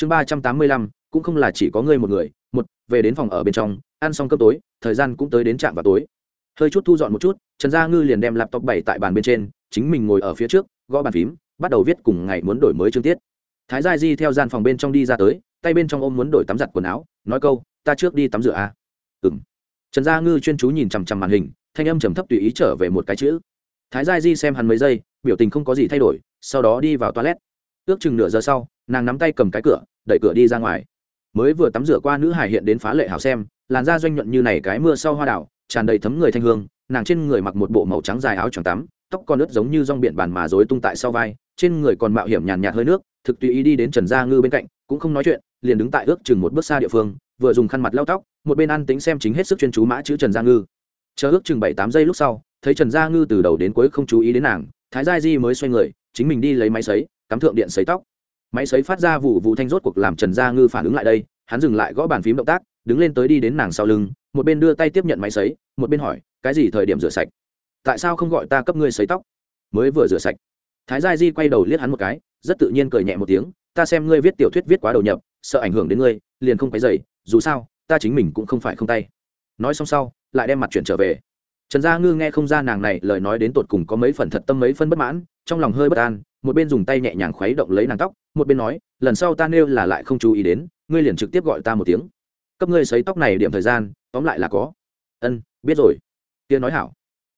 chương ba trăm tám mươi lăm, cũng không là chỉ có ngươi một người. Một, về đến phòng ở bên trong, ăn xong cơm tối, thời gian cũng tới đến trạm vào tối. Hơi chút thu dọn một chút, trần gia ngư liền đem laptop bảy tại bàn bên trên, chính mình ngồi ở phía trước, gõ bàn phím, bắt đầu viết cùng ngày muốn đổi mới chương tiết. Thái gia di theo gian phòng bên trong đi ra tới, tay bên trong ôm muốn đổi tắm giặt quần áo, nói câu, ta trước đi tắm rửa a. À? ừ m trần gia ngư chuyên chú nhìn chằm chằm màn hình, thanh âm trầm thấp tùy ý trở về một cái chữ. Thái gia di xem hắn mấy giây, biểu tình không có gì thay đổi, sau đó đi vào toilet. Ước chừng nửa giờ sau nàng nắm tay cầm cái cửa, đẩy cửa đi ra ngoài. Mới vừa tắm rửa qua nữ hải hiện đến phá lệ hảo xem, làn da doanh nhuận như này cái mưa sau hoa đảo, tràn đầy thấm người thanh hương, nàng trên người mặc một bộ màu trắng dài áo choàng tắm, tóc con ướt giống như rong biển bàn mà rối tung tại sau vai, trên người còn mạo hiểm nhàn nhạt hơi nước, thực tùy ý đi đến trần gia ngư bên cạnh, cũng không nói chuyện, liền đứng tại ước chừng một bước xa địa phương, vừa dùng khăn mặt lau tóc, một bên ăn tính xem chính hết sức chuyên chú mã chữ trần gia ngư. Chờ ước chừng bảy tám giây lúc sau, thấy trần gia ngư từ đầu đến cuối không chú ý đến nàng, thái gia di mới xoay người, chính mình đi lấy máy sấy, cắm thượng điện sấy tóc máy sấy phát ra vụ vụ thanh rốt cuộc làm trần gia ngư phản ứng lại đây, hắn dừng lại gõ bàn phím động tác, đứng lên tới đi đến nàng sau lưng, một bên đưa tay tiếp nhận máy sấy, một bên hỏi, cái gì thời điểm rửa sạch? Tại sao không gọi ta cấp ngươi sấy tóc? Mới vừa rửa sạch. Thái gia di quay đầu liếc hắn một cái, rất tự nhiên cười nhẹ một tiếng, ta xem ngươi viết tiểu thuyết viết quá đầu nhập, sợ ảnh hưởng đến ngươi, liền không cái dày dù sao, ta chính mình cũng không phải không tay. Nói xong sau, lại đem mặt chuyển trở về. Trần gia ngư nghe không ra nàng này lời nói đến tột cùng có mấy phần thật tâm mấy phân bất mãn, trong lòng hơi bất an một bên dùng tay nhẹ nhàng khuấy động lấy nàng tóc, một bên nói, lần sau ta nêu là lại không chú ý đến, ngươi liền trực tiếp gọi ta một tiếng. Cấp ngươi sấy tóc này điểm thời gian, tóm lại là có. Ân, biết rồi. Tiên nói hảo.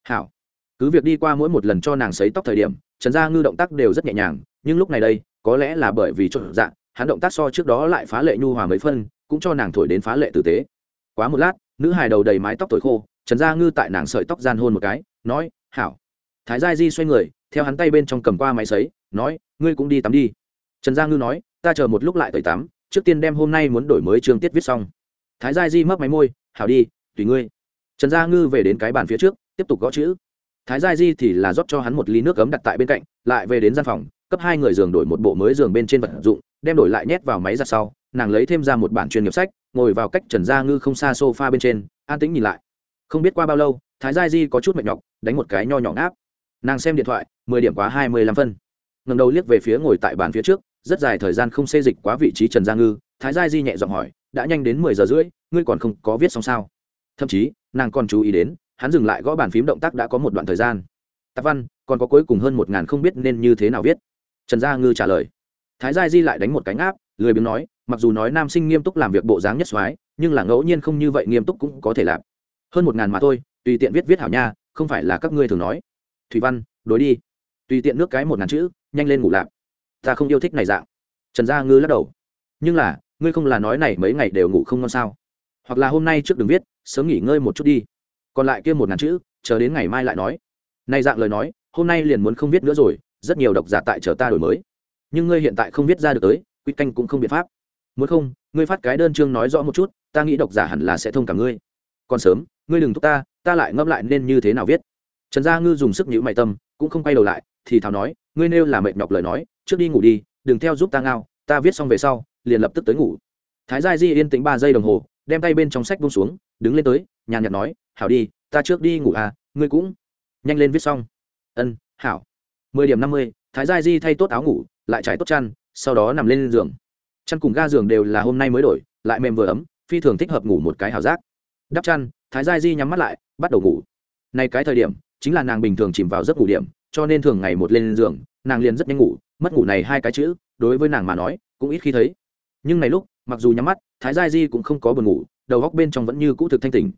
Hảo. Cứ việc đi qua mỗi một lần cho nàng sấy tóc thời điểm, trần gia ngư động tác đều rất nhẹ nhàng, nhưng lúc này đây, có lẽ là bởi vì trộn dạng hắn động tác so trước đó lại phá lệ nhu hòa mấy phân, cũng cho nàng thổi đến phá lệ tử tế. Quá một lát, nữ hài đầu đầy mái tóc thổi khô, trần gia ngư tại nàng sợi tóc gian hôn một cái, nói, hảo thái gia di xoay người, theo hắn tay bên trong cầm qua máy sấy, nói, ngươi cũng đi tắm đi. Trần gia ngư nói, ta chờ một lúc lại tới tắm, trước tiên đem hôm nay muốn đổi mới chương tiết viết xong. Thái gia di mấp máy môi, hảo đi, tùy ngươi. Trần gia ngư về đến cái bàn phía trước, tiếp tục gõ chữ. Thái gia di thì là rót cho hắn một ly nước cấm đặt tại bên cạnh, lại về đến gian phòng, cấp hai người giường đổi một bộ mới giường bên trên vật dụng, đem đổi lại nhét vào máy ra sau, nàng lấy thêm ra một bản chuyên nghiệp sách, ngồi vào cách trần gia ngư không xa sofa bên trên, an tĩnh nhìn lại. Không biết qua bao lâu, thái gia di có chút mệt nhọc, đánh một cái nho nhỏ ngáp nàng xem điện thoại, mười điểm quá hai mươi lăm phân. Ngầm đầu liếc về phía ngồi tại bàn phía trước, rất dài thời gian không xê dịch quá vị trí trần gia ngư, thái gia di nhẹ giọng hỏi, đã nhanh đến mười giờ rưỡi, ngươi còn không có viết xong sao? Thậm chí, nàng còn chú ý đến, hắn dừng lại gõ bàn phím động tác đã có một đoạn thời gian. Tạp văn, còn có cuối cùng hơn một ngàn không biết nên như thế nào viết. Trần gia ngư trả lời. Thái gia di lại đánh một cánh áp, lười biếng nói, mặc dù nói nam sinh nghiêm túc làm việc bộ dáng nhất soái, nhưng là ngẫu nhiên không như vậy nghiêm túc cũng có thể làm. Hơn một ngàn mà thôi, tùy tiện viết viết hảo nha, không phải là các ngươi thường nói thủy văn, đối đi. Tùy tiện nước cái một ngàn chữ, nhanh lên ngủ lạp. Ta không yêu thích này dạng. Trần gia ngư lắc đầu. Nhưng là, ngươi không là nói này mấy ngày đều ngủ không ngon sao? Hoặc là hôm nay trước đừng viết, sớm nghỉ ngơi một chút đi. Còn lại kia một ngàn chữ, chờ đến ngày mai lại nói. Nay dạng lời nói, hôm nay liền muốn không viết nữa rồi, rất nhiều độc giả tại chờ ta đổi mới. Nhưng ngươi hiện tại không viết ra được tới, quy canh cũng không biện pháp. Muốn không, ngươi phát cái đơn chương nói rõ một chút, ta nghĩ độc giả hẳn là sẽ thông cả ngươi. Còn sớm, ngươi đừng thúc ta ta lại ngâm lại nên như thế nào viết trần gia ngư dùng sức nhữ mày tâm, cũng không quay đầu lại, thì thào nói, ngươi nêu là mệt nhọc lời nói, trước đi ngủ đi, đừng theo giúp ta ngao, ta viết xong về sau, liền lập tức tới ngủ. Thái gia di yên tĩnh ba giây đồng hồ, đem tay bên trong sách bông xuống, đứng lên tới, nhàn nhạt nói, hảo đi, ta trước đi ngủ à ngươi cũng nhanh lên viết xong. Ân, hảo. Mười điểm năm mươi, thái gia di thay tốt áo ngủ, lại trải tốt chăn, sau đó nằm lên giường. Chăn cùng ga giường đều là hôm nay mới đổi, lại mềm vừa ấm, phi thường thích hợp ngủ một cái hảo giác. Đắp chăn, thái gia di nhắm mắt lại, bắt đầu ngủ. Nay cái thời điểm chính là nàng bình thường chìm vào giấc ngủ điểm, cho nên thường ngày một lên giường, nàng liền rất nhanh ngủ, mất ngủ này hai cái chữ, đối với nàng mà nói, cũng ít khi thấy. Nhưng này lúc, mặc dù nhắm mắt, thái gia di cũng không có buồn ngủ, đầu góc bên trong vẫn như cũ thực thanh tỉnh.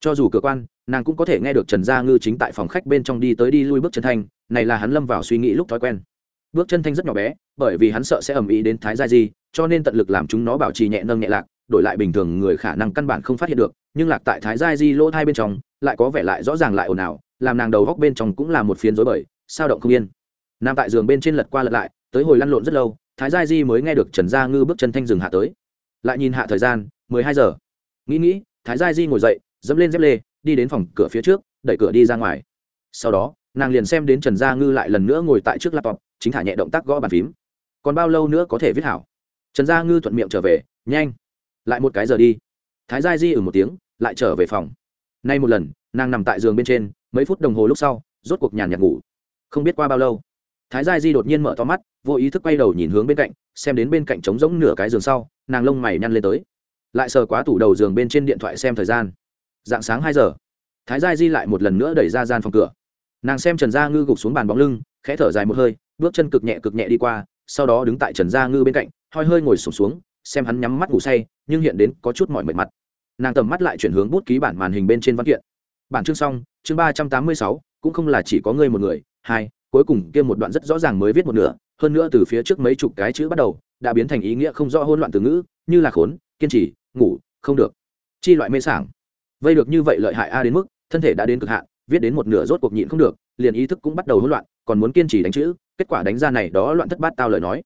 Cho dù cửa quan, nàng cũng có thể nghe được trần gia ngư chính tại phòng khách bên trong đi tới đi lui bước chân thanh, này là hắn lâm vào suy nghĩ lúc thói quen. Bước chân thanh rất nhỏ bé, bởi vì hắn sợ sẽ ầm ĩ đến thái gia di, cho nên tận lực làm chúng nó bảo trì nhẹ nâng nhẹ lạc, đổi lại bình thường người khả năng căn bản không phát hiện được, nhưng lạc tại thái gia di lỗ hai bên trong, lại có vẻ lại rõ ràng lại ồn ào làm nàng đầu góc bên trong cũng là một phiến rối bời, sao động không yên. Nam tại giường bên trên lật qua lật lại, tới hồi lăn lộn rất lâu, thái gia di mới nghe được trần gia ngư bước chân thanh rừng hạ tới. Lại nhìn hạ thời gian, mười hai giờ. Nghĩ nghĩ, thái gia di ngồi dậy, dẫm lên dép lê, đi đến phòng cửa phía trước, đẩy cửa đi ra ngoài. Sau đó, nàng liền xem đến trần gia ngư lại lần nữa ngồi tại trước laptop, chính thả nhẹ động tác gõ bàn phím. Còn bao lâu nữa có thể viết hảo? Trần gia ngư thuận miệng trở về, nhanh, lại một cái giờ đi. Thái gia di ở một tiếng, lại trở về phòng. Nay một lần, nàng nằm tại giường bên trên mấy phút đồng hồ lúc sau rốt cuộc nhàn nhạt ngủ. Không biết qua bao lâu thái gia di đột nhiên mở to mắt vô ý thức quay đầu nhìn hướng bên cạnh xem đến bên cạnh trống rỗng nửa cái giường sau nàng lông mày nhăn lên tới. Lại sờ quá tủ đầu giường bên trên điện thoại xem thời gian. Dạng sáng hai giờ thái gia di lại một lần nữa đẩy ra gian phòng cửa. Nàng xem trần gia ngư gục xuống bàn bóng lưng khẽ thở dài một hơi bước chân cực nhẹ cực nhẹ đi qua sau đó đứng tại trần gia ngư bên cạnh hoi hơi ngồi sụp xuống, xuống xem hắn nhắm mắt ngủ say nhưng hiện đến có chút mỏi mệt mặt. Nàng tầm mắt lại chuyển hướng bút ký bản màn hình bên trên văn kiện bản chương xong, chương ba trăm tám mươi sáu, cũng không là chỉ có ngươi một người. Hai, cuối cùng kia một đoạn rất rõ ràng mới viết một nửa, hơn nữa từ phía trước mấy chục cái chữ bắt đầu, đã biến thành ý nghĩa không rõ hỗn loạn từ ngữ, như là khốn, kiên trì, ngủ, không được. Chi loại mê sảng. Vây được như vậy lợi hại a đến mức, thân thể đã đến cực hạn, viết đến một nửa rốt cuộc nhịn không được, liền ý thức cũng bắt đầu hỗn loạn, còn muốn kiên trì đánh chữ, kết quả đánh ra này đó loạn thất bát tao lời nói.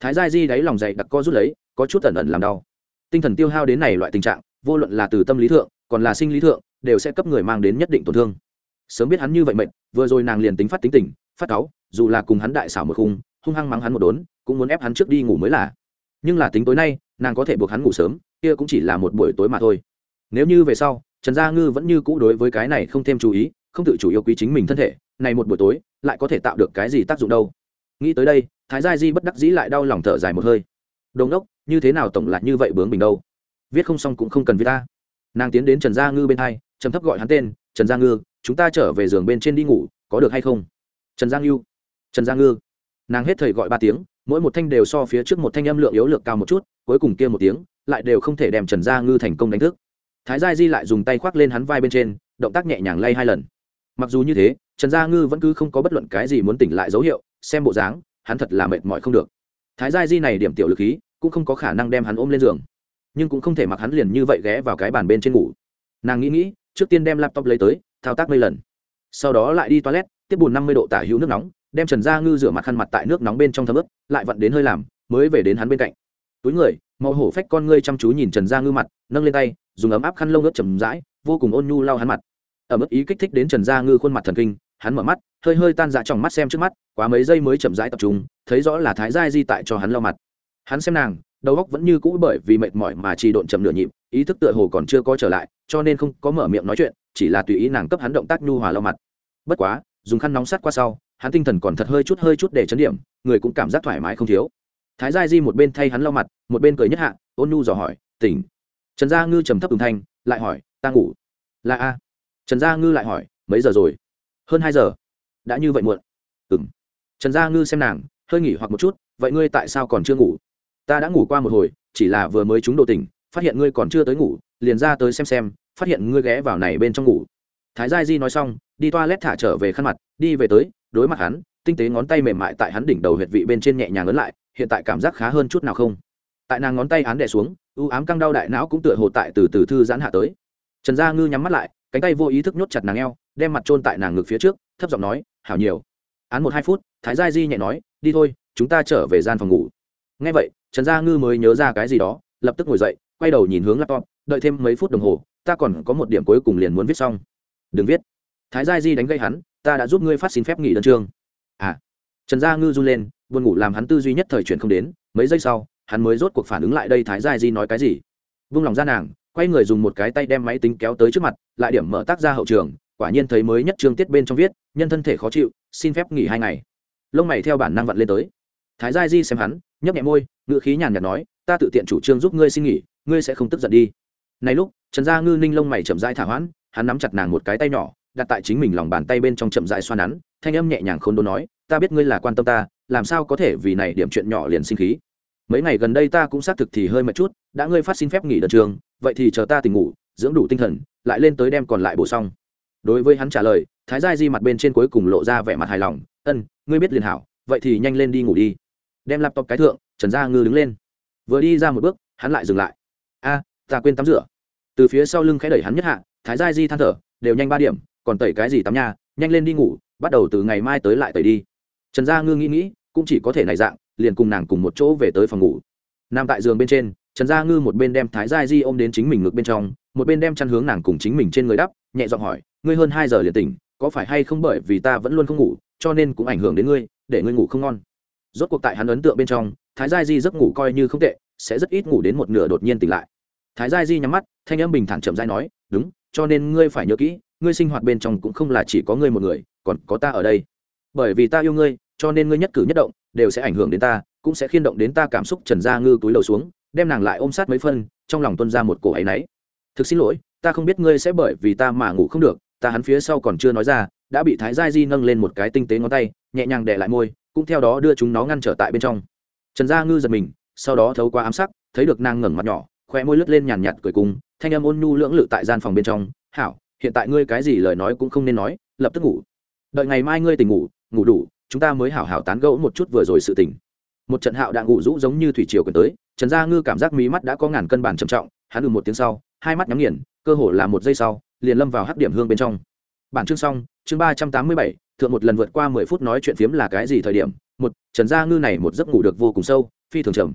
Thái gia di đáy lòng dày đặc co rút lấy, có chút ẩn ẩn làm đau. Tinh thần tiêu hao đến này loại tình trạng, vô luận là từ tâm lý thượng, còn là sinh lý thượng đều sẽ cấp người mang đến nhất định tổn thương. Sớm biết hắn như vậy mệnh vừa rồi nàng liền tính phát tính tình, phát cáu, dù là cùng hắn đại xảo một khung, hung hăng mắng hắn một đốn, cũng muốn ép hắn trước đi ngủ mới là. Nhưng là tính tối nay, nàng có thể buộc hắn ngủ sớm, kia cũng chỉ là một buổi tối mà thôi. Nếu như về sau, trần gia ngư vẫn như cũ đối với cái này không thêm chú ý, không tự chủ yêu quý chính mình thân thể, này một buổi tối, lại có thể tạo được cái gì tác dụng đâu? Nghĩ tới đây, thái gia di bất đắc dĩ lại đau lòng thở dài một hơi. Đồn đốc như thế nào tổng lại như vậy bướng bỉnh đâu? Viết không xong cũng không cần viết ta. Nàng tiến đến trần gia ngư bên hai trầm thấp gọi hắn tên, trần Giang ngư, chúng ta trở về giường bên trên đi ngủ, có được hay không? Trần giang ngư. Trần giang ngư. Nàng hết thời gọi ba tiếng, mỗi một thanh đều so phía trước một thanh âm lượng yếu lược cao một chút, cuối cùng kia một tiếng, lại đều không thể đem trần gia ngư thành công đánh thức. Thái gia di lại dùng tay khoác lên hắn vai bên trên, động tác nhẹ nhàng lay hai lần. Mặc dù như thế, trần gia ngư vẫn cứ không có bất luận cái gì muốn tỉnh lại dấu hiệu, xem bộ dáng, hắn thật là mệt mỏi không được. Thái gia di này điểm tiểu lực khí, cũng không có khả năng đem hắn ôm lên giường, nhưng cũng không thể mặc hắn liền như vậy ghé vào cái bàn bên trên ngủ. Nàng nghĩ nghĩ trước tiên đem laptop lấy tới, thao tác mấy lần. Sau đó lại đi toilet, tiếp bùn năm mươi độ tả hữu nước nóng, đem trần gia ngư rửa mặt khăn mặt tại nước nóng bên trong thấm ướp lại vặn đến hơi làm, mới về đến hắn bên cạnh. Túi người, màu hổ phách con ngươi chăm chú nhìn trần gia ngư mặt, nâng lên tay, dùng ấm áp khăn lông ướt chầm rãi, vô cùng ôn nhu lau hắn mặt. Ở mức ý kích thích đến trần gia ngư khuôn mặt thần kinh, hắn mở mắt, hơi hơi tan dạ trong mắt xem trước mắt, quá mấy giây mới chậm rãi tập trung, thấy rõ là thái gia di tại cho hắn lau mặt. Hắn xem nàng, đầu óc vẫn như cũ bởi vì mệt mỏi mà trì độn chậm nửa nhịp, ý thức tựa hồ còn chưa có trở lại cho nên không có mở miệng nói chuyện, chỉ là tùy ý nàng cấp hắn động tác nhu hòa lau mặt. Bất quá, dùng khăn nóng sát qua sau, hắn tinh thần còn thật hơi chút hơi chút để chấn điểm, người cũng cảm giác thoải mái không thiếu. Thái gia di một bên thay hắn lau mặt, một bên cười nhất hạ, ôn nhu dò hỏi, tỉnh. Trần gia ngư trầm thấp ứng thanh, lại hỏi, ta ngủ. Là a. Trần gia ngư lại hỏi, mấy giờ rồi? Hơn hai giờ. Đã như vậy muộn. Ừng trần gia ngư xem nàng, hơi nghỉ hoặc một chút, vậy ngươi tại sao còn chưa ngủ? Ta đã ngủ qua một hồi, chỉ là vừa mới trúng độ tỉnh, phát hiện ngươi còn chưa tới ngủ, liền ra tới xem xem phát hiện ngươi ghé vào này bên trong ngủ. Thái gia di nói xong, đi toa lét thả trở về khăn mặt, đi về tới, đối mặt hắn, tinh tế ngón tay mềm mại tại hắn đỉnh đầu huyệt vị bên trên nhẹ nhàng ấn lại, hiện tại cảm giác khá hơn chút nào không? Tại nàng ngón tay án đè xuống ưu ám căng đau đại não cũng tựa hồ tại từ từ thư giãn hạ tới. Trần gia ngư nhắm mắt lại, cánh tay vô ý thức nhốt chặt nàng eo, đem mặt trôn tại nàng ngực phía trước, thấp giọng nói, hảo nhiều. Án một hai phút, thái gia di nhẹ nói, đi thôi, chúng ta trở về gian phòng ngủ. Ngay vậy, trần gia ngư mới nhớ ra cái gì đó, lập tức ngồi dậy, quay đầu nhìn hướng laptop, đợi thêm mấy phút đồng hồ ta còn có một điểm cuối cùng liền muốn viết xong. Đừng viết. Thái gia di đánh gây hắn, ta đã giúp ngươi phát xin phép nghỉ đơn chương à. Trần gia ngư run lên, buồn ngủ làm hắn tư duy nhất thời chuyển không đến, mấy giây sau, hắn mới rốt cuộc phản ứng lại đây thái gia di nói cái gì. Vung lòng ra nàng, quay người dùng một cái tay đem máy tính kéo tới trước mặt, lại điểm mở tác ra hậu trường, quả nhiên thấy mới nhất chương tiết bên trong viết, nhân thân thể khó chịu, xin phép nghỉ hai ngày. Lông mày theo bản năng vặn lên tới. Thái gia di xem hắn, nhấp nhẹ môi ngựa khí nhàn nhạt nói, ta tự tiện chủ trương giúp ngươi xin nghỉ, ngươi sẽ không tức giận đi này lúc, trần gia ngư ninh lông mày chậm rãi thả hoãn, hắn nắm chặt nàng một cái tay nhỏ, đặt tại chính mình lòng bàn tay bên trong chậm rãi xoa nắn, thanh âm nhẹ nhàng khôn đốn nói, ta biết ngươi là quan tâm ta, làm sao có thể vì này điểm chuyện nhỏ liền sinh khí? Mấy ngày gần đây ta cũng xác thực thì hơi mệt chút, đã ngươi phát xin phép nghỉ đợt trường, vậy thì chờ ta tỉnh ngủ, dưỡng đủ tinh thần, lại lên tới đem còn lại bổ xong. Đối với hắn trả lời, thái gia di mặt bên trên cuối cùng lộ ra vẻ mặt hài lòng, ân, ngươi biết liền hảo, vậy thì nhanh lên đi ngủ đi. Đem laptop cái thượng, trần gia ngư đứng lên. Vừa đi ra một bước, hắn lại dừng lại. A, ta quên tắm rửa từ phía sau lưng khẽ đẩy hắn nhất hạ, thái gia di than thở, đều nhanh ba điểm, còn tẩy cái gì tắm nha, nhanh lên đi ngủ, bắt đầu từ ngày mai tới lại tẩy đi. Trần gia ngư nghĩ nghĩ, cũng chỉ có thể này dạng, liền cùng nàng cùng một chỗ về tới phòng ngủ. Nằm tại giường bên trên, trần gia ngư một bên đem thái gia di ôm đến chính mình ngực bên trong, một bên đem chăn hướng nàng cùng chính mình trên người đắp, nhẹ giọng hỏi, ngươi hơn hai giờ liền tỉnh, có phải hay không bởi vì ta vẫn luôn không ngủ, cho nên cũng ảnh hưởng đến ngươi, để ngươi ngủ không ngon? Rốt cuộc tại hắn ấn tượng bên trong, thái gia di giấc ngủ coi như không tệ, sẽ rất ít ngủ đến một nửa đột nhiên tỉnh lại thái gia di nhắm mắt, thanh âm bình thản chậm dai nói, đúng, cho nên ngươi phải nhớ kỹ, ngươi sinh hoạt bên trong cũng không là chỉ có ngươi một người, còn có ta ở đây. Bởi vì ta yêu ngươi, cho nên ngươi nhất cử nhất động, đều sẽ ảnh hưởng đến ta, cũng sẽ khiên động đến ta cảm xúc trần gia ngư túi lầu xuống, đem nàng lại ôm sát mấy phân, trong lòng tuân ra một cổ áy náy. Thực xin lỗi, ta không biết ngươi sẽ bởi vì ta mà ngủ không được, ta hắn phía sau còn chưa nói ra, đã bị thái gia di nâng lên một cái tinh tế ngón tay, nhẹ nhàng đè lại môi, cũng theo đó đưa chúng nó ngăn trở tại bên trong. Trần gia ngư giật mình, sau đó thấu qua ám sắc, thấy được nàng ngẩng mặt nhỏ khoe môi lướt lên nhàn nhạt cười cùng, thanh âm ôn nhu lưỡng lự tại gian phòng bên trong. Hảo, hiện tại ngươi cái gì lời nói cũng không nên nói, lập tức ngủ. Đợi ngày mai ngươi tỉnh ngủ ngủ đủ, chúng ta mới hảo hảo tán gẫu một chút vừa rồi sự tỉnh một trận hạo đạn ngủ rũ giống như thủy triều cần tới, trần gia ngư cảm giác mí mắt đã có ngàn cân bản trầm trọng, hắn ừ một tiếng sau, hai mắt nhắm nghiền, cơ hồ là một giây sau, liền lâm vào hắc điểm hương bên trong. Bản chương xong, chương ba trăm tám mươi bảy, thượng một lần vượt qua mười phút nói chuyện phiếm là cái gì thời điểm? Một, trần gia ngư này một giấc ngủ được vô cùng sâu, phi thường trầm.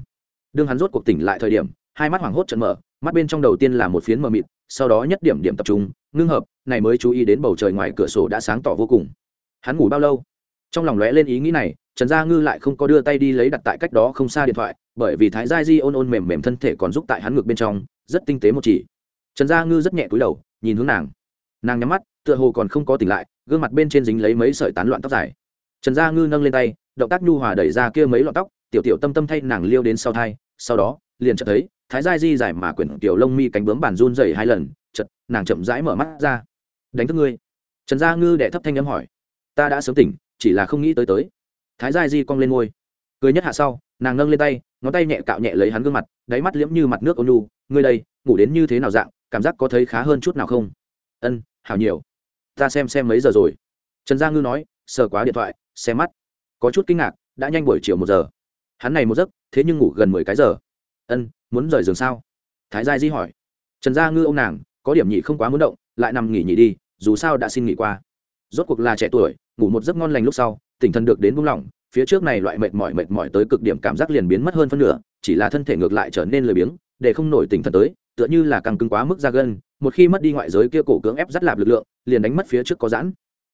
Đương hắn rốt cuộc tỉnh lại thời điểm hai mắt hoảng hốt trận mở, mắt bên trong đầu tiên là một phiến mờ mịt, sau đó nhất điểm điểm tập trung, ngưng hợp, này mới chú ý đến bầu trời ngoài cửa sổ đã sáng tỏ vô cùng. Hắn ngủ bao lâu? Trong lòng lóe lên ý nghĩ này, trần gia ngư lại không có đưa tay đi lấy đặt tại cách đó không xa điện thoại, bởi vì thái gia di ôn ôn mềm mềm thân thể còn giúp tại hắn ngực bên trong, rất tinh tế một chỉ. Trần gia ngư rất nhẹ cúi đầu, nhìn hướng nàng. Nàng nhắm mắt, tựa hồ còn không có tỉnh lại, gương mặt bên trên dính lấy mấy sợi tán loạn tóc dài. Trần gia ngư nâng lên tay, động tác nhu hòa đẩy ra kia mấy lọn tóc, tiểu tiểu tâm tâm thay nàng liêu đến sau thai, sau đó, liền chợt thấy thái Giai di giải mà quyển tiểu lông mi cánh bướm bàn run dày hai lần, chợt, nàng chậm rãi mở mắt ra. Đánh thức ngươi? Trần gia ngư đệ thấp thanh âm hỏi. Ta đã sớm tỉnh, chỉ là không nghĩ tới tới. Thái Giai di cong lên môi. Cười nhất hạ sau, nàng nâng lên tay, ngón tay nhẹ cạo nhẹ lấy hắn gương mặt, đáy mắt liễm như mặt nước ôn ngươi đây, ngủ đến như thế nào dạng, cảm giác có thấy khá hơn chút nào không? Ân, hảo nhiều. Ta xem xem mấy giờ rồi. Trần gia ngư nói, sờ quá điện thoại, xem mắt. Có chút kinh ngạc, đã nhanh buổi chiều một giờ. Hắn này một giấc, thế nhưng ngủ gần mười cái giờ. Ân muốn rời giường sao? Thái gia di hỏi. Trần gia ngư ô m nàng, có điểm nhị không quá muốn động, lại nằm nghỉ nhị đi, dù sao đã xin nghỉ qua. Rốt cuộc là trẻ tuổi, ngủ một giấc ngon lành lúc sau tỉnh thần được đến buông lỏng, phía trước này loại mệt mỏi mệt mỏi tới cực điểm cảm giác liền biến mất hơn phân nửa, chỉ là thân thể ngược lại trở nên lười biếng, để không nổi tỉnh thần tới, tựa như là càng cứng quá mức ra gân, một khi mất đi ngoại giới kia cổ cưỡng ép dắt lạp lực lượng, liền đánh mất phía trước có giãn.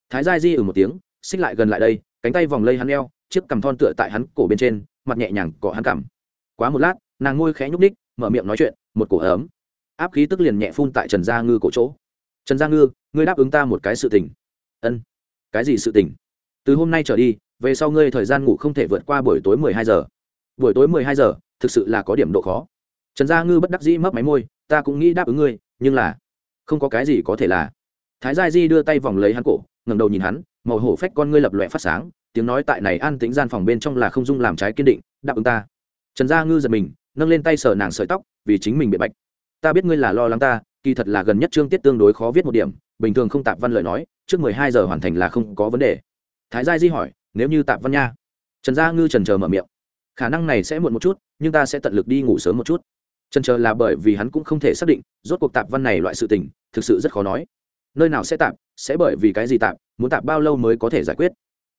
Thái gia di ừ một tiếng, xích lại gần lại đây, cánh tay vòng lây hắn eo, chiếc cằm thon tựa tại hắn cổ bên trên, mặt nhẹ nhàng cọ hắn cằm. Quá một lát nàng ngôi khẽ nhúc ních, mở miệng nói chuyện, một cổ ấm. Áp khí tức liền nhẹ phun tại trần gia ngư cổ chỗ. Trần gia ngư, ngươi đáp ứng ta một cái sự tình. Ân. Cái gì sự tình? Từ hôm nay trở đi, về sau ngươi thời gian ngủ không thể vượt qua buổi tối mười hai giờ. Buổi tối mười hai giờ, thực sự là có điểm độ khó. Trần gia ngư bất đắc dĩ mấp máy môi, ta cũng nghĩ đáp ứng ngươi, nhưng là không có cái gì có thể là. Thái gia di đưa tay vòng lấy hắn cổ, ngẩng đầu nhìn hắn, màu hổ phách con ngươi lập lòe phát sáng, tiếng nói tại này an tĩnh gian phòng bên trong là không dung làm trái kiên định, đáp ứng ta. Trần gia ngư giật mình nâng lên tay sờ nàng sợi tóc, vì chính mình bị bạch. Ta biết ngươi là lo lắng ta, kỳ thật là gần nhất chương tiết tương đối khó viết một điểm, bình thường không tạp văn lời nói, trước mười hai giờ hoàn thành là không có vấn đề. Thái gia di hỏi, nếu như tạp văn nha? Trần gia ngư trần chờ mở miệng, khả năng này sẽ muộn một chút, nhưng ta sẽ tận lực đi ngủ sớm một chút. Trần chờ là bởi vì hắn cũng không thể xác định, rốt cuộc tạp văn này loại sự tình, thực sự rất khó nói. Nơi nào sẽ tạp, sẽ bởi vì cái gì tạp, muốn tạp bao lâu mới có thể giải quyết?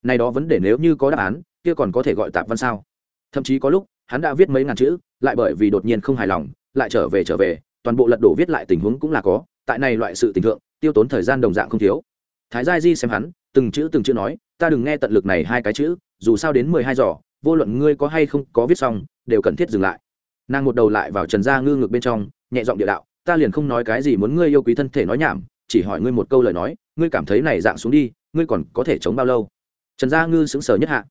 Này đó vấn đề nếu như có đáp án, kia còn có thể gọi tạp văn sao? Thậm chí có lúc, hắn đã viết mấy ngàn chữ lại bởi vì đột nhiên không hài lòng, lại trở về trở về, toàn bộ lật đổ viết lại tình huống cũng là có, tại này loại sự tình thượng, tiêu tốn thời gian đồng dạng không thiếu. Thái gia di xem hắn, từng chữ từng chữ nói, ta đừng nghe tận lực này hai cái chữ, dù sao đến mười hai giờ, vô luận ngươi có hay không có viết xong, đều cần thiết dừng lại. Nàng một đầu lại vào trần gia ngư ngược bên trong, nhẹ giọng địa đạo, ta liền không nói cái gì muốn ngươi yêu quý thân thể nói nhảm, chỉ hỏi ngươi một câu lời nói, ngươi cảm thấy này dạng xuống đi, ngươi còn có thể chống bao lâu? Trần gia ngư sững sờ nhất hạ.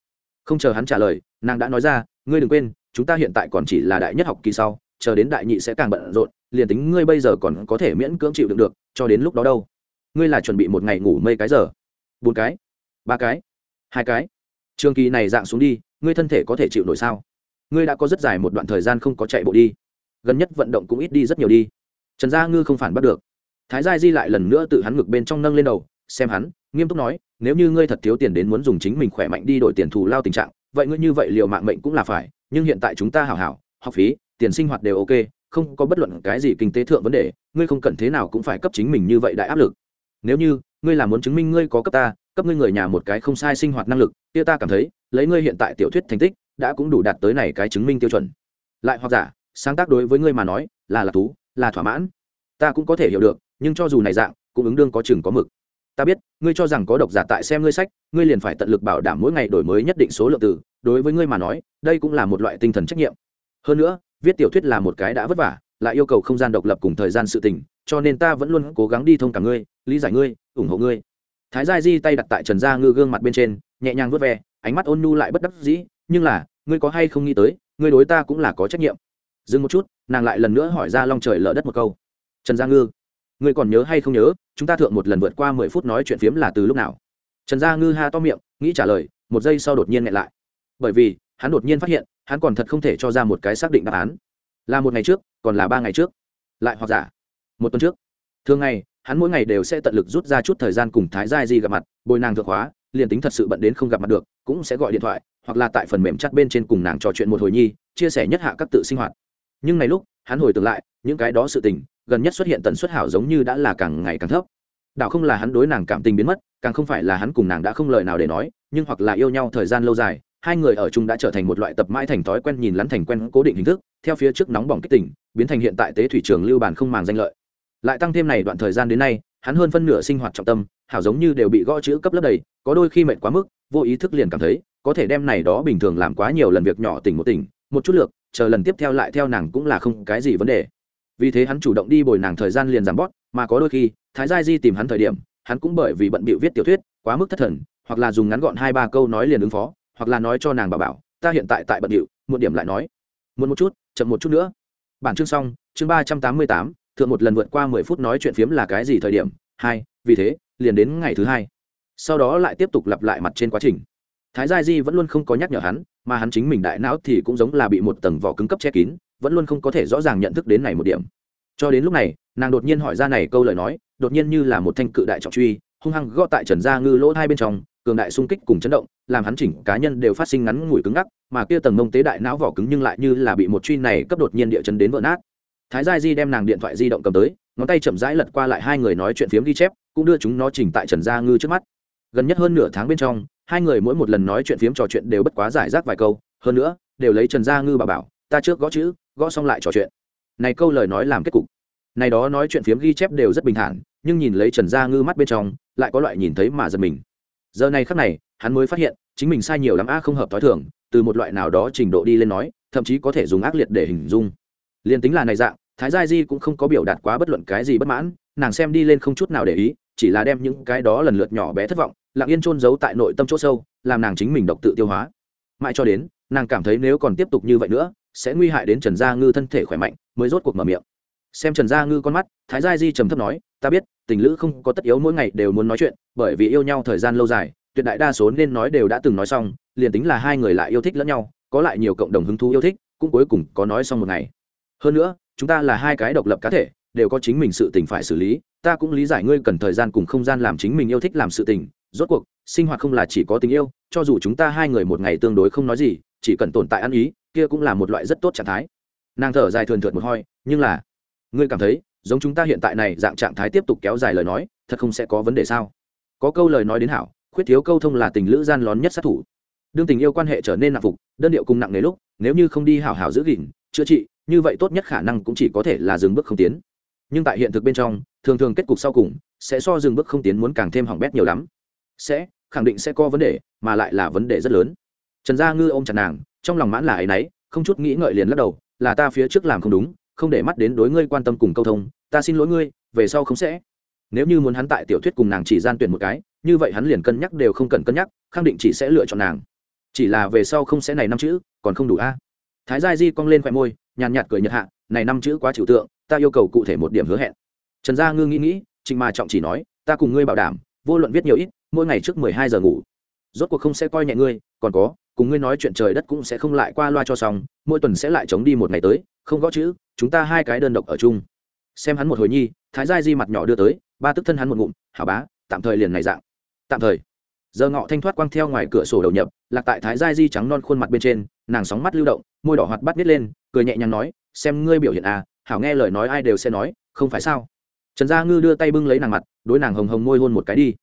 Không chờ hắn trả lời, nàng đã nói ra, ngươi đừng quên chúng ta hiện tại còn chỉ là đại nhất học kỳ sau, chờ đến đại nhị sẽ càng bận rộn, liền tính ngươi bây giờ còn có thể miễn cưỡng chịu đựng được, cho đến lúc đó đâu. Ngươi là chuẩn bị một ngày ngủ mây cái giờ. Bốn cái, ba cái, hai cái. Trường kỳ này dạng xuống đi, ngươi thân thể có thể chịu nổi sao? Ngươi đã có rất dài một đoạn thời gian không có chạy bộ đi. Gần nhất vận động cũng ít đi rất nhiều đi. Trần gia ngư không phản bắt được. Thái gia di lại lần nữa tự hắn ngực bên trong nâng lên đầu, xem hắn, nghiêm túc nói, nếu như ngươi thật thiếu tiền đến muốn dùng chính mình khỏe mạnh đi đổi tiền thù lao tình trạng vậy ngươi như vậy liệu mạng mệnh cũng là phải, nhưng hiện tại chúng ta hảo hảo, học phí, tiền sinh hoạt đều ok, không có bất luận cái gì kinh tế thượng vấn đề, ngươi không cần thế nào cũng phải cấp chính mình như vậy đại áp lực. Nếu như, ngươi là muốn chứng minh ngươi có cấp ta, cấp ngươi người nhà một cái không sai sinh hoạt năng lực, kia ta cảm thấy, lấy ngươi hiện tại tiểu thuyết thành tích, đã cũng đủ đạt tới này cái chứng minh tiêu chuẩn. Lại hoặc giả, sáng tác đối với ngươi mà nói, là lạc thú, là thỏa mãn. Ta cũng có thể hiểu được, nhưng cho dù này dạng, cũng ứng đương có chừng có mực ta biết, ngươi cho rằng có độc giả tại xem ngươi sách, ngươi liền phải tận lực bảo đảm mỗi ngày đổi mới nhất định số lượng từ. Đối với ngươi mà nói, đây cũng là một loại tinh thần trách nhiệm. Hơn nữa, viết tiểu thuyết là một cái đã vất vả, lại yêu cầu không gian độc lập cùng thời gian sự tình, cho nên ta vẫn luôn cố gắng đi thông cả ngươi, lý giải ngươi, ủng hộ ngươi. Thái gia di tay đặt tại trần gia ngư gương mặt bên trên, nhẹ nhàng vớt ve, ánh mắt ôn nhu lại bất đắc dĩ, nhưng là, ngươi có hay không nghĩ tới, ngươi đối ta cũng là có trách nhiệm. Dừng một chút, nàng lại lần nữa hỏi ra long trời lở đất một câu. Trần gia ngư ngươi còn nhớ hay không nhớ, chúng ta thượng một lần vượt qua mười phút nói chuyện phiếm là từ lúc nào? Trần gia ngư ha to miệng, nghĩ trả lời, một giây sau đột nhiên nghẹn lại. Bởi vì, hắn đột nhiên phát hiện, hắn còn thật không thể cho ra một cái xác định đáp án. Là một ngày trước, còn là ba ngày trước? Lại hoặc giả, một tuần trước? Thường ngày, hắn mỗi ngày đều sẽ tận lực rút ra chút thời gian cùng thái gia di gặp mặt, bồi nàng thượng hóa, liền tính thật sự bận đến không gặp mặt được, cũng sẽ gọi điện thoại, hoặc là tại phần mềm chat bên trên cùng nàng trò chuyện một hồi nhi, chia sẻ nhất hạ các tự sinh hoạt. Nhưng này lúc hắn hồi tưởng lại, những cái đó sự tình, gần nhất xuất hiện tần suất hảo giống như đã là càng ngày càng thấp. Đạo không là hắn đối nàng cảm tình biến mất, càng không phải là hắn cùng nàng đã không lời nào để nói, nhưng hoặc là yêu nhau thời gian lâu dài, hai người ở chung đã trở thành một loại tập mãi thành thói quen nhìn lắn thành quen cố định hình thức, theo phía trước nóng bỏng kích tỉnh biến thành hiện tại tế thủy trường lưu bàn không màng danh lợi. Lại tăng thêm này đoạn thời gian đến nay, hắn hơn phân nửa sinh hoạt trọng tâm, hảo giống như đều bị gõ chữ cấp lớp đầy, có đôi khi mệt quá mức, vô ý thức liền cảm thấy, có thể đem này đó bình thường làm quá nhiều lần việc nhỏ tỉnh một tỉnh, một chút lược chờ lần tiếp theo lại theo nàng cũng là không cái gì vấn đề. Vì thế hắn chủ động đi bồi nàng thời gian liền giảm bót mà có đôi khi, thái gia di tìm hắn thời điểm, hắn cũng bởi vì bận bịu viết tiểu thuyết, quá mức thất thần, hoặc là dùng ngắn gọn hai ba câu nói liền ứng phó, hoặc là nói cho nàng bà bảo, ta hiện tại tại bận điệu một điểm lại nói. Muốn một chút, chậm một chút nữa. Bản chương xong, chương ba trăm tám mươi tám, thượng một lần vượt qua mười phút nói chuyện phiếm là cái gì thời điểm? Hai, vì thế, liền đến ngày thứ hai. Sau đó lại tiếp tục lặp lại mặt trên quá trình. Thái gia di vẫn luôn không có nhắc nhở hắn mà hắn chính mình đại não thì cũng giống là bị một tầng vỏ cứng cấp che kín, vẫn luôn không có thể rõ ràng nhận thức đến này một điểm. Cho đến lúc này, nàng đột nhiên hỏi ra này câu lời nói, đột nhiên như là một thanh cự đại trọng truy, hung hăng gõ tại trần gia ngư lỗ hai bên trong, cường đại xung kích cùng chấn động, làm hắn chỉnh cá nhân đều phát sinh ngắn ngủi cứng ngắc, mà kia tầng mông tế đại não vỏ cứng nhưng lại như là bị một truy này cấp đột nhiên địa chấn đến vỡ nát. Thái gia di đem nàng điện thoại di động cầm tới, ngón tay chậm rãi lật qua lại hai người nói chuyện phiếm ghi chép, cũng đưa chúng nó chỉnh tại trần gia ngư trước mắt. Gần nhất hơn nửa tháng bên trong hai người mỗi một lần nói chuyện phiếm trò chuyện đều bất quá giải rác vài câu, hơn nữa, đều lấy trần gia ngư bà bảo, ta trước gõ chữ, gõ xong lại trò chuyện. Này câu lời nói làm kết cục. Này đó nói chuyện phiếm ghi chép đều rất bình thản, nhưng nhìn lấy trần gia ngư mắt bên trong, lại có loại nhìn thấy mà giật mình. Giờ này khắc này, hắn mới phát hiện, chính mình sai nhiều lắm a, không hợp t h o i thường, từ một loại nào đó trình độ đi lên nói, thậm chí có thể dùng ác liệt để hình dung. Liền tính là này dạng, thái gia di cũng không có biểu đạt quá bất luận cái gì bất mãn, nàng xem đi lên không chút nào để ý chỉ là đem những cái đó lần lượt nhỏ bé thất vọng, lặng yên trôn giấu tại nội tâm chỗ sâu, làm nàng chính mình độc tự tiêu hóa. Mãi cho đến, nàng cảm thấy nếu còn tiếp tục như vậy nữa, sẽ nguy hại đến trần gia ngư thân thể khỏe mạnh, mới rốt cuộc mở miệng. Xem trần gia ngư con mắt, thái gia di trầm thấp nói, ta biết, tình lữ không có tất yếu mỗi ngày đều muốn nói chuyện, bởi vì yêu nhau thời gian lâu dài, tuyệt đại đa số nên nói đều đã từng nói xong, liền tính là hai người lại yêu thích lẫn nhau, có lại nhiều cộng đồng hứng thú yêu thích, cũng cuối cùng có nói xong một ngày. Hơn nữa, chúng ta là hai cái độc lập cá thể, đều có chính mình sự tình phải xử lý ta cũng lý giải ngươi cần thời gian cùng không gian làm chính mình yêu thích làm sự tình, rốt cuộc, sinh hoạt không là chỉ có tình yêu, cho dù chúng ta hai người một ngày tương đối không nói gì, chỉ cần tồn tại ăn ý, kia cũng là một loại rất tốt trạng thái. Nàng thở dài thường thượt một hoi, nhưng là, ngươi cảm thấy, giống chúng ta hiện tại này dạng trạng thái tiếp tục kéo dài lời nói, thật không sẽ có vấn đề sao? Có câu lời nói đến hảo, khuyết thiếu câu thông là tình lữ gian lón nhất sát thủ. Đương tình yêu quan hệ trở nên nặng phục, đơn điệu cùng nặng nề lúc, nếu như không đi hảo hảo giữ gìn, chữa trị, như vậy tốt nhất khả năng cũng chỉ có thể là dừng bước không tiến nhưng tại hiện thực bên trong, thường thường kết cục sau cùng sẽ so dừng bước không tiến muốn càng thêm hỏng bét nhiều lắm. Sẽ, khẳng định sẽ có vấn đề, mà lại là vấn đề rất lớn. Trần gia ngư ôm chặt nàng, trong lòng mãn là ấy nấy không chút nghĩ ngợi liền lắc đầu, là ta phía trước làm không đúng, không để mắt đến đối ngươi quan tâm cùng câu thông, ta xin lỗi ngươi, về sau không sẽ. Nếu như muốn hắn tại tiểu thuyết cùng nàng chỉ gian tuyển một cái, như vậy hắn liền cân nhắc đều không cần cân nhắc, khẳng định chỉ sẽ lựa chọn nàng. Chỉ là về sau không sẽ này năm chữ, còn không đủ a. Thái gia di cong lên khoe môi, nhàn nhạt cười nhật hạ, này năm chữ quá trừu tượng ta yêu cầu cụ thể một điểm hứa hẹn. Trần gia ngư nghĩ nghĩ trình mà trọng chỉ nói, ta cùng ngươi bảo đảm, vô luận viết nhiều ít, mỗi ngày trước mười hai giờ ngủ. Rốt cuộc không sẽ coi nhẹ ngươi, còn có, cùng ngươi nói chuyện trời đất cũng sẽ không lại qua loa cho xong, mỗi tuần sẽ lại chống đi một ngày tới, không gõ chữ, chúng ta hai cái đơn độc ở chung. Xem hắn một hồi nhi, thái giai di mặt nhỏ đưa tới, ba tức thân hắn một ngụm, hảo bá, tạm thời liền này dạng. Tạm thời. Giờ ngọ thanh thoát quang theo ngoài cửa sổ đầu nhập, lạc tại thái giai di trắng non khuôn mặt bên trên, nàng sóng mắt lưu động, môi đỏ hoạt bắt nít lên, cười nhẹ nhàng nói, xem ngươi biểu hiện à hảo nghe lời nói ai đều sẽ nói, không phải sao? Trần gia ngư đưa tay bưng lấy nàng mặt, đối nàng hồng hồng môi hôn một cái đi.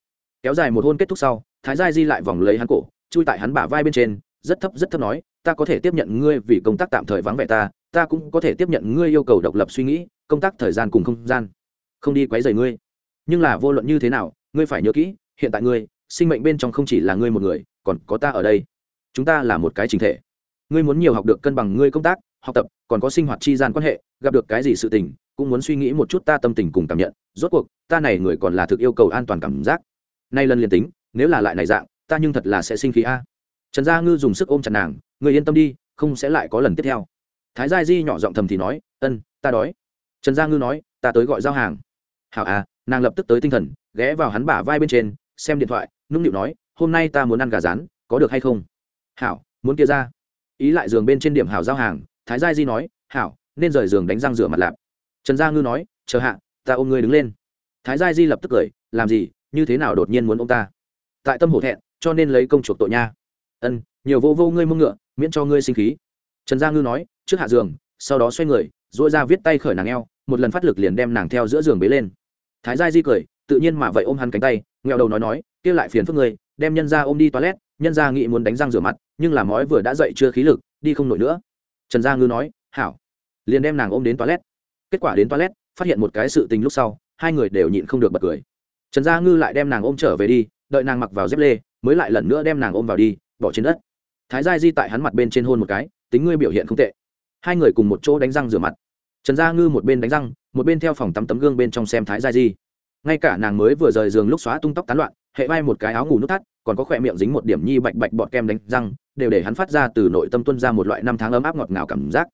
Kéo dài một hôn kết thúc sau, thái giai di lại vòng lấy hắn cổ, chui tại hắn bả vai bên trên, rất thấp rất thấp nói, ta có thể tiếp nhận ngươi vì công tác tạm thời vắng vẻ ta ta cũng có thể tiếp nhận ngươi yêu cầu độc lập suy nghĩ, công tác thời gian cùng không gian. Không đi quấy rầy ngươi. Nhưng là vô luận như thế nào, ngươi phải nhớ kỹ, hiện tại ngươi, sinh mệnh bên trong không chỉ là ngươi một người, còn có ta ở đây. Chúng ta là một cái chính thể. Ngươi muốn nhiều học được cân bằng ngươi công tác, học tập, còn có sinh hoạt chi gian quan hệ gặp được cái gì sự tình, cũng muốn suy nghĩ một chút ta tâm tình cùng cảm nhận. Rốt cuộc, ta này người còn là thực yêu cầu an toàn cảm giác. Nay lần liền tính, nếu là lại này dạng, ta nhưng thật là sẽ sinh khí a. Trần gia ngư dùng sức ôm chặt nàng người yên tâm đi, không sẽ lại có lần tiếp theo. Thái gia di nhỏ giọng thầm thì nói, ân, ta đói. Trần gia ngư nói, ta tới gọi giao hàng. Hảo à. Nàng lập tức tới tinh thần, ghé vào hắn bả vai bên trên, xem điện thoại, nũng nịu nói, hôm nay ta muốn ăn gà rán, có được hay không? Hảo, muốn kia ra. Ý lại giường bên trên điểm hảo giao hàng, thái gia di nói, hảo nên rời giường đánh răng rửa mặt lạp. Trần gia ngư nói, chờ hạ, ta ôm ngươi đứng lên. Thái gia di lập tức cười, làm gì? Như thế nào đột nhiên muốn ôm ta? Tại tâm hổ thẹn, cho nên lấy công chuộc tội nha. Ân, nhiều vô vô ngươi mông ngựa, miễn cho ngươi sinh khí. Trần gia ngư nói, trước hạ giường, sau đó xoay người dỗi ra viết tay khởi nàng eo, một lần phát lực liền đem nàng theo giữa giường bế lên. Thái gia di cười, tự nhiên mà vậy ôm hắn cánh tay nghèo đầu nói nói kia lại phiền phức người đem nhân ra ôm đi toilet, nhân ra nghĩ muốn đánh răng rửa mặt, nhưng là mói vừa đã dậy chưa khí lực, đi không nổi nữa. Trần gia ngư nói, hảo liền đem nàng ôm đến toilet. Kết quả đến toilet, phát hiện một cái sự tình lúc sau, hai người đều nhịn không được bật cười. Trần gia ngư lại đem nàng ôm trở về đi, đợi nàng mặc vào dép lê, mới lại lần nữa đem nàng ôm vào đi, bỏ trên đất. Thái gia di tại hắn mặt bên trên hôn một cái, tính ngươi biểu hiện không tệ. Hai người cùng một chỗ đánh răng rửa mặt. Trần gia ngư một bên đánh răng, một bên theo phòng tắm tấm gương bên trong xem thái gia di. Ngay cả nàng mới vừa rời giường lúc xóa tung tóc tán loạn, hệ vai một cái áo ngủ nút thắt, còn có khỏe miệng dính một điểm nhi bạch bạch bọt kem đánh răng, đều để hắn phát ra từ nội tâm tuân ra một loại năm tháng ấm áp ngọt ngào cảm giác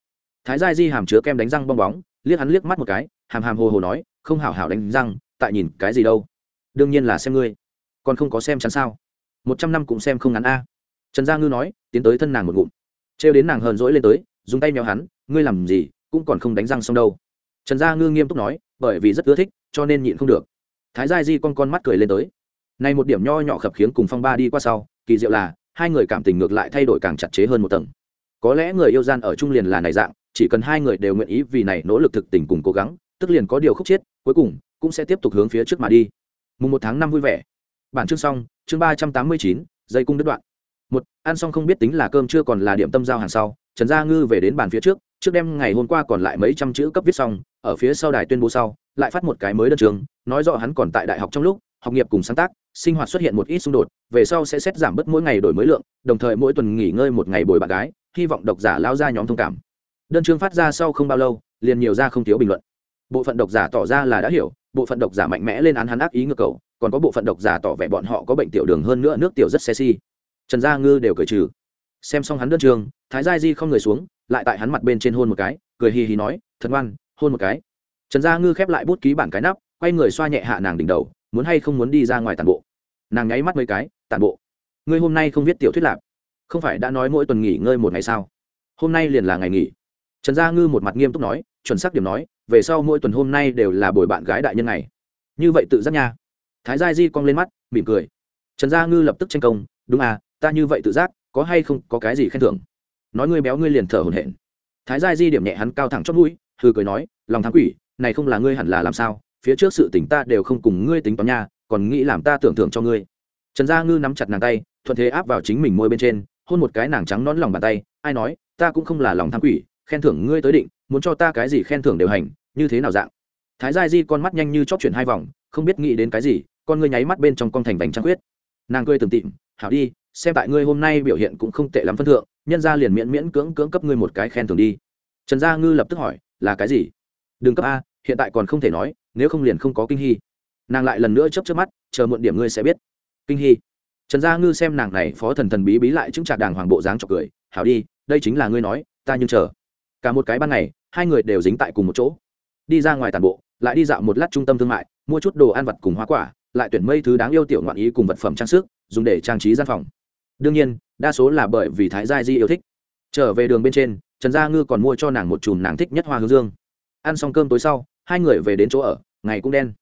thái gia di hàm chứa kem đánh răng bong bóng, liếc hắn liếc mắt một cái, hàm hàm hồ hồ nói, không hảo hảo đánh răng, tại nhìn cái gì đâu. Đương nhiên là xem ngươi. Còn không có xem chắn sao? Một trăm năm cũng xem không ngắn a. Trần gia ngư nói, tiến tới thân nàng một ngụm. Trêu đến nàng hờn rỗi lên tới, dùng tay mèo hắn, ngươi làm gì, cũng còn không đánh răng xong đâu. Trần gia ngư nghiêm túc nói, bởi vì rất ưa thích, cho nên nhịn không được. Thái gia di con con mắt cười lên tới. Nay một điểm nho nhỏ khập khiếng cùng phong ba đi qua sau, kỳ diệu là, hai người cảm tình ngược lại thay đổi càng chặt chẽ hơn một tầng. Có lẽ người yêu gian ở Trung liền là này dạng chỉ cần hai người đều nguyện ý vì này nỗ lực thực tình cùng cố gắng, tức liền có điều khúc chết, cuối cùng cũng sẽ tiếp tục hướng phía trước mà đi. Mùng một tháng năm vui vẻ. Bản chương xong, chương ba trăm tám mươi chín, dây cung đứt đoạn. Một, ăn xong không biết tính là cơm chưa còn là điểm tâm giao hàng sau, trần gia ngư về đến bàn phía trước trước đêm ngày hôm qua còn lại mấy trăm chữ cấp viết xong, ở phía sau đài tuyên bố sau, lại phát một cái mới đơn trường, nói rõ hắn còn tại đại học trong lúc, học nghiệp cùng sáng tác, sinh hoạt xuất hiện một ít xung đột, về sau sẽ xét giảm bớt mỗi ngày đổi mới lượng, đồng thời mỗi tuần nghỉ ngơi một ngày bồi bạn gái, hy vọng độc giả lao ra nhóm thông cảm đơn chương phát ra sau không bao lâu, liền nhiều ra không thiếu bình luận. Bộ phận độc giả tỏ ra là đã hiểu, bộ phận độc giả mạnh mẽ lên án hắn ác ý ngược cầu, còn có bộ phận độc giả tỏ vẻ bọn họ có bệnh tiểu đường hơn nữa, nước tiểu rất sexy. Trần gia ngư đều cười trừ. Xem xong hắn đơn trường thái gia di không người xuống, lại tại hắn mặt bên trên hôn một cái, cười hì hì nói, thật ngoan, hôn một cái. Trần gia ngư khép lại bút ký bản cái nắp, quay người xoa nhẹ hạ nàng đỉnh đầu, muốn hay không muốn đi ra ngoài tàn bộ. Nàng nháy mắt mấy cái tàn bộ? Ngươi hôm nay không viết tiểu thuyết lạp không phải đã nói mỗi tuần nghỉ ngơi một ngày sao? Hôm nay liền là ngày nghỉ trần gia ngư một mặt nghiêm túc nói, chuẩn xác điểm nói, về sau mỗi tuần hôm nay đều là buổi bạn gái đại nhân ngày. Như vậy tự giác nha. Thái gia di cong lên mắt, mỉm cười. Trần gia ngư lập tức tranh công, đúng à ta như vậy tự giác, có hay không có cái gì khen thưởng? Nói ngươi béo ngươi liền thở hổn hển. Thái gia di điểm nhẹ hắn cao thẳng chót mũi, hừ cười nói, lòng thắng quỷ, này không là ngươi hẳn là làm sao, phía trước sự tỉnh ta đều không cùng ngươi tính toán nha, còn nghĩ làm ta tưởng thưởng cho ngươi. Trần gia ngư nắm chặt nàng tay, thuận thế áp vào chính mình môi bên trên, hôn một cái nàng trắng nón lòng bàn tay, ai nói, ta cũng không là lòng tham quỷ khen thưởng ngươi tới định, muốn cho ta cái gì khen thưởng đều hành, như thế nào dạng? Thái gia di con mắt nhanh như chóp chuyển hai vòng, không biết nghĩ đến cái gì, con ngươi nháy mắt bên trong con thành vành trăng quyết nàng cười từng tịm hảo đi, xem tại ngươi hôm nay biểu hiện cũng không tệ lắm phân thượng, nhân ra liền miễn miễn cưỡng cưỡng cấp ngươi một cái khen thưởng đi. Trần gia ngư lập tức hỏi, là cái gì? Đừng cấp a, hiện tại còn không thể nói, nếu không liền không có kinh hy. Nàng lại lần nữa chấp chấp mắt, chờ muộn điểm ngươi sẽ biết. Kinh hy? Trần gia ngư xem nàng này phó thần thần bí bí lại chứng trạc đàng hoàng bộ dáng chọc cười, hảo đi, đây chính là ngươi nói, ta nhưng chờ cả một cái ban ngày, hai người đều dính tại cùng một chỗ. Đi ra ngoài tàn bộ, lại đi dạo một lát trung tâm thương mại, mua chút đồ ăn vặt cùng hoa quả, lại tuyển mây thứ đáng yêu tiểu ngoạn ý cùng vật phẩm trang sức, dùng để trang trí gian phòng. Đương nhiên, đa số là bởi vì thái gia di yêu thích. Trở về đường bên trên, trần gia ngư còn mua cho nàng một chùm nàng thích nhất hoa hướng dương. Ăn xong cơm tối sau, hai người về đến chỗ ở, ngày cũng đen.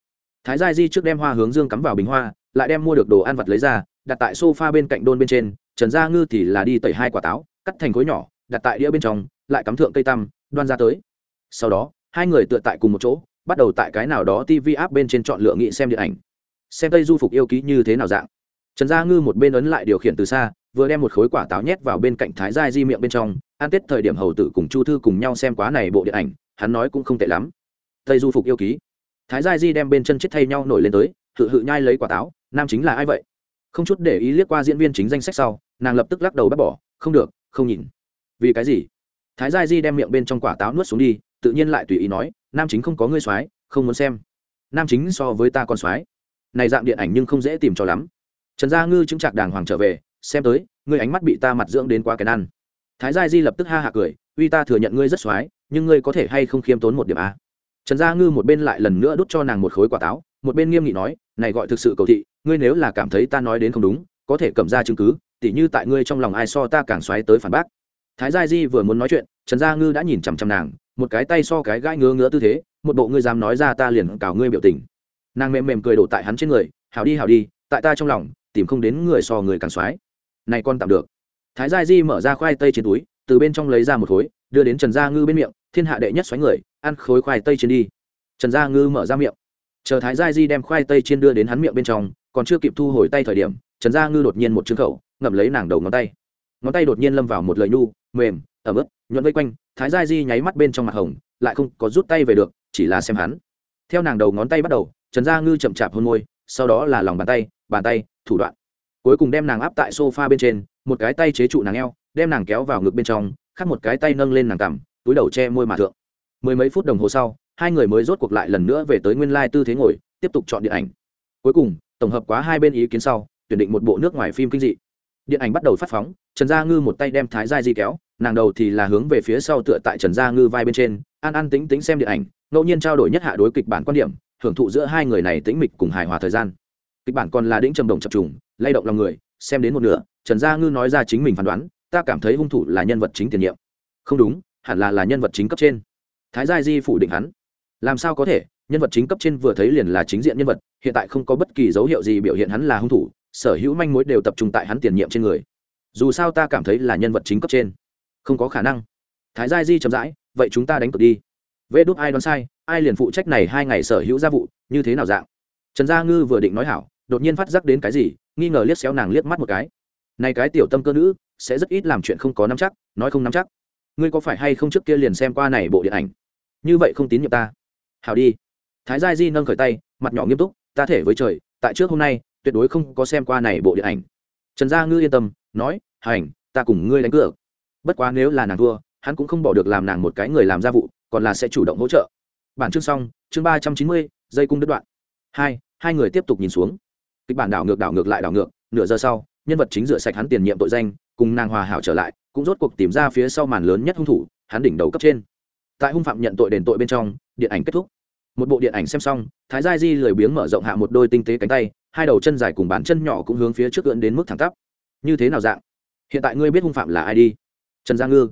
Thái gia di trước đem hoa hướng dương cắm vào bình hoa, lại đem mua được đồ ăn vặt lấy ra, đặt tại sofa bên cạnh đôn bên trên, trần gia ngư thì là đi tẩy hai quả táo, cắt thành khối nhỏ, đặt tại đĩa bên trong lại cắm thượng cây tăm, đoan ra tới. Sau đó, hai người tựa tại cùng một chỗ, bắt đầu tại cái nào đó tv app bên trên chọn lựa nghị xem điện ảnh. Xem tây du phục yêu ký như thế nào dạng. Trần gia ngư một bên ấn lại điều khiển từ xa, vừa đem một khối quả táo nhét vào bên cạnh thái gia di miệng bên trong An tết thời điểm hầu tử cùng chu thư cùng nhau xem quá này bộ điện ảnh, hắn nói cũng không tệ lắm. Tây du phục yêu ký. Thái gia di đem bên chân chết thay nhau nổi lên tới, hự hự nhai lấy quả táo, nam chính là ai vậy? Không chút để ý liếc qua diễn viên chính danh sách sau, nàng lập tức lắc đầu bác bỏ, không được, không nhìn. Vì cái gì? Thái gia di đem miệng bên trong quả táo nuốt xuống đi, tự nhiên lại tùy ý nói, nam chính không có ngươi soái, không muốn xem. Nam chính so với ta con soái. Này dạng điện ảnh nhưng không dễ tìm cho lắm. Trần gia ngư chứng trạc đàng hoàng trở về, xem tới, ngươi ánh mắt bị ta mặt dưỡng đến quá cái ăn. Thái gia di lập tức ha hạ cười, uy ta thừa nhận ngươi rất x nhưng ngươi có thể hay không khiêm tốn một điểm a trần gia ngư một bên lại lần nữa đút cho nàng một khối quả táo, một bên nghiêm nghị nói, này gọi thực sự cầu thị, ngươi nếu là cảm thấy ta nói đến không đúng, có thể cầm ra chứng cứ, tỉ như tại ngươi trong lòng ai so ta càng xoáy tới phản bác thái gia di vừa muốn nói chuyện, trần gia ngư đã nhìn chằm chằm nàng, một cái tay so cái gãi ngứa ngứa tư thế, một bộ ngươi dám nói ra ta liền cào ngươi biểu tình. Nàng mềm mềm cười đổ tại hắn trên người, hảo đi hảo đi, tại ta trong lòng, tìm không đến người so người càng xoáy này con tạm được. Thái gia di mở ra khoai tây trên túi, từ bên trong lấy ra một khối, đưa đến trần gia ngư bên miệng, thiên hạ đệ nhất xoáy người, ăn khối khoai tây trên đi. Trần gia ngư mở ra miệng. Chờ thái gia di đem khoai tây trên đưa đến hắn miệng bên trong, còn chưa kịp thu hồi tay thời điểm, trần gia ngư đột nhiên một trứng khẩu, ngậm lấy nàng đầu ngón tay ngón tay đột nhiên lâm vào một lời nhu, mềm, ẩm ướt, nhuận vây quanh, thái gia di nháy mắt bên trong mặt hồng, lại không có rút tay về được, chỉ là xem hắn. Theo nàng đầu ngón tay bắt đầu, trần gia ngư chậm chạp hôn môi, sau đó là lòng bàn tay bàn tay, thủ đoạn. Cuối cùng đem nàng áp tại sofa bên trên, một cái tay chế trụ nàng eo, đem nàng kéo vào ngực bên trong, khác một cái tay nâng lên nàng cằm, túi đầu che môi mà thượng. Mười mấy phút đồng hồ sau, hai người mới rốt cuộc lại lần nữa về tới nguyên lai tư thế ngồi, tiếp tục chọn điện ảnh. Cuối cùng, tổng hợp quá hai bên ý kiến sau, tuyển định một bộ nước ngoài phim kinh dị. Điện ảnh bắt đầu phát phóng trần gia ngư một tay đem thái gia di kéo, nàng đầu thì là hướng về phía sau tựa tại trần gia ngư vai bên trên, an an tính tính xem điện ảnh, ngẫu nhiên trao đổi nhất hạ đối kịch bản quan điểm, hưởng thụ giữa hai người này tĩnh mịch cùng hài hòa thời gian. Kịch bản còn là đĩnh trầm đồng chập trùng, lay động lòng người, xem đến một nửa, trần gia ngư nói ra chính mình phán đoán, ta cảm thấy hung thủ là nhân vật chính tiền nhiệm. Không đúng, hẳn là là nhân vật chính cấp trên. Thái gia di phủ định hắn. Làm sao có thể, nhân vật chính cấp trên vừa thấy liền là chính diện nhân vật, hiện tại không có bất kỳ dấu hiệu gì biểu hiện hắn là hung thủ, sở hữu manh mối đều tập trung tại hắn tiền nhiệm trên người dù sao ta cảm thấy là nhân vật chính cấp trên. Không có khả năng. Thái gia di chậm rãi, vậy chúng ta đánh cược đi. Vê đúc ai đoán sai, ai liền phụ trách này hai ngày sở hữu gia vụ, như thế nào dạng? Trần gia ngư vừa định nói hảo, đột nhiên phát giác đến cái gì, nghi ngờ liếc xéo nàng liếc mắt một cái. Này cái tiểu tâm cơ nữ, sẽ rất ít làm chuyện không có nắm chắc, nói không nắm chắc. Ngươi có phải hay không trước kia liền xem qua này bộ điện ảnh? Như vậy không tín nhiệm ta. Hảo đi. Thái gia di nâng khởi tay, mặt nhỏ nghiêm túc, ta thể với trời, tại trước hôm nay, tuyệt đối không có xem qua này bộ điện ảnh. Trần gia ngư yên tâm nói, hành, ta cùng ngươi đánh cược. Bất quá nếu là nàng thua, hắn cũng không bỏ được làm nàng một cái người làm gia vụ, còn là sẽ chủ động hỗ trợ. Bản chương xong, chương ba trăm chín mươi, dây cung đứt đoạn. Hai hai người tiếp tục nhìn xuống. Kịch bản đảo ngược đảo ngược lại đảo ngược, nửa giờ sau, nhân vật chính rửa sạch hắn tiền nhiệm tội danh, cùng nàng hòa hảo trở lại, cũng rốt cuộc tìm ra phía sau màn lớn nhất hung thủ, hắn đỉnh đầu cấp trên. Tại hung phạm nhận tội đền tội bên trong, điện ảnh kết thúc. Một bộ điện ảnh xem xong, thái gia di lười biếng mở rộng hạ một đôi tinh tế cánh tay, hai đầu chân dài cùng bàn chân nhỏ cũng hướng phía trước ưỡn đến mức thẳng tắp như thế nào dạng? Hiện tại ngươi biết hung phạm là ai đi? Trần gia ngư.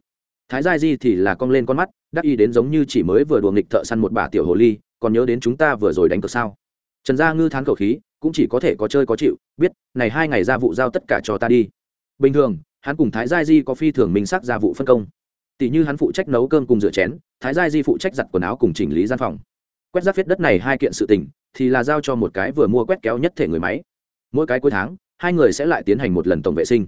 Thái gia di thì là cong lên con mắt, đắc ý đến giống như chỉ mới vừa đùa nghịch thợ săn một bà tiểu hồ ly, còn nhớ đến chúng ta vừa rồi đánh cược sao? Trần gia ngư thán khẩu khí, cũng chỉ có thể có chơi có chịu, biết, này hai ngày ra vụ giao tất cả cho ta đi. Bình thường, hắn cùng thái gia di có phi thường minh sắc ra vụ phân công. Tỷ như hắn phụ trách nấu cơm cùng rửa chén, thái gia di phụ trách giặt quần áo cùng chỉnh lý gian phòng. Quét rác phết đất này hai kiện sự tình, thì là giao cho một cái vừa mua quét kéo nhất thể người máy. Mỗi cái cuối tháng hai người sẽ lại tiến hành một lần tổng vệ sinh.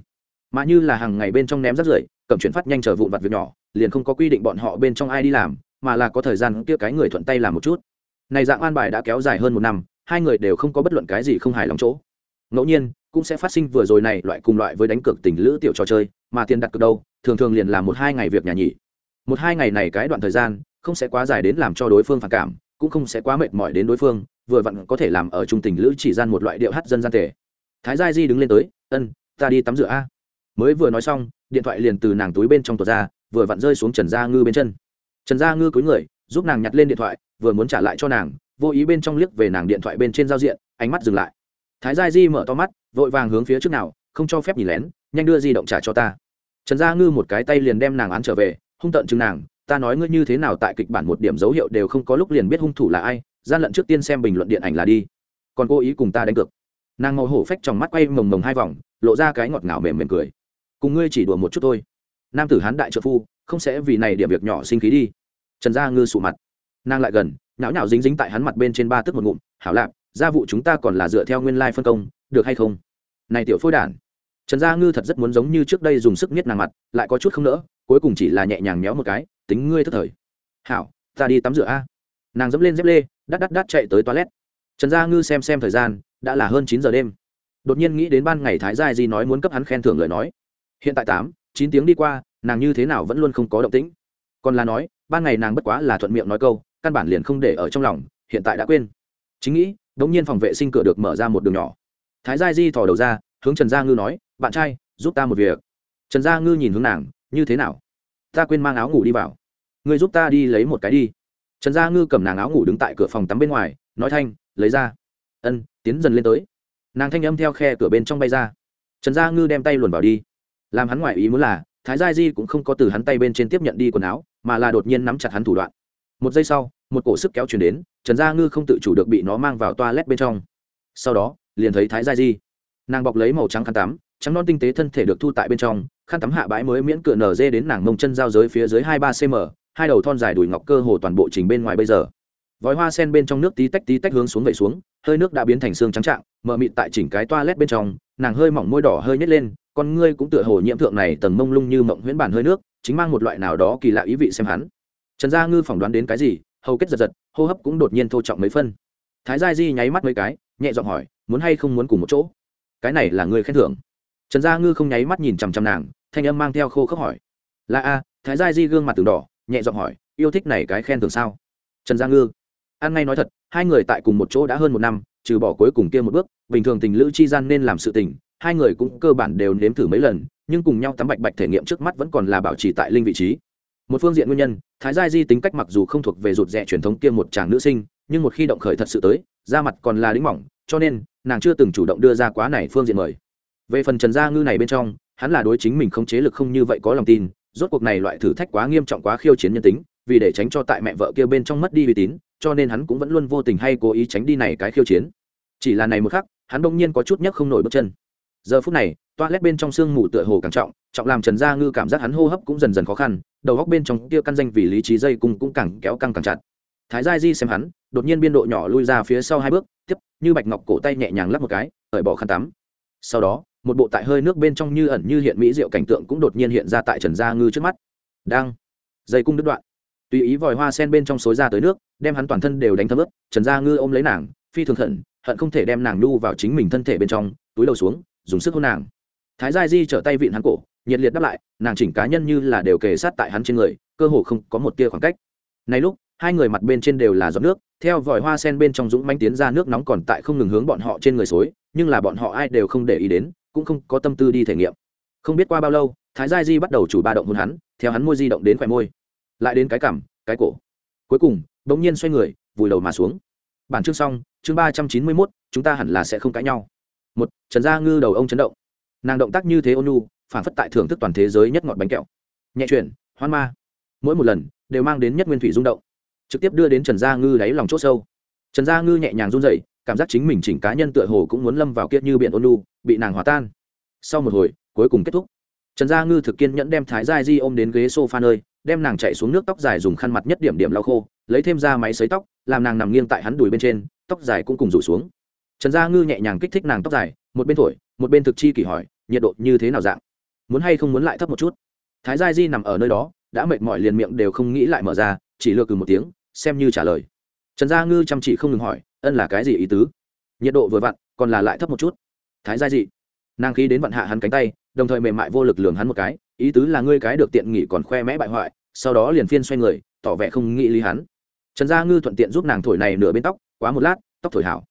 Mà như là hàng ngày bên trong ném rác rưởi, cầm chuyển phát nhanh chờ vụn vặt việc nhỏ, liền không có quy định bọn họ bên trong ai đi làm, mà là có thời gian kia cái người thuận tay làm một chút. Này dạng an bài đã kéo dài hơn một năm, hai người đều không có bất luận cái gì không hài lòng chỗ. Ngẫu nhiên, cũng sẽ phát sinh vừa rồi này loại cùng loại với đánh cược tình lữ tiểu trò chơi, mà tiền đặt cược đâu, thường thường liền là một hai ngày việc nhà nhỉ. Một hai ngày này cái đoạn thời gian, không sẽ quá dài đến làm cho đối phương phản cảm, cũng không sẽ quá mệt mỏi đến đối phương, vừa vặn có thể làm ở trung tình lữ chỉ gian một loại điệu hát dân gian tề thái gia di đứng lên tới, ân, ta đi tắm rửa a. Mới vừa nói xong, điện thoại liền từ nàng túi bên trong tuột ra, vừa vặn rơi xuống trần gia ngư bên chân. Trần gia ngư cúi người, giúp nàng nhặt lên điện thoại, vừa muốn trả lại cho nàng, vô ý bên trong liếc về nàng điện thoại bên trên giao diện, ánh mắt dừng lại. Thái gia di mở to mắt, vội vàng hướng phía trước nào, không cho phép nhìn lén, nhanh đưa di động trả cho ta. Trần gia ngư một cái tay liền đem nàng án trở về, hung tận chừng nàng, ta nói ngươi như thế nào tại kịch bản một điểm dấu hiệu đều không có lúc liền biết hung thủ là ai, gian lận trước tiên xem bình luận điện ảnh là đi. Còn cố ý cùng ta đánh cược nàng màu hổ phách trong mắt quay mồng mồng hai vòng, lộ ra cái ngọt ngào mềm mềm cười. Cùng ngươi chỉ đùa một chút thôi. Nam tử hán đại trợ phu, không sẽ vì này điểm việc nhỏ sinh khí đi. Trần gia ngư sụ mặt. Nàng lại gần, nhão nhão dính dính tại hắn mặt bên trên ba tức một ngụm, hảo lạp, gia vụ chúng ta còn là dựa theo nguyên lai phân công, được hay không? Này tiểu phôi đản. Trần gia ngư thật rất muốn giống như trước đây dùng sức miết nàng mặt, lại có chút không nỡ, cuối cùng chỉ là nhẹ nhàng méo một cái, tính ngươi thất thời. Hảo, ta đi tắm rửa a. Nàng dẫm lên dép lê, đắt đắt đắt chạy tới toilet trần gia ngư xem xem thời gian, đã là hơn chín giờ đêm. Đột nhiên nghĩ đến ban ngày thái gia di nói muốn cấp hắn khen thưởng lời nói. Hiện tại tám, chín tiếng đi qua, nàng như thế nào vẫn luôn không có động tĩnh. Còn là nói, ban ngày nàng bất quá là thuận miệng nói câu, căn bản liền không để ở trong lòng, hiện tại đã quên. Chính nghĩ, đống nhiên phòng vệ sinh cửa được mở ra một đường nhỏ. Thái gia di thò đầu ra, hướng trần gia ngư nói, bạn trai, giúp ta một việc. Trần gia ngư nhìn hướng nàng, như thế nào? Ta quên mang áo ngủ đi vào. Ngươi giúp ta đi lấy một cái đi. Trần gia ngư cầm nàng áo ngủ đứng tại cửa phòng tắm bên ngoài, nói thanh lấy ra. Ân, tiến dần lên tới. Nàng thanh âm theo khe cửa bên trong bay ra. Trần gia ngư đem tay luồn vào đi. Làm hắn ngoại ý muốn là, thái gia di cũng không có từ hắn tay bên trên tiếp nhận đi quần áo, mà là đột nhiên nắm chặt hắn thủ đoạn. Một giây sau, một cổ sức kéo chuyển đến, trần gia ngư không tự chủ được bị nó mang vào toa lét bên trong. Sau đó, liền thấy thái gia di. Nàng bọc lấy màu trắng khăn tắm, trắng non tinh tế thân thể được thu tại bên trong, khăn tắm hạ bãi mới miễn cửa nở dê đến nàng mông chân giao giới phía dưới hai ba cm hai đầu thon dài đùi ngọc cơ hồ toàn bộ trình bên ngoài bây giờ vòi hoa sen bên trong nước tí tách tí tách hướng xuống vậy xuống, hơi nước đã biến thành xương trắng trạng, mờ mịt tại chỉnh cái toa lét bên trong, nàng hơi mỏng môi đỏ hơi nhét lên, con ngươi cũng tựa hồ nhiễm thượng này tầng mông lung như mộng huyễn bản hơi nước, chính mang một loại nào đó kỳ lạ ý vị xem hắn. Trần gia ngư phỏng đoán đến cái gì, hầu kết giật giật, hô hấp cũng đột nhiên thô trọng mấy phân. Thái gia di nháy mắt mấy cái, nhẹ giọng hỏi, muốn hay không muốn cùng một chỗ? Cái này là người khen thưởng. Trần gia ngư không nháy mắt nhìn chằm chằm nàng, thanh âm mang theo khô khốc hỏi. Là a, thái gia di gương mặt từng đỏ, nhẹ giọng hỏi, yêu thích này cái khen thưởng sao? Trần gia ngư ăn ngay nói thật, hai người tại cùng một chỗ đã hơn một năm, trừ bỏ cuối cùng kia một bước, bình thường tình lữ chi gian nên làm sự tình, hai người cũng cơ bản đều nếm thử mấy lần, nhưng cùng nhau tắm bạch bạch thể nghiệm trước mắt vẫn còn là bảo trì tại linh vị trí. Một phương diện nguyên nhân, thái gia di tính cách mặc dù không thuộc về rụt rè truyền thống kia một chàng nữ sinh, nhưng một khi động khởi thật sự tới, da mặt còn là đính mỏng, cho nên, nàng chưa từng chủ động đưa ra quá này phương diện mời. Về phần trần gia ngư này bên trong, hắn là đối chính mình không chế lực không như vậy có lòng tin, rốt cuộc này loại thử thách quá nghiêm trọng quá khiêu chiến nhân tính, vì để tránh cho tại mẹ vợ kia bên trong mất đi uy tín cho nên hắn cũng vẫn luôn vô tình hay cố ý tránh đi này cái khiêu chiến. Chỉ là này một khắc, hắn đông nhiên có chút nhấc không nổi bước chân. Giờ phút này toa lét bên trong sương mù tựa hồ càng trọng trọng làm trần gia ngư cảm giác hắn hô hấp cũng dần dần khó khăn, đầu góc bên trong kia căn danh vì lý trí dây cung cũng càng kéo căng càng chặt. Thái gia di xem hắn, đột nhiên biên độ nhỏ lui ra phía sau hai bước, tiếp, như bạch ngọc cổ tay nhẹ nhàng lắp một cái, cởi bỏ khăn tắm. Sau đó, một bộ tại hơi nước bên trong như ẩn như hiện mỹ diệu cảnh tượng cũng đột nhiên hiện ra tại trần gia ngư trước mắt. Đang, dây cung đứt đoạn tùy ý vòi hoa sen bên trong xối ra tới nước, đem hắn toàn thân đều đánh thấm ướt, trần gia ngư ôm lấy nàng, phi thường thận hận không thể đem nàng nhu vào chính mình thân thể bên trong, túi đầu xuống, dùng sức hôn nàng. Thái gia di trở tay vịn hắn cổ, nhiệt liệt đáp lại, nàng chỉnh cá nhân như là đều kề sát tại hắn trên người, cơ hồ không có một tia khoảng cách. Này lúc, hai người mặt bên trên đều là giọt nước, theo vòi hoa sen bên trong dũng manh tiến ra nước nóng còn tại không ngừng hướng bọn họ trên người xối, nhưng là bọn họ ai đều không để ý đến, cũng không có tâm tư đi thể nghiệm. Không biết qua bao lâu, thái gia di bắt đầu chủ ba động hôn hắn, theo hắn môi di động đến khỏe môi lại đến cái cằm cái cổ. Cuối cùng, bỗng nhiên xoay người, vùi đầu mà xuống. Bản chương xong, chương ba trăm chín mươi mốt, chúng ta hẳn là sẽ không cãi nhau. Một, trần gia ngư đầu ông chấn động. Nàng động tác như thế ônu phản phất tại thưởng thức toàn thế giới nhất ngọt bánh kẹo. Nhẹ chuyển, hoan ma. Mỗi một lần, đều mang đến nhất nguyên thủy rung động. Trực tiếp đưa đến trần gia ngư đáy lòng c h sâu. Trần gia ngư nhẹ nhàng run dậy cảm giác chính mình chỉnh cá nhân tựa hồ cũng muốn lâm vào kiệt như biển ônu bị nàng hòa tan. Sau một hồi, cuối cùng kết thúc. Trần gia ngư thực kiên nhẫn đem thái gia di ôm đến ghế s o f a nơi đem nàng chạy xuống nước tóc dài dùng khăn mặt nhất điểm điểm lau khô, lấy thêm ra máy xấy tóc, làm nàng nằm nghiêng tại hắn đùi bên trên, tóc dài cũng cùng rủ xuống. Trần gia ngư nhẹ nhàng kích thích nàng tóc dài, một bên thổi, một bên thực chi kỳ hỏi, nhiệt độ như thế nào dạng? Muốn hay không muốn lại thấp một chút? Thái gia di nằm ở nơi đó, đã mệt mỏi liền miệng đều không nghĩ lại mở ra, chỉ lừa cừ một tiếng, xem như trả lời. Trần gia ngư chăm chỉ không ngừng hỏi, ân là cái gì ý tứ? Nhiệt độ vừa vặn, còn là lại thấp một chút. Thái gia dị nàng khí đến vặn hạ hắn cánh tay, đồng thời mềm mại vô lực lường hắn một cái ý tứ là ngươi cái được tiện nghỉ còn khoe mẽ bại hoại, sau đó liền phiên xoay người, tỏ vẻ không nghĩ lý hắn. Trần gia ngư thuận tiện giúp nàng thổi này nửa bên tóc, quá một lát, tóc thổi hảo.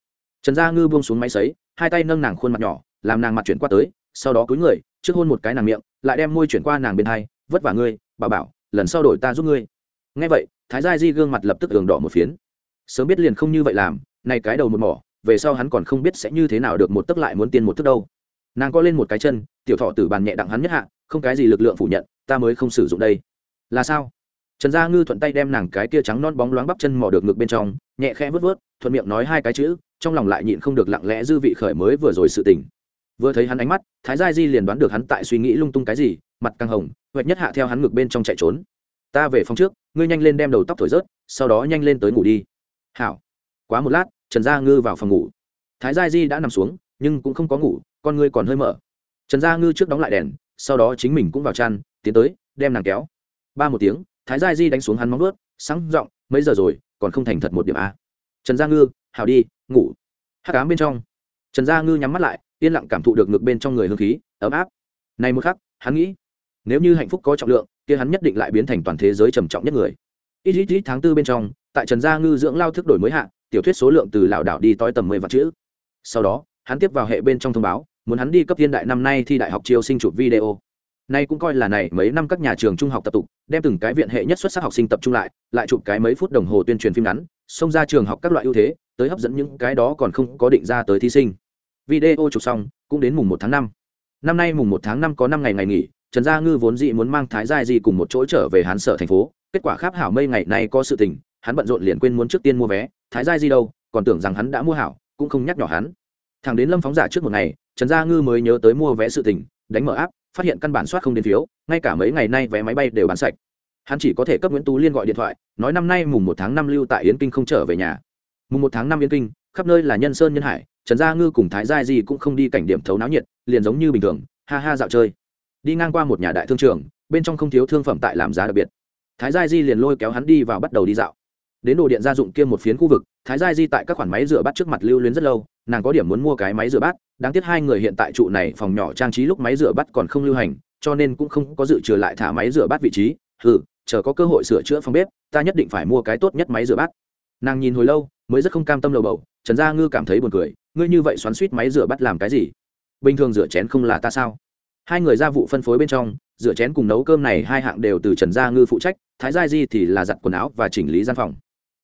Trần gia ngư buông xuống máy sấy, hai tay nâng nàng khuôn mặt nhỏ, làm nàng mặt chuyển qua tới, sau đó cúi người, trước hôn một cái nàng miệng, lại đem môi chuyển qua nàng bên hai, vất vả ngươi, bà bảo, lần sau đổi ta giúp ngươi. Ngay vậy, thái gia di gương mặt lập tức đường đỏ một phiến. Sớm biết liền không như vậy làm này cái đầu một mỏ, về sau hắn còn không biết sẽ như thế nào được một tức lại muốn tiền một tức đâu nàng co lên một cái chân, tiểu thọ tử bàn nhẹ đặng hắn nhất hạ, không cái gì lực lượng phủ nhận, ta mới không sử dụng đây. Là sao? Trần gia ngư thuận tay đem nàng cái kia trắng non bóng loáng bắp chân mò được ngực bên trong, nhẹ khẽ vớt vớt, thuận miệng nói hai cái chữ, trong lòng lại nhịn không được lặng lẽ dư vị khởi mới vừa rồi sự tỉnh vừa thấy hắn ánh mắt, thái gia di liền đoán được hắn tại suy nghĩ lung tung cái gì, mặt căng hồng huệch nhất hạ theo hắn ngực bên trong chạy trốn. Ta về phòng trước, ngươi nhanh lên đem đầu tóc thổi rớt, sau đó nhanh lên tới ngủ đi. Hảo. Quá một lát, trần gia ngư vào phòng ngủ. Thái gia di đã nằm xuống, nhưng cũng không có ngủ con ngươi còn hơi mở. Trần gia ngư trước đóng lại đèn, sau đó chính mình cũng vào chăn, tiến tới, đem nàng kéo. Ba một tiếng, thái gia di đánh xuống hắn móng ướt sáng r ộ n g mấy giờ rồi, còn không thành thật một điểm a trần gia ngư hào đi, ngủ. Hát cám bên trong. Trần gia ngư nhắm mắt lại, yên lặng cảm thụ được ngực bên trong người hương khí, ấm áp. Này một khắc, hắn nghĩ, nếu như hạnh phúc có trọng lượng, kia hắn nhất định lại biến thành toàn thế giới trầm trọng nhất người. Ít ít ít tháng tư bên trong, tại trần gia ngư dưỡng lao thức đổi mới hạ, tiểu thuyết số lượng từ lảo đảo đi toi tầm mười vạn chữ. Sau đó, hắn tiếp vào hệ bên trong thông báo muốn hắn đi cấp thiên đại năm nay thi đại học chiêu sinh chụp video. Nay cũng coi là này mấy năm các nhà trường trung học tập tục, đem từng cái viện hệ nhất xuất sắc học sinh tập trung lại lại chụp cái mấy phút đồng hồ tuyên truyền phim ngắn, xông ra trường học các loại ưu thế, tới hấp dẫn những cái đó còn không có định ra tới thí sinh. Video chụp xong, cũng đến mùng một tháng năm. Năm nay mùng một tháng năm có năm ngày ngày nghỉ, trần gia ngư vốn dị muốn mang thái gia di cùng một chỗ trở về hán sở thành phố, kết quả kháp hảo mây ngày nay có sự tình, hắn bận rộn liền quên muốn trước tiên mua vé, thái gia di đâu, còn tưởng rằng hắn đã mua hảo, cũng không nhắc nhỏ hắn. Thằng đến lâm phóng giả trước một ngày trần gia ngư mới nhớ tới mua vé sự tình, đánh mở áp phát hiện căn bản soát không đến phiếu, ngay cả mấy ngày nay vé máy bay đều bán sạch. Hắn chỉ có thể cấp nguyễn tú liên gọi điện thoại, nói năm nay mùng một tháng năm lưu tại yến kinh không trở về nhà. Mùng một tháng năm yến kinh, khắp nơi là nhân sơn nhân hải, trần gia ngư cùng thái gia di cũng không đi cảnh điểm thấu náo nhiệt, liền giống như bình thường, ha ha dạo chơi. Đi ngang qua một nhà đại thương trường, bên trong không thiếu thương phẩm tại làm giá đặc biệt. Thái gia di liền lôi kéo hắn đi vào bắt đầu đi dạo đến đồ điện gia dụng kia một phiến khu vực, thái gia di tại các khoản máy rửa bát trước mặt lưu luyến rất lâu, nàng có điểm muốn mua cái máy rửa bát, đáng tiếc hai người hiện tại trụ này phòng nhỏ trang trí lúc máy rửa bát còn không lưu hành, cho nên cũng không có dự trừ lại thả máy rửa bát vị trí. Ừ chờ có cơ hội sửa chữa phòng bếp, ta nhất định phải mua cái tốt nhất máy rửa bát. Nàng nhìn hồi lâu, mới rất không cam tâm lầu bầu, trần gia ngư cảm thấy buồn cười, ngươi như vậy xoắn suýt máy rửa bát làm cái gì? Bình thường rửa chén không là ta sao? Hai người ra vụ phân phối bên trong, rửa chén cùng nấu cơm này hai hạng đều từ trần gia ngư phụ trách, thái gia di thì là giặt quần áo và chỉnh lý gian phòng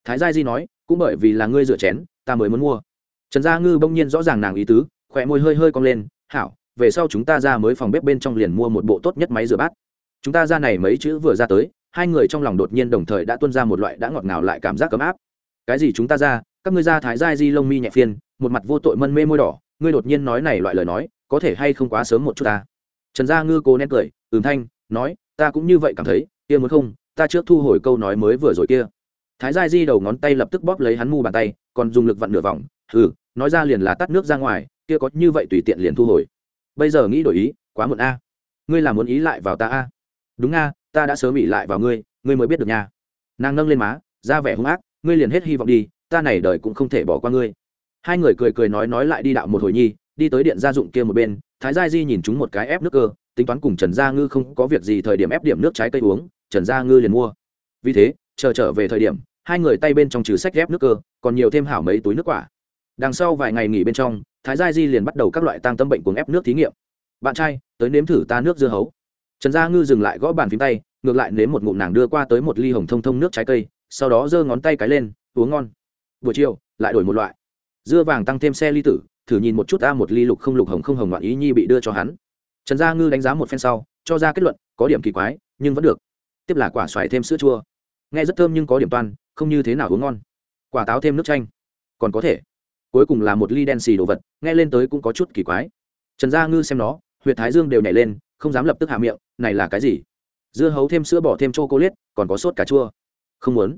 thái gia di nói, cũng bởi vì là ngươi rửa chén, ta mới muốn mua. Trần gia ngư bỗng nhiên rõ ràng nàng ý tứ khỏe môi hơi hơi cong lên, hảo, về sau chúng ta ra mới phòng bếp bên trong liền mua một bộ tốt nhất máy rửa bát. Chúng ta ra này mấy chữ vừa ra tới, hai người trong lòng đột nhiên đồng thời đã tuân ra một loại đã ngọt ngào lại cảm giác ấm áp. Cái gì chúng ta ra? Các ngươi ra thái gia di lông mi nhẹ phiên, một mặt vô tội mân mê môi đỏ, ngươi đột nhiên nói này loại lời nói, có thể hay không quá sớm một chút ta? Trần gia ngư cố nén cười, ừm thanh, nói, ta cũng như vậy cảm thấy, kia muốn không, ta trước thu hồi câu nói mới vừa rồi kia thái gia di đầu ngón tay lập tức bóp lấy hắn mu bàn tay, còn dùng lực vặn nửa vòng ừ nói ra liền là tắt nước ra ngoài, kia có như vậy tùy tiện liền thu hồi. Bây giờ nghĩ đổi ý, quá muộn a. Ngươi là muốn ý lại vào ta a? Đúng a, ta đã sớm ỉ lại vào ngươi ngươi mới biết được nha. Nàng nâng lên má, ra vẻ hung ác, ngươi liền hết hy vọng đi, ta này đời cũng không thể bỏ qua ngươi. Hai người cười cười nói nói lại đi đạo một hồi nhi, đi tới điện gia dụng kia một bên, thái gia di nhìn chúng một cái ép nước cơ, tính toán cùng trần gia ngư không có việc gì thời điểm ép điểm nước trái cây uống, trần gia ngư liền mua. Vì thế, chờ trở về thời điểm hai người tay bên trong trừ sách ép nước cơ, còn nhiều thêm hảo mấy túi nước quả. Đằng sau vài ngày nghỉ bên trong, thái gia di liền bắt đầu các loại tăng tâm bệnh cuồng ép nước thí nghiệm. Bạn trai, tới nếm thử ta nước dưa hấu. Trần gia ngư dừng lại gõ bàn phím tay, ngược lại nếm một ngụm nàng đưa qua tới một ly hồng thông thông nước trái cây, sau đó giơ ngón tay cái lên, uống ngon. Buổi chiều, lại đổi một loại. Dưa vàng tăng thêm xe ly tử, thử nhìn một chút a, một ly lục không lục hồng không hồng ngoạn ý nhi bị đưa cho hắn. Trần gia ngư đánh giá một phen sau, cho ra kết luận, có điểm kỳ quái, nhưng vẫn được. Tiếp là quả xoài thêm sữa chua. Nghe rất thơm nhưng có điểm toan không như thế nào uống ngon. Quả táo thêm nước chanh. Còn có thể. Cuối cùng là một ly đen xì đồ vật, nghe lên tới cũng có chút kỳ quái. Trần gia ngư xem nó, huyệt thái dương đều nhảy lên, không dám lập tức hạ miệng, này là cái gì? Dưa hấu thêm sữa bỏ thêm chô cô liết còn có sốt cà chua. Không muốn.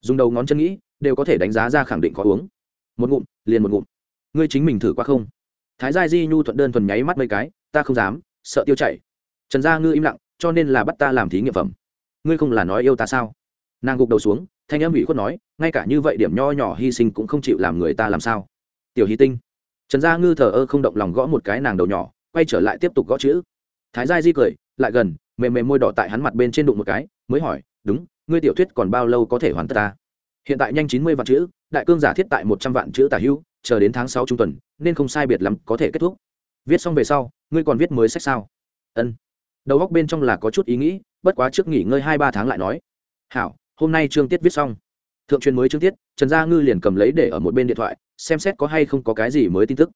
Dùng đầu ngón chân nghĩ, đều có thể đánh giá ra khẳng định có uống. Một ngụm, liền một ngụm. Ngươi chính mình thử qua không? Thái gia di nhu thuận đơn thuần nháy mắt mấy cái, ta không dám, sợ tiêu chảy. Trần gia ngư im lặng, cho nên là bắt ta làm thí nghiệm phẩm. Ngươi không là nói yêu ta sao? Nàng gục đầu xuống thanh âm ủy khuất nói, ngay cả như vậy điểm nho nhỏ hy sinh cũng không chịu làm người ta làm sao? Tiểu hy tinh. Trần gia ngư thờ ơ không động lòng gõ một cái nàng đầu nhỏ, quay trở lại tiếp tục gõ chữ. Thái gia di cười, lại gần, mềm mềm môi đỏ tại hắn mặt bên trên đụng một cái, mới hỏi, đúng, ngươi tiểu thuyết còn bao lâu có thể hoàn tất ta? Hiện tại nhanh chín mươi vạn chữ, đại cương giả thiết tại một trăm vạn chữ tả hữu chờ đến tháng sáu trung tuần, nên không sai biệt lắm có thể kết thúc. Viết xong về sau, ngươi còn viết mới sách sao? Ân. Đầu góc bên trong là có chút ý nghĩ, bất quá trước nghỉ ngơi hai ba tháng lại nói, hảo hôm nay trương tiết viết xong. Thượng truyền mới trương tiết, trần gia ngư liền cầm lấy để ở một bên điện thoại, xem xét có hay không có cái gì mới tin tức.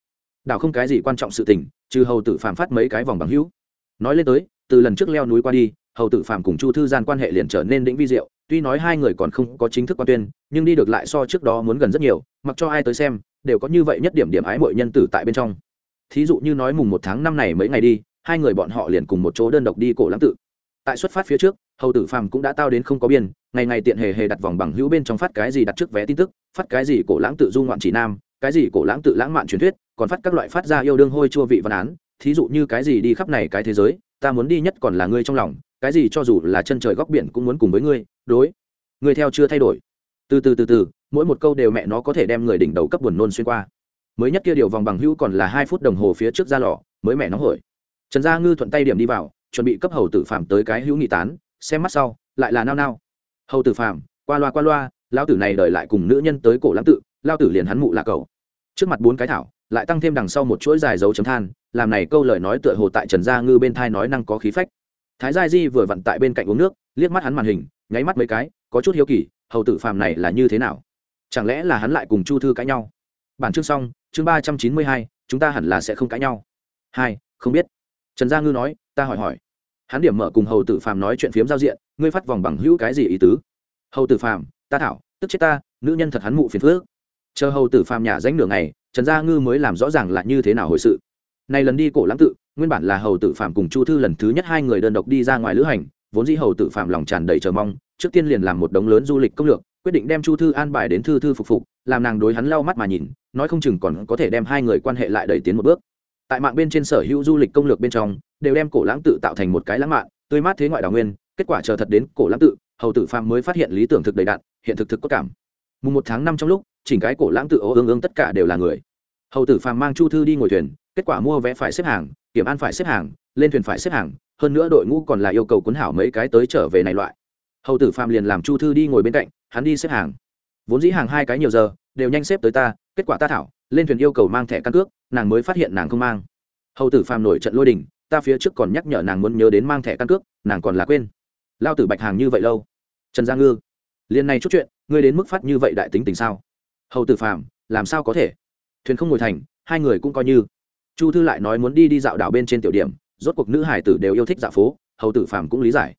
Đảo không cái gì quan trọng sự tình, trừ hầu tử phạm phát mấy cái vòng bằng hữu. Nói lên tới, từ lần trước leo núi qua đi, hầu tử phạm cùng chu thư gian quan hệ liền trở nên đĩnh vi diệu, tuy nói hai người còn không có chính thức quan tuyên, nhưng đi được lại so trước đó muốn gần rất nhiều, mặc cho ai tới xem, đều có như vậy nhất điểm điểm ái mọi nhân tử tại bên trong. Thí dụ như nói mùng một tháng năm này mấy ngày đi, hai người bọn họ liền cùng một chỗ đơn độc đi cổ lãng tự. Tại xuất phát phía trước hầu tử phàm cũng đã tao đến không có biên, ngày ngày tiện hề hề đặt vòng bằng hữu bên trong phát cái gì đặt trước vé tin tức, phát cái gì cổ lãng tự du ngoạn chỉ nam, cái gì cổ lãng tự lãng mạn truyền thuyết, còn phát các loại phát ra yêu đương hôi chua vị văn án, thí dụ như cái gì đi khắp này cái thế giới, ta muốn đi nhất còn là ngươi trong lòng, cái gì cho dù là chân trời góc biển cũng muốn cùng với ngươi, đối. Ngươi theo chưa thay đổi. Từ từ từ từ, mỗi một câu đều mẹ nó có thể đem người đỉnh đầu cấp buồn nôn xuyên qua. Mới nhất kia điều vòng bằng hữu còn là hai phút đồng hồ phía trước ra lò, mới mẹ nóng hổi. Trần gia ngư thuận tay điểm đi vào, chuẩn bị cấp hầu tử phạm tới cái hữu nghị tán xem mắt sau, lại là nao nao. Hầu tử phàm, qua loa qua loa lao tử này đợi lại cùng nữ nhân tới cổ lãng tự lao tử liền hắn mụ là cậu. Trước mặt bốn cái thảo, lại tăng thêm đằng sau một chuỗi dài dấu chấm than, làm này câu lời nói tựa hồ tại trần gia ngư bên thai nói năng có khí phách. Thái gia di vừa vặn tại bên cạnh uống nước, liếc mắt hắn màn hình, nháy mắt mấy cái, có chút hiếu kỳ, hầu tử phàm này là như thế nào? Chẳng lẽ là hắn lại cùng chu thư cãi nhau? Bản chương xong, chương ba trăm chín mươi hai, chúng ta hẳn là sẽ không cãi nhau. Hai, không biết. Trần gia ngư nói, ta hỏi hỏi hắn điểm mở cùng hầu tử phàm nói chuyện phiếm giao diện, ngươi phát vòng bằng hữu cái gì ý tứ? Hầu tử phàm, ta thảo, tức chết ta, nữ nhân thật hắn mụ phiền phước chờ hầu tử phàm nhà danh nửa ngày, trần gia ngư mới làm rõ ràng là như thế nào hồi sự. Này lần đi cổ lãng tự, nguyên bản là hầu tử phàm cùng chu thư lần thứ nhất hai người đơn độc đi ra ngoài lữ hành, vốn dĩ hầu tử phàm lòng tràn đầy chờ mong, trước tiên liền làm một đống lớn du lịch công lược, quyết định đem chu thư an bài đến thư thư phục phục, làm nàng đối hắn lau mắt mà nhìn, nói không chừng còn có thể đem hai người quan hệ lại đẩy tiến một bước. Tại mạng bên trên sở hữu du lịch công lược bên trong đều đem cổ lãng tự tạo thành một cái lãng mạn, tươi mát thế ngoại đào nguyên, kết quả chờ thật đến cổ lãng tự, hầu tử phàm mới phát hiện lý tưởng thực đầy đạn hiện thực thực có cảm. Mùng một tháng năm trong lúc, chỉnh cái cổ lãng tự ố ương ương tất cả đều là người. Hầu tử phàm mang chu thư đi ngồi thuyền, kết quả mua vé phải xếp hàng, kiểm an phải xếp hàng, lên thuyền phải xếp hàng, hơn nữa đội ngũ còn là yêu cầu cuốn hảo mấy cái tới trở về này loại. Hầu tử phàm liền làm chu thư đi ngồi bên cạnh, hắn đi xếp hàng. Vốn dĩ hàng hai cái nhiều giờ, đều nhanh xếp tới ta, kết quả ta thảo, lên thuyền yêu cầu mang thẻ căn cước, nàng mới phát hiện nàng không mang. Hầu tử phàm nổi trận lôi đình ta phía trước còn nhắc nhở nàng muốn nhớ đến mang thẻ căn cước, nàng còn là quên. Lao tử bạch hàng như vậy lâu. Trần gia ngư, liền này chút chuyện, ngươi đến mức phát như vậy đại tính tình sao? Hầu tử phàm, làm sao có thể? Thuyền không ngồi thành, hai người cũng coi như. Chu thư lại nói muốn đi đi dạo đảo bên trên tiểu điểm, rốt cuộc nữ hải tử đều yêu thích dạo phố, hầu tử phàm cũng lý giải.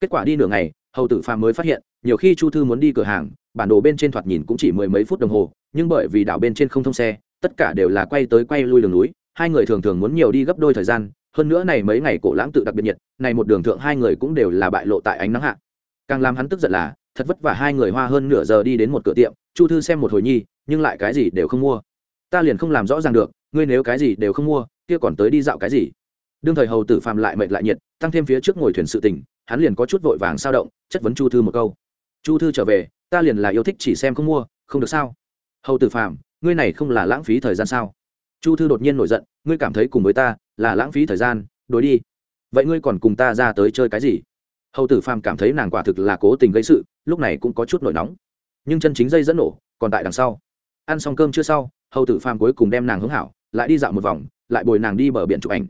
Kết quả đi nửa ngày, hầu tử phàm mới phát hiện, nhiều khi chu thư muốn đi cửa hàng, bản đồ bên trên thoạt nhìn cũng chỉ mười mấy phút đồng hồ, nhưng bởi vì đảo bên trên không thông xe, tất cả đều là quay tới quay lui đường núi, hai người thường thường muốn nhiều đi gấp đôi thời gian hơn nữa này mấy ngày cổ lãng tự đặc biệt nhiệt, này một đường thượng hai người cũng đều là bại lộ tại ánh nắng hạ. Càng làm hắn tức giận là, thật vất vả hai người hoa hơn nửa giờ đi đến một cửa tiệm, chu thư xem một hồi nhi, nhưng lại cái gì đều không mua. Ta liền không làm rõ ràng được, ngươi nếu cái gì đều không mua, kia còn tới đi dạo cái gì? Đương thời hầu tử phàm lại mệt lại nhiệt, tăng thêm phía trước ngồi thuyền sự tình, hắn liền có chút vội vàng sao động, chất vấn chu thư một câu. Chu thư trở về, ta liền là yêu thích chỉ xem không mua, không được sao? Hầu tử phàm, ngươi này không là lãng phí thời gian sao? Chu thư đột nhiên nổi giận, ngươi cảm thấy cùng với ta là lãng phí thời gian đối đi. Vậy ngươi còn cùng ta ra tới chơi cái gì? Hầu tử phàm cảm thấy nàng quả thực là cố tình gây sự, lúc này cũng có chút nổi nóng. Nhưng chân chính dây dẫn nổ, còn tại đằng sau. Ăn xong cơm chưa sau, hầu tử phàm cuối cùng đem nàng hướng hảo, lại đi dạo một vòng, lại bồi nàng đi bờ biển chụp ảnh.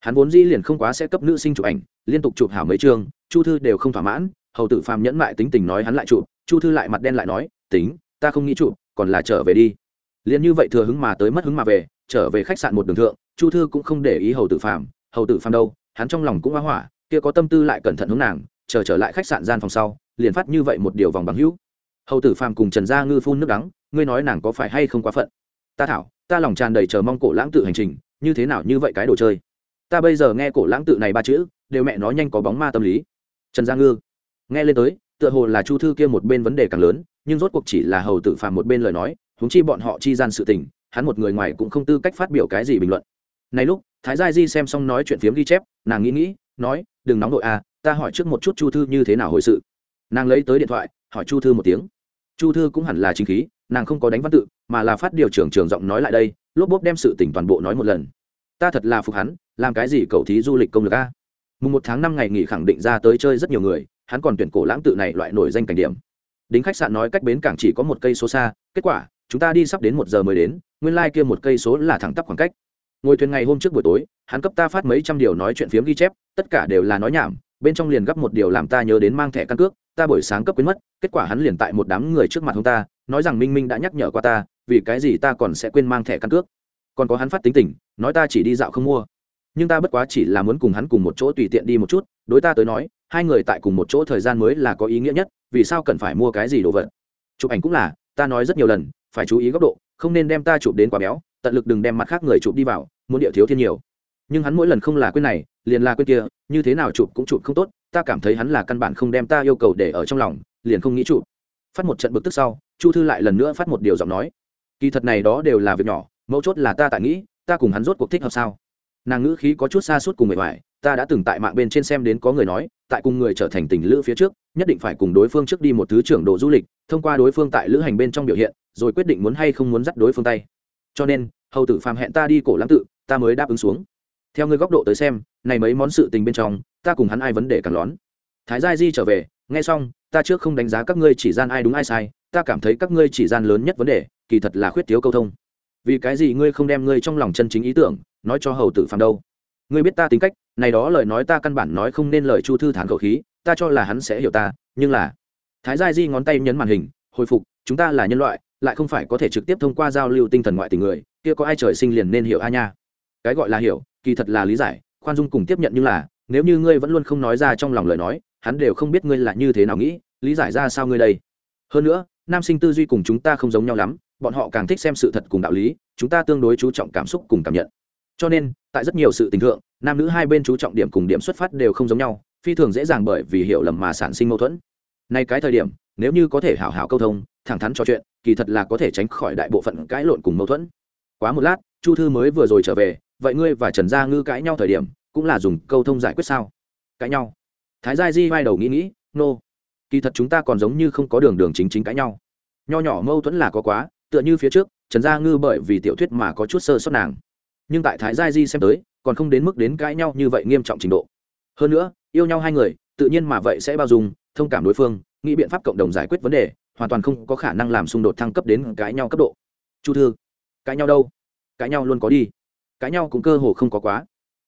Hắn vốn dĩ liền không quá sẽ cấp nữ sinh chụp ảnh, liên tục chụp hảo mấy chương, chu thư đều không thỏa mãn, hầu tử phàm nhẫn mại tính tình nói hắn lại chụp, chu thư lại mặt đen lại nói, tính, ta không nghĩ chụp, còn là trở về đi. Liền như vậy thừa hứng mà tới mất hứng mà về, trở về khách sạn một đường thượng chu thư cũng không để ý hầu tử phàm, hầu tử phàm đâu, hắn trong lòng cũng hoa hỏa, kia có tâm tư lại cẩn thận hướng nàng, chờ trở lại khách sạn gian phòng sau, liền phát như vậy một điều vòng bằng hữu. Hầu tử phàm cùng trần gia ngư phun nước đắng, ngươi nói nàng có phải hay không quá phận? Ta thảo, ta lòng tràn đầy chờ mong cổ lãng tự hành trình, như thế nào như vậy cái đồ chơi? Ta bây giờ nghe cổ lãng tự này ba chữ, đều mẹ nói nhanh có bóng ma tâm lý. Trần gia ngư, nghe lên tới, tựa hồ là chu thư kia một bên vấn đề càng lớn, nhưng rốt cuộc chỉ là hầu tử phàm một bên lời nói, huống chi bọn họ chi gian sự tình, hắn một người ngoài cũng không tư cách phát biểu cái gì bình luận này lúc, thái gia di xem xong nói chuyện phiếm ghi chép, nàng nghĩ nghĩ, nói, đừng nóng đội à ta hỏi trước một chút chu thư như thế nào hồi sự. Nàng lấy tới điện thoại, hỏi chu thư một tiếng. Chu thư cũng hẳn là chính khí, nàng không có đánh văn tự, mà là phát điều trưởng trường giọng nói lại đây, lốp bốp đem sự tỉnh toàn bộ nói một lần. Ta thật là phục hắn, làm cái gì cậu thí du lịch công lực a? Mùng một tháng năm ngày nghỉ khẳng định ra tới chơi rất nhiều người, hắn còn tuyển cổ lãng tự này loại nổi danh cảnh điểm. Đính khách sạn nói cách bến cảng chỉ có một cây số xa, kết quả, chúng ta đi sắp đến một giờ mới đến, nguyên lai、like、kia một cây số là thẳng tắp khoảng cách ngồi thuyền ngày hôm trước buổi tối, hắn cấp ta phát mấy trăm điều nói chuyện phiếm ghi chép, tất cả đều là nói nhảm, bên trong liền gấp một điều làm ta nhớ đến mang thẻ căn cước, ta buổi sáng cấp quyến mất, kết quả hắn liền tại một đám người trước mặt ông ta, nói rằng minh minh đã nhắc nhở qua ta, vì cái gì ta còn sẽ quên mang thẻ căn cước. Còn có hắn phát tính tình, nói ta chỉ đi dạo không mua. Nhưng ta bất quá chỉ là muốn cùng hắn cùng một chỗ tùy tiện đi một chút, đối ta tới nói, hai người tại cùng một chỗ thời gian mới là có ý nghĩa nhất, vì sao cần phải mua cái gì đồ vật. Chụp ảnh cũng là, ta nói rất nhiều lần, phải chú ý góc độ, không nên đem ta chụp đến quá béo tận lực đừng đem mặt khác người chụp đi vào, muốn điệu thiếu thiên nhiều. Nhưng hắn mỗi lần không là quên này, liền là quên kia, như thế nào chụp cũng chụp không tốt, ta cảm thấy hắn là căn bản không đem ta yêu cầu để ở trong lòng, liền không nghĩ chụp. Phát một trận bực tức sau, chu thư lại lần nữa phát một điều giọng nói. Kỳ thật này đó đều là việc nhỏ, mấu chốt là ta tại nghĩ, ta cùng hắn rốt cuộc thích hợp sao? Nàng ngữ khí có chút xa suốt cùng mệt mỏi, ta đã từng tại mạng bên trên xem đến có người nói, tại cùng người trở thành tình lữ phía trước, nhất định phải cùng đối phương trước đi một thứ trưởng đồ du lịch, thông qua đối phương tại lữ hành bên trong biểu hiện, rồi quyết định muốn hay không muốn dắt đối phương tay cho nên, hầu tử phàm hẹn ta đi cổ lãng tự, ta mới đáp ứng xuống. Theo ngươi góc độ tới xem, này mấy món sự tình bên trong, ta cùng hắn ai vấn đề càng lón. Thái gia di trở về, nghe xong, ta trước không đánh giá các ngươi chỉ gian ai đúng ai sai, ta cảm thấy các ngươi chỉ gian lớn nhất vấn đề, kỳ thật là khuyết thiếu câu thông. Vì cái gì ngươi không đem ngươi trong lòng chân chính ý tưởng, nói cho hầu tử phàm đâu? Ngươi biết ta tính cách, này đó lời nói ta căn bản nói không nên lời chu thư thản khẩu khí, ta cho là hắn sẽ hiểu ta, nhưng là thái gia di ngón tay nhấn màn hình, hồi phục, chúng ta là nhân loại lại không phải có thể trực tiếp thông qua giao lưu tinh thần ngoại tình người, kia có ai trời sinh liền nên hiểu a nha. Cái gọi là hiểu, kỳ thật là lý giải, khoan dung cùng tiếp nhận như là, nếu như ngươi vẫn luôn không nói ra trong lòng lời nói, hắn đều không biết ngươi là như thế nào nghĩ, lý giải ra sao ngươi đây. Hơn nữa, nam sinh tư duy cùng chúng ta không giống nhau lắm, bọn họ càng thích xem sự thật cùng đạo lý, chúng ta tương đối chú trọng cảm xúc cùng cảm nhận. Cho nên, tại rất nhiều sự tình thượng, nam nữ hai bên chú trọng điểm cùng điểm xuất phát đều không giống nhau, phi thường dễ dàng bởi vì hiểu lầm mà sản sinh mâu thuẫn. Nay cái thời điểm nếu như có thể hảo hảo câu thông, thẳng thắn trò chuyện, kỳ thật là có thể tránh khỏi đại bộ phận cãi lộn cùng mâu thuẫn. Quá một lát, chu thư mới vừa rồi trở về, vậy ngươi và trần gia ngư cãi nhau thời điểm, cũng là dùng câu thông giải quyết sao? Cãi nhau. Thái gia di vai đầu nghĩ nghĩ, nô、no. kỳ thật chúng ta còn giống như không có đường đường chính chính cãi nhau. Nho nhỏ mâu thuẫn là có quá, tựa như phía trước, trần gia ngư bởi vì tiểu thuyết mà có chút sơ sót nàng. Nhưng tại thái gia di xem tới, còn không đến mức đến cãi nhau như vậy nghiêm trọng trình độ. Hơn nữa, yêu nhau hai người, tự nhiên mà vậy sẽ bao dung, thông cảm đối phương nghĩ biện pháp cộng đồng giải quyết vấn đề, hoàn toàn không có khả năng làm xung đột thăng cấp đến cãi nhau cấp độ. Chu thư, cãi nhau đâu? Cãi nhau luôn có đi. Cãi nhau cũng cơ hồ không có quá.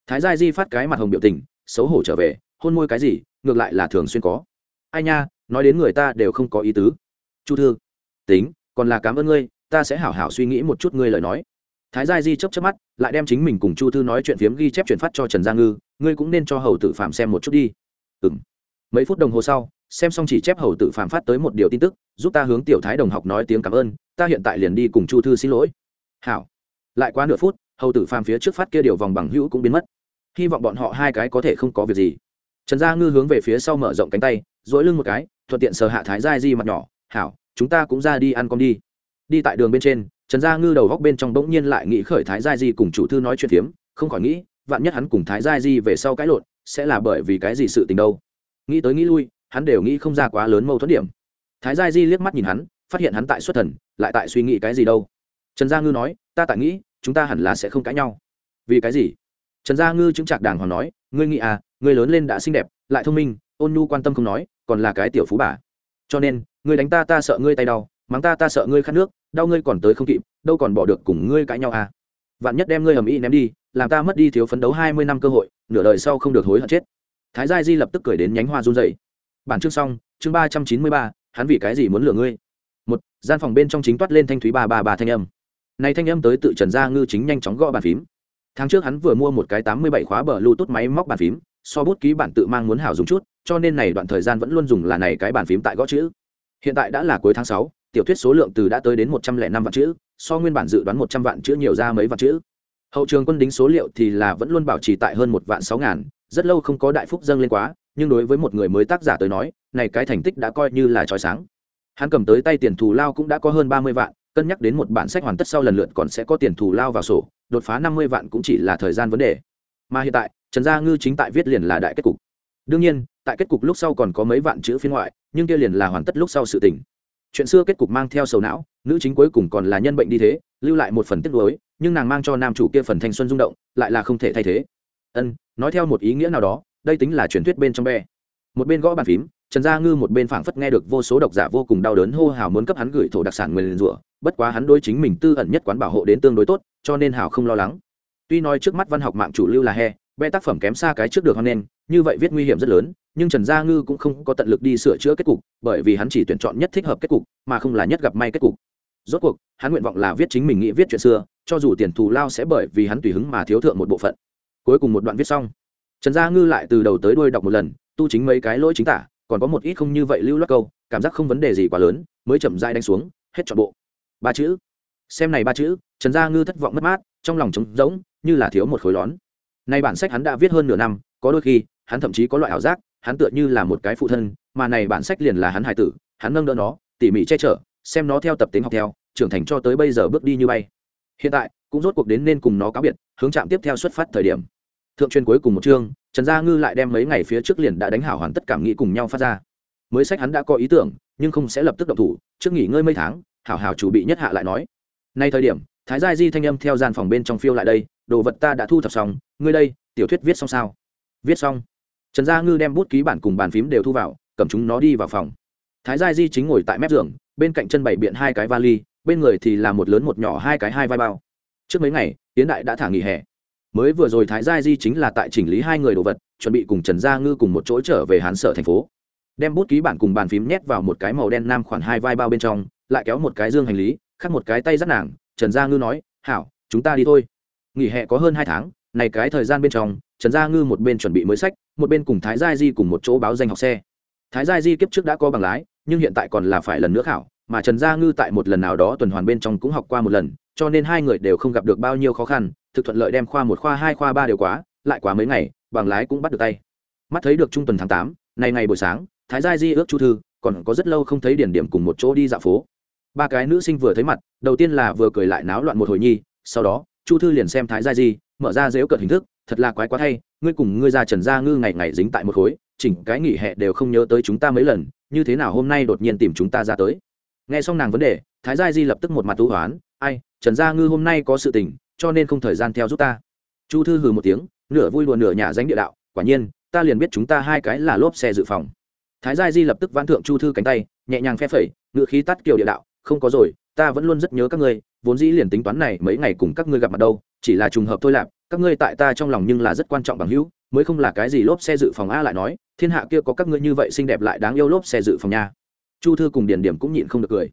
Thái gia di phát cái mặt hồng biểu tình, xấu hổ trở về, hôn môi cái gì, ngược lại là thường xuyên có. Ai nha, nói đến người ta đều không có ý tứ. Chu thư, tính, còn là cảm ơn ngươi, ta sẽ hảo hảo suy nghĩ một chút ngươi lời nói. Thái gia di chấp chấp mắt, lại đem chính mình cùng chu thư nói chuyện phiếm ghi chép chuyển phát cho trần gia ngư, ngươi cũng nên cho hầu tử phạm xem một chút đi. Ừ m mấy phút đồng hồ sau xem xong chỉ chép hầu tử phạm phát tới một điều tin tức, giúp ta hướng tiểu thái đồng học nói tiếng cảm ơn, ta hiện tại liền đi cùng chu thư xin lỗi. Hảo. Lại qua nửa phút, hầu tử phàm phía trước phát kia điều vòng bằng hữu cũng biến mất. Hy vọng bọn họ hai cái có thể không có việc gì. Trần gia ngư hướng về phía sau mở rộng cánh tay dỗi lưng một cái, thuận tiện sờ hạ thái giai di mặt nhỏ. Hảo, chúng ta cũng ra đi ăn con đi. Đi tại đường bên trên, trần gia ngư đầu góc bên trong bỗng nhiên lại nghĩ khởi thái giai di cùng chủ thư nói chuyện phiếm, không khỏi nghĩ, vạn nhất hắn cùng thái giai di về sau cãi lộn, sẽ là bởi vì cái gì sự tình đâu. Nghĩ tới nghĩ lui hắn đều nghĩ không ra quá lớn mâu thuẫn điểm. Thái Gia di liếc mắt nhìn hắn, phát hiện hắn tại xuất thần, lại tại suy nghĩ cái gì đâu. Trần gia ngư nói, ta tại nghĩ, chúng ta hẳn là sẽ không cãi nhau. Vì cái gì? Trần gia ngư chứng trạc đàng hoàng nói, ngươi nghĩ à ngươi lớn lên đã xinh đẹp, lại thông minh, ôn nhu quan tâm không nói, còn là cái tiểu phú bà. Cho nên, ngươi đánh ta ta sợ ngươi tay đau, mắng ta ta sợ ngươi khát nước, đau ngươi còn tới không kịp, đâu còn bỏ được cùng ngươi cãi nhau à. Vạn nhất đem ngươi ầm ĩ ném đi, làm ta mất đi thiếu phấn đấu hai mươi năm cơ hội, nửa đời sau không được hối hận chết. Thái gia di lập tức cười đến nhánh hoa run rẩy bản chương xong, chương ba trăm chín mươi ba, hắn vì cái gì muốn lừa ngươi? Một, gian phòng bên trong chính toát lên thanh thúy ba ba ba thanh âm. Này thanh âm tới tự trần gia ngư chính nhanh chóng gõ bàn phím. Tháng trước hắn vừa mua một cái tám mươi bảy khóa bờ bluetooth máy móc bàn phím, so bút ký bản tự mang muốn hảo dùng chút, cho nên này đoạn thời gian vẫn luôn dùng là này cái bàn phím tại gõ chữ. Hiện tại đã là cuối tháng sáu, tiểu thuyết số lượng từ đã tới đến một trăm lẻ năm vạn chữ, so nguyên bản dự đoán một trăm vạn chữ nhiều ra mấy vạn chữ. Hậu trường quân đính số liệu thì là vẫn luôn bảo trì tại hơn một vạn sáu ngàn, rất lâu không có đại phúc dâng lên quá nhưng đối với một người mới tác giả tới nói, này cái thành tích đã coi như là trói sáng. Hắn cầm tới tay tiền thù lao cũng đã có hơn ba mươi vạn, cân nhắc đến một bản sách hoàn tất sau lần lượt còn sẽ có tiền thù lao vào sổ, đột phá năm mươi vạn cũng chỉ là thời gian vấn đề. Mà hiện tại, trần gia ngư chính tại viết liền là đại kết cục. Đương nhiên, tại kết cục lúc sau còn có mấy vạn chữ phiên ngoại, nhưng kia liền là hoàn tất lúc sau sự tình. Chuyện xưa kết cục mang theo sầu não, nữ chính cuối cùng còn là nhân bệnh đi thế, lưu lại một phần tiếc nuối, nhưng nàng mang cho nam chủ kia phần thanh xuân rung động, lại là không thể thay thế. Ân, nói theo một ý nghĩa nào đó đây tính là truyền thuyết bên trong be một bên gõ bàn phím, trần gia ngư một bên phảng phất nghe được vô số độc giả vô cùng đau đớn hô hào muốn cấp hắn gửi thổ đặc sản nguyên rủa, bất quá hắn đối chính mình tư ẩn nhất quán bảo hộ đến tương đối tốt, cho nên hào không lo lắng. Tuy nói trước mắt văn học mạng chủ lưu là he vẽ tác phẩm kém xa cái trước được hoan nên, như vậy viết nguy hiểm rất lớn, nhưng trần gia ngư cũng không có tận lực đi sửa chữa kết cục, bởi vì hắn chỉ tuyển chọn nhất thích hợp kết cục, mà không là nhất gặp may kết cục. Rốt cuộc, hắn nguyện vọng là viết chính mình nghĩ viết chuyện xưa, cho dù tiền thù lao sẽ bởi vì hắn tùy hứng mà thiếu thượng một bộ phận. Cuối cùng một đoạn viết xong trần gia ngư lại từ đầu tới đuôi đọc một lần, tu chính mấy cái lỗi chính tả, còn có một ít không như vậy lưu loát câu, cảm giác không vấn đề gì quá lớn, mới chậm dai đánh xuống, hết trọn bộ. Ba chữ. Xem này ba chữ, trần gia ngư thất vọng mất mát, trong lòng trống rỗng, như là thiếu một khối lón. Nay bản sách hắn đã viết hơn nửa năm, có đôi khi, hắn thậm chí có loại ảo giác, hắn tựa như là một cái phụ thân, mà này bản sách liền là hắn hài tử, hắn nâng đỡ nó, tỉ mỉ che chở, xem nó theo tập tính học theo, trưởng thành cho tới bây giờ bước đi như bay. Hiện tại, cũng rốt cuộc đến nên cùng nó cáo biệt, hướng chạm tiếp theo xuất phát thời điểm thượng truyền cuối cùng một chương, trần gia ngư lại đem mấy ngày phía trước liền đã đánh hảo hoàn tất cảm nghĩ cùng nhau phát ra. Mới sách hắn đã có ý tưởng, nhưng không sẽ lập tức động thủ, trước nghỉ ngơi mấy tháng, hảo hảo chủ bị nhất hạ lại nói. Nay thời điểm, thái gia di thanh âm theo gian phòng bên trong phiêu lại đây, đồ vật ta đã thu thập xong, ngươi đây, tiểu thuyết viết xong sao? Viết xong. Trần gia ngư đem bút ký bản cùng bàn phím đều thu vào, cầm chúng nó đi vào phòng. Thái gia di chính ngồi tại mép giường, bên cạnh chân bảy biện hai cái vali, bên người thì là một lớn một nhỏ hai cái hai vai bao. Trước mấy ngày tiến đại đã thả nghỉ hè mới vừa rồi thái gia di chính là tại chỉnh lý hai người đồ vật, chuẩn bị cùng trần gia ngư cùng một chỗ trở về hán sở thành phố. Đem bút ký bản cùng bàn phím nhét vào một cái màu đen nam khoảng hai vai bao bên trong, lại kéo một cái dương hành lý, khắc một cái tay dắt nàng, trần gia ngư nói, hảo, chúng ta đi thôi. Nghỉ hè có hơn hai tháng, này cái thời gian bên trong, trần gia ngư một bên chuẩn bị mới sách, một bên cùng thái gia di cùng một chỗ báo danh học xe. Thái gia di kiếp trước đã có bằng lái, nhưng hiện tại còn là phải lần nữa khảo, mà trần gia ngư tại một lần nào đó tuần hoàn bên trong cũng học qua một lần cho nên hai người đều không gặp được bao nhiêu khó khăn, thực thuận lợi đem khoa một, khoa hai, khoa ba đều quá, lại quá mấy ngày, bằng lái cũng bắt được tay. Mắt thấy được trung tuần tháng tám này ngày buổi sáng, thái gia di ước chu thư, còn có rất lâu không thấy điển điểm cùng một chỗ đi dạo phố. Ba cái nữ sinh vừa thấy mặt, đầu tiên là vừa cười lại náo loạn một hồi nhi, sau đó, chu thư liền xem thái gia di, mở ra dếu cợt hình thức, thật là quái quá thay, ngươi cùng ngươi ra trần gia ngư ngày ngày dính tại một khối, chỉnh cái nghỉ hè đều không nhớ tới chúng ta mấy lần, như thế nào hôm nay đột nhiên tìm chúng ta ra tới? Nghe xong nàng vấn đề, thái gia di lập tức một mặt thú hoán, ai, trần gia ngư hôm nay có sự tình, cho nên không thời gian theo giúp ta. Chu thư hừ một tiếng, nửa vui đùa nửa nhà danh địa đạo, quả nhiên, ta liền biết chúng ta hai cái là lốp xe dự phòng. Thái gia di lập tức vãn thượng chu thư cánh tay, nhẹ nhàng phe phẩy ngự khí tắt kiều địa đạo, không có rồi, ta vẫn luôn rất nhớ các ngươi, vốn dĩ liền tính toán này mấy ngày cùng các ngươi gặp mặt đâu, chỉ là trùng hợp thôi lạp, các ngươi tại ta trong lòng nhưng là rất quan trọng bằng hữu, mới không là cái gì lốp xe dự phòng a lại nói, thiên hạ kia có các ngươi như vậy xinh đẹp lại đáng yêu lốp xe dự phòng nha chu thư cùng điển điểm cũng nhịn không được cười.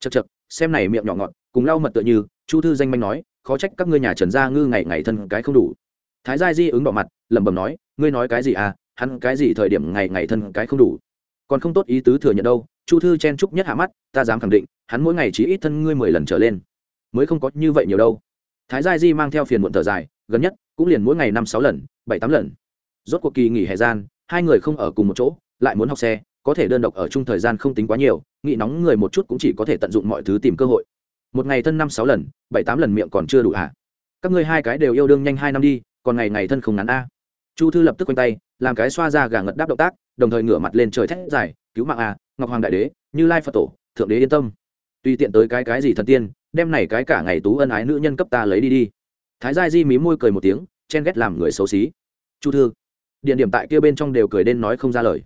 Chật chật xem này miệng nhỏ ngọt, cùng lau mật tựa như, chu thư danh manh nói, khó trách các ngươi nhà trần gia ngư ngày ngày thân cái không đủ. Thái gia di ứng đỏ mặt, lẩm bẩm nói, ngươi nói cái gì à hắn cái gì thời điểm ngày ngày thân cái không đủ. Còn không tốt ý tứ thừa nhận đâu, chu thư chen chúc nhất hạ mắt, ta dám khẳng định, hắn mỗi ngày chỉ ít thân ngươi mười lần trở lên. Mới không có như vậy nhiều đâu. Thái gia di mang theo phiền muộn thở dài, gần nhất, cũng liền mỗi ngày năm sáu lần, bảy tám lần. Rốt cuộc kỳ nghỉ hè gian, hai người không ở cùng một chỗ, lại muốn học xe có thể đơn độc ở chung thời gian không tính quá nhiều nghị nóng người một chút cũng chỉ có thể tận dụng mọi thứ tìm cơ hội. Một ngày thân năm sáu lần, bảy tám lần miệng còn chưa đủ hả? Các ngươi hai cái đều yêu đương nhanh hai năm đi, còn ngày ngày thân không ngắn a. Chu thư lập tức quanh tay, làm cái xoa ra gà ngật đáp động tác, đồng thời ngửa mặt lên trời thét dài, cứu mạng a, ngọc hoàng đại đế, như lai phật tổ, thượng đế yên tâm. Tùy tiện tới cái cái gì thần tiên, đem này cái cả ngày tú ân ái nữ nhân cấp ta lấy đi đi. Thái gia di mí môi cười một tiếng, chen ghét làm người xấu xí. Chu thư. Điện điểm tại kia bên trong đều cười đến nói không ra lời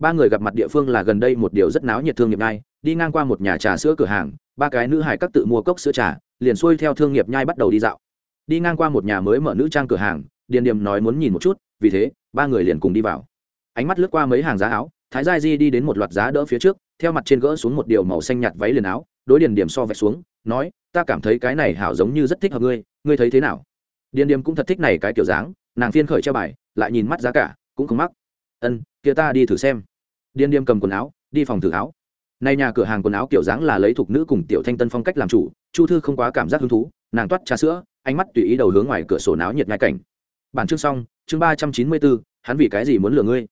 ba người gặp mặt địa phương là gần đây một điều rất náo nhiệt thương nghiệp nhai, đi ngang qua một nhà trà sữa cửa hàng, ba cái nữ hải các tự mua cốc sữa trà, liền xuôi theo thương nghiệp nhai bắt đầu đi dạo. Đi ngang qua một nhà mới mở nữ trang cửa hàng, điền điểm nói muốn nhìn một chút, vì thế, ba người liền cùng đi vào. Ánh mắt lướt qua mấy hàng giá áo, thái gia di đi đến một loạt giá đỡ phía trước, theo mặt trên gỡ xuống một điều màu xanh nhạt váy liền áo, đối điền điểm so vẹt xuống, nói, ta cảm thấy cái này hảo giống như rất thích hợp ngươi ngươi thấy thế nào? Điền điểm cũng thật thích này cái kiểu dáng, nàng phiên khởi treo bài, lại nhìn mắt giá cả, cũng không mắc. Ân, kia ta đi thử xem điên điêm cầm quần áo đi phòng thử áo nay nhà cửa hàng quần áo kiểu dáng là lấy thuộc nữ cùng tiểu thanh tân phong cách làm chủ chu thư không quá cảm giác hứng thú nàng toát trà sữa ánh mắt tùy ý đầu hướng ngoài cửa sổ náo nhiệt ngai cảnh. Bản chương xong chương ba trăm chín mươi bốn hắn vì cái gì muốn lừa ngươi?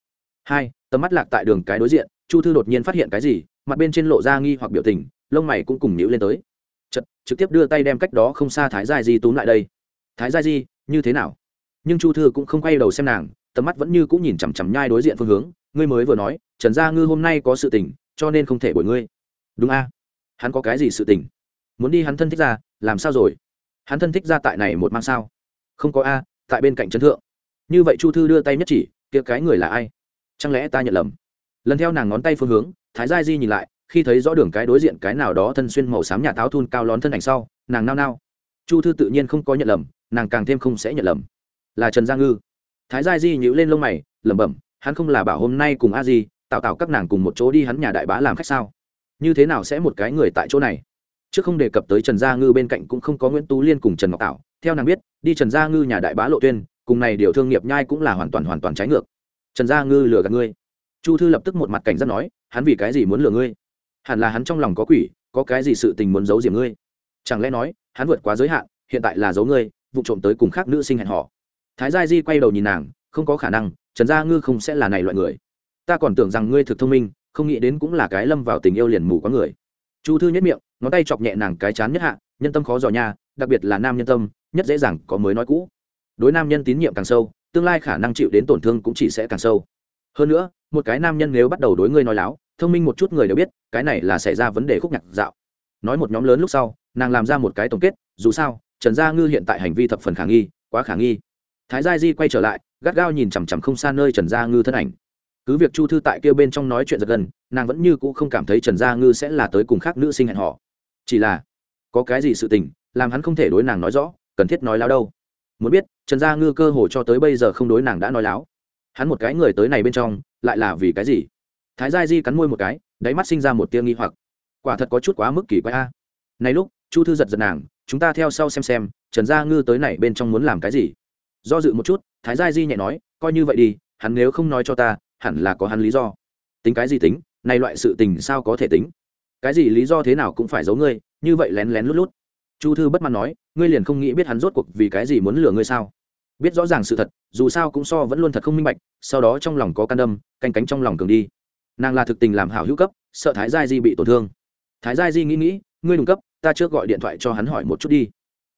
Hai tầm mắt lạc tại đường cái đối diện chu thư đột nhiên phát hiện cái gì mặt bên trên lộ ra nghi hoặc biểu tình lông mày cũng cùng nhíu lên tới. Chật, trực tiếp đưa tay đem cách đó không xa thái gia di túm lại đây. Thái gia di như thế nào? Nhưng chu thư cũng không quay đầu xem nàng tầm mắt vẫn như cũng nhìn chằm chằm nhai đối diện phương hướng ngươi mới vừa nói, trần gia ngư hôm nay có sự tình, cho nên không thể bồi ngươi. Đúng a. Hắn có cái gì sự tình? Muốn đi hắn thân thích ra, làm sao rồi? Hắn thân thích ra tại này một mang sao? Không có a, tại bên cạnh trấn thượng. Như vậy chu thư đưa tay nhất chỉ, kia cái người là ai? Chẳng lẽ ta nhận lầm? Lần theo nàng ngón tay phương hướng, thái gia di nhìn lại, khi thấy rõ đường cái đối diện cái nào đó thân xuyên màu xám nhà táo thun cao lón thân ảnh sau, nàng nao nao. Chu thư tự nhiên không có nhận lầm, nàng càng thêm không sẽ nhận lầm. Là trần gia ngư. Thái gia di nhíu lên lông mày, lẩm bẩm hắn không là bảo hôm nay cùng a di tạo tạo các nàng cùng một chỗ đi hắn nhà đại bá làm khách sao? Như thế nào sẽ một cái người tại chỗ này? Trước không đề cập tới trần gia ngư bên cạnh cũng không có nguyễn tú liên cùng trần ngọc tạo theo nàng biết, đi trần gia ngư nhà đại bá lộ tuyên, cùng này điều thương nghiệp nhai cũng là hoàn toàn hoàn toàn trái ngược. Trần gia ngư lừa gạt ngươi. Chu thư lập tức một mặt cảnh giác nói, hắn vì cái gì muốn lừa ngươi? Hẳn là hắn trong lòng có quỷ, có cái gì sự tình muốn giấu diềm ngươi? Chẳng lẽ nói, hắn vượt quá giới hạn, hiện tại là giấu ngươi, vụ trộm tới cùng khác nữ sinh hẹn họ thái gia di quay đầu nhìn nàng, không có khả năng trần gia ngư không sẽ là này loại người. Ta còn tưởng rằng ngươi thực thông minh, không nghĩ đến cũng là cái lâm vào tình yêu liền mù có người. Chu thư nhất miệng, ngón tay chọc nhẹ nàng cái chán nhất hạ, nhân tâm khó dò nha, đặc biệt là nam nhân tâm, nhất dễ dàng có mới nói cũ. Đối nam nhân tín nhiệm càng sâu, tương lai khả năng chịu đến tổn thương cũng chỉ sẽ càng sâu. Hơn nữa, một cái nam nhân nếu bắt đầu đối ngươi nói láo, thông minh một chút người đều biết, cái này là xảy ra vấn đề khúc nhạc dạo. Nói một nhóm lớn lúc sau, nàng làm ra một cái tổng kết, dù sao, trần gia ngư hiện tại hành vi thập phần khả nghi, quá khả nghi thái gia di quay trở lại, gắt gao nhìn chằm chằm không xa nơi trần gia ngư thân ảnh. Cứ việc chu thư tại kia bên trong nói chuyện giật gần nàng vẫn như cũ không cảm thấy trần gia ngư sẽ là tới cùng khác nữ sinh hẹn họ chỉ là, có cái gì sự tình, làm hắn không thể đối nàng nói rõ, cần thiết nói láo đâu. Muốn biết, trần gia ngư cơ hồ cho tới bây giờ không đối nàng đã nói láo. Hắn một cái người tới này bên trong, lại là vì cái gì? Thái gia di cắn môi một cái, đáy mắt sinh ra một tia nghi hoặc. Quả thật có chút quá mức kỳ quái a. Này lúc, chu thư giật giật nàng, chúng ta theo sau xem xem, trần gia ngư tới này bên trong muốn làm cái gì? Do dự một chút, thái gia di nhẹ nói, coi như vậy đi, hắn nếu không nói cho ta, hẳn là có hắn lý do. Tính cái gì tính? Này loại sự tình sao có thể tính? Cái gì lý do thế nào cũng phải giấu ngươi, như vậy lén lén lút lút. Chu thư bất mãn nói, ngươi liền không nghĩ biết hắn rốt cuộc vì cái gì muốn lừa ngươi sao? Biết rõ ràng sự thật, dù sao cũng so vẫn luôn thật không minh bạch, sau đó trong lòng có can đâm, canh cánh trong lòng cường đi. Nàng là thực tình làm hảo hữu cấp, sợ thái gia di bị tổn thương. Thái gia di nghĩ nghĩ, ngươi đừng cấp, ta trước gọi điện thoại cho hắn hỏi một chút đi.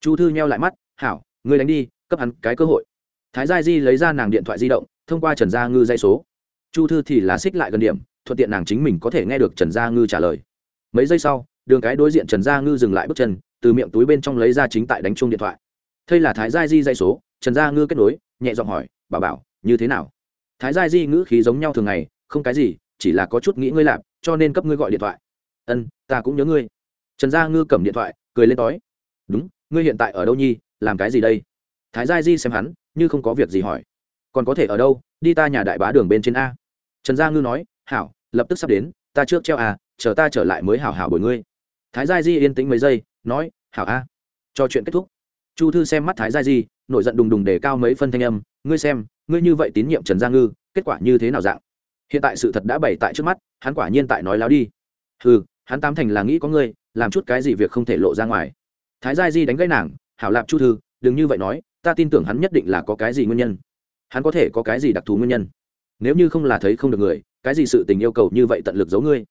Chu thư nheo lại mắt, hảo, ngươi đánh đi cấp hắn cái cơ hội. Thái gia di lấy ra nàng điện thoại di động, thông qua trần gia ngư dây số. Chu thư thì là xích lại gần điểm, thuận tiện nàng chính mình có thể nghe được trần gia ngư trả lời. Mấy giây sau, đường cái đối diện trần gia ngư dừng lại bước chân, từ miệng túi bên trong lấy ra chính tại đánh chung điện thoại. Thây là thái gia di dây số, trần gia ngư kết nối, nhẹ giọng hỏi bà bảo, như thế nào? Thái gia di ngữ khí giống nhau thường ngày, không cái gì, chỉ là có chút nghĩ ngươi lạp cho nên cấp ngươi gọi điện thoại. Ân, ta cũng nhớ ngươi. Trần gia ngư cầm điện thoại, cười lên tói, đúng, ngươi hiện tại ở đâu nhi, làm cái gì đây? Thái gia di xem hắn, như không có việc gì hỏi. Còn có thể ở đâu? Đi ta nhà đại bá đường bên trên a. Trần gia ngư nói, hảo, lập tức sắp đến, ta trước treo à chờ ta trở lại mới hảo hảo bồi ngươi. Thái gia di yên tĩnh mấy giây, nói, hảo a. Cho chuyện kết thúc. Chu thư xem mắt thái gia di, nổi giận đùng đùng để cao mấy phân thanh âm, ngươi xem, ngươi như vậy tín nhiệm trần gia ngư, kết quả như thế nào dạng? Hiện tại sự thật đã bày tại trước mắt, hắn quả nhiên tại nói láo đi. Ừ hắn tám thành là nghĩ có ngươi, làm chút cái gì việc không thể lộ ra ngoài. Thái gia di đánh gãy nàng, hảo lạp chu thư, đừng như vậy nói ta tin tưởng hắn nhất định là có cái gì nguyên nhân. Hắn có thể có cái gì đặc thù nguyên nhân? Nếu như không là thấy không được người, cái gì sự tình yêu cầu như vậy tận lực giấu ngươi?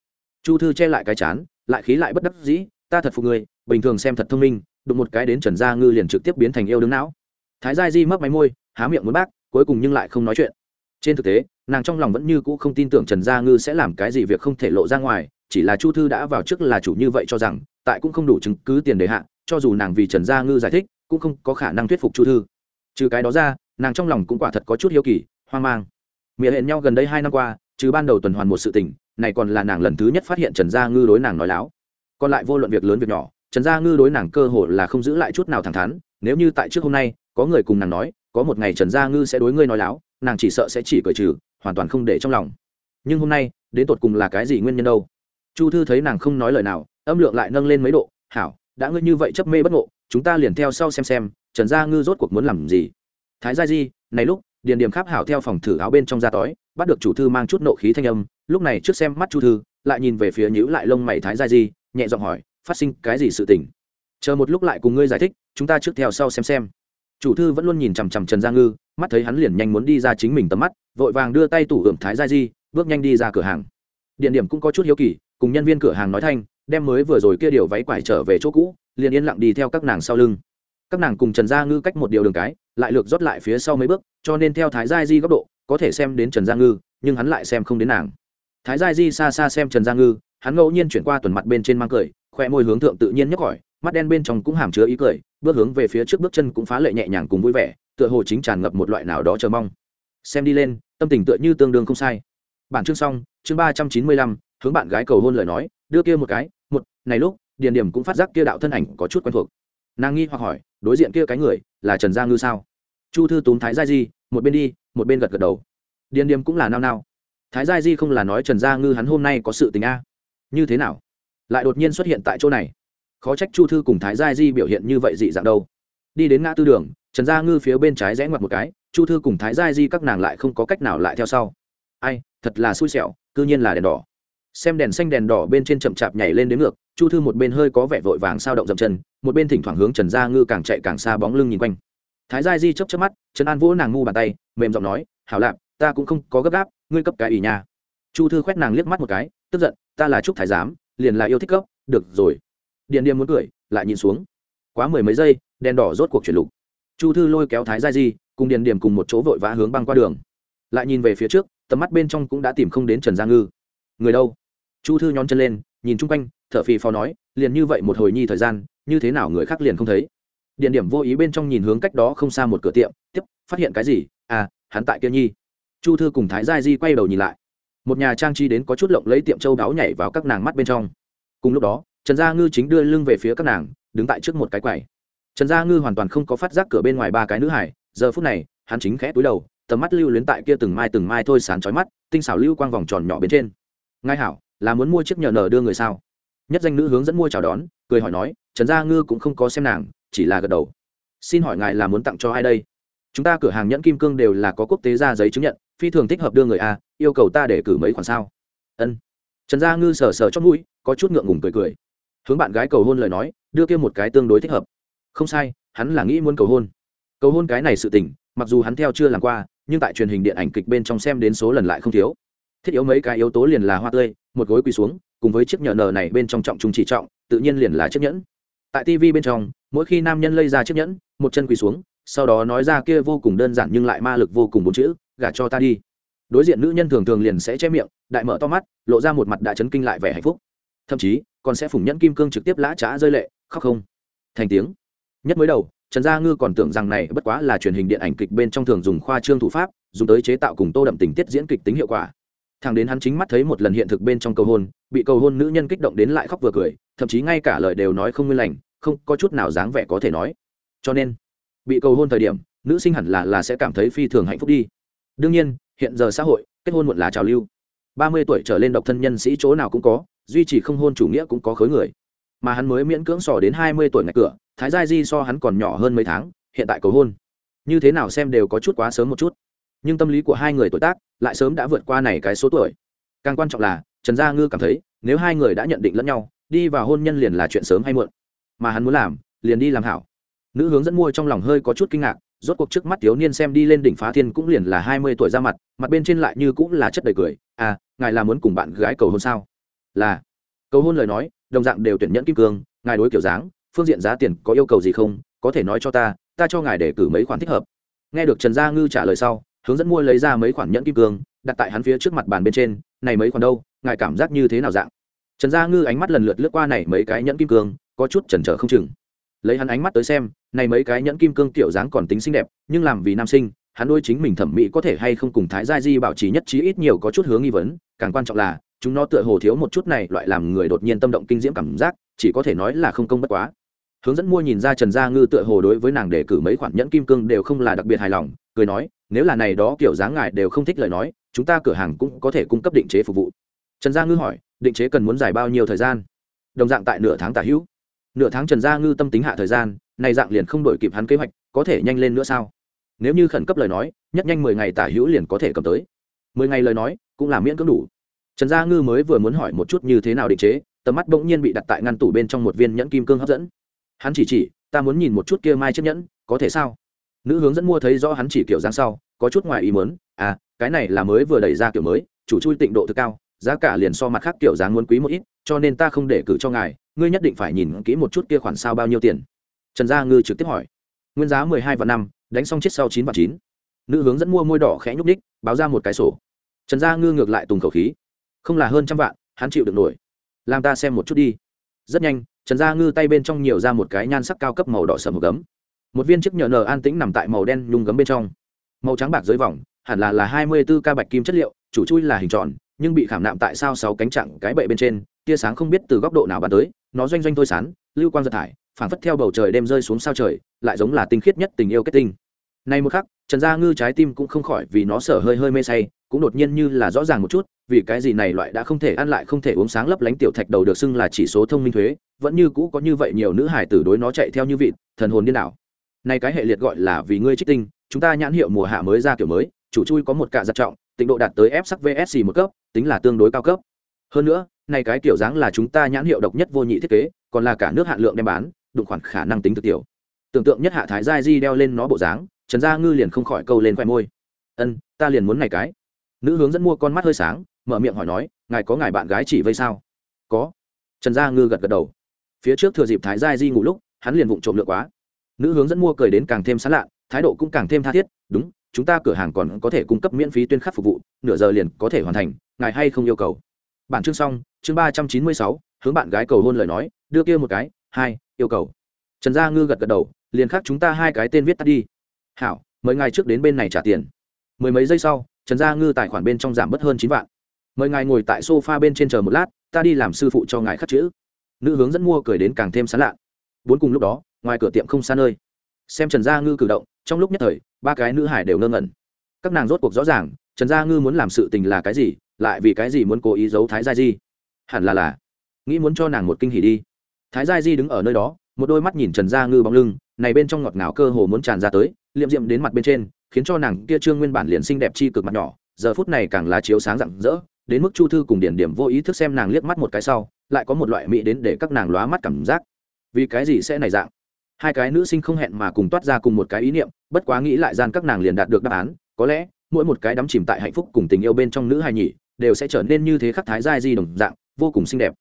Chu thư che lại cái chán, lại khí lại bất đắc dĩ, ta thật phục ngươi, bình thường xem thật thông minh, đụng một cái đến trần gia ngư liền trực tiếp biến thành yêu đứng não. Thái gia di mấp máy môi, há miệng muốn bác, cuối cùng nhưng lại không nói chuyện. Trên thực tế, nàng trong lòng vẫn như cũ không tin tưởng trần gia ngư sẽ làm cái gì việc không thể lộ ra ngoài, chỉ là chu thư đã vào trước là chủ như vậy cho rằng, tại cũng không đủ chứng cứ tiền đề hạ, cho dù nàng vì trần gia ngư giải thích cũng không có khả năng thuyết phục chu thư. Trừ cái đó ra, nàng trong lòng cũng quả thật có chút hiếu kỳ, hoang mang. Miệng hẹn nhau gần đây hai năm qua, trừ ban đầu tuần hoàn một sự tình, này còn là nàng lần thứ nhất phát hiện trần gia ngư đối nàng nói láo. Còn lại vô luận việc lớn việc nhỏ, trần gia ngư đối nàng cơ hội là không giữ lại chút nào thẳng thắn, nếu như tại trước hôm nay, có người cùng nàng nói, có một ngày trần gia ngư sẽ đối ngươi nói láo, nàng chỉ sợ sẽ chỉ cởi trừ, hoàn toàn không để trong lòng. Nhưng hôm nay, đến tột cùng là cái gì nguyên nhân đâu? Chu thư thấy nàng không nói lời nào, âm lượng lại nâng lên mấy độ, hảo, đã ngươi như vậy chấp mê bất ngộ chúng ta liền theo sau xem xem, trần gia ngư rốt cuộc muốn làm gì. Thái gia di, này lúc, điền điểm khắp hảo theo phòng thử áo bên trong da tói, bắt được chủ thư mang chút nộ khí thanh âm, lúc này trước xem mắt chu thư, lại nhìn về phía nhữ lại lông mày thái gia di, nhẹ giọng hỏi, phát sinh cái gì sự tình? Chờ một lúc lại cùng ngươi giải thích, chúng ta trước theo sau xem xem. Chủ thư vẫn luôn nhìn chằm chằm trần gia ngư, mắt thấy hắn liền nhanh muốn đi ra chính mình tầm mắt, vội vàng đưa tay tủ ượm thái gia di, bước nhanh đi ra cửa hàng. Điện điểm cũng có chút hiếu kỳ, cùng nhân viên cửa hàng nói thanh, đem mới vừa rồi kia điều váy quải trở về chỗ cũ liền yên lặng đi theo các nàng sau lưng. Các nàng cùng trần gia ngư cách một điều đường cái, lại lược rót lại phía sau mấy bước, cho nên theo thái gia di góc độ, có thể xem đến trần gia ngư, nhưng hắn lại xem không đến nàng. Thái gia di xa xa xem trần gia ngư, hắn ngẫu nhiên chuyển qua tuần mặt bên trên mang cười khoe môi hướng thượng tự nhiên nhấc khỏi mắt đen bên trong cũng hàm chứa ý cười, bước hướng về phía trước bước chân cũng phá lệ nhẹ nhàng cùng vui vẻ, tựa hồ chính tràn ngập một loại nào đó chờ mong. Xem đi lên, tâm tình tựa như tương đương không sai. Bản chương xong, chương ba trăm chín mươi lăm, hướng bạn gái cầu hôn lời nói, đưa kia một cái, một, này lúc điền điểm cũng phát giác kia đạo thân ảnh có chút quen thuộc. Nàng nghi hoặc hỏi, đối diện kia cái người là trần gia ngư sao? Chu thư túm thái gia di, một bên đi, một bên gật gật đầu. Điền điểm cũng là nao nao. Thái gia di không là nói trần gia ngư hắn hôm nay có sự tình a. Như thế nào? Lại đột nhiên xuất hiện tại chỗ này. Khó trách chu thư cùng thái gia di biểu hiện như vậy dị dạng đâu. Đi đến ngã tư đường, trần gia ngư phía bên trái rẽ ngoặt một cái, chu thư cùng thái gia di các nàng lại không có cách nào lại theo sau. Ai, thật là xui xẻo, cư nhiên là đèn đỏ xem đèn xanh đèn đỏ bên trên chậm chạp nhảy lên đến ngược, chu thư một bên hơi có vẻ vội vàng sao động dậm chân, một bên thỉnh thoảng hướng trần gia ngư càng chạy càng xa bóng lưng nhìn quanh. Thái gia di chấp chấp mắt, trần an vỗ nàng ngu bàn tay, mềm giọng nói, hảo lạp, ta cũng không có gấp gáp, ngươi cấp cái ỷ nhà chu thư khoét nàng liếc mắt một cái, tức giận, ta là trúc thái giám, liền là yêu thích cấp được rồi. Điện điềm muốn cười, lại nhìn xuống. Quá mười mấy giây, đèn đỏ rốt cuộc chuyển lục. Chu thư lôi kéo thái gia di, cùng điền điểm cùng một chỗ vội vã hướng băng qua đường. Lại nhìn về phía trước, tầm mắt bên trong cũng đã tìm không đến trần gia ngư. Người đâu? Chu thư nhón chân lên, nhìn chung quanh, thở phì phò nói, liền như vậy một hồi nhi thời gian, như thế nào người khác liền không thấy. Điện điểm vô ý bên trong nhìn hướng cách đó không xa một cửa tiệm, tiếp, phát hiện cái gì? À hắn tại kia nhi. Chu thư cùng thái gia di quay đầu nhìn lại. Một nhà trang trí đến có chút lộng lấy tiệm châu đáo nhảy vào các nàng mắt bên trong. Cùng lúc đó, trần gia ngư chính đưa lưng về phía các nàng, đứng tại trước một cái quầy. Trần gia ngư hoàn toàn không có phát giác cửa bên ngoài ba cái nữ hải giờ phút này, hắn chính khẽ túi đầu, tầm mắt lưu luyến tại kia từng mai từng mai thôi sán chói mắt, tinh xảo lưu quang vòng tròn nhỏ bên trên. Ngai hảo là muốn mua chiếc nhờ nở đưa người sao? Nhất danh nữ hướng dẫn mua chào đón, cười hỏi nói, trần gia ngư cũng không có xem nàng, chỉ là gật đầu. Xin hỏi ngài là muốn tặng cho ai đây? Chúng ta cửa hàng nhẫn kim cương đều là có quốc tế ra giấy chứng nhận, phi thường thích hợp đưa người a yêu cầu ta để cử mấy khoản sao? Ân. Trần gia ngư sờ sờ chót mũi, có chút ngượng ngùng cười cười. Hướng bạn gái cầu hôn lời nói, đưa kia một cái tương đối thích hợp. Không sai, hắn là nghĩ muốn cầu hôn. Cầu hôn cái này sự tình, mặc dù hắn theo chưa làm qua, nhưng tại truyền hình điện ảnh kịch bên trong xem đến số lần lại không thiếu. Thiết yếu mấy cái yếu tố liền là hoa tươi một gối quỳ xuống, cùng với chiếc nhờ nờ này bên trong trọng trung chỉ trọng, tự nhiên liền là chiếc nhẫn. Tại tv bên trong, mỗi khi nam nhân lây ra chiếc nhẫn, một chân quỳ xuống, sau đó nói ra kia vô cùng đơn giản nhưng lại ma lực vô cùng bốn chữ, gả cho ta đi. Đối diện nữ nhân thường thường liền sẽ che miệng, đại mở to mắt, lộ ra một mặt đã chấn kinh lại vẻ hạnh phúc. Thậm chí, còn sẽ phủng nhẫn kim cương trực tiếp lã trá rơi lệ, khóc không. Thành tiếng. Nhất mới đầu, trần gia ngư còn tưởng rằng này bất quá là truyền hình điện ảnh kịch bên trong thường dùng khoa trương thủ pháp, dùng tới chế tạo cùng tô đậm tình tiết diễn kịch tính hiệu quả thằng đến hắn chính mắt thấy một lần hiện thực bên trong cầu hôn, bị cầu hôn nữ nhân kích động đến lại khóc vừa cười, thậm chí ngay cả lời đều nói không nguyên lành, không có chút nào dáng vẻ có thể nói. Cho nên, bị cầu hôn thời điểm, nữ sinh hẳn là là sẽ cảm thấy phi thường hạnh phúc đi. Đương nhiên, hiện giờ xã hội, kết hôn muộn là trào lưu. Ba mươi tuổi trở lên độc thân nhân sĩ chỗ nào cũng có, duy trì không hôn chủ nghĩa cũng có khối người. Mà hắn mới miễn cưỡng sò đến hai mươi tuổi ngạch cửa, thái gia di so hắn còn nhỏ hơn mấy tháng, hiện tại cầu hôn. Như thế nào xem đều có chút quá sớm một chút nhưng tâm lý của hai người tuổi tác lại sớm đã vượt qua này cái số tuổi. Càng quan trọng là, trần gia ngư cảm thấy, nếu hai người đã nhận định lẫn nhau, đi vào hôn nhân liền là chuyện sớm hay muộn. Mà hắn muốn làm, liền đi làm hảo. Nữ hướng dẫn mua trong lòng hơi có chút kinh ngạc, rốt cuộc trước mắt thiếu niên xem đi lên đỉnh phá thiên cũng liền là hai mươi tuổi ra mặt mặt bên trên lại như cũng là chất đầy cười à ngài là muốn cùng bạn gái cầu hôn sao? Là. Cầu hôn lời nói, đồng dạng đều tuyển nhẫn kim cương, ngài đối kiểu dáng, phương diện giá tiền có yêu cầu gì không, có thể nói cho ta ta cho ngài để cử mấy khoản thích hợp. Nghe được trần gia ngư trả lời sau hướng dẫn mua lấy ra mấy khoản nhẫn kim cương, đặt tại hắn phía trước mặt bàn bên trên, này mấy khoản đâu, ngài cảm giác như thế nào dạng? Trần gia ngư ánh mắt lần lượt lướt qua này mấy cái nhẫn kim cương, có chút chần chờ không chừng. Lấy hắn ánh mắt tới xem, này mấy cái nhẫn kim cương tiểu dáng còn tính xinh đẹp, nhưng làm vì nam sinh, hắn đôi chính mình thẩm mỹ có thể hay không cùng thái gia di bảo trì nhất trí ít nhiều có chút hướng nghi vấn, càng quan trọng là, chúng nó tựa hồ thiếu một chút này loại làm người đột nhiên tâm động kinh diễm cảm giác, chỉ có thể nói là không công bất quá. Hướng dẫn mua nhìn ra trần gia ngư tựa hồ đối với nàng để cử mấy khoản nhẫn kim cương đều không là đặc biệt hài lòng, cười nói nếu là này đó kiểu dáng ngài đều không thích lời nói, chúng ta cửa hàng cũng có thể cung cấp định chế phục vụ. Trần gia ngư hỏi, định chế cần muốn dài bao nhiêu thời gian? Đồng dạng tại nửa tháng tả hữu. Nửa tháng trần gia ngư tâm tính hạ thời gian, này dạng liền không đổi kịp hắn kế hoạch, có thể nhanh lên nữa sao? Nếu như khẩn cấp lời nói, nhất nhanh mười ngày tả hữu liền có thể cầm tới. Mười ngày lời nói, cũng là miễn cưỡng đủ. Trần gia ngư mới vừa muốn hỏi một chút như thế nào định chế, tầm mắt bỗng nhiên bị đặt tại ngăn tủ bên trong một viên nhẫn kim cương hấp dẫn. Hắn chỉ chỉ, ta muốn nhìn một chút kia mai chiếc nhẫn, có thể sao? Nữ hướng dẫn mua thấy rõ hắn chỉ kiểu dáng sau, có chút ngoài ý muốn à cái này là mới vừa đẩy ra kiểu mới, chủ chui tịnh độ thực cao, giá cả liền so mặt khác kiểu dáng muốn quý một ít, cho nên ta không để cử cho ngài, ngươi nhất định phải nhìn kỹ một chút kia khoản sao bao nhiêu tiền. Trần gia ngư trực tiếp hỏi. Nguyên giá mười hai và năm, đánh xong chết sau chín và chín. Nữ hướng dẫn mua môi đỏ khẽ nhúc ních báo ra một cái sổ. Trần gia ngư ngược lại tùng khẩu khí. Không là hơn trăm vạn, hắn chịu được nổi. Làm ta xem một chút đi. Rất nhanh, trần gia ngư tay bên trong nhiều ra một cái nhan sắc cao cấp màu đỏ sầm một gấm một viên chiếc nhờ nờ an tĩnh nằm tại màu đen nhung gấm bên trong. Màu trắng bạc dưới vòng, hẳn là là hai mươi b ố ca bạch kim chất liệu, chủ chui là hình tròn, nhưng bị khảm nạm tại sao sáu cánh chặng cái bệ bên trên, tia sáng không biết từ góc độ nào bắn tới, nó doanh doanh thôi sán, lưu quang giật thải, phảng phất theo bầu trời đem rơi xuống sao trời, lại giống là tinh khiết nhất tình yêu kết tinh. Nay một khắc, trần gia ngư trái tim cũng không khỏi vì nó sở hơi hơi mê say, cũng đột nhiên như là rõ ràng một chút, vì cái gì này loại đã không thể ăn lại không thể uống sáng lấp lánh tiểu thạch đầu được xưng là chỉ số thông minh thuế, vẫn như cũ có như vậy nhiều nữ hải tử đối nó chạy theo như vịt, thần hồn điên đảo này cái hệ liệt gọi là vì ngươi trích tinh, chúng ta nhãn hiệu mùa hạ mới ra kiểu mới, chủ chui có một cạ giật trọng, tịnh độ đạt tới f sắc vsc một cấp, tính là tương đối cao cấp. Hơn nữa này cái kiểu dáng là chúng ta nhãn hiệu độc nhất vô nhị thiết kế, còn là cả nước hạn lượng đem bán, đụng khoản khả năng tính thực tiểu. Tưởng tượng nhất hạ thái giai di đeo lên nó bộ dáng, trần gia ngư liền không khỏi câu lên khoe môi. Ân, ta liền muốn này cái. Nữ hướng dẫn mua con mắt hơi sáng, mở miệng hỏi nói, ngài có ngài bạn gái chỉ vây sao? Có. Trần gia ngư gật gật đầu. Phía trước thừa dịp thái giai di ngủ lúc, hắn liền vụng trộm lựa quá nữ hướng dẫn mua cười đến càng thêm sán lạ, thái độ cũng càng thêm tha thiết, đúng, chúng ta cửa hàng còn có thể cung cấp miễn phí tuyên khắc phục vụ, nửa giờ liền có thể hoàn thành, ngài hay không yêu cầu? Bản chương xong, chương ba trăm chín mươi sáu, hướng bạn gái cầu hôn lời nói, đưa kia một cái, hai, yêu cầu. Trần gia ngư gật gật đầu, liền khắc chúng ta hai cái tên viết tắt đi. Hảo, mời ngài trước đến bên này trả tiền. Mười mấy giây sau, trần gia ngư tài khoản bên trong giảm bớt hơn chín vạn. Mời ngài ngồi tại s o f a bên trên chờ một lát, ta đi làm sư phụ cho ngài khắc chữ. Nữ hướng dẫn mua cười đến càng thêm sán lạ. Bốn cùng lúc đó ngoài cửa tiệm không xa nơi. Xem trần gia ngư cử động, trong lúc nhất thời, ba cái nữ hải đều ngơ ngẩn. Các nàng rốt cuộc rõ ràng, trần gia ngư muốn làm sự tình là cái gì, lại vì cái gì muốn cố ý giấu thái gia di. Hẳn là là, nghĩ muốn cho nàng một kinh hỉ đi. Thái gia di đứng ở nơi đó, một đôi mắt nhìn trần gia ngư bóng lưng, này bên trong ngọt ngào cơ hồ muốn tràn ra tới, liệm diệm đến mặt bên trên, khiến cho nàng kia trương nguyên bản liền xinh đẹp chi cực mặt nhỏ, giờ phút này càng là chiếu sáng rạng rỡ, đến mức chu thư cùng điển điểm vô ý thức xem nàng liếc mắt một cái sau, lại có một loại mỹ đến để các nàng lóa mắt cảm giác. Vì cái gì sẽ này dạng? Hai cái nữ sinh không hẹn mà cùng toát ra cùng một cái ý niệm, bất quá nghĩ lại gian các nàng liền đạt được đáp án, có lẽ, mỗi một cái đắm chìm tại hạnh phúc cùng tình yêu bên trong nữ hài nhỉ, đều sẽ trở nên như thế khắc thái giai di đồng dạng, vô cùng xinh đẹp.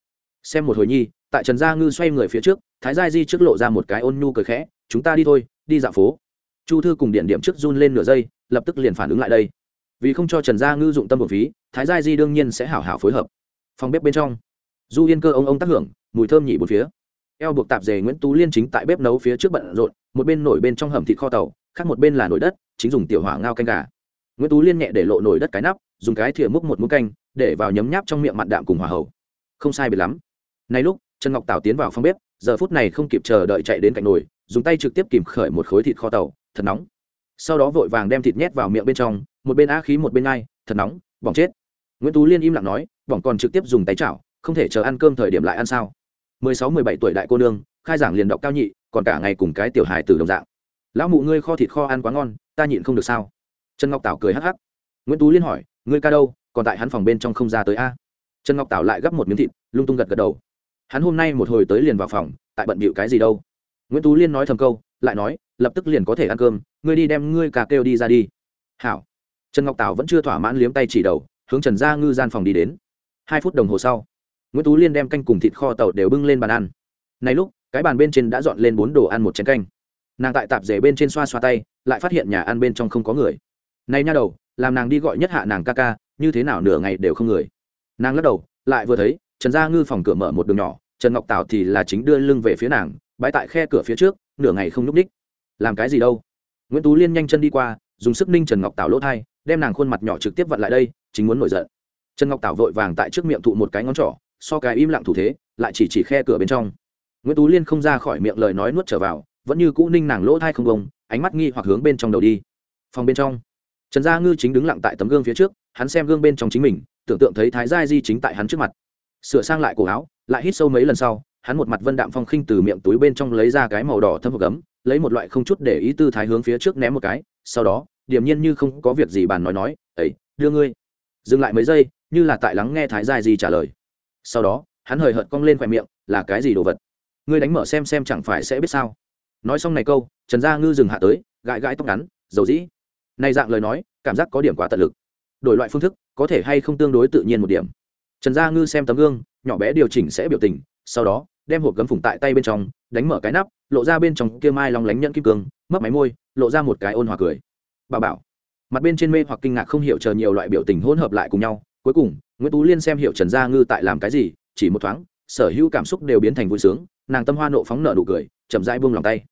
Xem một hồi nhi, tại trần gia ngư xoay người phía trước, thái giai di trước lộ ra một cái ôn nhu cười khẽ, chúng ta đi thôi, đi dạo phố. Chu thư cùng điện điểm trước run lên nửa giây, lập tức liền phản ứng lại đây. Vì không cho trần gia ngư dụng tâm một phí, thái giai di đương nhiên sẽ hảo hảo phối hợp. Phòng bếp bên trong, du yên cơ ông ông tác hưởng, mùi thơm nhị một phía eo buộc tạp dề nguyễn tú liên chính tại bếp nấu phía trước bận rộn một bên nổi bên trong hầm thịt kho tàu khác một bên là nồi đất chính dùng tiểu hỏa ngao canh gà. Nguyễn tú liên nhẹ để lộ nồi đất cái nắp dùng cái thìa múc một muỗng canh để vào nhấm nháp trong miệng mặn đạm cùng hỏa hậu không sai biệt lắm. Nay lúc trần ngọc tảo tiến vào phòng bếp giờ phút này không kịp chờ đợi chạy đến cạnh nồi dùng tay trực tiếp kìm khởi một khối thịt kho tàu thật nóng. Sau đó vội vàng đem thịt nhét vào miệng bên trong một bên á khí một bên ai, thật nóng bỏng chết. Nguyễn tú liên im lặng nói bỏng còn trực tiếp dùng tay chảo không thể chờ ăn cơm thời điểm lại ăn sao? Mười sáu, mười bảy tuổi đại cô nương, khai giảng liền đọc cao nhị, còn cả ngày cùng cái tiểu hài từ đồng dạng. Lão mụ ngươi kho thịt kho ăn quá ngon, ta nhịn không được sao? Trần ngọc tảo cười hắc hắc. Nguyễn tú liên hỏi, ngươi ca đâu, còn tại hắn phòng bên trong không ra tới a? Trần ngọc tảo lại gấp một miếng thịt, lung tung gật gật đầu. Hắn hôm nay một hồi tới liền vào phòng, tại bận bịu cái gì đâu? Nguyễn tú liên nói thầm câu, lại nói, lập tức liền có thể ăn cơm, ngươi đi đem ngươi cà kêu đi ra đi. Hảo. Trần ngọc tảo vẫn chưa thỏa mãn liếm tay chỉ đầu, hướng trần gia ngư gian phòng đi đến. Hai phút đồng hồ sau nguyễn tú liên đem canh cùng thịt kho tàu đều bưng lên bàn ăn. Này lúc, cái bàn bên trên đã dọn lên bốn đồ ăn một chén canh. Nàng tại tạp rể bên trên xoa xoa tay, lại phát hiện nhà ăn bên trong không có người. Này nha đầu, làm nàng đi gọi nhất hạ nàng ca ca, như thế nào nửa ngày đều không người. Nàng lắc đầu, lại vừa thấy, trần gia ngư phòng cửa mở một đường nhỏ, trần ngọc tảo thì là chính đưa lưng về phía nàng, bãi tại khe cửa phía trước, nửa ngày không n ú c ních làm cái gì đâu? Nguyễn tú liên nhanh chân đi qua, dùng sức ninh trần ngọc tảo lỗ thai, đem nàng khuôn mặt nhỏ trực tiếp vặn lại đây, chính muốn nổi giận. Trần ngọc tảo vội vàng tại trước miệng thụ một cái ngón trỏ so cái im lặng thủ thế, lại chỉ chỉ khe cửa bên trong. Nguyễn tú liên không ra khỏi miệng lời nói nuốt trở vào, vẫn như cũ ninh nàng lỗ thai không bông, ánh mắt nghi hoặc hướng bên trong đầu đi. Phòng bên trong, trần gia ngư chính đứng lặng tại tấm gương phía trước, hắn xem gương bên trong chính mình, tưởng tượng thấy thái gia di chính tại hắn trước mặt. Sửa sang lại cổ áo, lại hít sâu mấy lần sau, hắn một mặt vân đạm phong khinh từ miệng túi bên trong lấy ra cái màu đỏ thâm hộp gấm, lấy một loại không chút để ý tư thái hướng phía trước ném một cái, sau đó, điềm nhiên như không có việc gì bàn nói nói ấy đưa ngươi. Dừng lại mấy giây, như là tại lắng nghe thái gia di trả lời sau đó, hắn hời hợt cong lên khoe miệng, là cái gì đồ vật? Ngươi đánh mở xem xem chẳng phải sẽ biết sao? Nói xong này câu, trần gia ngư dừng hạ tới, gãi gãi tóc ngắn, dầu dĩ. Này dạng lời nói, cảm giác có điểm quá tận lực. Đổi loại phương thức, có thể hay không tương đối tự nhiên một điểm. Trần gia ngư xem tấm gương, nhỏ bé điều chỉnh sẽ biểu tình, sau đó, đem hộp gấm phủng tại tay bên trong, đánh mở cái nắp, lộ ra bên trong kia mai lòng lánh nhẫn kim cương mất máy môi, lộ ra một cái ôn hòa cười. Bà bảo. Mặt bên trên mê hoặc kinh ngạc không hiểu chờ nhiều loại biểu tình hỗn hợp lại cùng nhau, cuối cùng nguyễn tú liên xem hiệu trần gia ngư tại làm cái gì, chỉ một thoáng, sở hữu cảm xúc đều biến thành vui sướng, nàng tâm hoa nộ phóng nợ nụ cười, chậm rãi buông lòng tay.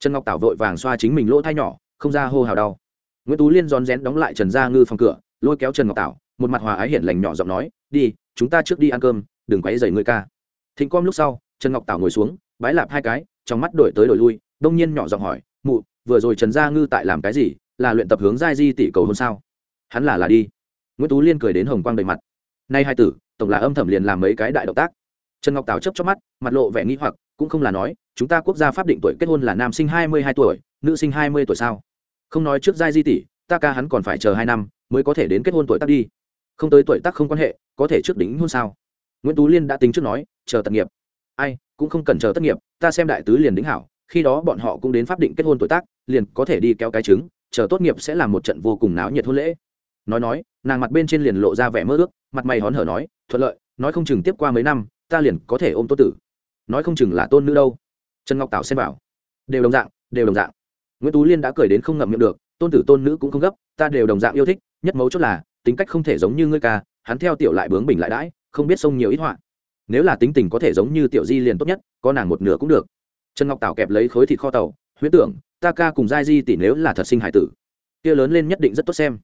Trần ngọc tảo vội vàng xoa chính mình lỗ thai nhỏ, không ra hô hào đau. Nguyễn tú liên rón rén đóng lại trần gia ngư phòng cửa, lôi kéo trần ngọc tảo, một mặt hòa ái hiển lành nhỏ giọng nói, đi, chúng ta trước đi ăn cơm, đừng quấy dày ngươi ca. Thịnh com lúc sau, trần ngọc tảo ngồi xuống, bái lạp hai cái, trong mắt đổi tới đổi lui, đông nhiên nhỏ giọng hỏi, mụ, vừa rồi trần gia ngư tại làm cái gì, là luyện tập hướng giai di tỷ cầu hôn sao? Hắn là là đi. Nguyễn tú liên cười đến hồng quang đầy mặt nay hai tử, tổng là âm thầm liền làm mấy cái đại động tác. Trần ngọc tào chấp cho mắt, mặt lộ vẻ nghĩ hoặc, cũng không là nói, chúng ta quốc gia pháp định tuổi kết hôn là nam sinh hai mươi hai tuổi, nữ sinh hai mươi tuổi sao? Không nói trước giai di tỷ, ta ca hắn còn phải chờ hai năm mới có thể đến kết hôn tuổi tác đi. Không tới tuổi tác không quan hệ, có thể trước đính hôn sao? Nguyễn tú liên đã tính trước nói, chờ tận nghiệp. Ai, cũng không cần chờ tất nghiệp, ta xem đại tứ liền đính hảo, khi đó bọn họ cũng đến pháp định kết hôn tuổi tác, liền có thể đi kéo cái trứng, chờ tốt nghiệp sẽ là một trận vô cùng náo nhiệt hôn lễ. Nói nói nàng mặt bên trên liền lộ ra vẻ mơ ước mặt mày hón hở nói thuận lợi nói không chừng tiếp qua mấy năm ta liền có thể ôm tốt tử. Nói không chừng là tôn nữ đâu. Trần ngọc tảo xem vào, đều đồng dạng đều đồng dạng. Nguyễn tú liên đã cười đến không ngậm miệng được tôn tử tôn nữ cũng không gấp ta đều đồng dạng yêu thích nhất mấu chốt là tính cách không thể giống như ngươi ca hắn theo tiểu lại bướng bình lại đãi không biết sông nhiều ít họa. Nếu là tính tình có thể giống như tiểu di liền tốt nhất có nàng một nửa cũng được. Trần ngọc tảo kẹp lấy khối thịt kho tàu huyễn tưởng ta ca cùng giai di tỷ nếu là thật sinh hải tử kia lớn lên nhất định rất tốt xem.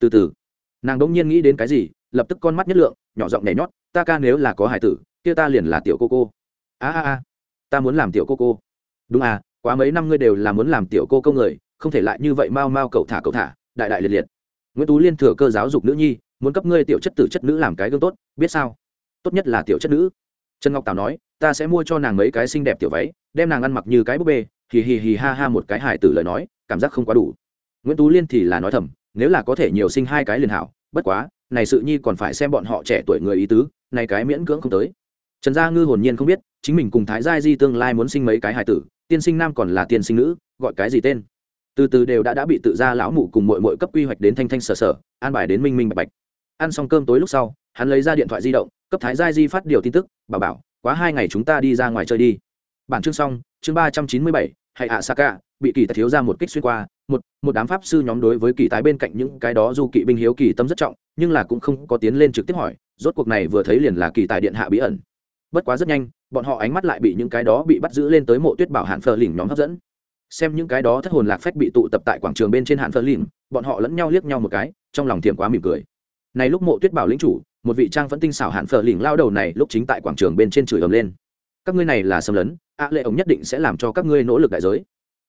Từ từ nàng đỗng nhiên nghĩ đến cái gì, lập tức con mắt nhất lượng, nhỏ giọng nhảy nhót, ta ca nếu là có hải tử, kia ta liền là tiểu cô cô. A a a, ta muốn làm tiểu cô cô. Đúng à quá mấy năm ngươi đều là muốn làm tiểu cô câu người, không thể lại như vậy mau mau cậu thả cậu thả, đại đại liệt liệt. Nguyễn tú liên thừa cơ giáo dục nữ nhi, muốn cấp ngươi tiểu chất tử chất nữ làm cái gương tốt, biết sao? Tốt nhất là tiểu chất nữ. Trần ngọc tào nói, ta sẽ mua cho nàng mấy cái xinh đẹp tiểu váy, đem nàng ăn mặc như cái búp bê, hì hì hì ha ha một cái hài tử lời nói, cảm giác không quá đủ. Nguyễn tú liên thì là nói thầm nếu là có thể nhiều sinh hai cái liền hảo, bất quá, này sự nhi còn phải xem bọn họ trẻ tuổi người ý tứ, này cái miễn cưỡng không tới. Trần gia ngư hồn nhiên không biết, chính mình cùng thái gia di tương lai muốn sinh mấy cái hài tử, tiên sinh nam còn là tiên sinh nữ, gọi cái gì tên? Từ từ đều đã đã bị tự gia lão mụ cùng mội mội cấp quy hoạch đến thanh thanh sở sở, an bài đến minh minh bạch bạch. Ăn xong cơm tối lúc sau, hắn lấy ra điện thoại di động, cấp thái gia di phát điều tin tức, bảo bảo, quá hai ngày chúng ta đi ra ngoài chơi đi. Bản chương xong, chương ba trăm chín mươi bảy hãy ạ saka bị kỳ tài thiếu ra một kích xuyên qua một một đám pháp sư nhóm đối với kỳ tài bên cạnh những cái đó du kỵ binh hiếu kỳ tâm rất trọng, nhưng là cũng không có tiến lên trực tiếp hỏi, rốt cuộc này vừa thấy liền là kỳ tài điện hạ bí ẩn. Bất quá rất nhanh, bọn họ ánh mắt lại bị những cái đó bị bắt giữ lên tới mộ tuyết bảo hạn phờ lỉnh nhóm hấp dẫn. Xem những cái đó thất hồn lạc phách bị tụ tập tại quảng trường bên trên hạn phờ lỉnh bọn họ lẫn nhau liếc nhau một cái, trong lòng thiềm quá mỉm cười. Này lúc mộ tuyết bảo lĩnh chủ, một vị trang vẫn tinh xảo hạn phờ lỉnh lao đầu này lúc chính tại quảng trường bên trên chửi ầm lên. Các ngươi này là xâm lấn, ạ lệ ống nhất định sẽ làm cho các ngươi nỗ lực đại giới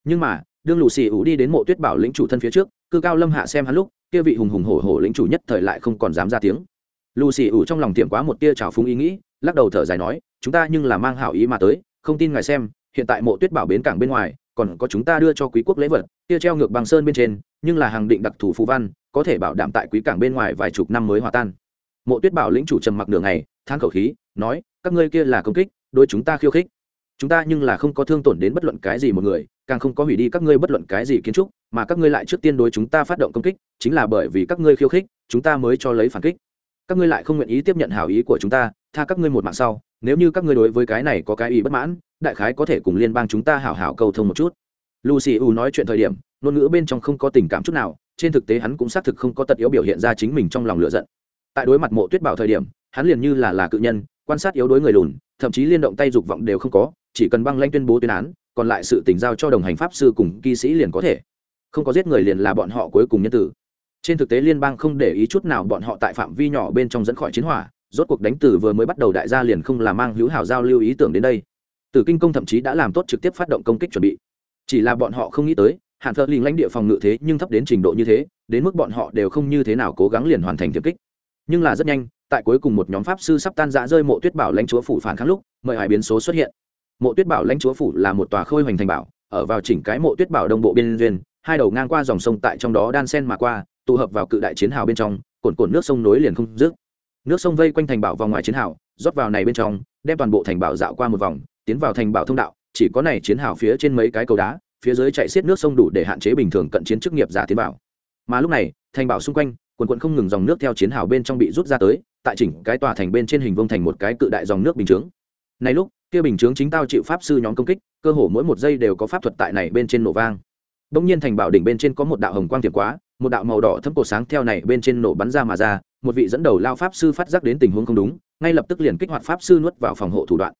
nhưng mà, đương lù xì ủ đi đến mộ tuyết bảo lĩnh chủ thân phía trước, cư cao lâm hạ xem hắn lúc, kia vị hùng hùng hổ hổ lĩnh chủ nhất thời lại không còn dám ra tiếng. Lù xì ủ trong lòng tiệm quá một tia trào phúng ý nghĩ, lắc đầu thở dài nói, chúng ta nhưng là mang hảo ý mà tới, không tin ngài xem, hiện tại mộ tuyết bảo bến cảng bên ngoài, còn có chúng ta đưa cho quý quốc lễ vật, kia treo ngược bằng sơn bên trên, nhưng là hàng định đặc thù phù văn, có thể bảo đảm tại quý cảng bên ngoài vài chục năm mới hòa tan. Mộ tuyết bảo lĩnh chủ trầm mặc nửa ngày than khẩu khí, nói, các ngươi kia là công kích đôi chúng ta khiêu khích chúng ta nhưng là không có thương tổn đến bất luận cái gì một người, càng không có hủy đi các ngươi bất luận cái gì kiến trúc, mà các ngươi lại trước tiên đối chúng ta phát động công kích, chính là bởi vì các ngươi khiêu khích, chúng ta mới cho lấy phản kích. Các ngươi lại không nguyện ý tiếp nhận hảo ý của chúng ta, tha các ngươi một mạng sau, nếu như các ngươi đối với cái này có cái ý bất mãn, đại khái có thể cùng liên bang chúng ta hảo hảo cầu thông một chút. Lucy u nói chuyện thời điểm, ngôn ngữ bên trong không có tình cảm chút nào, trên thực tế hắn cũng xác thực không có tật yếu biểu hiện ra chính mình trong lòng lựa giận. Tại đối mặt mộ tuyết bảo thời điểm, hắn liền như là là cự nhân, quan sát yếu đối người lùn, thậm chí liên động tay dục vọng đều không có chỉ cần băng lanh tuyên bố tuyên án, còn lại sự tỉnh giao cho đồng hành pháp sư cùng kỵ sĩ liền có thể. Không có giết người liền là bọn họ cuối cùng nhân tử. Trên thực tế liên bang không để ý chút nào bọn họ tại phạm vi nhỏ bên trong dẫn khỏi chiến hỏa, rốt cuộc đánh tử vừa mới bắt đầu đại gia liền không là mang hữu hảo giao lưu ý tưởng đến đây. Tử kinh công thậm chí đã làm tốt trực tiếp phát động công kích chuẩn bị. Chỉ là bọn họ không nghĩ tới hạn thợ liền lãnh địa phòng ngự thế nhưng thấp đến trình độ như thế, đến mức bọn họ đều không như thế nào cố gắng liền hoàn thành tiệp kích. Nhưng là rất nhanh, tại cuối cùng một nhóm pháp sư sắp tan rã rơi mộ tuyết bảo lãnh chúa phủ phản kháng lúc, mời hải biến số xuất hiện mộ tuyết bảo lãnh chúa phủ là một tòa khôi hoành thành bảo, ở vào chỉnh cái mộ tuyết bảo đông bộ biên duyên, hai đầu ngang qua dòng sông tại trong đó đan sen mà qua, tụ hợp vào cự đại chiến hào bên trong cồn cồn nước sông nối liền không dứt. Nước sông vây quanh thành bảo vòng ngoài chiến hào, rót vào này bên trong, đem toàn bộ thành bảo dạo qua một vòng, tiến vào thành bảo thông đạo, chỉ có này chiến hào phía trên mấy cái cầu đá, phía dưới chạy xiết nước sông đủ để hạn chế bình thường cận chiến chức nghiệp giả tiến bảo mà lúc này, thành bảo xung quanh quần quận không ngừng dòng nước theo chiến hào bên trong bị rút ra tới, tại chỉnh cái tòa thành bên trên hình vông thành một cái cự đại dòng nước bình chướng. Này lúc kia bình chướng chính tao chịu pháp sư nhóm công kích cơ hồ mỗi một giây đều có pháp thuật tại này bên trên nổ vang Đông nhiên thành bảo đỉnh bên trên có một đạo hồng quang tiệm quá, một đạo màu đỏ thấm cổ sáng theo này bên trên nổ bắn ra mà ra, một vị dẫn đầu lao pháp sư phát giác đến tình huống không đúng, ngay lập tức liền kích hoạt pháp sư nuốt vào phòng hộ thủ đoạn.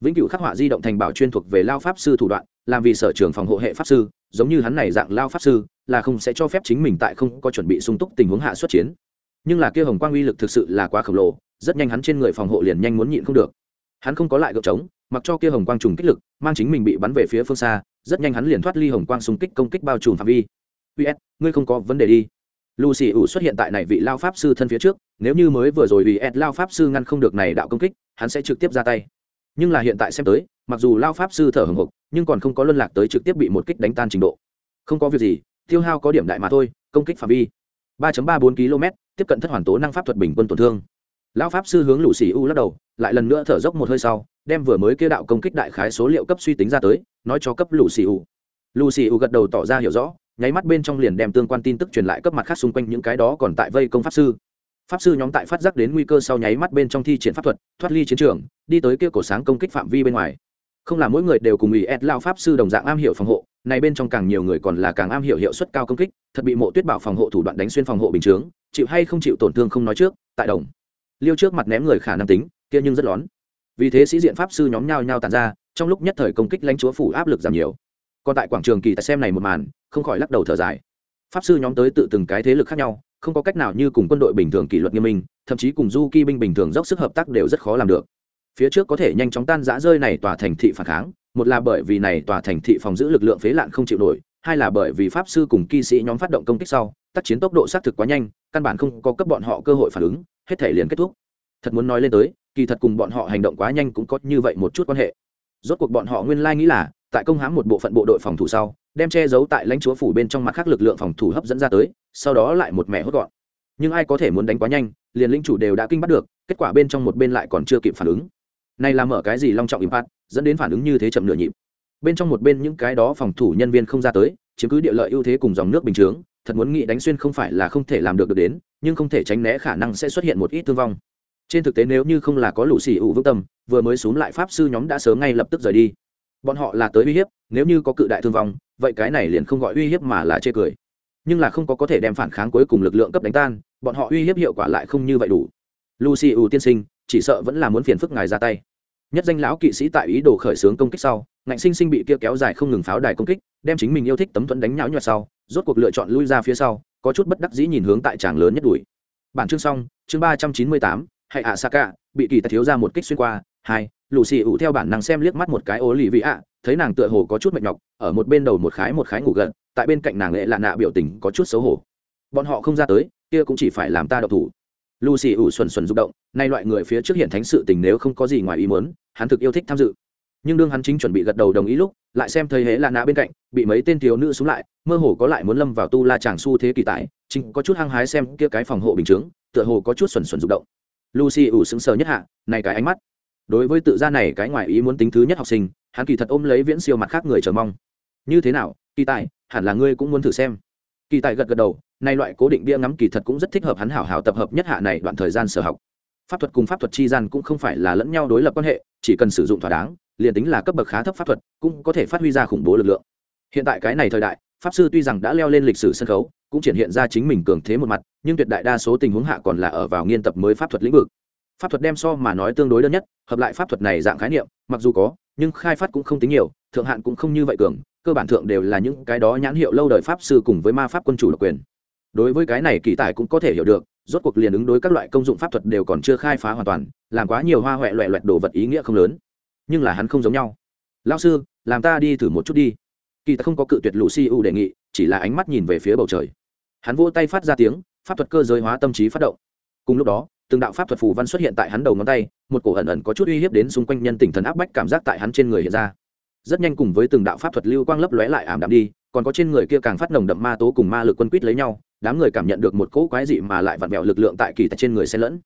Vĩnh cửu khắc họa di động thành bảo chuyên thuộc về lao pháp sư thủ đoạn, làm vì sở trường phòng hộ hệ pháp sư, giống như hắn này dạng lao pháp sư, là không sẽ cho phép chính mình tại không có chuẩn bị sung túc tình huống hạ xuất chiến. Nhưng là kia hồng quang uy lực thực sự là quá khổng lồ, rất nhanh hắn trên người phòng hộ liền nhanh muốn nhịn không được. Hắn không có lại gợp chống, mặc cho kia hồng quang trùng kích lực, mang chính mình bị bắn về phía phương xa, rất nhanh hắn liền thoát ly hồng quang xung kích công kích bao trùm phạm vi. Us ngươi không có vấn đề đi. Lucy ủ xuất hiện tại này vị lao pháp sư thân phía trước nếu như mới vừa rồi us lao pháp sư ngăn không được này đạo công kích hắn sẽ trực tiếp ra tay. Nhưng là hiện tại xem tới mặc dù lao pháp sư thở hồng hộc nhưng còn không có luân lạc tới trực tiếp bị một kích đánh tan trình độ. Không có việc gì tiêu hao có điểm đại mà thôi công kích phạm vi. 3.34 km tiếp cận thất hoàn tố năng pháp thuật bình quân tổn thương lão pháp sư hướng lũ xì u lắc đầu, lại lần nữa thở dốc một hơi sau, đem vừa mới kêu đạo công kích đại khái số liệu cấp suy tính ra tới, nói cho cấp lũ xì u. Lũ xì u gật đầu tỏ ra hiểu rõ, nháy mắt bên trong liền đem tương quan tin tức truyền lại cấp mặt khác xung quanh những cái đó còn tại vây công pháp sư. Pháp sư nhóm tại phát giác đến nguy cơ sau nháy mắt bên trong thi triển pháp thuật, thoát ly chiến trường, đi tới kia cổ sáng công kích phạm vi bên ngoài. Không là mỗi người đều cùng ý ed lao pháp sư đồng dạng am hiểu phòng hộ, này bên trong càng nhiều người còn là càng am hiểu hiệu suất cao công kích, thật bị mộ tuyết bảo phòng hộ thủ đoạn đánh xuyên phòng hộ bình chướng, chịu hay không chịu tổn thương không nói trước, tại đồng liêu trước mặt ném người khả năng tính, kia nhưng rất lón. Vì thế sĩ diện pháp sư nhóm nhau nhau tàn ra, trong lúc nhất thời công kích lãnh chúa phủ áp lực giảm nhiều. Còn tại quảng trường kỳ tại xem này một màn, không khỏi lắc đầu thở dài. Pháp sư nhóm tới tự từng cái thế lực khác nhau, không có cách nào như cùng quân đội bình thường kỷ luật nghiêm minh, thậm chí cùng du kỵ binh bình thường dốc sức hợp tác đều rất khó làm được. Phía trước có thể nhanh chóng tan rã rơi này tòa thành thị phản kháng, một là bởi vì này tòa thành thị phòng giữ lực lượng phế lạn không chịu nổi, hai là bởi vì pháp sư cùng kỵ sĩ nhóm phát động công kích sau, tác chiến tốc độ xác thực quá nhanh, căn bản không có cấp bọn họ cơ hội phản ứng hết thể liền kết thúc. Thật muốn nói lên tới, kỳ thật cùng bọn họ hành động quá nhanh cũng có như vậy một chút quan hệ. Rốt cuộc bọn họ nguyên lai nghĩ là, tại công hãm một bộ phận bộ đội phòng thủ sau, đem che giấu tại lãnh chúa phủ bên trong mặt khác lực lượng phòng thủ hấp dẫn ra tới, sau đó lại một mẹ hốt gọn. Nhưng ai có thể muốn đánh quá nhanh, liền linh chủ đều đã kinh bắt được, kết quả bên trong một bên lại còn chưa kịp phản ứng. Này là mở cái gì long trọng impact, dẫn đến phản ứng như thế chậm nửa nhịp. Bên trong một bên những cái đó phòng thủ nhân viên không ra tới, chiếm cứ địa lợi ưu thế cùng dòng nước bình chướng thật muốn nghĩ đánh xuyên không phải là không thể làm được được đến, nhưng không thể tránh né khả năng sẽ xuất hiện một ít thương vong. Trên thực tế nếu như không là có lũ xì ủ vững tâm, vừa mới xuống lại pháp sư nhóm đã sớm ngay lập tức rời đi. Bọn họ là tới uy hiếp, nếu như có cự đại thương vong, vậy cái này liền không gọi uy hiếp mà là chê cười. Nhưng là không có có thể đem phản kháng cuối cùng lực lượng cấp đánh tan, bọn họ uy hiếp hiệu quả lại không như vậy đủ. Lucy ủ tiên sinh, chỉ sợ vẫn là muốn phiền phức ngài ra tay. Nhất danh lão kỵ sĩ tại ý đồ khởi xướng công kích sau, ngạnh sinh sinh bị kia kéo dài không ngừng pháo đài công kích, đem chính mình yêu thích tấm thuẫn đánh nhão nhoẹt sau rốt cuộc lựa chọn lui ra phía sau, có chút bất đắc dĩ nhìn hướng tại tràng lớn nhất đuổi. Bản chương xong, chương ba trăm chín mươi tám hay ạ saka bị kỳ tài thiếu ra một kích xuyên qua. Hai lù xì ủ theo bản năng xem liếc mắt một cái ố lì vị ạ thấy nàng tựa hồ có chút mệt nhọc, ở một bên đầu một khái một khái ngủ gật, tại bên cạnh nàng lệ lạ nạ biểu tình có chút xấu hổ. Bọn họ không ra tới, kia cũng chỉ phải làm ta đậu thủ. Lucy ủ xuẩn xuẩn rụng động, nay loại người phía trước hiện thánh sự tình nếu không có gì ngoài ý muốn, hắn thực yêu thích tham dự nhưng đương hắn chính chuẩn bị gật đầu đồng ý lúc, lại xem thấy hễ là nạ bên cạnh, bị mấy tên thiếu nữ xuống lại, mơ hồ có lại muốn lâm vào tu la chàng su thế kỳ tại chính có chút hăng hái xem kia cái phòng hộ bình chướng, tựa hồ có chút xuẩn xuẩn rụng động. Lucy ủ sững sờ nhất hạ, này cái ánh mắt. Đối với tự gia này cái ngoài ý muốn tính thứ nhất học sinh, hắn kỳ thật ôm lấy viễn siêu mặt khác người chờ mong. Như thế nào, kỳ tài, hẳn là ngươi cũng muốn thử xem. Kỳ tài gật gật đầu nay loại cố định bia ngắm kỳ thật cũng rất thích hợp hắn hảo hảo tập hợp nhất hạ này đoạn thời gian sở học. Pháp thuật cùng pháp thuật chi gian cũng không phải là lẫn nhau đối lập quan hệ, chỉ cần sử dụng thỏa đáng liền tính là cấp bậc khá thấp pháp thuật, cũng có thể phát huy ra khủng bố lực lượng. Hiện tại cái này thời đại, pháp sư tuy rằng đã leo lên lịch sử sân khấu, cũng triển hiện ra chính mình cường thế một mặt, nhưng tuyệt đại đa số tình huống hạ còn là ở vào nghiên tập mới pháp thuật lĩnh vực. Pháp thuật đem so mà nói tương đối đơn nhất, hợp lại pháp thuật này dạng khái niệm, mặc dù có, nhưng khai phát cũng không tính nhiều, thượng hạn cũng không như vậy cường, cơ bản thượng đều là những cái đó nhãn hiệu lâu đời pháp sư cùng với ma pháp quân chủ độc quyền. Đối với cái này kỳ tài cũng có thể hiểu được, rốt cuộc liền ứng đối các loại công dụng pháp thuật đều còn chưa khai phá hoàn toàn, làm quá nhiều hoa huệ loẹ loẹt đồ vật ý nghĩa không lớn nhưng là hắn không giống nhau. Lao sư, làm ta đi thử một chút đi. Kỳ ta không có cự tuyệt lù si u đề nghị, chỉ là ánh mắt nhìn về phía bầu trời. Hắn vỗ tay phát ra tiếng, pháp thuật cơ giới hóa tâm trí phát động. Cùng lúc đó, từng đạo pháp thuật phù văn xuất hiện tại hắn đầu ngón tay, một cổ ẩn ẩn có chút uy hiếp đến xung quanh nhân tỉnh thần áp bách cảm giác tại hắn trên người hiện ra. Rất nhanh cùng với từng đạo pháp thuật lưu quang lấp lóe lại ảm đạm đi, còn có trên người kia càng phát nồng đậm ma tố cùng ma lực quân quýt lấy nhau, đám người cảm nhận được một cỗ quái dị mà lại vặn vẹo lực lượng tại kỳ tại trên người xen lẫn.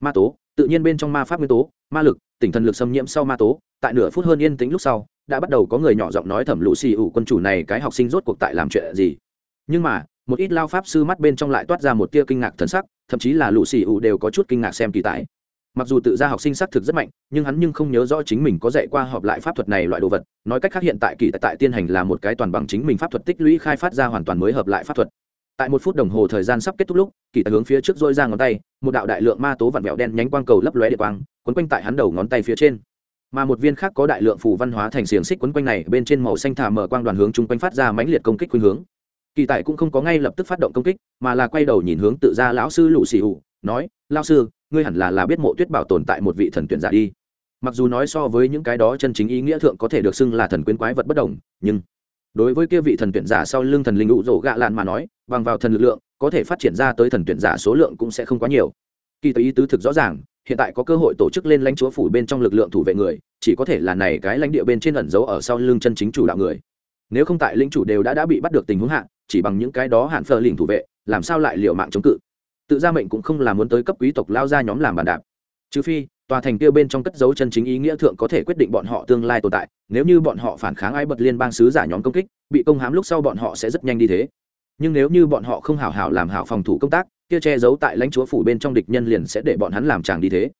Ma tố, tự nhiên bên trong ma pháp nguyên tố ma lực tỉnh thần lực xâm nhiễm sau ma tố tại nửa phút hơn yên tĩnh lúc sau đã bắt đầu có người nhỏ giọng nói thẩm lũ xì ủ quân chủ này cái học sinh rốt cuộc tại làm chuyện gì. Nhưng mà một ít lao pháp sư mắt bên trong lại toát ra một tia kinh ngạc thần sắc thậm chí là lũ xì ủ đều có chút kinh ngạc xem kỳ tại. Mặc dù tự ra học sinh xác thực rất mạnh nhưng hắn nhưng không nhớ rõ chính mình có dạy qua họp lại pháp thuật này loại đồ vật nói cách khác hiện tại kỳ tại, tại tiên hành là một cái toàn bằng chính mình pháp thuật tích lũy khai phát ra hoàn toàn mới hợp lại pháp thuật tại một phút đồng hồ thời gian sắp kết thúc lúc, kỳ tài hướng phía trước dôi ra ngón tay, một đạo đại lượng ma tố vặn vẹo đen nhánh quang cầu lấp lóe địa quang, quấn quanh tại hắn đầu ngón tay phía trên. Mà một viên khác có đại lượng phù văn hóa thành xiềng xích quấn quanh này, bên trên màu xanh thả mở quang đoàn hướng chung quanh phát ra mãnh liệt công kích khuynh hướng. Kỳ tài cũng không có ngay lập tức phát động công kích, mà là quay đầu nhìn hướng tự ra lão sư lũ xì hụ nói lao sư, ngươi hẳn là là biết mộ tuyết bảo tồn tại một vị thần tuyển giả đi. Mặc dù nói so với những cái đó chân chính ý nghĩa thượng có thể được xưng là thần quyến quái vật bất đồng, nhưng đối với kia vị thần tuyển giả sau lưng thần linh ụ rổ gạ lạn mà nói bằng vào thần lực lượng, có thể phát triển ra tới thần tuyển giả số lượng cũng sẽ không quá nhiều. Kỳ tới ý tứ thực rõ ràng, hiện tại có cơ hội tổ chức lên lãnh chúa phủ bên trong lực lượng thủ vệ người, chỉ có thể là này cái lãnh địa bên trên ẩn giấu ở sau lưng chân chính chủ đạo người. Nếu không tại lĩnh chủ đều đã đã bị bắt được tình huống hạn chỉ bằng những cái đó hạn phờ lình thủ vệ, làm sao lại liệu mạng chống cự? Tự ra mệnh cũng không là muốn tới cấp quý tộc lao ra nhóm làm bàn đạp. Trừ phi, tòa thành kia bên trong cất dấu chân chính ý nghĩa thượng có thể quyết định bọn họ tương lai tồn tại, nếu như bọn họ phản kháng ai bật liên bang sứ giả nhóm công kích, bị công hám lúc sau bọn họ sẽ rất nhanh đi thế nhưng nếu như bọn họ không hảo hảo làm hảo phòng thủ công tác, kia che giấu tại lãnh chúa phủ bên trong địch nhân liền sẽ để bọn hắn làm chàng đi thế.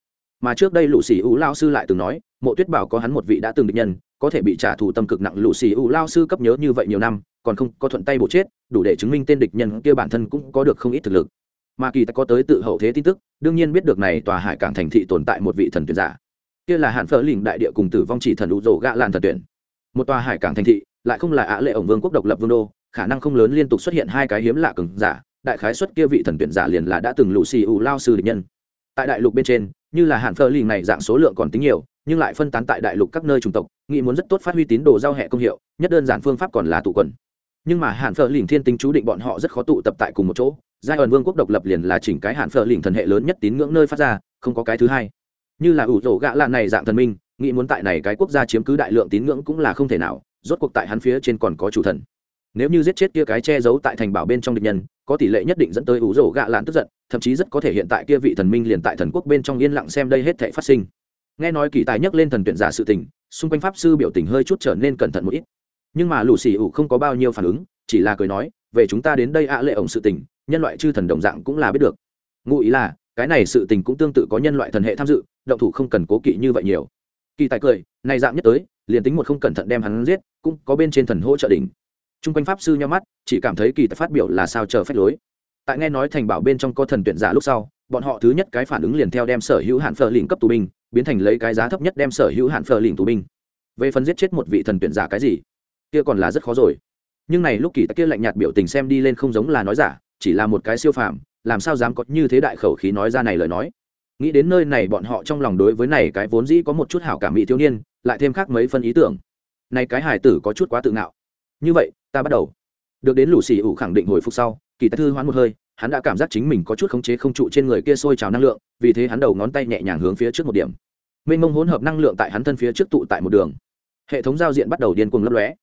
Mà trước đây lũ xì u lao sư lại từng nói, mộ tuyết bảo có hắn một vị đã từng địch nhân, có thể bị trả thù tâm cực nặng lũ xì u lao sư cấp nhớ như vậy nhiều năm, còn không có thuận tay bổ chết, đủ để chứng minh tên địch nhân kia bản thân cũng có được không ít thực lực. Mà kỳ ta có tới tự hậu thế tin tức, đương nhiên biết được này tòa hải cảng thành thị tồn tại một vị thần tuyển giả. Kia là hạn phở lình đại địa cùng tử vong chỉ thần đủ rổ gạ làn thần tuyển. Một tòa hải cảng thành thị, lại không là ạ lệ ổng vương quốc độc lập vương đô khả năng không lớn liên tục xuất hiện hai cái hiếm lạ cường giả, đại khái xuất kia vị thần tuyển giả liền là đã từng lũ xì ủ lao sư địch nhân. Tại đại lục bên trên, như là hạn phở lì này dạng số lượng còn tính nhiều, nhưng lại phân tán tại đại lục các nơi chủng tộc, nghĩ muốn rất tốt phát huy tín đồ giao hệ công hiệu, nhất đơn giản phương pháp còn là tụ quần. Nhưng mà hạn phở lỉnh thiên tính chú định bọn họ rất khó tụ tập tại cùng một chỗ giai ẩn vương quốc độc lập liền là chỉnh cái hạn phở lỉnh thần hệ lớn nhất tín ngưỡng nơi phát ra, không có cái thứ hai. Như là ủ rổ gạ lạ này dạng thần minh, nghĩ muốn tại này cái quốc gia chiếm cứ đại lượng tín ngưỡng cũng là không thể nào, rốt cuộc tại hắn phía trên còn có chủ thần nếu như giết chết kia cái che giấu tại thành bảo bên trong địch nhân, có tỷ lệ nhất định dẫn tới ủ rổ gạ lạn tức giận, thậm chí rất có thể hiện tại kia vị thần minh liền tại thần quốc bên trong yên lặng xem đây hết thể phát sinh. Nghe nói kỳ tài nhắc lên thần tuyển giả sự tình, xung quanh pháp sư biểu tình hơi chút trở nên cẩn thận một ít. Nhưng mà lù xì ủ không có bao nhiêu phản ứng, chỉ là cười nói, về chúng ta đến đây ạ lệ ổng sự tình, nhân loại chư thần đồng dạng cũng là biết được. Ngụ ý là, cái này sự tình cũng tương tự có nhân loại thần hệ tham dự, động thủ không cần cố kỵ như vậy nhiều. Kỳ tài cười, này dạng nhất tới, liền tính một không cẩn thận đem hắn giết, cũng có bên trên thần hỗ trợ đỉnh. Trung quanh pháp sư nhau mắt, chỉ cảm thấy kỳ tài phát biểu là sao chờ phép lối. Tại nghe nói thành bảo bên trong có thần tuyển giả lúc sau, bọn họ thứ nhất cái phản ứng liền theo đem sở hữu hạn phở lĩnh cấp tù binh, biến thành lấy cái giá thấp nhất đem sở hữu hạn phở lĩnh tù binh. Về phần giết chết một vị thần tuyển giả cái gì, kia còn là rất khó rồi. Nhưng này lúc kỳ tài kia lạnh nhạt biểu tình xem đi lên không giống là nói giả, chỉ là một cái siêu phàm, làm sao dám có như thế đại khẩu khí nói ra này lời nói. Nghĩ đến nơi này bọn họ trong lòng đối với này cái vốn dĩ có một chút hảo cảm mỹ thiếu niên, lại thêm khác mấy phân ý tưởng. Này cái hải tử có chút quá tự ngạo. Như vậy, ta bắt đầu. Được đến lũ xì ủ khẳng định hồi phục sau, kỳ tài thư hoán một hơi, hắn đã cảm giác chính mình có chút khống chế không trụ trên người kia sôi trào năng lượng, vì thế hắn đầu ngón tay nhẹ nhàng hướng phía trước một điểm. Mênh mông hỗn hợp năng lượng tại hắn thân phía trước tụ tại một đường. Hệ thống giao diện bắt đầu điên cuồng lấp lóe.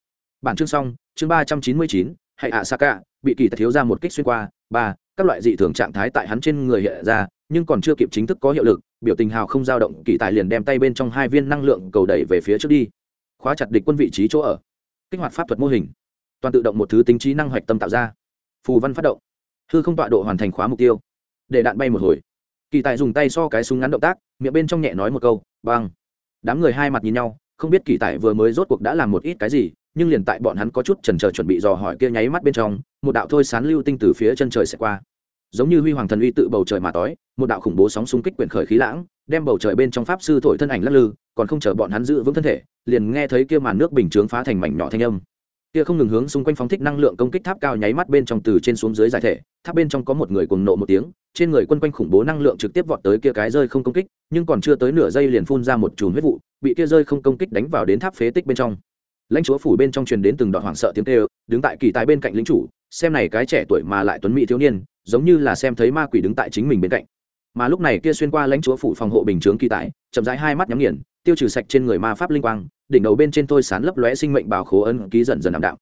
Bản chương xong, chương ba trăm chín mươi chín hệ ạ saka bị kỳ tài thiếu ra một kích xuyên qua. Ba, các loại dị thường trạng thái tại hắn trên người hiện ra, nhưng còn chưa kịp chính thức có hiệu lực, biểu tình hào không dao động, kỳ tài liền đem tay bên trong hai viên năng lượng cầu đẩy về phía trước đi. Khóa chặt địch quân vị trí chỗ ở. Kích hoạt pháp thuật mô hình toàn tự động một thứ tính trí năng hoạch tâm tạo ra. Phù văn phát động. Hư không tọa độ hoàn thành khóa mục tiêu. Để đạn bay một hồi. Kỳ tài dùng tay so cái súng ngắn động tác, miệng bên trong nhẹ nói một câu băng đám người hai mặt nhìn nhau, không biết kỳ tài vừa mới rốt cuộc đã làm một ít cái gì, nhưng liền tại bọn hắn có chút chần chờ chuẩn bị dò hỏi kia nháy mắt bên trong, một đạo thôi sán lưu tinh từ phía chân trời sẽ qua. Giống như huy hoàng thần uy tự bầu trời mà tói một đạo khủng bố sóng xung kích quyển khởi khí lãng, đem bầu trời bên trong pháp sư thổi thân ảnh lắc lư, còn không chờ bọn hắn giữ vững thân thể, liền nghe thấy kia màn nước bình chướng phá thành mảnh nhỏ thanh âm kia không ngừng hướng xung quanh phóng thích năng lượng công kích tháp cao nháy mắt bên trong từ trên xuống dưới giải thể, tháp bên trong có một người cuồng nộ một tiếng, trên người quân quanh khủng bố năng lượng trực tiếp vọt tới kia cái rơi không công kích, nhưng còn chưa tới nửa giây liền phun ra một chùm huyết vụ, bị kia rơi không công kích đánh vào đến tháp phế tích bên trong. Lãnh chúa phủ bên trong truyền đến từng đoạn hoảng sợ tiếng kêu, đứng tại kỳ tài bên cạnh lính chủ, xem này cái trẻ tuổi mà lại tuấn mỹ thiếu niên, giống như là xem thấy ma quỷ đứng tại chính mình bên cạnh. Mà lúc này kia xuyên qua lãnh chúa phủ phòng hộ bình chướng kỳ tài, chậm rãi hai mắt nhắm nghiền tiêu trừ sạch trên người ma pháp linh quang, đỉnh đầu bên trên tôi sán lấp lóe sinh mệnh bảo khố ân ký dần dần ảm đạm.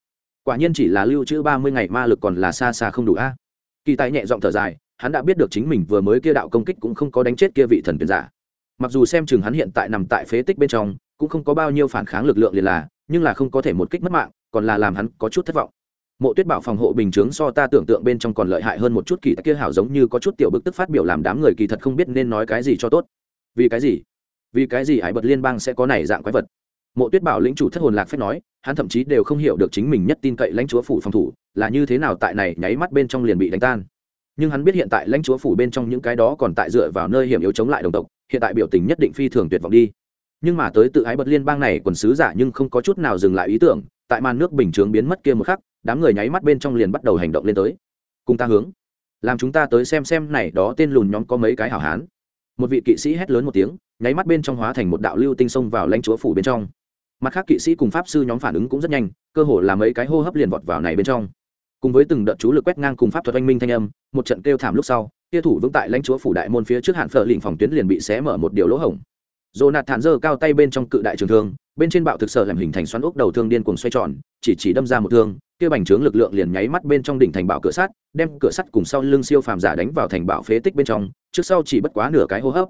Quả nhiên chỉ là lưu trữ ba mươi ngày ma lực còn là xa xa không đủ a. Kỳ tài nhẹ giọng thở dài, hắn đã biết được chính mình vừa mới kia đạo công kích cũng không có đánh chết kia vị thần tuyển giả. Mặc dù xem chừng hắn hiện tại nằm tại phế tích bên trong, cũng không có bao nhiêu phản kháng lực lượng liền là, nhưng là không có thể một kích mất mạng, còn là làm hắn có chút thất vọng. Mộ tuyết bảo phòng hộ bình chướng so ta tưởng tượng bên trong còn lợi hại hơn một chút, kỳ kia hảo giống như có chút tiểu bực tức phát biểu làm đám người kỳ thật không biết nên nói cái gì cho tốt. Vì cái gì? Vì cái gì hải bật liên bang sẽ có này dạng quái vật? Mộ tuyết bảo lĩnh chủ thất hồn lạc phép nói, hắn thậm chí đều không hiểu được chính mình nhất tin cậy lãnh chúa phủ phòng thủ là như thế nào tại này nháy mắt bên trong liền bị đánh tan. Nhưng hắn biết hiện tại lãnh chúa phủ bên trong những cái đó còn tại dựa vào nơi hiểm yếu chống lại đồng tộc, hiện tại biểu tình nhất định phi thường tuyệt vọng đi. Nhưng mà tới tự ái bật liên bang này quần sứ giả nhưng không có chút nào dừng lại ý tưởng, tại màn nước bình chướng biến mất kia một khắc, đám người nháy mắt bên trong liền bắt đầu hành động lên tới. Cùng ta hướng, làm chúng ta tới xem xem này đó tên lùn nhóm có mấy cái hảo hán. Một vị kỵ sĩ hét lớn một tiếng nháy mắt bên trong hóa thành một đạo lưu tinh xông vào lãnh chúa phủ bên trong. Mặt khác kỵ sĩ cùng pháp sư nhóm phản ứng cũng rất nhanh, cơ hồ làm mấy cái hô hấp liền vọt vào này bên trong. Cùng với từng đợt chú lực quét ngang cùng pháp thuật oanh minh thanh âm, một trận kêu thảm lúc sau, kia thủ vững tại lãnh chúa phủ đại môn phía trước hạn phở lình phòng tuyến liền bị xé mở một điều lỗ hổng. Jonathan thản dơ cao tay bên trong cự đại trường thương, bên trên bạo thực sở làm hình thành xoắn ốc đầu thương điên cuồng xoay tròn, chỉ chỉ đâm ra một thương, kia bành trướng lực lượng liền nháy mắt bên trong đỉnh thành bảo cửa sắt, đem cửa sắt cùng sau lưng siêu phàm giả đánh vào thành bảo phế tích bên trong, trước sau chỉ bất quá nửa cái hô hấp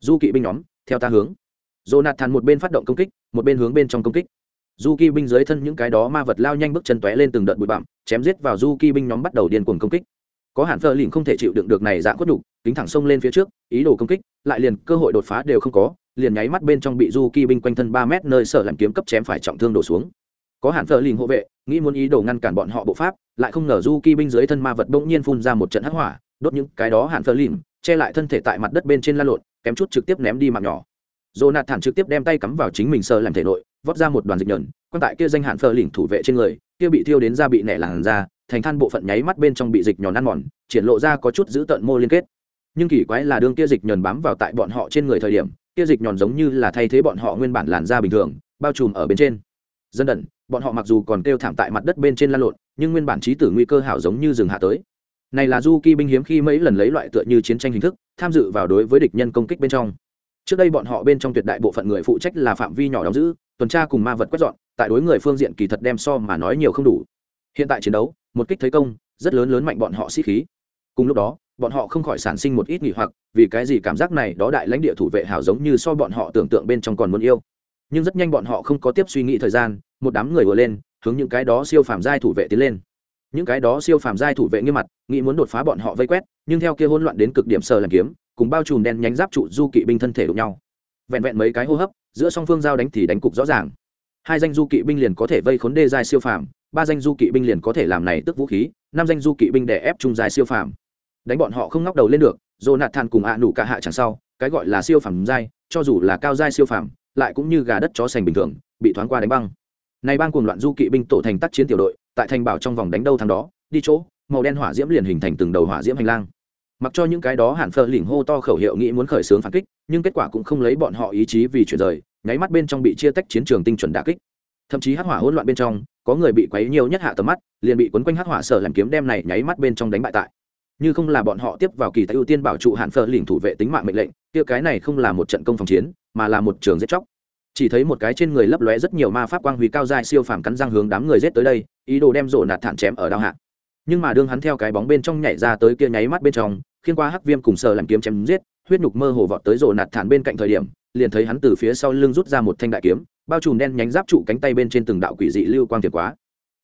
du kỵ binh nhóm theo ta hướng Jonathan một bên phát động công kích, một bên hướng bên trong công kích. Zuki binh dưới thân những cái đó ma vật lao nhanh bước chân tóe lên từng đợt bụi bặm, chém giết vào Zuki binh nhóm bắt đầu điên cuồng công kích. Có hạn Phở lìn không thể chịu đựng được này dạng quất đủ, tính thẳng sông lên phía trước, ý đồ công kích, lại liền cơ hội đột phá đều không có, liền nháy mắt bên trong bị Zuki binh quanh thân ba mét nơi sở làm kiếm cấp chém phải trọng thương đổ xuống. Có hạn Phở lìn hộ vệ, nghĩ muốn ý đồ ngăn cản bọn họ bộ pháp, lại không ngờ Zuki binh dưới thân ma vật bỗng nhiên phun ra một trận hắc hỏa, đốt những cái đó hạn Phở lìn che lại thân thể tại mặt đất bên trên la lộn, kém chút trực tiếp ném đi mạng nhỏ. Jonathan trực tiếp đem tay cắm vào chính mình sờ làm thể nội, vót ra một đoàn dịch nhẫn, quan tại kia danh hạn phở lỉnh thủ vệ trên người, kia bị thiêu đến da bị nẻ làn da, thành than bộ phận nháy mắt bên trong bị dịch nhòn ăn mòn, triển lộ ra có chút giữ tận mô liên kết. Nhưng kỳ quái là đường kia dịch nhẫn bám vào tại bọn họ trên người thời điểm, kia dịch nhòn giống như là thay thế bọn họ nguyên bản làn da bình thường bao trùm ở bên trên. Dân đẩn bọn họ mặc dù còn kêu thảm tại mặt đất bên trên lan lộn nhưng nguyên bản trí tử nguy cơ hảo giống như dừng hạ tới này là du kỳ binh hiếm khi mấy lần lấy loại tựa như chiến tranh hình thức, tham dự vào đối với địch nhân công kích bên trong. Trước đây bọn họ bên trong tuyệt đại bộ phận người phụ trách là phạm vi nhỏ đóng giữ, tuần tra cùng ma vật quét dọn, tại đối người phương diện kỳ thật đem so mà nói nhiều không đủ. Hiện tại chiến đấu, một kích thấy công, rất lớn lớn mạnh bọn họ sĩ khí. Cùng lúc đó, bọn họ không khỏi sản sinh một ít nghỉ hoặc, vì cái gì cảm giác này đó đại lãnh địa thủ vệ hảo giống như so bọn họ tưởng tượng bên trong còn muốn yêu. Nhưng rất nhanh bọn họ không có tiếp suy nghĩ thời gian, một đám người vừa lên, hướng những cái đó siêu phàm giai thủ vệ tiến lên những cái đó siêu phàm giai thủ vệ nghiêm mặt, nghĩ muốn đột phá bọn họ vây quét, nhưng theo kia hỗn loạn đến cực điểm sờ làm kiếm, cùng bao trùm đen nhánh giáp trụ du kỵ binh thân thể đụng nhau. Vẹn vẹn mấy cái hô hấp, giữa song phương giao đánh thì đánh cục rõ ràng. Hai danh du kỵ binh liền có thể vây khốn đê giai siêu phàm, ba danh du kỵ binh liền có thể làm này tức vũ khí, năm danh du kỵ binh để ép trung giai siêu phàm. Đánh bọn họ không ngóc đầu lên được dồ nạt than cùng ạ nủ cả hạ chẳng sau, cái gọi là siêu phàm giai, cho dù là cao giai siêu phàm, lại cũng như gà đất chó sành bình thường, bị thoáng qua đánh băng. Này bang cuồng loạn du kỵ binh tổ thành tác chiến tiểu đội tại thành bảo trong vòng đánh đâu thằng đó, đi chỗ, màu đen hỏa diễm liền hình thành từng đầu hỏa diễm hành lang. Mặc cho những cái đó hàn phơ lỉnh hô to khẩu hiệu nghĩ muốn khởi xướng phản kích, nhưng kết quả cũng không lấy bọn họ ý chí vì chuyển rời, nháy mắt bên trong bị chia tách chiến trường tinh chuẩn đà kích. Thậm chí hắc hỏa hỗn loạn bên trong, có người bị quấy nhiều nhất hạ tầm mắt, liền bị quấn quanh hắc hỏa sở làm kiếm đem này nháy mắt bên trong đánh bại tại. Như không là bọn họ tiếp vào kỳ tại ưu tiên bảo trụ hạn phơ lỉnh thủ vệ tính mạng mệnh lệnh, kia cái này không là một trận công phòng chiến, mà là một trường giết chóc chỉ thấy một cái trên người lấp lóe rất nhiều ma pháp quang huy cao dài siêu phàm cắn răng hướng đám người giết tới đây, ý đồ đem rổ nạt thản chém ở đao hạ. Nhưng mà đương hắn theo cái bóng bên trong nhảy ra tới kia nháy mắt bên trong khiến qua hắc viêm cùng sờ làm kiếm chém giết, huyết nhục mơ hồ vọt tới rổ nạt thản bên cạnh thời điểm, liền thấy hắn từ phía sau lưng rút ra một thanh đại kiếm, bao trùm đen nhánh giáp trụ cánh tay bên trên từng đạo quỷ dị lưu quang thiệt quá.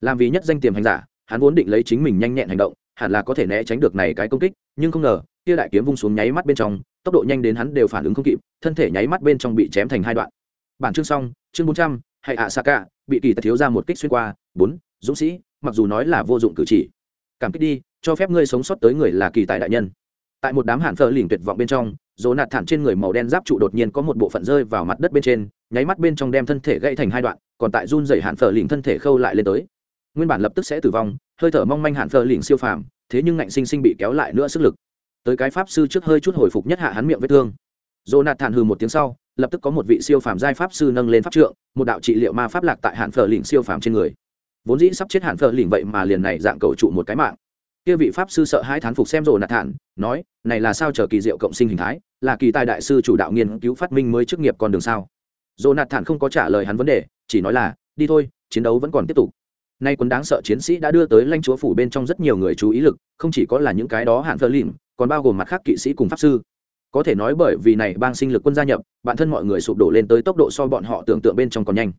Làm vì nhất danh tiềm hành giả, hắn vốn định lấy chính mình nhanh nhẹn hành động, hẳn là có thể né tránh được này cái công kích, nhưng không ngờ, kia đại kiếm vung xuống nháy mắt bên trong, tốc độ nhanh đến hắn đều phản ứng không kịp, thân thể nháy mắt bên trong bị chém thành hai đoạn bản chương xong, chương bốn trăm hãy ạ xạ bị kỳ tài thiếu ra một kích xuyên qua, bốn, dũng sĩ, mặc dù nói là vô dụng cử chỉ. Cảm kích đi, cho phép ngươi sống sót tới người là kỳ tài đại nhân. Tại một đám hạn phờ lỉnh tuyệt vọng bên trong, dỗ nạt thản trên người màu đen giáp trụ đột nhiên có một bộ phận rơi vào mặt đất bên trên, nháy mắt bên trong đem thân thể gãy thành hai đoạn, còn tại run dày hạn phờ lỉnh thân thể khâu lại lên tới. Nguyên bản lập tức sẽ tử vong, hơi thở mong manh hạn phờ lỉnh siêu phàm, thế nhưng ngạnh sinh sinh bị kéo lại nữa sức lực. Tới cái pháp sư trước hơi chút hồi phục nhất hạ hắn miệng vết thương. Dỗ nạt thản hừ một tiếng sau lập tức có một vị siêu phàm giai pháp sư nâng lên pháp trượng, một đạo trị liệu ma pháp lạc tại hạn phở lỉnh siêu phàm trên người. Vốn dĩ sắp chết hạn phở lỉnh vậy mà liền này dạng cầu trụ một cái mạng. Kia vị pháp sư sợ hai thán phục xem rồ nạt thản, nói, này là sao chờ kỳ diệu cộng sinh hình thái, là kỳ tài đại sư chủ đạo nghiên cứu phát minh mới chức nghiệp con đường sao? Rồ nạt thản không có trả lời hắn vấn đề, chỉ nói là, đi thôi, chiến đấu vẫn còn tiếp tục. Nay quân đáng sợ chiến sĩ đã đưa tới lãnh chúa phủ bên trong rất nhiều người chú ý lực, không chỉ có là những cái đó hạn phơ lìm còn bao gồm mặt khác kỵ sĩ cùng pháp sư có thể nói bởi vì này bang sinh lực quân gia nhập, bản thân mọi người sụp đổ lên tới tốc độ so bọn họ tưởng tượng bên trong còn nhanh.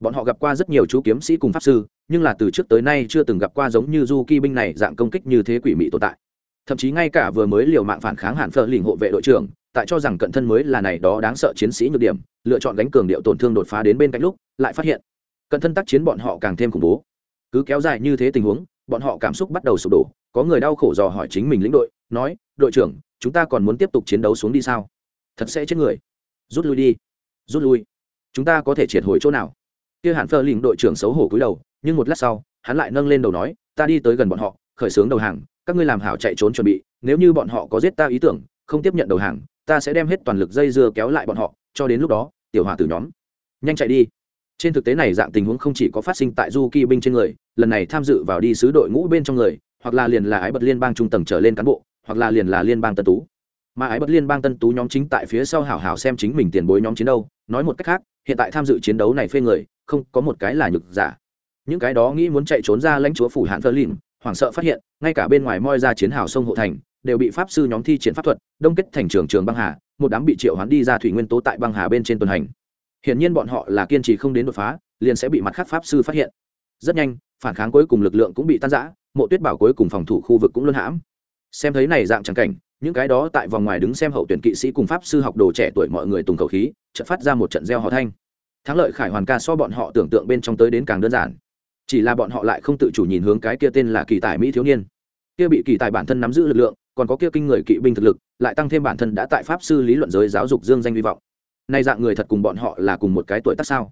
Bọn họ gặp qua rất nhiều chú kiếm sĩ cùng pháp sư, nhưng là từ trước tới nay chưa từng gặp qua giống như du kỵ binh này dạng công kích như thế quỷ mị tồn tại. Thậm chí ngay cả vừa mới liều mạng phản kháng hạn phở lình hộ vệ đội trưởng, tại cho rằng cận thân mới là này đó đáng sợ chiến sĩ nhược điểm, lựa chọn gánh cường điệu tổn thương đột phá đến bên cạnh lúc, lại phát hiện, cận thân tác chiến bọn họ càng thêm khủng bố. Cứ kéo dài như thế tình huống, bọn họ cảm xúc bắt đầu sụp đổ, có người đau khổ dò hỏi chính mình lĩnh đội, nói, đội trưởng chúng ta còn muốn tiếp tục chiến đấu xuống đi sao? Thật sẽ chết người. Rút lui đi. Rút lui. Chúng ta có thể triệt hồi chỗ nào? Kia hạn phơ lình đội trưởng xấu hổ cúi đầu, nhưng một lát sau, hắn lại nâng lên đầu nói, ta đi tới gần bọn họ, khởi xướng đầu hàng, các ngươi làm hảo chạy trốn chuẩn bị, nếu như bọn họ có giết ta ý tưởng, không tiếp nhận đầu hàng, ta sẽ đem hết toàn lực dây dưa kéo lại bọn họ, cho đến lúc đó, tiểu hòa tử nhóm, nhanh chạy đi. Trên thực tế này dạng tình huống không chỉ có phát sinh tại du kỳ binh trên người, lần này tham dự vào đi sứ đội ngũ bên trong người, hoặc là liền là ái bật liên bang trung tầng trở lên cán bộ hoặc là liền là liên bang tân tú. Mà ái bất liên bang tân tú nhóm chính tại phía sau hảo hảo xem chính mình tiền bối nhóm chiến đâu. Nói một cách khác, hiện tại tham dự chiến đấu này phê người, không có một cái là nhược giả. Những cái đó nghĩ muốn chạy trốn ra lãnh chúa phủ hạn thơ lìn, hoảng sợ phát hiện, ngay cả bên ngoài moi ra chiến hào sông hộ thành, đều bị pháp sư nhóm thi triển pháp thuật, đông kết thành trường trường băng hà, một đám bị triệu hoán đi ra thủy nguyên tố tại băng hà bên trên tuần hành. Hiển nhiên bọn họ là kiên trì không đến đột phá, liền sẽ bị mặt khác pháp sư phát hiện. Rất nhanh, phản kháng cuối cùng lực lượng cũng bị tan rã, mộ tuyết bảo cuối cùng phòng thủ khu vực cũng luân hãm xem thấy này dạng trắng cảnh, những cái đó tại vòng ngoài đứng xem hậu tuyển kỵ sĩ cùng pháp sư học đồ trẻ tuổi mọi người tùng khẩu khí, chợt phát ra một trận gieo họ thanh. Thắng lợi khải hoàn ca so bọn họ tưởng tượng bên trong tới đến càng đơn giản. Chỉ là bọn họ lại không tự chủ nhìn hướng cái kia tên là kỳ tài mỹ thiếu niên. Kia bị kỳ tài bản thân nắm giữ lực lượng, còn có kia kinh người kỵ binh thực lực, lại tăng thêm bản thân đã tại pháp sư lý luận giới giáo dục dương danh hy vọng. Nay dạng người thật cùng bọn họ là cùng một cái tuổi tác sao?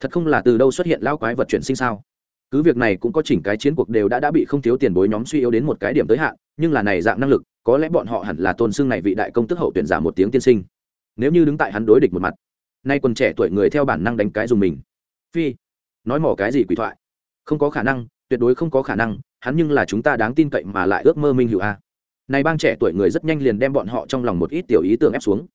Thật không là từ đâu xuất hiện lao quái vật chuyển sinh sao? Cứ việc này cũng có chỉnh cái chiến cuộc đều đã đã bị không thiếu tiền bối nhóm suy yếu đến một cái điểm tới hạn nhưng là này dạng năng lực, có lẽ bọn họ hẳn là tôn xưng này vị đại công tức hậu tuyển giả một tiếng tiên sinh. Nếu như đứng tại hắn đối địch một mặt, nay quần trẻ tuổi người theo bản năng đánh cái dùng mình. Phi, nói mỏ cái gì quỷ thoại? Không có khả năng, tuyệt đối không có khả năng, hắn nhưng là chúng ta đáng tin cậy mà lại ước mơ minh hữu a. Này bang trẻ tuổi người rất nhanh liền đem bọn họ trong lòng một ít tiểu ý tưởng ép xuống.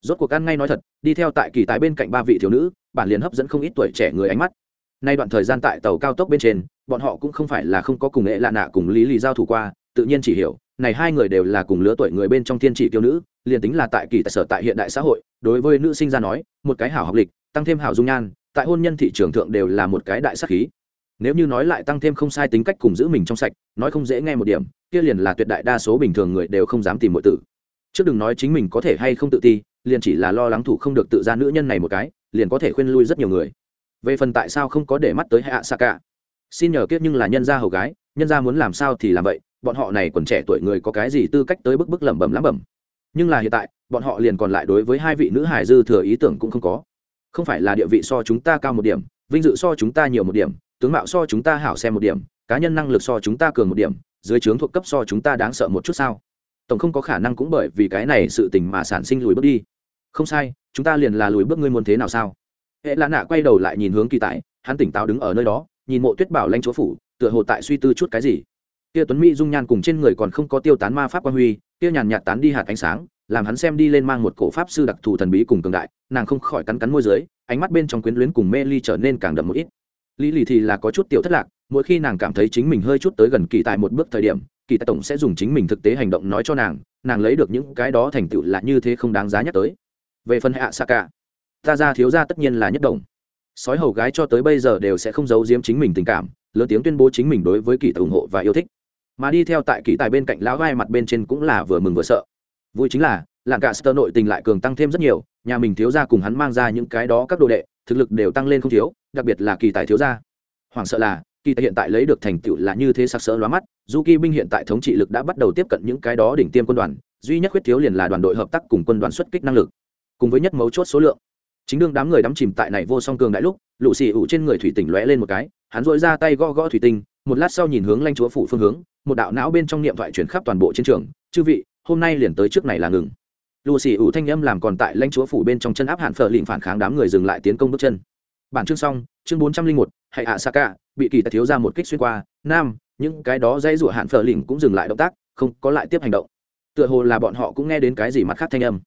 Rốt cuộc ăn ngay nói thật, đi theo tại kỳ tài bên cạnh ba vị thiếu nữ, bản liền hấp dẫn không ít tuổi trẻ người ánh mắt. Nay đoạn thời gian tại tàu cao tốc bên trên, bọn họ cũng không phải là không có cùng nghệ lạ nạ cùng lý lì giao thủ qua tự nhiên chỉ hiểu, này hai người đều là cùng lứa tuổi người bên trong thiên chỉ tiêu nữ, liền tính là tại kỳ tài sở tại hiện đại xã hội, đối với nữ sinh ra nói, một cái hảo học lịch, tăng thêm hảo dung nhan, tại hôn nhân thị trường thượng đều là một cái đại sắc khí. Nếu như nói lại tăng thêm không sai tính cách cùng giữ mình trong sạch, nói không dễ nghe một điểm, kia liền là tuyệt đại đa số bình thường người đều không dám tìm mọi tử. Trước đừng nói chính mình có thể hay không tự ti, liền chỉ là lo lắng thủ không được tự ra nữ nhân này một cái, liền có thể khuyên lui rất nhiều người. Về phần tại sao không có để mắt tới hạ xạ cả xin nhờ kiếp nhưng là nhân gia hầu gái, nhân gia muốn làm sao thì làm vậy bọn họ này còn trẻ tuổi người có cái gì tư cách tới bức bức lẩm bẩm lắm bẩm. Nhưng là hiện tại, bọn họ liền còn lại đối với hai vị nữ hải dư thừa ý tưởng cũng không có. Không phải là địa vị so chúng ta cao một điểm, vinh dự so chúng ta nhiều một điểm, tướng mạo so chúng ta hảo xem một điểm, cá nhân năng lực so chúng ta cường một điểm, dưới trướng thuộc cấp so chúng ta đáng sợ một chút sao? Tổng không có khả năng cũng bởi vì cái này sự tình mà sản sinh lùi bước đi. Không sai, chúng ta liền là lùi bước ngươi muốn thế nào sao? Hệ lã nạ quay đầu lại nhìn hướng kỳ tại hắn tỉnh táo đứng ở nơi đó, nhìn mộ tuyết bảo lanh chúa phủ, tựa hồ tại suy tư chút cái gì kia tuấn mỹ dung nhan cùng trên người còn không có tiêu tán ma pháp quan huy, kia nhàn nhạt tán đi hạt ánh sáng, làm hắn xem đi lên mang một cổ pháp sư đặc thù thần bí cùng cường đại, nàng không khỏi cắn cắn môi dưới, ánh mắt bên trong quyến luyến cùng mê ly trở nên càng đậm một ít. Lý lì thì là có chút tiểu thất lạc, mỗi khi nàng cảm thấy chính mình hơi chút tới gần kỳ tại một bước thời điểm, kỳ tại tổng sẽ dùng chính mình thực tế hành động nói cho nàng nàng lấy được những cái đó thành tựu là như thế không đáng giá nhắc tới. Về phần hạ xạ cả ta ra thiếu ra tất nhiên là nhất đồng. Sói hầu gái cho tới bây giờ đều sẽ không giấu giếm chính mình tình cảm, lớn tiếng tuyên bố chính mình đối với kỳ tài ủng hộ và yêu thích mà đi theo tại kỳ tài bên cạnh lão vai mặt bên trên cũng là vừa mừng vừa sợ. Vui chính là làng cả sơ nội tình lại cường tăng thêm rất nhiều, nhà mình thiếu ra cùng hắn mang ra những cái đó các đồ đệ, thực lực đều tăng lên không thiếu, đặc biệt là kỳ tài thiếu gia. Hoảng sợ là, kỳ tài hiện tại lấy được thành tựu là như thế sặc sỡ lóa mắt du kỳ binh hiện tại thống trị lực đã bắt đầu tiếp cận những cái đó đỉnh tiêm quân đoàn, duy nhất khuyết thiếu liền là đoàn đội hợp tác cùng quân đoàn xuất kích năng lực, cùng với nhất mấu chốt số lượng. Chính đương đám người đắm chìm tại này vô song cường đại lúc lũ xì ủ trên người thủy tỉnh lóe lên một cái, hắn dội ra tay gõ gõ thủy tinh một lát sau nhìn hướng lãnh chúa phủ phương hướng, một đạo não bên trong niệm thoại chuyển khắp toàn bộ chiến trường, chư vị, hôm nay liền tới trước này là ngừng. Lù xì ủ thanh âm làm còn tại lãnh chúa phủ bên trong chân áp hạn phở lịnh phản kháng đám người dừng lại tiến công bước chân. Bản chương xong, chương bốn trăm linh một hãy ạ sa cả bị kỳ tài thiếu ra một kích xuyên qua, nam, những cái đó dây rụa hạn phở lịnh cũng dừng lại động tác, không có lại tiếp hành động. Tựa hồ là bọn họ cũng nghe đến cái gì mặt khác thanh âm.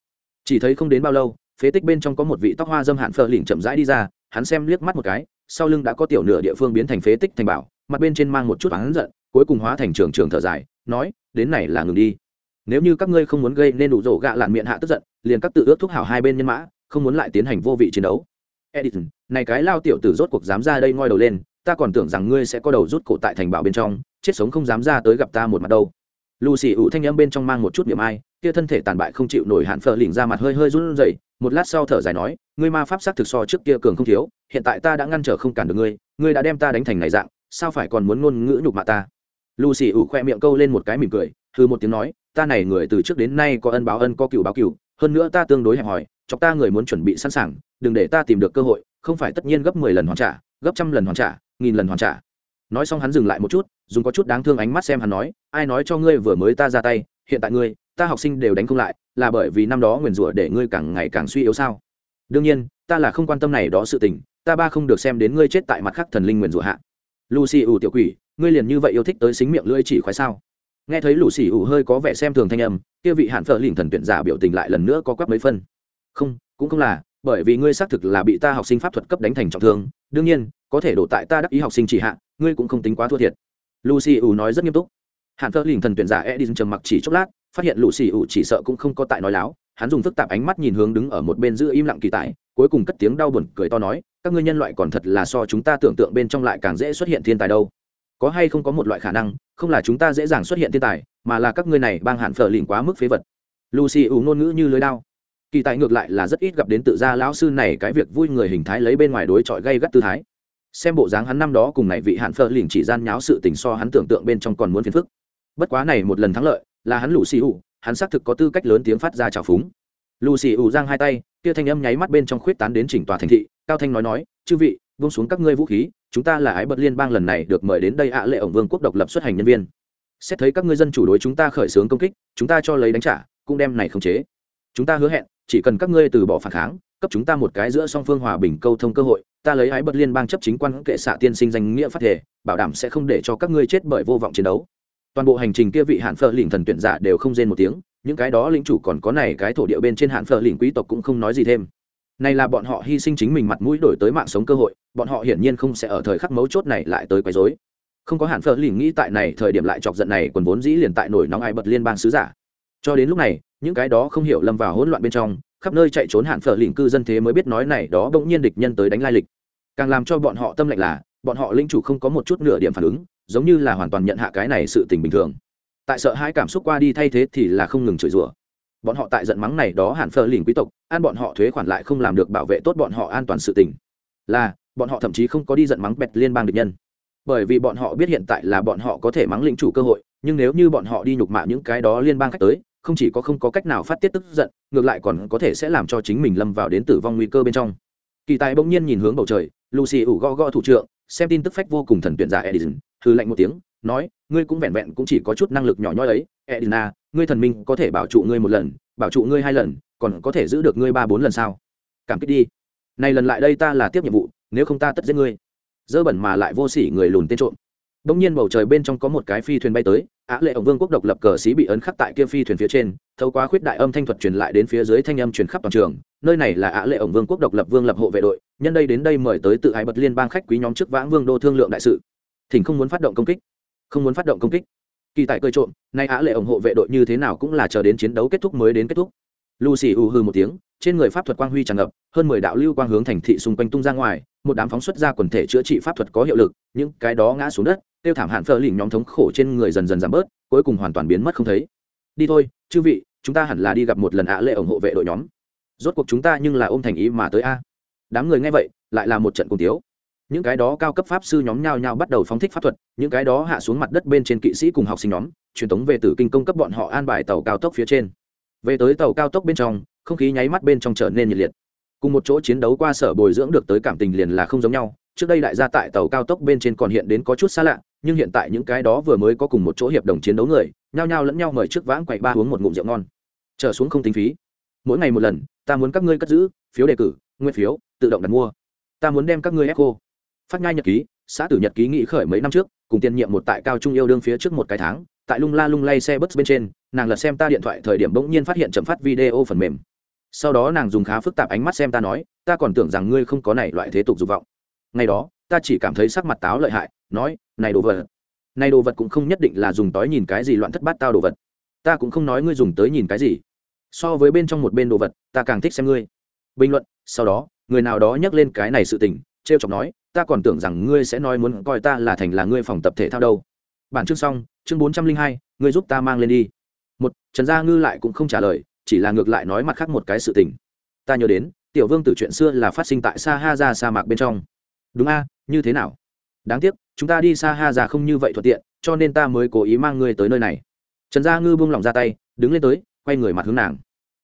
Chỉ thấy không đến bao lâu, phế tích bên trong có một vị tóc hoa dâm hạn phở lịnh chậm rãi đi ra, hắn xem liếc mắt một cái, sau lưng đã có tiểu nửa địa phương biến thành phế tích thành bảo mặt bên trên mang một chút oán giận, cuối cùng hóa thành trường trường thở dài, nói, đến này là ngừng đi. Nếu như các ngươi không muốn gây nên đủ rổ gạ lạn miệng hạ tức giận, liền các tự ước thúc hảo hai bên nhân mã, không muốn lại tiến hành vô vị chiến đấu. Edison, này cái lao tiểu tử rốt cuộc dám ra đây ngoi đầu lên, ta còn tưởng rằng ngươi sẽ có đầu rút cổ tại thành bảo bên trong, chết sống không dám ra tới gặp ta một mặt đâu. Lucy ủ thanh âm bên trong mang một chút niệm ai, kia thân thể tàn bại không chịu nổi hạn phở lỉnh ra mặt hơi hơi run rẩy, một lát sau thở dài nói, ngươi ma pháp sắc thực so trước kia cường không thiếu, hiện tại ta đã ngăn trở không cản được ngươi ngươi đã đem ta đánh thành này dạng sao phải còn muốn ngôn ngữ nhục mạ ta? Lucy ủ khoe miệng câu lên một cái mỉm cười hư một tiếng nói, ta này người từ trước đến nay có ân báo ân có cựu báo cựu, hơn nữa ta tương đối hẹp hòi, chọc ta người muốn chuẩn bị sẵn sàng, đừng để ta tìm được cơ hội, không phải tất nhiên gấp mười lần hoàn trả, gấp trăm lần hoàn trả, nghìn lần hoàn trả. Nói xong hắn dừng lại một chút, dùng có chút đáng thương ánh mắt xem hắn nói, ai nói cho ngươi vừa mới ta ra tay, hiện tại ngươi, ta học sinh đều đánh không lại, là bởi vì năm đó nguyền rủa để ngươi càng ngày càng suy yếu sao? Đương nhiên, ta là không quan tâm này đó sự tình, ta ba không được xem đến ngươi chết tại mặt khác thần linh nguyền rủa hạ lucy ủ tiểu quỷ, ngươi liền như vậy yêu thích tới xính miệng lưỡi chỉ khoái sao? Nghe thấy lũ xì ủ hơi có vẻ xem thường thanh âm, kia vị hạn phở lỉnh thần tuyển giả biểu tình lại lần nữa có quắp mấy phân. Không, cũng không là, bởi vì ngươi xác thực là bị ta học sinh pháp thuật cấp đánh thành trọng thương, đương nhiên, có thể đổ tại ta đắc ý học sinh chỉ hạ, ngươi cũng không tính quá thua thiệt. Lucy ủ nói rất nghiêm túc. Hạn phở lỉnh thần tuyển giả edin trầm mặc chỉ chốc lát phát hiện lucy ủ chỉ sợ cũng không có tại nói láo hắn dùng phức tạp ánh mắt nhìn hướng đứng ở một bên giữ im lặng kỳ tài, cuối cùng cất tiếng đau buồn cười to nói các ngươi nhân loại còn thật là so chúng ta tưởng tượng bên trong lại càng dễ xuất hiện thiên tài đâu. Có hay không có một loại khả năng không là chúng ta dễ dàng xuất hiện thiên tài mà là các ngươi này bang hạn phở lìn quá mức phế vật. Lucy ủ ngôn ngữ như lưới đao. Kỳ tài ngược lại là rất ít gặp đến tự gia lão sư này cái việc vui người hình thái lấy bên ngoài đối chọi gây gắt tư thái. Xem bộ dáng hắn năm đó cùng này vị hạn phở lìn chỉ gian nháo sự tình so hắn tưởng tượng bên trong còn muốn phiền phức. Bất quá này một lần thắng lợi là hắn lucy ủ hắn xác thực có tư cách lớn tiếng phát ra trào phúng. Lucy ủ giang hai tay, kia thanh âm nháy mắt bên trong khuyết tán đến chỉnh tòa thành thị, cao thanh nói nói, chư vị vung xuống các ngươi vũ khí, chúng ta là ái bật liên bang lần này được mời đến đây ạ lệ ổng vương quốc độc lập xuất hành nhân viên. Xét thấy các ngươi dân chủ đối chúng ta khởi xướng công kích, chúng ta cho lấy đánh trả, cũng đem này khống chế. Chúng ta hứa hẹn, chỉ cần các ngươi từ bỏ phản kháng, cấp chúng ta một cái giữa song phương hòa bình câu thông cơ hội, ta lấy ái bật liên bang chấp chính quan kệ xạ tiên sinh danh nghĩa phát thể bảo đảm sẽ không để cho các ngươi chết bởi vô vọng chiến đấu toàn bộ hành trình kia vị hạn phở lỉnh thần tuyển giả đều không rên một tiếng, những cái đó lính chủ còn có này cái thổ địa bên trên hạn phở lỉnh quý tộc cũng không nói gì thêm. Này là bọn họ hy sinh chính mình mặt mũi đổi tới mạng sống cơ hội, bọn họ hiển nhiên không sẽ ở thời khắc mấu chốt này lại tới quấy rối. Không có hạn phở lỉnh nghĩ tại này thời điểm lại chọc giận này còn vốn dĩ liền tại nổi nóng ai bật liên bang sứ giả. Cho đến lúc này, những cái đó không hiểu lâm vào hỗn loạn bên trong, khắp nơi chạy trốn hạn phở lỉnh cư dân thế mới biết nói này đó bỗng nhiên địch nhân tới đánh lai lịch. Càng làm cho bọn họ tâm lệnh là, bọn họ linh chủ không có một chút nửa điểm phản ứng giống như là hoàn toàn nhận hạ cái này sự tình bình thường. Tại sợ hai cảm xúc qua đi thay thế thì là không ngừng chửi rủa. Bọn họ tại giận mắng này đó hẳn phờ lìn quý tộc an bọn họ thuế khoản lại không làm được bảo vệ tốt bọn họ an toàn sự tình. Là, bọn họ thậm chí không có đi giận mắng bẹt liên bang địch nhân. Bởi vì bọn họ biết hiện tại là bọn họ có thể mắng lĩnh chủ cơ hội, nhưng nếu như bọn họ đi nhục mạ những cái đó liên bang khách tới, không chỉ có không có cách nào phát tiết tức giận, ngược lại còn có thể sẽ làm cho chính mình lâm vào đến tử vong nguy cơ bên trong. Kỳ tài bỗng nhiên nhìn hướng bầu trời, lucy ủ go go thủ trưởng xem tin tức phách vô cùng thần tuyển giả edison hư lạnh một tiếng, nói, ngươi cũng vẹn vẹn cũng chỉ có chút năng lực nhỏ nhoi ấy. Edina à, ngươi thần minh có thể bảo trụ ngươi một lần, bảo trụ ngươi hai lần, còn có thể giữ được ngươi ba bốn lần sao? Cảm kích đi. Này lần lại đây ta là tiếp nhiệm vụ, nếu không ta tất giết ngươi. Dơ bẩn mà lại vô sỉ người lùn tên trộm. Đông nhiên bầu trời bên trong có một cái phi thuyền bay tới, Á Lệ ổng Vương quốc độc lập cờ sĩ bị ấn khắc tại kia phi thuyền phía trên, thấu qua khuyết đại âm thanh thuật truyền lại đến phía dưới thanh âm truyền khắp toàn trường, nơi này là Á Lệ ổng Vương quốc độc lập vương lập hộ vệ đội, nhân đây đến đây mời tới tự ái bật liên bang khách quý nhóm trước vãng vương đô thương lượng đại sự. Thỉnh không muốn phát động công kích, không muốn phát động công kích. Kỳ tại cười trộm, nay Á Lệ ổng hộ vệ đội như thế nào cũng là chờ đến chiến đấu kết thúc mới đến kết thúc. Lucy u hừ một tiếng, trên người pháp thuật quang huy tràn ngập, hơn mười đạo lưu quang hướng thành thị xung quanh tung ra ngoài, một đám phóng xuất ra quần thể chữa trị pháp thuật có hiệu lực, những cái đó ngã xuống đất, tiêu thảm hạn phở lỉnh nhóm thống khổ trên người dần dần giảm bớt, cuối cùng hoàn toàn biến mất không thấy. Đi thôi, chư vị, chúng ta hẳn là đi gặp một lần ạ lệ ủng hộ vệ đội nhóm. Rốt cuộc chúng ta nhưng là ôm thành ý mà tới a. Đám người nghe vậy, lại là một trận cùng tiếu. Những cái đó cao cấp pháp sư nhóm nhao nhao bắt đầu phóng thích pháp thuật, những cái đó hạ xuống mặt đất bên trên kỵ sĩ cùng học sinh nhóm, truyền thống về tử kinh công cấp bọn họ an bài tàu cao tốc phía trên. Về tới tàu cao tốc bên trong, không khí nháy mắt bên trong trở nên nhiệt liệt. Cùng một chỗ chiến đấu qua sở bồi dưỡng được tới cảm tình liền là không giống nhau. Trước đây đại gia tại tàu cao tốc bên trên còn hiện đến có chút xa lạ nhưng hiện tại những cái đó vừa mới có cùng một chỗ hiệp đồng chiến đấu người, nhao nhao lẫn nhau mời trước vãng quậy ba uống một ngụm rượu ngon. Trở xuống không tính phí. Mỗi ngày một lần, ta muốn các ngươi cất giữ, phiếu đề cử, nguyên phiếu, tự động đặt mua. Ta muốn đem các ngươi ép cô phát ngay nhật ký, xã tử nhật ký nghị khởi mấy năm trước, cùng tiền nhiệm một tại cao trung yêu đương phía trước một cái tháng, tại lung la lung lay xe bus bên trên, nàng lật xem ta điện thoại thời điểm bỗng nhiên phát hiện chậm phát video phần mềm. Sau đó nàng dùng khá phức tạp ánh mắt xem ta nói, ta còn tưởng rằng ngươi không có này loại thế tục dục vọng. Ngày đó, ta chỉ cảm thấy sắc mặt táo lợi hại, nói này đồ vật. Này đồ vật cũng không nhất định là dùng tới nhìn cái gì loạn thất bát tao đồ vật. Ta cũng không nói ngươi dùng tới nhìn cái gì. So với bên trong một bên đồ vật, ta càng thích xem ngươi. Bình luận, sau đó, người nào đó nhắc lên cái này sự tình t r e o chọc nói, ta còn tưởng rằng ngươi sẽ nói muốn coi ta là thành là ngươi phòng tập thể thao đâu. Bản chương xong, chương bốn trăm linh hai, ngươi giúp ta mang lên đi. Một, trần gia ngư lại cũng không trả lời, chỉ là ngược lại nói mặt khác một cái sự tình. Ta nhớ đến, tiểu vương tử chuyện xưa là phát sinh tại sa ha ra sa mạc bên trong. Đúng a, như thế nào? Đáng tiếc, chúng ta đi xa ha Già không như vậy thuận tiện, cho nên ta mới cố ý mang ngươi tới nơi này. Trần gia ngư buông lỏng ra tay, đứng lên tới, quay người mặt hướng nàng.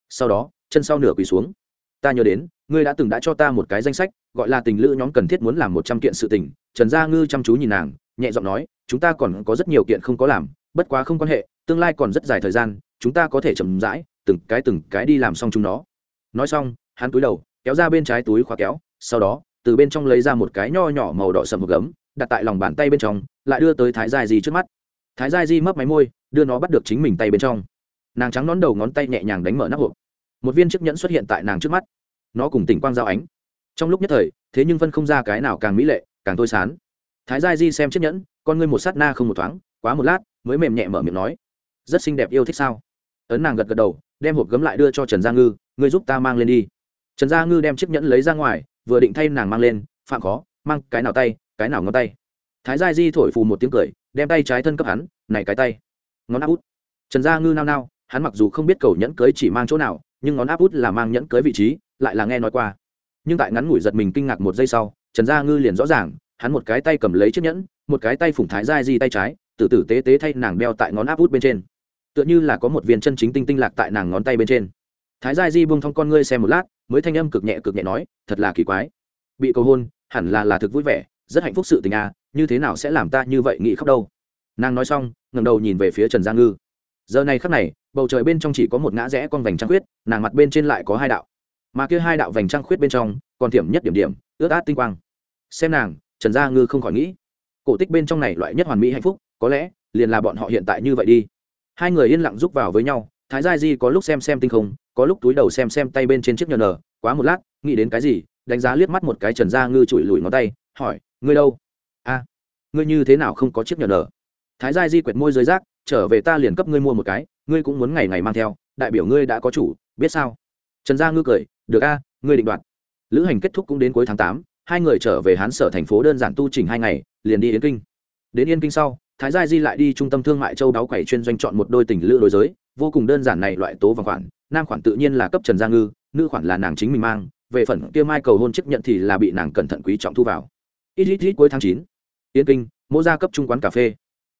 Sau đó, chân sau nửa quỳ xuống. Ta nhớ đến, ngươi đã từng đã cho ta một cái danh sách, gọi là tình lữ nhóm cần thiết muốn làm một trăm kiện sự tình. Trần gia ngư chăm chú nhìn nàng, nhẹ giọng nói, chúng ta còn có rất nhiều kiện không có làm, bất quá không quan hệ, tương lai còn rất dài thời gian, chúng ta có thể chậm rãi, từng cái từng cái đi làm xong chúng nó. Nói xong, hắn túi đầu, kéo ra bên trái túi khóa kéo, sau đó, từ bên trong lấy ra một cái nho nhỏ màu đỏ sầm hộp gấm đặt tại lòng bàn tay bên trong, lại đưa tới thái giai di trước mắt. Thái giai di mấp máy môi, đưa nó bắt được chính mình tay bên trong. Nàng trắng nón đầu ngón tay nhẹ nhàng đánh mở nắp hộp. Một viên chiếc nhẫn xuất hiện tại nàng trước mắt. Nó cùng tỉnh quang giao ánh. Trong lúc nhất thời, thế nhưng phân không ra cái nào càng mỹ lệ, càng tôi sán thái giai di xem chiếc nhẫn, con ngươi một sát na không một thoáng, quá một lát, mới mềm nhẹ mở miệng nói, rất xinh đẹp yêu thích sao? Ấn nàng gật gật đầu, đem hộp gấm lại đưa cho trần gia ngư, ngươi giúp ta mang lên đi. Trần gia ngư đem chiếc nhẫn lấy ra ngoài, vừa định thay nàng mang lên, phạm khó, mang cái nào tay? Cái nào ngón tay? Thái gia di thổi phù một tiếng cười, đem tay trái thân cấp hắn, này cái tay. Ngón áp út. Trần gia ngư nao nao, hắn mặc dù không biết cầu nhẫn cưới chỉ mang chỗ nào, nhưng ngón áp út là mang nhẫn cưới vị trí, lại là nghe nói qua. Nhưng tại ngắn ngủi giật mình kinh ngạc một giây sau, trần gia ngư liền rõ ràng, hắn một cái tay cầm lấy chiếc nhẫn, một cái tay phủng thái gia di tay trái tử tử tế tế thay nàng đeo tại ngón áp út bên trên. Tựa như là có một viên chân chính tinh tinh lạc tại nàng ngón tay bên trên. Thái gia di buông thong con ngươi xem một lát, mới thanh âm cực nhẹ cực nhẹ nói, thật là kỳ quái. Bị cầu hôn, hẳn là là thực vui vẻ rất hạnh phúc sự tình à như thế nào sẽ làm ta như vậy nghĩ khóc đâu? Nàng nói xong ngầm đầu nhìn về phía trần gia ngư. Giờ này khắc này, bầu trời bên trong chỉ có một ngã rẽ con vành trăng khuyết, nàng mặt bên trên lại có hai đạo. Mà kia hai đạo vành trăng khuyết bên trong, còn thiểm nhất điểm điểm, ướt át tinh quang. Xem nàng, trần gia ngư không khỏi nghĩ, cổ tích bên trong này loại nhất hoàn mỹ hạnh phúc, có lẽ, liền là bọn họ hiện tại như vậy đi. Hai người yên lặng rúc vào với nhau, thái gia di có lúc xem xem tinh không, có lúc túi đầu xem xem tay bên trên chiếc nhờ nở, quá một lát, nghĩ đến cái gì, đánh giá liếc mắt một cái trần gia ngư chùi lùi ngón tay, hỏi ngươi đâu? A, ngươi như thế nào không có chiếc nhờ nở? Thái gia di quẹt môi dưới rác, trở về ta liền cấp ngươi mua một cái, ngươi cũng muốn ngày ngày mang theo, đại biểu ngươi đã có chủ, biết sao? Trần gia ngư cười, được a, ngươi định đoạt. Lữ hành kết thúc cũng đến cuối tháng tám, hai người trở về hán sở thành phố đơn giản tu trình hai ngày, liền đi yên kinh. Đến yên kinh sau, thái gia di lại đi trung tâm thương mại châu đáo quẩy chuyên doanh chọn một đôi tình lữ đối giới, vô cùng đơn giản này loại tố vàng khoản, nam khoản tự nhiên là cấp trần gia ngư, nữ khoản là nàng chính mình mang, về phần kia mai cầu hôn chấp nhận thì là bị nàng cẩn thận quý trọng thu vào ít ít ít cuối tháng chín. Yên kinh mô gia cấp trung quán cà phê.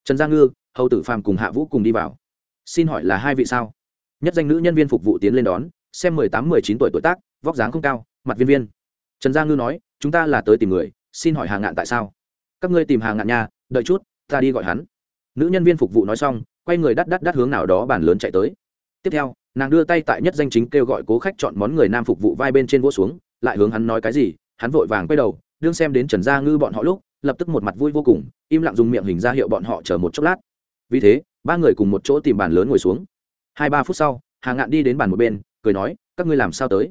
Trần gia ngư hầu tử phàm cùng hạ vũ cùng đi vào. Xin hỏi là hai vị sao? Nhất danh nữ nhân viên phục vụ tiến lên đón xem mười tám mười chín tuổi tuổi tác vóc dáng không cao mặt viên viên. Trần gia ngư nói chúng ta là tới tìm người xin hỏi hà ngạn tại sao? Các ngươi tìm hà ngạn nhà, đợi chút ta đi gọi hắn. Nữ nhân viên phục vụ nói xong quay người đắt đắt đắt hướng nào đó bàn lớn chạy tới. Tiếp theo nàng đưa tay tại nhất danh chính kêu gọi cố khách chọn món người nam phục vụ vai bên trên vỗ xuống lại hướng hắn nói cái gì hắn vội vàng quay đầu đương xem đến trần gia ngư bọn họ lúc, lập tức một mặt vui vô cùng, im lặng dùng miệng hình ra hiệu bọn họ chờ một chốc lát. Vì thế, ba người cùng một chỗ tìm bàn lớn ngồi xuống. Hai ba phút sau, hà ngạn đi đến bàn một bên, cười nói, các ngươi làm sao tới?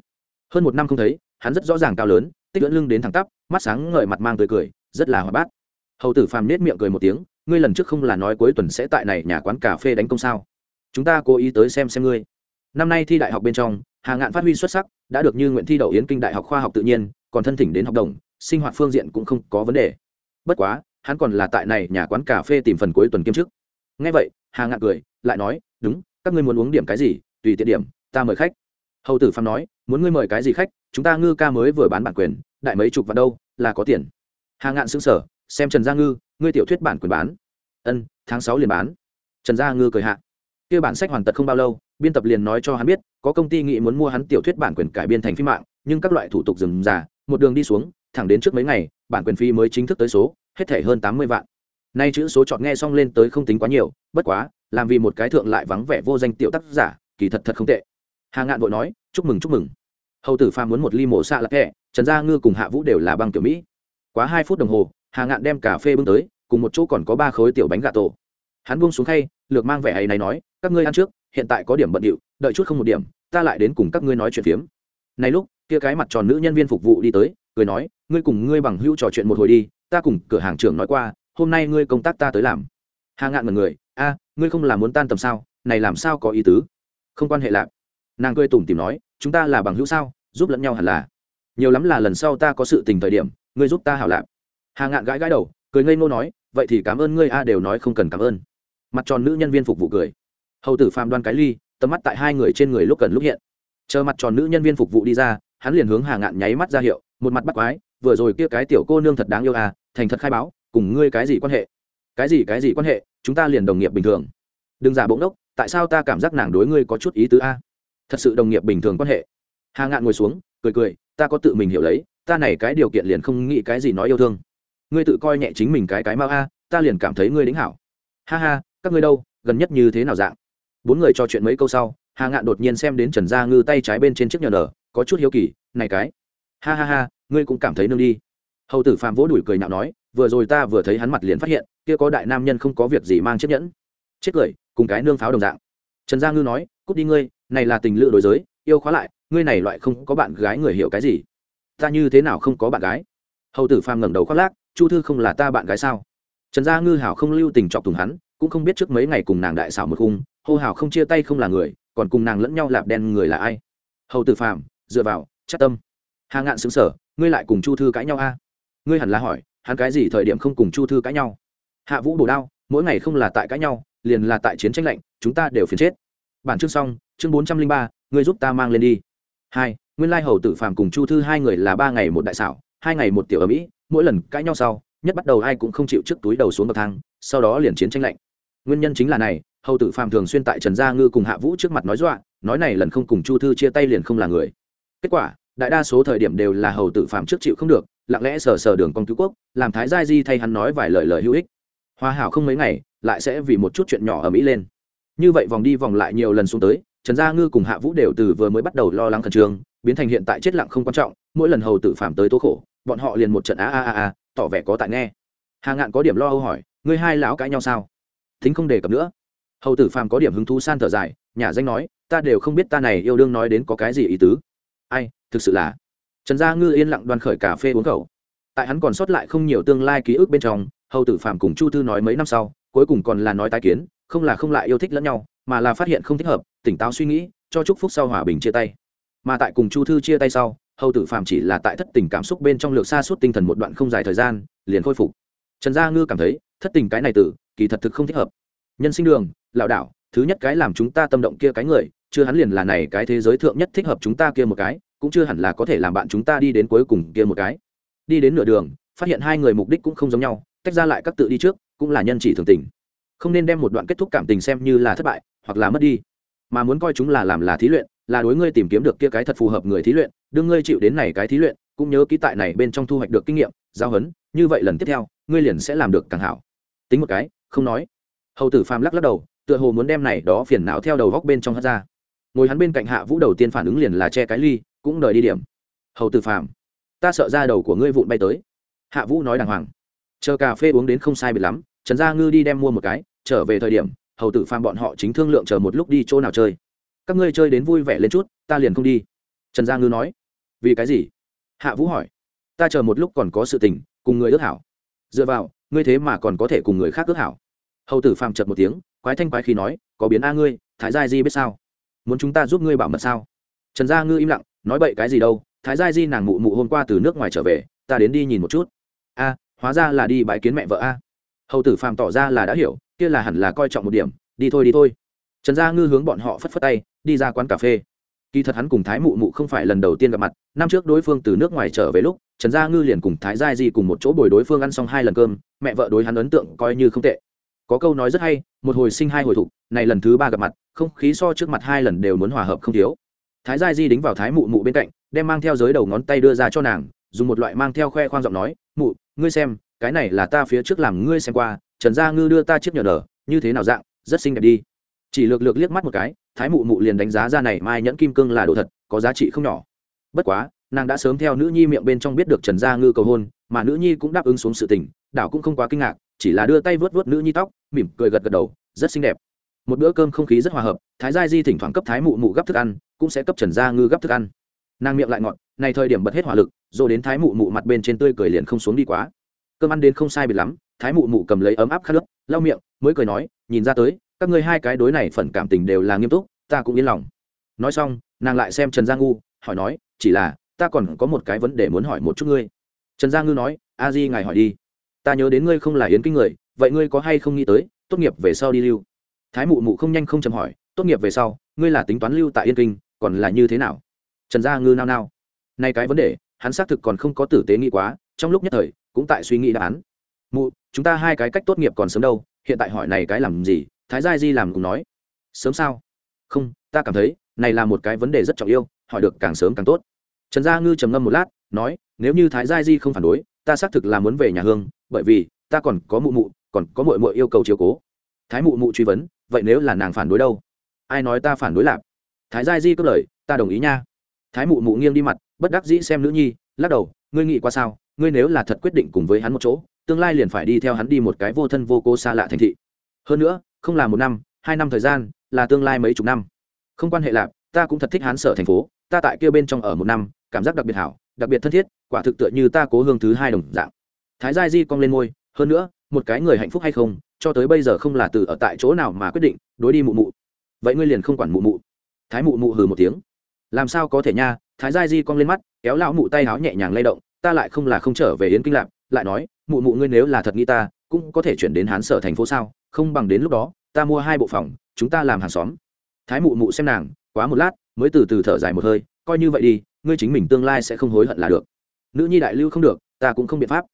Hơn một năm không thấy, hắn rất rõ ràng cao lớn, tích lưỡn lưng đến thẳng tắp, mắt sáng ngời mặt mang tươi cười, rất là hoạt bát. Hầu tử phàm nết miệng cười một tiếng, ngươi lần trước không là nói cuối tuần sẽ tại này nhà quán cà phê đánh công sao? Chúng ta cố ý tới xem xem ngươi. Năm nay thi đại học bên trong, hà ngạn phát huy xuất sắc, đã được như nguyện thi đậu yến kinh đại học khoa học tự nhiên, còn thân thỉnh đến học đồng sinh hoạt phương diện cũng không có vấn đề. Bất quá hắn còn là tại này nhà quán cà phê tìm phần cuối tuần kiêm chức. Ngay vậy hà ngạn cười lại nói đúng các ngươi muốn uống điểm cái gì tùy tiện điểm ta mời khách. Hầu tử phạm nói muốn ngươi mời cái gì khách chúng ta ngư ca mới vừa bán bản quyền đại mấy chục vào đâu là có tiền. Hà ngạn xứng sở xem trần gia ngư ngươi tiểu thuyết bản quyền bán. Ân tháng sáu liền bán. Trần gia ngư cười hạ kia bản sách hoàn tật không bao lâu biên tập liền nói cho hắn biết có công ty nghĩ muốn mua hắn tiểu thuyết bản quyền cải biên thành phim mạng nhưng các loại thủ tục dừng rà, một đường đi xuống thẳng đến trước mấy ngày, bản quyền phí mới chính thức tới số, hết thể hơn tám mươi vạn. Nay chữ số chọn nghe xong lên tới không tính quá nhiều, bất quá, làm vì một cái thượng lại vắng vẻ vô danh tiểu tác giả, kỳ thật thật không tệ. Hà ngạn vội nói, chúc mừng chúc mừng. Hầu tử pha muốn một ly mổ xạ lạc hẹ trần gia ngư cùng hạ vũ đều là băng tiểu mỹ. Quá hai phút đồng hồ, hà ngạn đem cà phê bưng tới, cùng một chỗ còn có ba khối tiểu bánh gà tổ. Hắn buông xuống khay, lược mang vẻ hay này nói, các ngươi ăn trước, hiện tại có điểm bận điệu, đợi chút không một điểm, ta lại đến cùng các ngươi nói chuyện phiếm. Này lúc, kia cái mặt tròn nữ nhân viên phục vụ đi tới cười nói, ngươi cùng ngươi bằng hữu trò chuyện một hồi đi, ta cùng cửa hàng trưởng nói qua, hôm nay ngươi công tác ta tới làm. Hà ngạn mật người, a, ngươi không làm muốn tan tầm sao, này làm sao có ý tứ? Không quan hệ lạc nàng cười tủm tìm nói, chúng ta là bằng hữu sao, giúp lẫn nhau hẳn là. Nhiều lắm là lần sau ta có sự tình thời điểm, ngươi giúp ta hảo lạc hà ngạn gãi gãi đầu, cười ngây ngô nói, vậy thì cảm ơn ngươi a, đều nói không cần cảm ơn. Mặt tròn nữ nhân viên phục vụ cười. Hầu tử phàm đoan cái ly, tầm mắt tại hai người trên người lúc cần lúc hiện. Chờ mặt tròn nữ nhân viên phục vụ đi ra, hắn liền hướng hà ngạn nháy mắt ra hiệu một mặt bắt quái, vừa rồi kia cái tiểu cô nương thật đáng yêu à thành thật khai báo, cùng ngươi cái gì quan hệ? Cái gì cái gì quan hệ? Chúng ta liền đồng nghiệp bình thường. Đừng giả bỗng đốc tại sao ta cảm giác nàng đối ngươi có chút ý tứ a? Thật sự đồng nghiệp bình thường quan hệ. Hà ngạn ngồi xuống, cười cười, ta có tự mình hiểu lấy, ta này cái điều kiện liền không nghĩ cái gì nói yêu thương. Ngươi tự coi nhẹ chính mình cái cái mau a, ta liền cảm thấy ngươi đính hảo. Ha ha, các ngươi đâu, gần nhất như thế nào dạng? Bốn người trò chuyện mấy câu sau, hà ngạn đột nhiên xem đến trần gia ngư tay trái bên trên chiếc nhờ nở, có chút hiếu kỳ, này cái ha ha ha, ngươi cũng cảm thấy nương đi. Hầu tử phàm vỗ đùi cười nhạo nói, vừa rồi ta vừa thấy hắn mặt liền phát hiện, kia có đại nam nhân không có việc gì mang chiếc nhẫn. Chết cười, cùng cái nương pháo đồng dạng. Trần gia ngư nói, cút đi ngươi, này là tình lựa đối giới, yêu khóa lại, ngươi này loại không có bạn gái người hiểu cái gì? Ta như thế nào không có bạn gái? Hầu tử phàm ngẩng đầu khoác lác, chu thư không là ta bạn gái sao? Trần gia ngư hảo không lưu tình chọc thùng hắn, cũng không biết trước mấy ngày cùng nàng đại xảo một khung, hô hảo không chia tay không là người, còn cùng nàng lẫn nhau lạp đen người là ai? Hầu tử phàm, dựa vào, chắc tâm hà ngạn xứng sở ngươi lại cùng chu thư cãi nhau a? Ngươi hẳn là hỏi, hắn cái gì thời điểm không cùng chu thư cãi nhau? Hạ vũ bổ đao, mỗi ngày không là tại cãi nhau, liền là tại chiến tranh lạnh, chúng ta đều phiền chết. Bản chương xong, chương bốn trăm linh ba, ngươi giúp ta mang lên đi. Hai, nguyên lai hầu tử phàm cùng chu thư hai người là ba ngày một đại xảo, hai ngày một tiểu ở mỹ, mỗi lần cãi nhau sau, nhất bắt đầu ai cũng không chịu trước túi đầu xuống bậc thang, sau đó liền chiến tranh lạnh. Nguyên nhân chính là này, hầu tử phàm thường xuyên tại trần gia ngư cùng hạ vũ trước mặt nói dọa, nói này lần không cùng chu thư chia tay liền không là người. Kết quả đại đa số thời điểm đều là hầu tử phàm trước chịu không được, lặng lẽ sờ sờ đường con cứu quốc, làm thái gia di thay hắn nói vài lời lời hữu ích. Hoa hảo không mấy ngày, lại sẽ vì một chút chuyện nhỏ ở mỹ lên. Như vậy vòng đi vòng lại nhiều lần xuống tới, trần gia ngư cùng hạ vũ đều từ vừa mới bắt đầu lo lắng khẩn trương, biến thành hiện tại chết lặng không quan trọng, mỗi lần hầu tử phạm tới tố khổ, bọn họ liền một trận a a a a tỏ vẻ có tại nghe. Hà ngạn có điểm lo âu hỏi, ngươi hai lão cãi nhau sao? Thính không đề cập nữa. Hầu tử phàm có điểm hứng thú san thở dài, nhà danh nói, ta đều không biết ta này yêu đương nói đến có cái gì ý tứ. Ai thực sự là. Trần gia ngư yên lặng đoan khởi cà phê uống khẩu. Tại hắn còn sót lại không nhiều tương lai ký ức bên trong, hầu tử Phạm cùng chu thư nói mấy năm sau, cuối cùng còn là nói tái kiến, không là không lại yêu thích lẫn nhau, mà là phát hiện không thích hợp, tỉnh táo suy nghĩ, cho chúc phúc sau hòa bình chia tay. Mà tại cùng chu thư chia tay sau, hầu tử Phạm chỉ là tại thất tình cảm xúc bên trong lược xa suốt tinh thần một đoạn không dài thời gian, liền khôi phục. Trần gia ngư cảm thấy, thất tình cái này tử, kỳ thật thực không thích hợp. Nhân sinh đường lạo đảo, thứ nhất cái làm chúng ta tâm động kia cái người, chưa hắn liền là này cái thế giới thượng nhất thích hợp chúng ta kia một cái cũng chưa hẳn là có thể làm bạn chúng ta đi đến cuối cùng kia một cái. Đi đến nửa đường phát hiện hai người mục đích cũng không giống nhau tách ra lại các tự đi trước cũng là nhân chỉ thường tình. Không nên đem một đoạn kết thúc cảm tình xem như là thất bại hoặc là mất đi. Mà muốn coi chúng là làm là thí luyện là đối ngươi tìm kiếm được kia cái thật phù hợp người thí luyện đương ngươi chịu đến này cái thí luyện cũng nhớ ký tại này bên trong thu hoạch được kinh nghiệm giao hấn, như vậy lần tiếp theo ngươi liền sẽ làm được càng hảo. Tính một cái không nói. Hầu tử phàm lắc lắc đầu tựa hồ muốn đem này đó phiền não theo đầu góc bên trong hất ra. Ngồi hắn bên cạnh hạ vũ đầu tiên phản ứng liền là che cái ly cũng đợi đi điểm. Hầu tử phàm, ta sợ ra đầu của ngươi vụn bay tới. Hạ vũ nói đàng hoàng. Chờ cà phê uống đến không sai biệt lắm, trần gia ngư đi đem mua một cái, trở về thời điểm, hầu tử phàm bọn họ chính thương lượng chờ một lúc đi chỗ nào chơi. Các ngươi chơi đến vui vẻ lên chút, ta liền không đi. Trần gia ngư nói. Vì cái gì? Hạ vũ hỏi. Ta chờ một lúc còn có sự tình, cùng người ước hảo. Dựa vào, ngươi thế mà còn có thể cùng người khác ước hảo. Hầu tử phàm chật một tiếng, quái thanh quái khi nói, có biến a ngươi thái gia di biết sao? Muốn chúng ta giúp ngươi bảo mật sao? Trần gia ngư im lặng nói bậy cái gì đâu, thái gia di nàng mụ mụ hôm qua từ nước ngoài trở về, ta đến đi nhìn một chút. A, hóa ra là đi bãi kiến mẹ vợ a. Hầu tử phàm tỏ ra là đã hiểu, kia là hẳn là coi trọng một điểm, đi thôi đi thôi. Trần gia ngư hướng bọn họ phất phất tay, đi ra quán cà phê. Kỳ thật hắn cùng thái mụ mụ không phải lần đầu tiên gặp mặt, năm trước đối phương từ nước ngoài trở về lúc, trần gia ngư liền cùng thái gia di cùng một chỗ bồi đối phương ăn xong hai lần cơm, mẹ vợ đối hắn ấn tượng coi như không tệ. Có câu nói rất hay, một hồi sinh hai hồi thục này lần thứ ba gặp mặt, không khí so trước mặt hai lần đều muốn hòa hợp không thiếu thái gia di đính vào thái mụ mụ bên cạnh, đem mang theo giới đầu ngón tay đưa ra cho nàng, dùng một loại mang theo khoe khoang giọng nói, mụ, ngươi xem, cái này là ta phía trước làm ngươi xem qua, trần gia ngư đưa ta chiếc nhờ nở, như thế nào dạng, rất xinh đẹp đi. Chỉ lược lược liếc mắt một cái, thái mụ mụ liền đánh giá ra này mai nhẫn kim cương là đồ thật, có giá trị không nhỏ. Bất quá, nàng đã sớm theo nữ nhi miệng bên trong biết được trần gia ngư cầu hôn, mà nữ nhi cũng đáp ứng xuống sự tình, đảo cũng không quá kinh ngạc, chỉ là đưa tay vớt vớt nữ nhi tóc, mỉm cười gật gật đầu, rất xinh đẹp một bữa cơm không khí rất hòa hợp, thái gia di thỉnh thoảng cấp thái mụ mụ gấp thức ăn, cũng sẽ cấp trần gia ngư gấp thức ăn. Nàng miệng lại ngọt, này thời điểm bật hết hỏa lực, rồi đến thái mụ mụ mặt bên trên tươi cười liền không xuống đi quá. Cơm ăn đến không sai biệt lắm, thái mụ mụ cầm lấy ấm áp khát nước lau miệng, mới cười nói, nhìn ra tới, các ngươi hai cái đối này phần cảm tình đều là nghiêm túc, ta cũng yên lòng. Nói xong, nàng lại xem trần gia ngu hỏi nói, chỉ là, ta còn có một cái vấn đề muốn hỏi một chút ngươi. Trần gia ngư nói, a di ngài hỏi đi. Ta nhớ đến ngươi không là yến kinh người, vậy ngươi có hay không nghĩ tới, tốt nghiệp về sau đi lưu? Thái mụ mụ không nhanh không chậm hỏi, tốt nghiệp về sau, ngươi là tính toán lưu tại yên kinh, còn là như thế nào? Trần gia ngư nao nao. Nay cái vấn đề, hắn xác thực còn không có tử tế nghĩ quá, trong lúc nhất thời, cũng tại suy nghĩ đáp án. Mụ, chúng ta hai cái cách tốt nghiệp còn sớm đâu, hiện tại hỏi này cái làm gì? Thái gia di làm cùng nói. Sớm sao? Không, ta cảm thấy, này là một cái vấn đề rất trọng yêu, hỏi được càng sớm càng tốt. Trần gia ngư trầm ngâm một lát, nói, nếu như thái gia di không phản đối, ta xác thực là muốn về nhà hương, bởi vì ta còn có mụ mụ, còn có mội mội yêu cầu chiếu cố thái mụ mụ truy vấn, vậy nếu là nàng phản đối đâu? Ai nói ta phản đối lạp? Thái gia di cất lời, ta đồng ý nha. Thái mụ mụ nghiêng đi mặt, bất đắc dĩ xem nữ nhi, lắc đầu, ngươi nghĩ qua sao? Ngươi nếu là thật quyết định cùng với hắn một chỗ, tương lai liền phải đi theo hắn đi một cái vô thân vô cô xa lạ thành thị. Hơn nữa, không là một năm, hai năm thời gian, là tương lai mấy chục năm. Không quan hệ lạp, ta cũng thật thích hắn sở thành phố, ta tại kia bên trong ở một năm, cảm giác đặc biệt hảo, đặc biệt thân thiết, quả thực tựa như ta cố hương thứ hai đồng dạng. Thái gia di cong lên môi, hơn nữa, một cái người hạnh phúc hay không cho tới bây giờ không là từ ở tại chỗ nào mà quyết định, đối đi mụ mụ. Vậy ngươi liền không quản mụ mụ. Thái mụ mụ hừ một tiếng. Làm sao có thể nha, thái gia di cong lên mắt, kéo lão mụ tay áo nhẹ nhàng lay động, ta lại không là không trở về yến kinh lạp, lại nói, mụ mụ ngươi nếu là thật nghĩ ta, cũng có thể chuyển đến hán sở thành phố sao? Không bằng đến lúc đó, ta mua hai bộ phòng, chúng ta làm hàng xóm. Thái mụ mụ xem nàng, quá một lát, mới từ từ thở dài một hơi, coi như vậy đi, ngươi chính mình tương lai sẽ không hối hận là được. Nữ nhi đại lưu không được, ta cũng không biện pháp.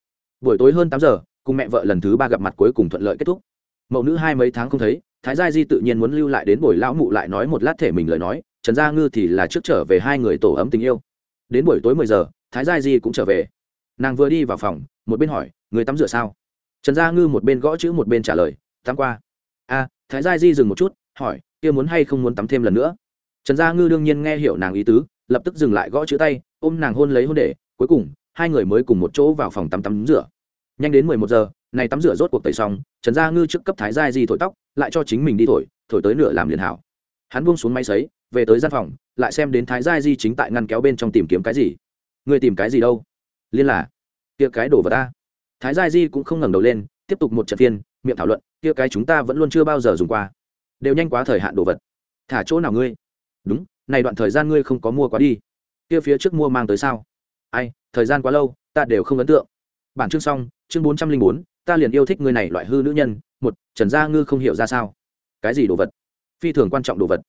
Buổi tối hơn tám giờ cùng mẹ vợ lần thứ ba gặp mặt cuối cùng thuận lợi kết thúc. Mẫu nữ hai mấy tháng không thấy, thái gia di tự nhiên muốn lưu lại đến buổi lão mụ lại nói một lát thể mình lời nói, trần gia ngư thì là trước trở về hai người tổ ấm tình yêu. Đến buổi tối mười giờ, thái gia di cũng trở về. Nàng vừa đi vào phòng, một bên hỏi, người tắm rửa sao? Trần gia ngư một bên gõ chữ một bên trả lời, tắm qua. A, thái gia di dừng một chút, hỏi, kia muốn hay không muốn tắm thêm lần nữa? Trần gia ngư đương nhiên nghe hiểu nàng ý tứ, lập tức dừng lại gõ chữ tay, ôm nàng hôn lấy hôn để, cuối cùng, hai người mới cùng một chỗ vào phòng tắm tắm rửa nhanh đến mười một giờ, này tắm rửa rốt cuộc tẩy xong, trần gia ngư trước cấp thái giai di thổi tóc, lại cho chính mình đi thổi thổi tới nửa làm liền hảo. Hắn buông xuống máy sấy, về tới gian phòng, lại xem đến thái giai di chính tại ngăn kéo bên trong tìm kiếm cái gì. Người tìm cái gì đâu? Liên là, kia cái đồ vật ta. Thái giai di cũng không ngẩng đầu lên, tiếp tục một trận phiên, miệng thảo luận, kia cái chúng ta vẫn luôn chưa bao giờ dùng qua. Đều nhanh quá thời hạn đồ vật. Thả chỗ nào ngươi? Đúng, này đoạn thời gian ngươi không có mua quá đi. Kia phía trước mua mang tới sao? Ai, thời gian quá lâu, ta đều không ấn tượng. Bản chương xong chương bốn trăm linh bốn, ta liền yêu thích người này loại hư nữ nhân, một, trần gia ngư không hiểu ra sao. Cái gì đồ vật? Phi thường quan trọng đồ vật.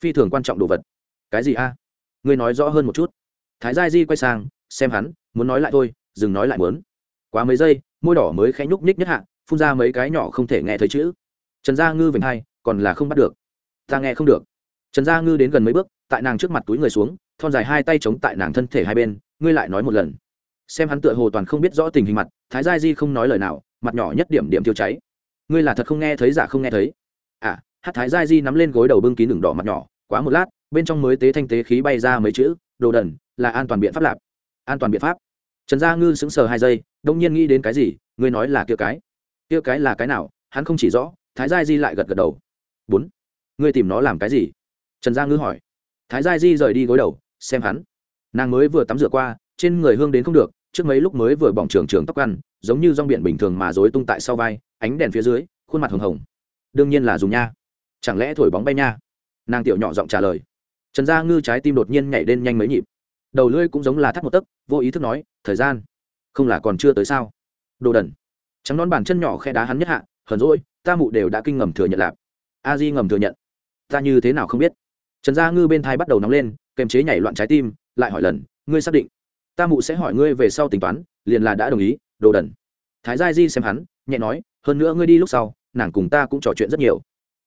Phi thường quan trọng đồ vật. Cái gì a? Ngươi nói rõ hơn một chút. Thái gia di quay sang, xem hắn, muốn nói lại thôi, dừng nói lại muốn. Quá mấy giây, môi đỏ mới khẽ nhúc nhích nhất hạ, phun ra mấy cái nhỏ không thể nghe thấy chữ. Trần gia ngư vểnh hai, còn là không bắt được. Ta nghe không được. Trần gia ngư đến gần mấy bước, tại nàng trước mặt túi người xuống, thon dài hai tay chống tại nàng thân thể hai bên, ngươi lại nói một lần. Xem hắn tựa hồ toàn không biết rõ tình hình mặt thái gia di không nói lời nào, mặt nhỏ nhất điểm điểm tiêu cháy. Ngươi là thật không nghe thấy, giả không nghe thấy. À hát thái gia di nắm lên gối đầu bưng kín đường đỏ mặt nhỏ, quá một lát, bên trong mới tế thanh tế khí bay ra mấy chữ, đồ đần, là an toàn biện pháp lạp. An toàn biện pháp. Trần gia ngư sững sờ hai giây, đông nhiên nghĩ đến cái gì, ngươi nói là kia cái. Kia cái là cái nào, hắn không chỉ rõ, thái gia di lại gật gật đầu. Bốn. Ngươi tìm nó làm cái gì? Trần gia ngư hỏi. Thái gia di rời đi gối đầu, xem hắn. Nàng mới vừa tắm rửa qua, trên người hương đến không được trước mấy lúc mới vừa bỏng trường trường tóc ăn, giống như rong biển bình thường mà dối tung tại sau vai, ánh đèn phía dưới, khuôn mặt hồng hồng. Đương nhiên là dùng nha. Chẳng lẽ thổi bóng bay nha? Nàng tiểu nhỏ giọng trả lời. Trần gia ngư trái tim đột nhiên nhảy lên nhanh mấy nhịp. Đầu lưỡi cũng giống là thắt một tấc, vô ý thức nói, thời gian, không là còn chưa tới sao? Đồ đần. Trắng nón bàn chân nhỏ khe đá hắn nhất hạ, hờn rỗi ta mụ đều đã kinh ngầm thừa nhận lạp. A di ngầm thừa nhận. Ta như thế nào không biết? Trần gia ngư bên thai bắt đầu nóng lên, kềm chế nhảy loạn trái tim, lại hỏi lần, ngươi xác định ta mụ sẽ hỏi ngươi về sau tính toán, liền là đã đồng ý, đồ đần. Thái gia di xem hắn, nhẹ nói, hơn nữa ngươi đi lúc sau, nàng cùng ta cũng trò chuyện rất nhiều.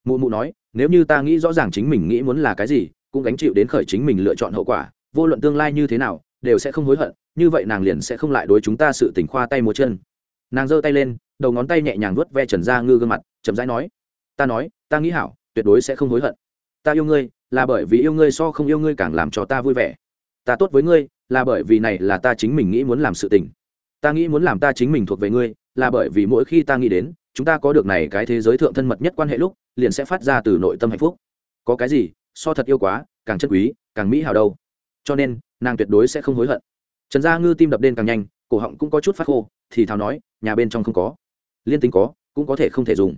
Mụ mụ nói, nếu như ta nghĩ rõ ràng chính mình nghĩ muốn là cái gì, cũng gánh chịu đến khởi chính mình lựa chọn hậu quả, vô luận tương lai như thế nào, đều sẽ không hối hận, như vậy nàng liền sẽ không lại đối chúng ta sự tỉnh khoa tay múa chân. Nàng giơ tay lên, đầu ngón tay nhẹ nhàng vuốt ve trần gia ngư gương mặt, chậm rãi nói, ta nói, ta nghĩ hảo, tuyệt đối sẽ không hối hận. Ta yêu ngươi, là bởi vì yêu ngươi so không yêu ngươi càng làm cho ta vui vẻ. Ta tốt với ngươi là bởi vì này là ta chính mình nghĩ muốn làm sự tình. Ta nghĩ muốn làm ta chính mình thuộc về ngươi, là bởi vì mỗi khi ta nghĩ đến, chúng ta có được này cái thế giới thượng thân mật nhất quan hệ lúc, liền sẽ phát ra từ nội tâm hạnh phúc. Có cái gì, so thật yêu quá, càng chân quý, càng mỹ hào đâu. Cho nên, nàng tuyệt đối sẽ không hối hận. Trần gia ngư tim đập đen càng nhanh, cổ họng cũng có chút phát khô, thì thào nói, nhà bên trong không có. Liên tính có, cũng có thể không thể dùng.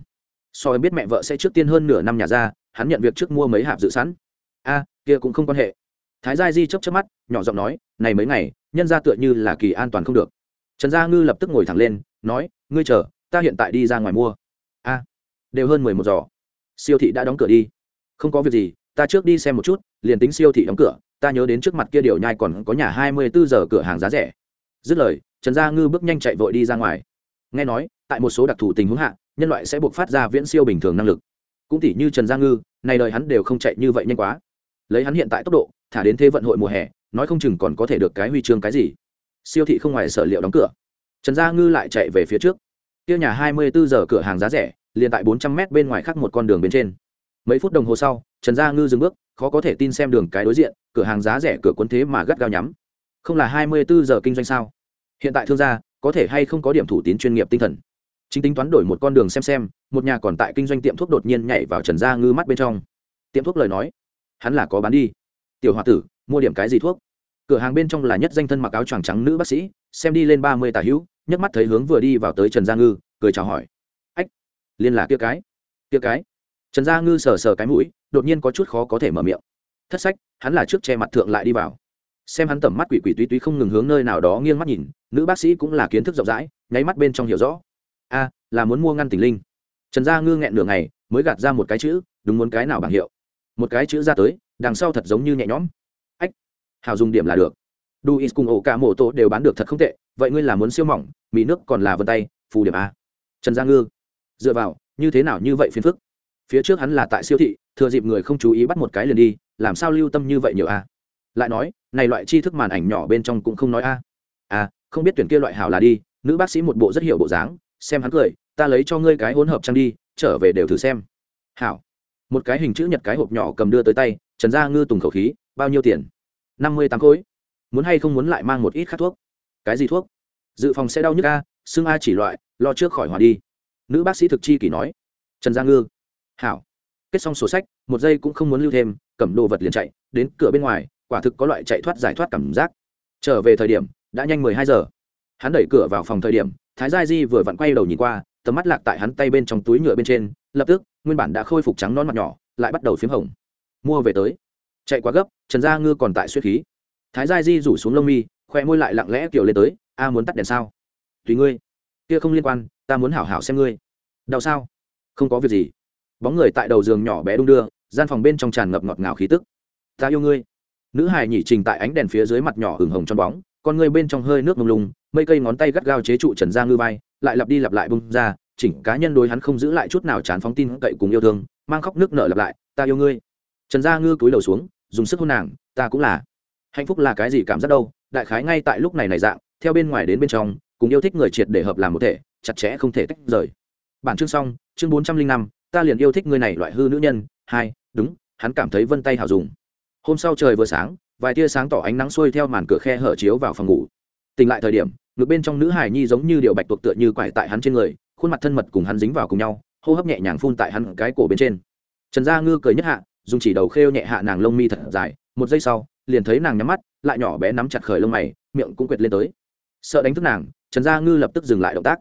So em biết mẹ vợ sẽ trước tiên hơn nửa năm nhà ra, hắn nhận việc trước mua mấy hạp dự sẵn. A, kia cũng không quan hệ thái gia di chấp chấp mắt, nhỏ giọng nói, này mấy ngày, nhân ra tựa như là kỳ an toàn không được. Trần gia ngư lập tức ngồi thẳng lên, nói, ngươi chờ, ta hiện tại đi ra ngoài mua. A, đều hơn mười một giờ. Siêu thị đã đóng cửa đi. Không có việc gì, ta trước đi xem một chút, liền tính siêu thị đóng cửa, ta nhớ đến trước mặt kia điều nhai còn có nhà hai mươi bốn giờ cửa hàng giá rẻ. Dứt lời, trần gia ngư bước nhanh chạy vội đi ra ngoài. Nghe nói, tại một số đặc thù tình huống hạ, nhân loại sẽ buộc phát ra viễn siêu bình thường năng lực. Cũng tỉ như trần gia ngư, này đời hắn đều không chạy như vậy nhanh quá lấy hắn hiện tại tốc độ, thả đến thế vận hội mùa hè, nói không chừng còn có thể được cái huy chương cái gì. Siêu thị không ngoài sở liệu đóng cửa. Trần gia ngư lại chạy về phía trước. Tiêu nhà hai mươi bốn giờ cửa hàng giá rẻ, liền tại bốn trăm mét bên ngoài khác một con đường bên trên. Mấy phút đồng hồ sau, trần gia ngư dừng bước, khó có thể tin xem đường cái đối diện, cửa hàng giá rẻ cửa cuốn thế mà gắt gao nhắm. Không là hai mươi bốn giờ kinh doanh sao? Hiện tại thương gia, có thể hay không có điểm thủ tín chuyên nghiệp tinh thần? Chính tính toán đổi một con đường xem xem, một nhà còn tại kinh doanh tiệm thuốc đột nhiên nhảy vào trần gia ngư mắt bên trong. Tiệm thuốc lời nói hắn là có bán đi. Tiểu h o a tử, mua điểm cái gì thuốc? Cửa hàng bên trong là nhất danh thân mặc áo choàng trắng nữ bác sĩ, xem đi lên ba mươi tà hữu, nhấc mắt thấy hướng vừa đi vào tới trần gia ngư, cười chào hỏi. Ách, liên là kia cái kia cái. Trần gia ngư sờ sờ cái mũi, đột nhiên có chút khó có thể mở miệng. Thất sách, hắn là trước che mặt thượng lại đi vào. Xem hắn tầm mắt quỷ quỷ túy túy không ngừng hướng nơi nào đó nghiêng mắt nhìn, nữ bác sĩ cũng là kiến thức rộng rãi, nháy mắt bên trong hiểu rõ. A, là muốn mua ngăn tình linh. Trần gia ngư nghẹn nửa ngày, mới gạt ra một cái chữ, đúng muốn cái nào bảng hiệu một cái chữ ra tới, đằng sau thật giống như nhẹ nhõm. Ách, hào dùng điểm là được. Đu is cùng ổ cả mổ tổ đều bán được thật không tệ, vậy ngươi là muốn siêu mỏng mỹ nước còn là vân tay, phù điểm a. Trần gia ngư, dựa vào, như thế nào như vậy phiền phức? Phía trước hắn là tại siêu thị, thừa dịp người không chú ý bắt một cái liền đi, làm sao lưu tâm như vậy nhiều a? Lại nói, này loại tri thức màn ảnh nhỏ bên trong cũng không nói a. A không biết tuyển kia loại hảo là đi, nữ bác sĩ một bộ rất hiểu bộ dáng, xem hắn cười, ta lấy cho ngươi cái hỗn hợp trang đi, trở về đều thử xem. Hảo một cái hình chữ nhật cái hộp nhỏ cầm đưa tới tay, trần gia ngư tùng khẩu khí, bao nhiêu tiền? Năm mươi tám khối. Muốn hay không muốn lại mang một ít khát thuốc? Cái gì thuốc? Dự phòng sẽ đau nhức a, xương a chỉ loại, lo trước khỏi hòa đi. Nữ bác sĩ thực chi kỷ nói. Trần gia ngư, hảo. Kết xong sổ sách, một giây cũng không muốn lưu thêm, cầm đồ vật liền chạy, đến cửa bên ngoài, quả thực có loại chạy thoát giải thoát cảm giác. Trở về thời điểm, đã nhanh mười hai giờ. Hắn đẩy cửa vào phòng thời điểm, thái gia di vừa vặn quay đầu nhìn qua tầm mắt lạc tại hắn tay bên trong túi nhựa bên trên, lập tức, nguyên bản đã khôi phục trắng non mặt nhỏ, lại bắt đầu p h í m hồng. Mua về tới. Chạy quá gấp, trần gia ngư còn tại suy khí. Thái gia di rủ xuống lông mi, khoe môi lại lặng lẽ kiểu lên tới, a muốn tắt đèn sao? Tùy ngươi. Kia không liên quan, ta muốn hảo hảo xem ngươi. Đau sao? Không có việc gì. Bóng người tại đầu giường nhỏ bé đung đưa, gian phòng bên trong tràn ngập ngọt ngào khí tức. Ta yêu ngươi. Nữ hài nhỉ trình tại ánh đèn phía dưới mặt nhỏ hừng hồng trong bóng, con người bên trong hơi nước mông lung mây cây ngón tay gắt gao chế trụ trần gia ngư vai lại lặp đi lặp lại bung ra, chỉnh cá nhân đối hắn không giữ lại chút nào chán phóng tin cậy cùng yêu thương, mang khóc nước nở lặp lại, ta yêu ngươi. Trần gia ngư cúi đầu xuống, dùng sức hôn nàng, ta cũng là. Hạnh phúc là cái gì cảm giác đâu, đại khái ngay tại lúc này này dạng, theo bên ngoài đến bên trong, cùng yêu thích người triệt để hợp làm một thể, chặt chẽ không thể tách rời. Bản chương xong, chương bốn trăm linh năm, ta liền yêu thích người này loại hư nữ nhân, hai, đúng, hắn cảm thấy vân tay hào dùng. Hôm sau trời vừa sáng, vài tia sáng tỏ ánh nắng xuôi theo màn cửa khe hở chiếu vào phòng ngủ. Tỉnh lại thời điểm ngược bên trong nữ hải nhi giống như điệu bạch tuộc tựa như quải tại hắn trên người, khuôn mặt thân mật cùng hắn dính vào cùng nhau, hô hấp nhẹ nhàng phun tại hắn cái cổ bên trên. Trần gia ngư cười nhất hạ, dùng chỉ đầu khêu nhẹ hạ nàng lông mi thật dài, một giây sau, liền thấy nàng nhắm mắt, lại nhỏ bé nắm chặt khởi lông mày, miệng cũng quệt lên tới. Sợ đánh thức nàng, trần gia ngư lập tức dừng lại động tác.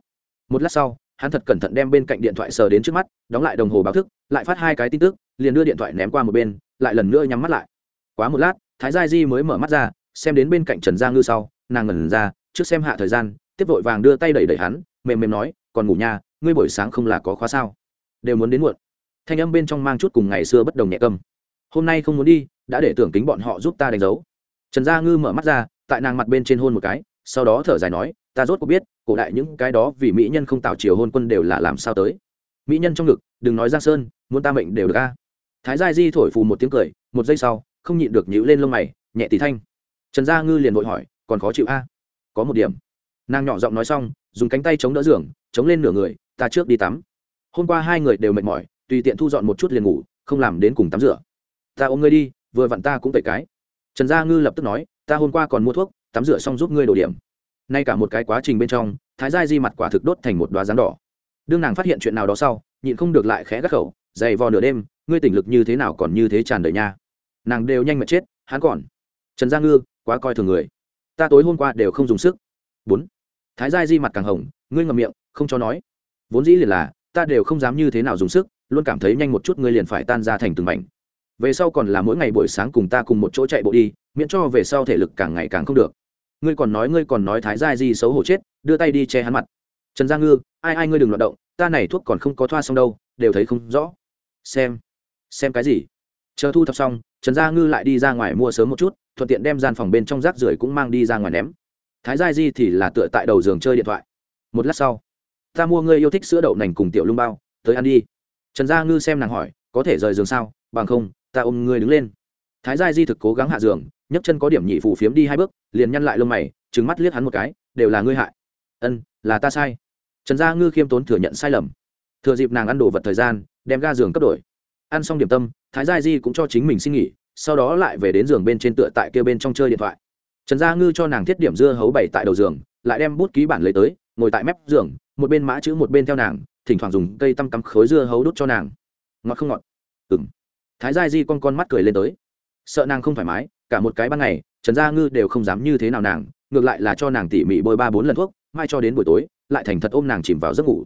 Một lát sau, hắn thật cẩn thận đem bên cạnh điện thoại sờ đến trước mắt, đóng lại đồng hồ báo thức, lại phát hai cái tin tức, liền đưa điện thoại ném qua một bên, lại lần nữa nhắm mắt lại. Quá một lát, thái gia di mới mở mắt ra, xem đến bên cạnh trần gia ngư sau, nàng ngẩn ra trước xem hạ thời gian, tiếp vội vàng đưa tay đẩy đẩy hắn, mềm mềm nói, còn ngủ nha, ngươi buổi sáng không là có khóa sao? Đều muốn đến muộn. Thanh âm bên trong mang chút cùng ngày xưa bất đồng nhẹ cầm hôm nay không muốn đi, đã để tưởng kính bọn họ giúp ta đánh dấu. Trần gia ngư mở mắt ra, tại nàng mặt bên trên hôn một cái, sau đó thở dài nói, ta rốt cuộc biết, cổ đại những cái đó vì mỹ nhân không tạo chiều hôn quân đều là làm sao tới. Mỹ nhân trong ngực, đừng nói giang sơn, muốn ta mệnh đều được a. Thái gia di thổi phù một tiếng cười, một giây sau, không nhịn được nhíu lên lông mày, nhẹ tí thanh. Trần gia ngư liền vội hỏi, còn khó chịu a? Có một điểm. Nàng nhỏ giọng nói xong, dùng cánh tay chống đỡ giường, chống lên nửa người, ta trước đi tắm. Hôm qua hai người đều mệt mỏi, tùy tiện thu dọn một chút liền ngủ, không làm đến cùng tắm rửa. Ta ôm ngươi đi, vừa vặn ta cũng tẩy cái. Trần gia ngư lập tức nói, ta hôm qua còn mua thuốc, tắm rửa xong giúp ngươi đổ điểm. Nay cả một cái quá trình bên trong, thái gia di mặt quả thực đốt thành một đoá rán đỏ. Đương nàng phát hiện chuyện nào đó sau, nhịn không được lại khẽ gắt khẩu, dày vò nửa đêm, ngươi tỉnh lực như thế nào còn như thế tràn đầy nha. Nàng đều nhanh mệt chết, hắn còn. Trần gia ngư, quá coi thường người ta tối hôm qua đều không dùng sức. Bốn. Thái gia di mặt càng hồng, ngươi ngậm miệng, không cho nói. Vốn dĩ liền là, ta đều không dám như thế nào dùng sức, luôn cảm thấy nhanh một chút ngươi liền phải tan ra thành từng mảnh. Về sau còn là mỗi ngày buổi sáng cùng ta cùng một chỗ chạy bộ đi, miễn cho về sau thể lực càng ngày càng không được. Ngươi còn nói ngươi còn nói thái gia di xấu hổ chết, đưa tay đi che hắn mặt. Trần gia ngư, ai ai ngươi đừng loạt động, ta này thuốc còn không có thoa xong đâu, đều thấy không rõ. Xem. Xem cái gì? Chờ thu thập xong, trần gia ngư lại đi ra ngoài mua sớm một chút thuận tiện đem gian phòng bên trong rác rưởi cũng mang đi ra ngoài ném. Thái gia di thì là tựa tại đầu giường chơi điện thoại. Một lát sau, ta mua ngươi yêu thích sữa đậu nành cùng tiểu lung bao, tới ăn đi. Trần gia ngư xem nàng hỏi, có thể rời giường sao? Bằng không, ta ôm ngươi đứng lên. Thái gia di thực cố gắng hạ giường, nhấc chân có điểm nhị phủ phiếm đi hai bước, liền nhăn lại lông mày trứng mắt liếc hắn một cái, đều là ngươi hại. Ân, là ta sai. Trần gia ngư khiêm tốn thừa nhận sai lầm. Thừa dịp nàng ăn đồ vật thời gian, đem ga giường cấp đổi. Ăn xong điểm tâm, thái gia di cũng cho chính mình xin nghỉ sau đó lại về đến giường bên trên tựa tại kia bên trong chơi điện thoại. Trần gia ngư cho nàng thiết điểm dưa hấu bày tại đầu giường, lại đem bút ký bản lấy tới, ngồi tại mép giường, một bên mã chữ một bên theo nàng, thỉnh thoảng dùng cây tăm cắm khối dưa hấu đút cho nàng. Ngọt không ngọt. Ừng thái gia di con con mắt cười lên tới. Sợ nàng không thoải mái, cả một cái ban ngày, trần gia ngư đều không dám như thế nào nàng, ngược lại là cho nàng tỉ mỉ bôi ba bốn lần thuốc, mai cho đến buổi tối, lại thành thật ôm nàng chìm vào giấc ngủ.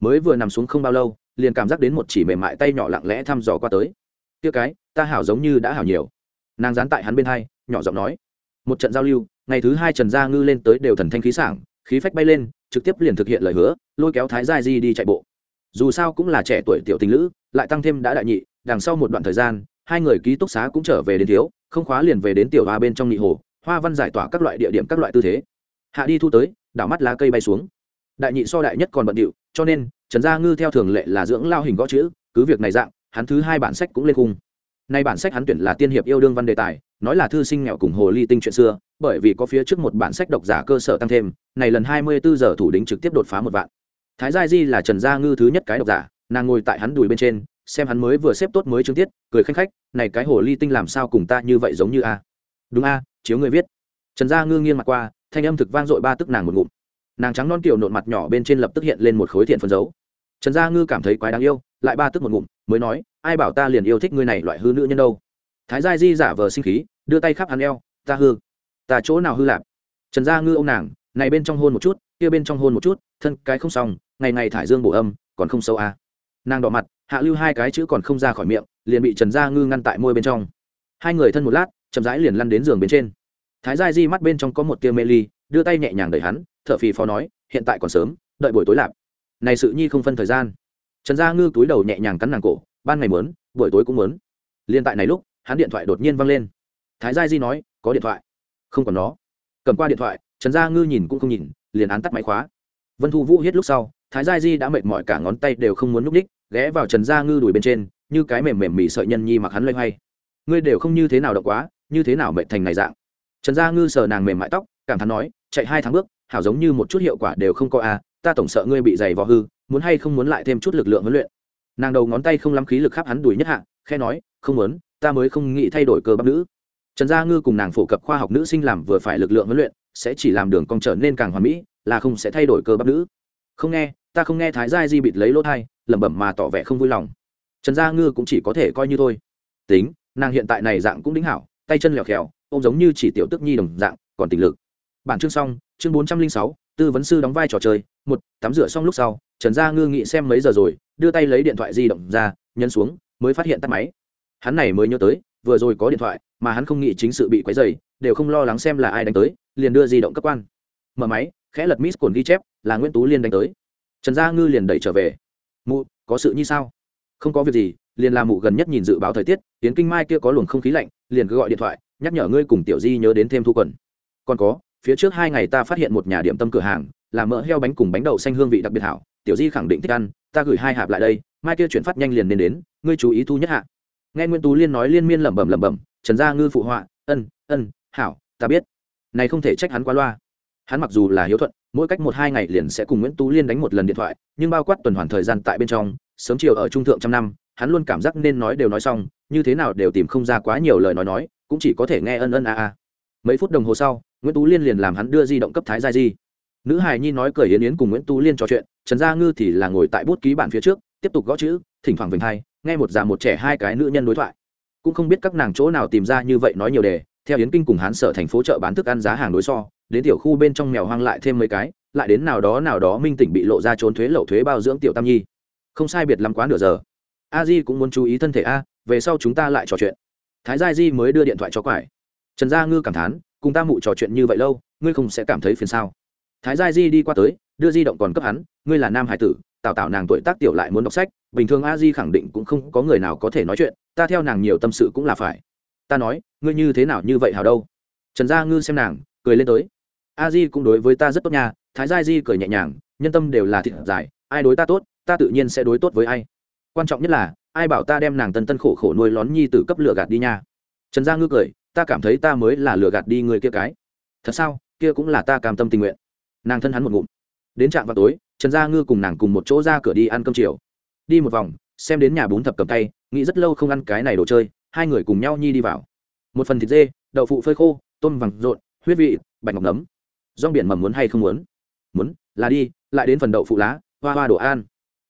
Mới vừa nằm xuống không bao lâu, liền cảm giác đến một chỉ mềm mại tay nhỏ lặng lẽ thăm dò qua tới tiêu cái, ta hảo giống như đã hảo nhiều. Nàng dán tại hắn bên hai, nhỏ giọng nói. Một trận giao lưu, ngày thứ hai trần gia ngư lên tới đều thần thanh khí sảng, khí phách bay lên, trực tiếp liền thực hiện lời hứa, lôi kéo thái gia di đi chạy bộ. Dù sao cũng là trẻ tuổi tiểu tình lữ, lại tăng thêm đã đại nhị, đằng sau một đoạn thời gian, hai người ký túc xá cũng trở về đến thiếu, không khóa liền về đến tiểu hoa bên trong nhị hồ, hoa văn giải tỏa các loại địa điểm các loại tư thế. Hạ đi thu tới, đảo mắt lá cây bay xuống. Đại nhị so đại nhất còn bận điệu, cho nên trần gia ngư theo thường lệ là dưỡng lao hình gõ chữ, cứ việc này dạng hắn thứ hai bản sách cũng lên khung. Nay bản sách hắn tuyển là tiên hiệp yêu đương văn đề tài, nói là thư sinh nghèo cùng hồ ly tinh chuyện xưa, bởi vì có phía trước một bản sách độc giả cơ sở tăng thêm, này lần hai mươi bốn giờ thủ đính trực tiếp đột phá một vạn. Thái gia di là trần gia ngư thứ nhất cái độc giả, nàng ngồi tại hắn đùi bên trên, xem hắn mới vừa xếp tốt mới chương tiết, cười khanh khách, này cái hồ ly tinh làm sao cùng ta như vậy giống như a? Đúng a, chiếu người viết. Trần gia ngư nghiêng mặt qua, thanh âm thực vang dội ba tức nàng một ngụm. Nàng trắng non kiểu nộn mặt nhỏ bên trên lập tức hiện lên một khối thiện phân dấu trần gia ngư cảm thấy quái đáng yêu, lại ba tức một ngụm, mới nói, ai bảo ta liền yêu thích ngươi này loại hư nữ nhân đâu? Thái gia di giả vờ sinh khí, đưa tay khắp hắn eo, ta hư, ta chỗ nào hư lạp? Trần gia ngư ô m nàng, này bên trong hôn một chút, kia bên trong hôn một chút, thân cái không xong, ngày ngày thải dương bổ âm, còn không sâu à. nàng đỏ mặt, hạ lưu hai cái chữ còn không ra khỏi miệng, liền bị trần gia ngư ngăn tại môi bên trong. Hai người thân một lát, chậm rãi liền lăn đến giường bên trên. Thái gia di mắt bên trong có một tia mê ly, đưa tay nhẹ nhàng đẩy hắn t h ở phì phò nói, hiện tại còn sớm, đợi buổi tối lạp này sự nhi không phân thời gian. Trần gia ngư túi đầu nhẹ nhàng cắn nàng cổ, ban ngày mớn buổi tối cũng mớn liên tại này lúc, hắn điện thoại đột nhiên văng lên. Thái gia di nói, có điện thoại. Không còn nó. Cầm qua điện thoại, trần gia ngư nhìn cũng không nhìn, liền án tắt máy khóa. Vân thu vũ hết lúc sau, thái gia di đã mệt mỏi cả ngón tay đều không muốn núp ních ghé vào trần gia ngư đùi bên trên, như cái mềm mềm mỉ sợi nhân nhi mặc hắn loay hoay. Ngươi đều không như thế nào độc quá, như thế nào mệt thành này dạng? Trần gia ngư sờ nàng mềm mại tóc, cảm thán nói, chạy hai tháng bước hảo giống như một chút hiệu quả đều không có a à, ta tổng sợ ngươi bị dày vò hư muốn hay không muốn lại thêm chút lực lượng huấn luyện. Nàng đầu ngón tay không lắm khí lực khắp hắn đùi nhất hạ khe nói không muốn ta mới không nghĩ thay đổi cơ bắp nữ. Trần gia ngư cùng nàng phổ cập khoa học nữ sinh làm vừa phải lực lượng huấn luyện sẽ chỉ làm đường cong trở nên càng hoàn mỹ là không sẽ thay đổi cơ bắp nữ. Không nghe ta không nghe thái gia di bịt lấy lỗ thai lẩm bẩm mà tỏ vẻ không vui lòng. Trần gia ngư cũng chỉ có thể coi như thôi. Tính nàng hiện tại này dạng cũng đính hảo tay chân lèo khèo ôm giống như chỉ tiểu tức nhi đồng dạng còn tình lực. Bản chương xong chương bốn trăm linh sáu, tư vấn sư đóng vai trò chơi, một, tắm rửa xong lúc sau, trần gia ngư nghĩ xem mấy giờ rồi, đưa tay lấy điện thoại di động ra, nhấn xuống, mới phát hiện tắt máy. Hắn này mới nhớ tới, vừa rồi có điện thoại, mà hắn không nghĩ chính sự bị quấy dày đều không lo lắng xem là ai đánh tới, liền đưa di động cấp quan. Mở máy, khẽ lật miss cồn ghi chép, là nguyễn tú liên đánh tới. Trần gia ngư liền đẩy trở về. Mụ, có sự như sao? Không có việc gì, liền làm mụ gần nhất nhìn dự báo thời tiết tiến kinh mai kia có luồng không khí lạnh, liền cứ gọi điện thoại, nhắc nhở ngươi cùng tiểu di nhớ đến thêm thu quần. Còn có phía trước hai ngày ta phát hiện một nhà điểm tâm cửa hàng, là mỡ heo bánh cùng bánh đậu xanh hương vị đặc biệt hảo, tiểu di khẳng định thích ăn, ta gửi hai hạp lại đây, mai kia chuyển phát nhanh liền nên đến, ngươi chú ý thu nhất hạ. Nghe nguyễn tú liên nói liên miên lẩm bẩm lẩm bẩm, trần gia ngư phụ họa, ân ân, hảo, ta biết. Này không thể trách hắn qua loa. Hắn mặc dù là hiếu thuận, mỗi cách một hai ngày liền sẽ cùng nguyễn tú liên đánh một lần điện thoại, nhưng bao quát tuần hoàn thời gian tại bên trong, sớm chiều ở trung thượng trăm năm, hắn luôn cảm giác nên nói đều nói xong, như thế nào đều tìm không ra quá nhiều lời nói nói, cũng chỉ có thể nghe ân ân a a. Mấy phút đồng hồ sau nguyễn tú liên liền làm hắn đưa di động cấp thái gia di. Nữ hài nhi nói cười yến yến cùng nguyễn tú liên trò chuyện, trần gia ngư thì là ngồi tại bút ký bản phía trước, tiếp tục gõ chữ, thỉnh thoảng vinh hai, nghe một già một trẻ hai cái nữ nhân đối thoại. Cũng không biết các nàng chỗ nào tìm ra như vậy nói nhiều đề, theo yến kinh cùng hán sở thành phố chợ bán thức ăn giá hàng đối so, đến tiểu khu bên trong mèo hoang lại thêm mấy cái, lại đến nào đó nào đó minh tỉnh bị lộ ra trốn thuế lậu thuế bao dưỡng tiểu tam nhi. Không sai biệt lắm quá nửa giờ. A di cũng muốn chú ý thân thể a, về sau chúng ta lại trò chuyện. Thái gia di mới đưa điện thoại cho quải. Trần gia ngư cảm thán cùng ta mụ trò chuyện như vậy lâu, ngươi không sẽ cảm thấy phiền sao? Thái gia di đi qua tới, đưa di động còn cấp hắn, ngươi là nam hải tử tạo tạo nàng tuổi tác tiểu lại muốn đọc sách, bình thường a di khẳng định cũng không có người nào có thể nói chuyện, ta theo nàng nhiều tâm sự cũng là phải. Ta nói, ngươi như thế nào như vậy hào đâu? Trần gia ngư xem nàng, cười lên tới. A di cũng đối với ta rất tốt nha, thái gia di cười nhẹ nhàng, nhân tâm đều là thịt dài, ai đối ta tốt, ta tự nhiên sẽ đối tốt với ai. Quan trọng nhất là, ai bảo ta đem nàng tân tân khổ khổ nuôi lón nhi từ cấp lửa gạt đi nha. Trần gia ngư cười ta cảm thấy ta mới là lừa gạt đi người kia cái. Thật sao? Kia cũng là ta cam tâm tình nguyện. Nàng thân hắn một ngụm. Đến trạm vào tối, trần gia ngư cùng nàng cùng một chỗ ra cửa đi ăn cơm chiều. Đi một vòng, xem đến nhà bún thập cầm tay, nghĩ rất lâu không ăn cái này đồ chơi, hai người cùng nhau nhi đi vào. Một phần thịt dê, đậu phụ phơi khô, tôm vàng rộn, huyết vị, bạch ngọc nấm. Rong biển mầm muốn hay không muốn? Muốn, là đi, lại đến phần đậu phụ lá, hoa hoa đồ an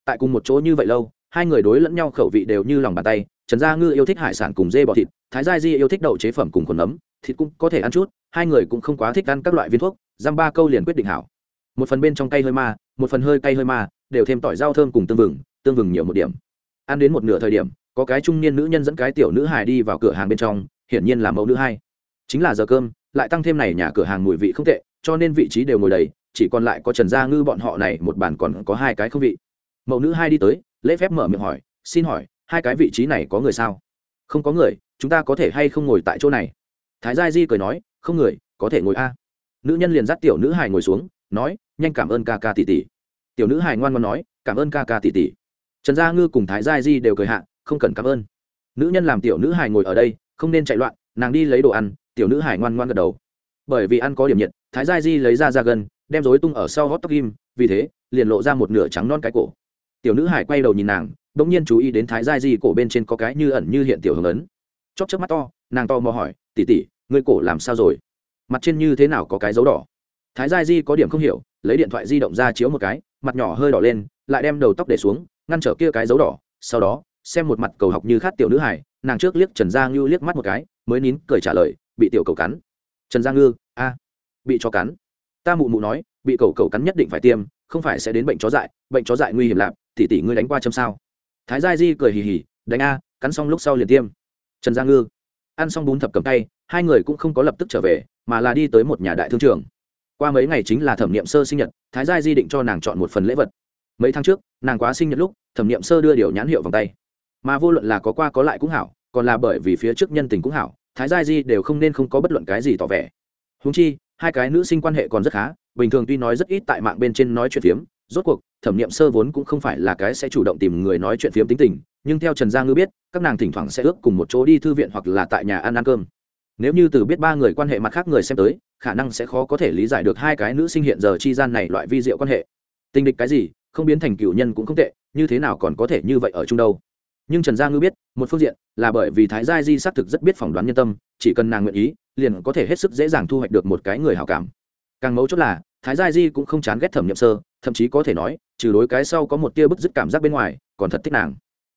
tại cùng một chỗ như vậy lâu, hai người đối lẫn nhau khẩu vị đều như lòng bàn tay, trần gia ngư yêu thích hải sản cùng dê bọ thịt thái gia di yêu thích đậu chế phẩm cùng quần nấm thịt cũng có thể ăn chút, hai người cũng không quá thích ăn các loại viên thuốc, giam ba câu liền quyết định hảo. Một phần bên trong cây hơi ma, một phần hơi cay hơi ma, đều thêm tỏi rau thơm cùng tương vừng tương vừng nhiều một điểm. Ăn đến một nửa thời điểm, có cái trung niên nữ nhân dẫn cái tiểu nữ hài đi vào cửa hàng bên trong, hiển nhiên là mẫu nữ hai. Chính là giờ cơm, lại tăng thêm này nhà cửa hàng mùi vị không tệ, cho nên vị trí đều ngồi đầy, chỉ còn lại có trần gia ngư bọn họ này, một bàn còn có hai cái không vị. Mẫu nữ hai đi tới, lễ phép mở miệng hỏi, xin hỏi, hai cái vị trí này có người sao? Không có người chúng ta có thể hay không ngồi tại chỗ này? Thái gia di cười nói, không người, có thể ngồi a. Nữ nhân liền dắt tiểu nữ hài ngồi xuống, nói, nhanh cảm ơn ca ca tỷ tỷ. Tiểu nữ hài ngoan ngoan nói, cảm ơn ca ca tỷ tỷ. Trần gia ngư cùng thái gia di đều cười hạ, không cần cảm ơn. Nữ nhân làm tiểu nữ hài ngồi ở đây, không nên chạy loạn, nàng đi lấy đồ ăn, tiểu nữ hài ngoan ngoan gật đầu. Bởi vì ăn có điểm nhiệt, thái gia di lấy ra ra gần đem rối tung ở sau hót tóc kim vì thế, liền lộ ra một nửa trắng non cái cổ. Tiểu nữ hải quay đầu nhìn nàng bỗng nhiên chú ý đến thái gia di cổ bên trên có cái như ẩn như hiện tiểu hưởng ấn chóp chớp mắt to, nàng to mò hỏi tỉ tỉ ngươi cổ làm sao rồi? Mặt trên như thế nào có cái dấu đỏ? Thái gia di có điểm không hiểu, lấy điện thoại di động ra chiếu một cái, mặt nhỏ hơi đỏ lên, lại đem đầu tóc để xuống, ngăn trở kia cái dấu đỏ, sau đó, xem một mặt cầu học như khát tiểu nữ hải nàng trước liếc trần gia ngư liếc mắt một cái, mới nín cười trả lời, bị tiểu cầu cắn. Trần gia ngư, a, bị chó cắn. Ta mụ mụ nói, bị cầu cầu cắn nhất định phải tiêm, không phải sẽ đến bệnh chó dại, bệnh chó dại nguy hiểm lạp tỷ tỷ ngươi đánh qua châm sao? Thái gia di cười hì hì, đánh a, cắn xong lúc sau liền tiêm trần gia ngư. Ăn xong bún thập cầm tay, hai người cũng không có lập tức trở về, mà là đi tới một nhà đại thương trường. Qua mấy ngày chính là thẩm nghiệm sơ sinh nhật, thái gia di định cho nàng chọn một phần lễ vật. Mấy tháng trước, nàng quá sinh nhật lúc, thẩm nghiệm sơ đưa điều nhãn hiệu vòng tay. Mà vô luận là có qua có lại cũng hảo, còn là bởi vì phía trước nhân tình cũng hảo, thái gia di đều không nên không có bất luận cái gì tỏ vẻ. Húng chi, hai cái nữ sinh quan hệ còn rất khá, bình thường tuy nói rất ít tại mạng bên trên nói chuyện phiếm, rốt cuộc, thẩm nghiệm sơ vốn cũng không phải là cái sẽ chủ động tìm người nói chuyện phiếm tính tình nhưng theo trần gia ngư biết, các nàng thỉnh thoảng sẽ ước cùng một chỗ đi thư viện hoặc là tại nhà ăn ăn cơm. Nếu như từ biết ba người quan hệ mặt khác người xem tới, khả năng sẽ khó có thể lý giải được hai cái nữ sinh hiện giờ chi gian này loại vi diệu quan hệ. Tình địch cái gì, không biến thành cựu nhân cũng không tệ, như thế nào còn có thể như vậy ở chung đâu? Nhưng trần gia ngư biết, một phương diện là bởi vì thái gia di xác thực rất biết phỏng đoán nhân tâm, chỉ cần nàng nguyện ý, liền có thể hết sức dễ dàng thu hoạch được một cái người hào cảm. Càng mấu chốt là, thái gia di cũng không chán ghét thẩm nhậm sơ, thậm chí có thể nói, trừ đối cái sau có một tia bức dứt cảm giác bên ngoài, còn thật thích nàng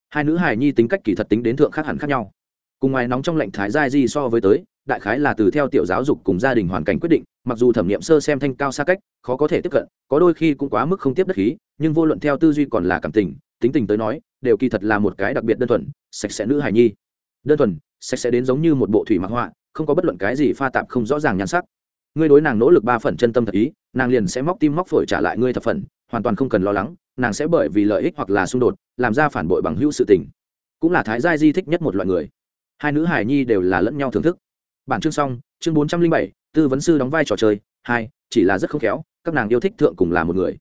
hai nữ hài nhi tính cách kỳ thật tính đến thượng khác hẳn khác nhau. Cùng ngoài nóng trong lệnh thái giai di so với tới, đại khái là từ theo tiểu giáo dục cùng gia đình hoàn cảnh quyết định, mặc dù thẩm nghiệm sơ xem thanh cao xa cách, khó có thể tiếp cận, có đôi khi cũng quá mức không tiếp đất khí, nhưng vô luận theo tư duy còn là cảm tình, tính tình tới nói, đều kỳ thật là một cái đặc biệt đơn thuần, sạch sẽ nữ hài nhi. Đơn thuần, sạch sẽ đến giống như một bộ thủy mặc họa, không có bất luận cái gì pha tạp không rõ ràng nhan sắc. Ngươi đối nàng nỗ lực ba phần chân tâm thật ý, nàng liền sẽ móc tim móc phổi trả lại ngươi thập phần, hoàn toàn không cần lo lắng nàng sẽ bởi vì lợi ích hoặc là xung đột, làm ra phản bội bằng hữu sự tình. Cũng là thái gia di thích nhất một loại người. Hai nữ hài nhi đều là lẫn nhau thưởng thức. Bản chương xong, chương bốn trăm linh bảy, tư vấn sư đóng vai trò chơi, hai, chỉ là rất không khéo, các nàng yêu thích thượng cùng là một người.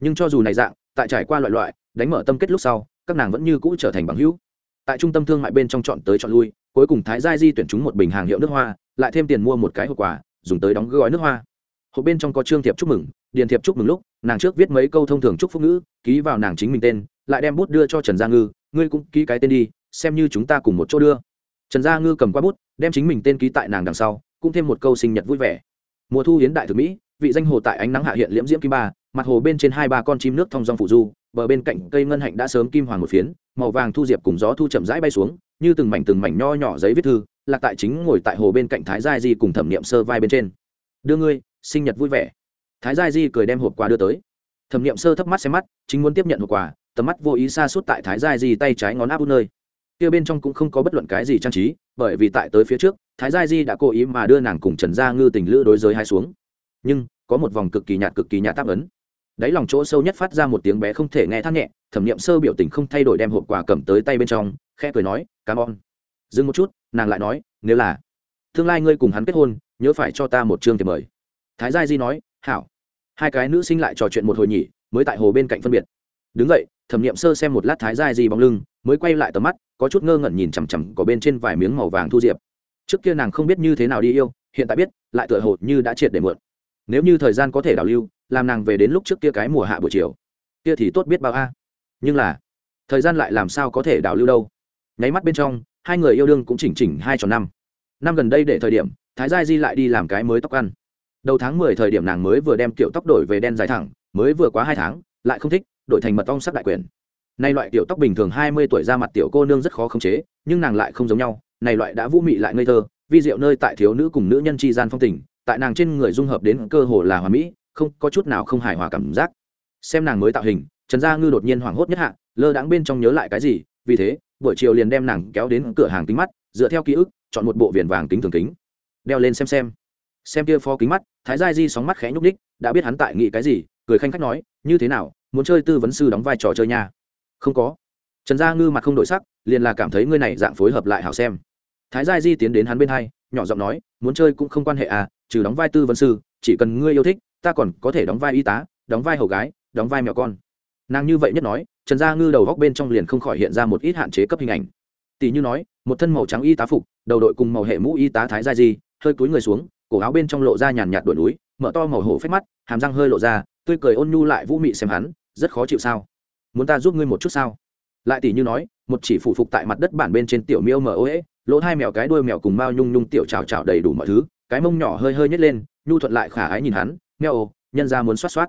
Nhưng cho dù này dạng, tại trải qua loại loại, đánh mở tâm kết lúc sau, các nàng vẫn như cũ trở thành bằng hữu. Tại trung tâm thương mại bên trong chọn tới chọn lui, cuối cùng thái gia di tuyển chúng một bình hàng hiệu nước hoa, lại thêm tiền mua một cái hộp quà, dùng tới đóng gói nước hoa. Hộp bên trong có trương thiệp chúc mừng, điền thiệp chúc mừng lúc nàng trước viết mấy câu thông thường chúc phúc ngữ, ký vào nàng chính mình tên, lại đem bút đưa cho trần gia ngư, ngươi cũng ký cái tên đi, xem như chúng ta cùng một chỗ đưa. Trần gia ngư cầm qua bút, đem chính mình tên ký tại nàng đằng sau, cũng thêm một câu sinh nhật vui vẻ. Mùa thu hiến đại thực mỹ, vị danh hồ tại ánh nắng hạ hiện liễm diễm kim ba, mặt hồ bên trên hai ba con chim nước thong dong phụ du, bờ bên cạnh cây ngân hạnh đã sớm kim hoàng một phiến, màu vàng thu diệp cùng gió thu chậm rãi bay xuống, như từng mảnh từng mảnh nho nhỏ giấy viết thư, lạc tại chính ngồi tại hồ bên cạnh thái gia di cùng thẩm niệm sơ vai bên trên. Đưa ngươi, sinh nhật vui vẻ thái gia di cười đem hộp quà đưa tới. Thẩm niệm sơ thấp mắt xem mắt, chính muốn tiếp nhận hộp quà, tầm mắt vô ý xa suốt tại thái gia di tay trái ngón áp út nơi. Kia bên trong cũng không có bất luận cái gì trang trí, bởi vì tại tới phía trước, thái gia di đã cố ý mà đưa nàng cùng trần gia ngư tình lữ đối giới hai xuống. Nhưng, có một vòng cực kỳ nhạt cực kỳ nhạt tác ấn. Đáy lòng chỗ sâu nhất phát ra một tiếng bé không thể nghe thắt nhẹ, thẩm nghiệm sơ biểu tình không thay đổi đem hộp quà cầm tới tay bên trong khe cười nói cám ơn. Dừng một chút, nàng lại nói, nếu là tương lai ngươi cùng hắn kết hôn, nhớ phải cho ta một chương thì mời. Thái gia di nói, hảo hai cái nữ sinh lại trò chuyện một hồi nhỉ, mới tại hồ bên cạnh phân biệt. Đứng vậy thẩm nghiệm sơ xem một lát thái gia di bóng lưng, mới quay lại tầm mắt, có chút ngơ ngẩn nhìn chằm chằm có bên trên vài miếng màu vàng thu diệp. Trước kia nàng không biết như thế nào đi yêu, hiện tại biết, lại tựa hồ như đã triệt để mượn nếu như thời gian có thể đào lưu, làm nàng về đến lúc trước kia cái mùa hạ buổi chiều, kia thì tốt biết bao a. Nhưng là, thời gian lại làm sao có thể đào lưu đâu. Nháy mắt bên trong, hai người yêu đương cũng chỉnh chỉnh hai tròn năm. Năm gần đây để thời điểm, thái gia di lại đi làm cái mới tóc ăn đầu tháng mười thời điểm nàng mới vừa đem kiểu tóc đổi về đen dài thẳng, mới vừa quá hai tháng, lại không thích, đổi thành mật ong sắc đại quyền. Nay loại tiểu tóc bình thường hai mươi tuổi ra mặt tiểu cô nương rất khó khống chế, nhưng nàng lại không giống nhau, này loại đã vũ mị lại ngây thơ, vi diệu nơi tại thiếu nữ cùng nữ nhân tri gian phong tình, tại nàng trên người dung hợp đến cơ hồ là hòa mỹ, không, có chút nào không hài hòa cảm giác. Xem nàng mới tạo hình, trần gia ngư đột nhiên hoảng hốt nhất hạ, lơ đãng bên trong nhớ lại cái gì, vì thế, buổi chiều liền đem nàng kéo đến cửa hàng kính mắt, dựa theo ký ức, chọn một bộ viền vàng kính thường kính. Đeo lên xem xem xem kia phó kính mắt, thái gia di sóng mắt khẽ nhúc ních đã biết hắn tại nghĩ cái gì, cười khanh khách nói, như thế nào, muốn chơi tư vấn sư đóng vai trò chơi nha? Không có. Trần gia ngư mặt không đổi sắc, liền là cảm thấy ngươi này dạng phối hợp lại hảo xem. Thái gia di tiến đến hắn bên hai, nhỏ giọng nói, muốn chơi cũng không quan hệ à trừ đóng vai tư vấn sư, chỉ cần ngươi yêu thích, ta còn có thể đóng vai y tá, đóng vai hầu gái, đóng vai mèo con. Nàng như vậy nhất nói, trần gia ngư đầu góc bên trong liền không khỏi hiện ra một ít hạn chế cấp hình ảnh. Tỷ như nói, một thân màu trắng y tá phục, đầu đội cùng màu hệ mũ y tá thái gia di, hơi cúi người xuống cổ áo bên trong lộ ra nhàn nhạt đuổi núi, mở to màu hổ phách mắt, hàm răng hơi lộ ra, tươi cười ôn nhu lại vũ mị xem hắn, rất khó chịu sao? Muốn ta giúp ngươi một chút sao? Lại tỷ như nói, một chỉ phủ phục tại mặt đất bản bên trên tiểu miêu mở ô ế, lỗ hai mèo cái đuôi mèo cùng mao nhung nhung tiểu trào trào đầy đủ mọi thứ, cái mông nhỏ hơi hơi nhét lên, nhu thuận lại khả ái nhìn hắn mèo nhân ra muốn xoát xoát.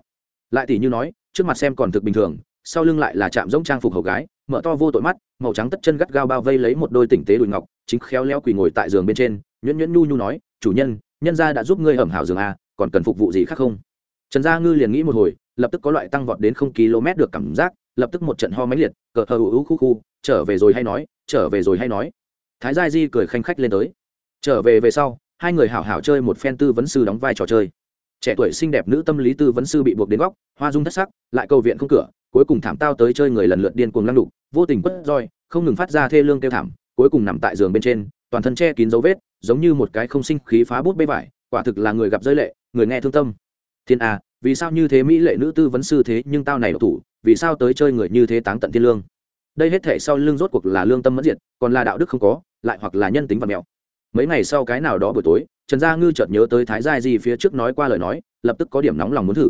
Lại tỷ như nói, trước mặt xem còn thực bình thường, sau lưng lại là chạm giống trang phục hầu gái, mở to vô tội mắt, màu trắng tất chân gắt gao bao vây lấy một đôi tỉnh tế đùi ngọc, chính khéo léo quỳ ngồi tại giường bên trên, nhuyễn nhuyễn nhu nhu nói, chủ nhân nhân gia đã giúp ngươi ẩm hảo giường a, còn cần phục vụ gì khác không? Trần gia ngư liền nghĩ một hồi, lập tức có loại tăng vọt đến không km được cảm giác, lập tức một trận ho máy liệt, cờ hờ ủ khu khu, trở về rồi hay nói, trở về rồi hay nói. Thái gia di cười khanh khách lên tới. Trở về về sau, hai người hảo hảo chơi một phen tư vấn sư đóng vai trò chơi. Trẻ tuổi xinh đẹp nữ tâm lý tư vấn sư bị buộc đến góc, hoa dung thất sắc, lại cầu viện không cửa, cuối cùng thảm tao tới chơi người lần lượt điên cuồng lăng đục, vô tình quất roi, không ngừng phát ra thê lương kêu thảm, cuối cùng nằm tại giường bên trên, toàn thân che kín dấu vết giống như một cái không sinh khí phá bút bê vải, quả thực là người gặp rơi lệ, người nghe thương tâm. Thiên a vì sao như thế mỹ lệ nữ tư vấn sư thế nhưng tao này độc thủ, vì sao tới chơi người như thế táng tận thiên lương? Đây hết thể sau lưng rốt cuộc là lương tâm mất diệt, còn là đạo đức không có, lại hoặc là nhân tính và mẹo. Mấy ngày sau cái nào đó buổi tối, trần gia ngư chợt nhớ tới thái gia di phía trước nói qua lời nói, lập tức có điểm nóng lòng muốn thử.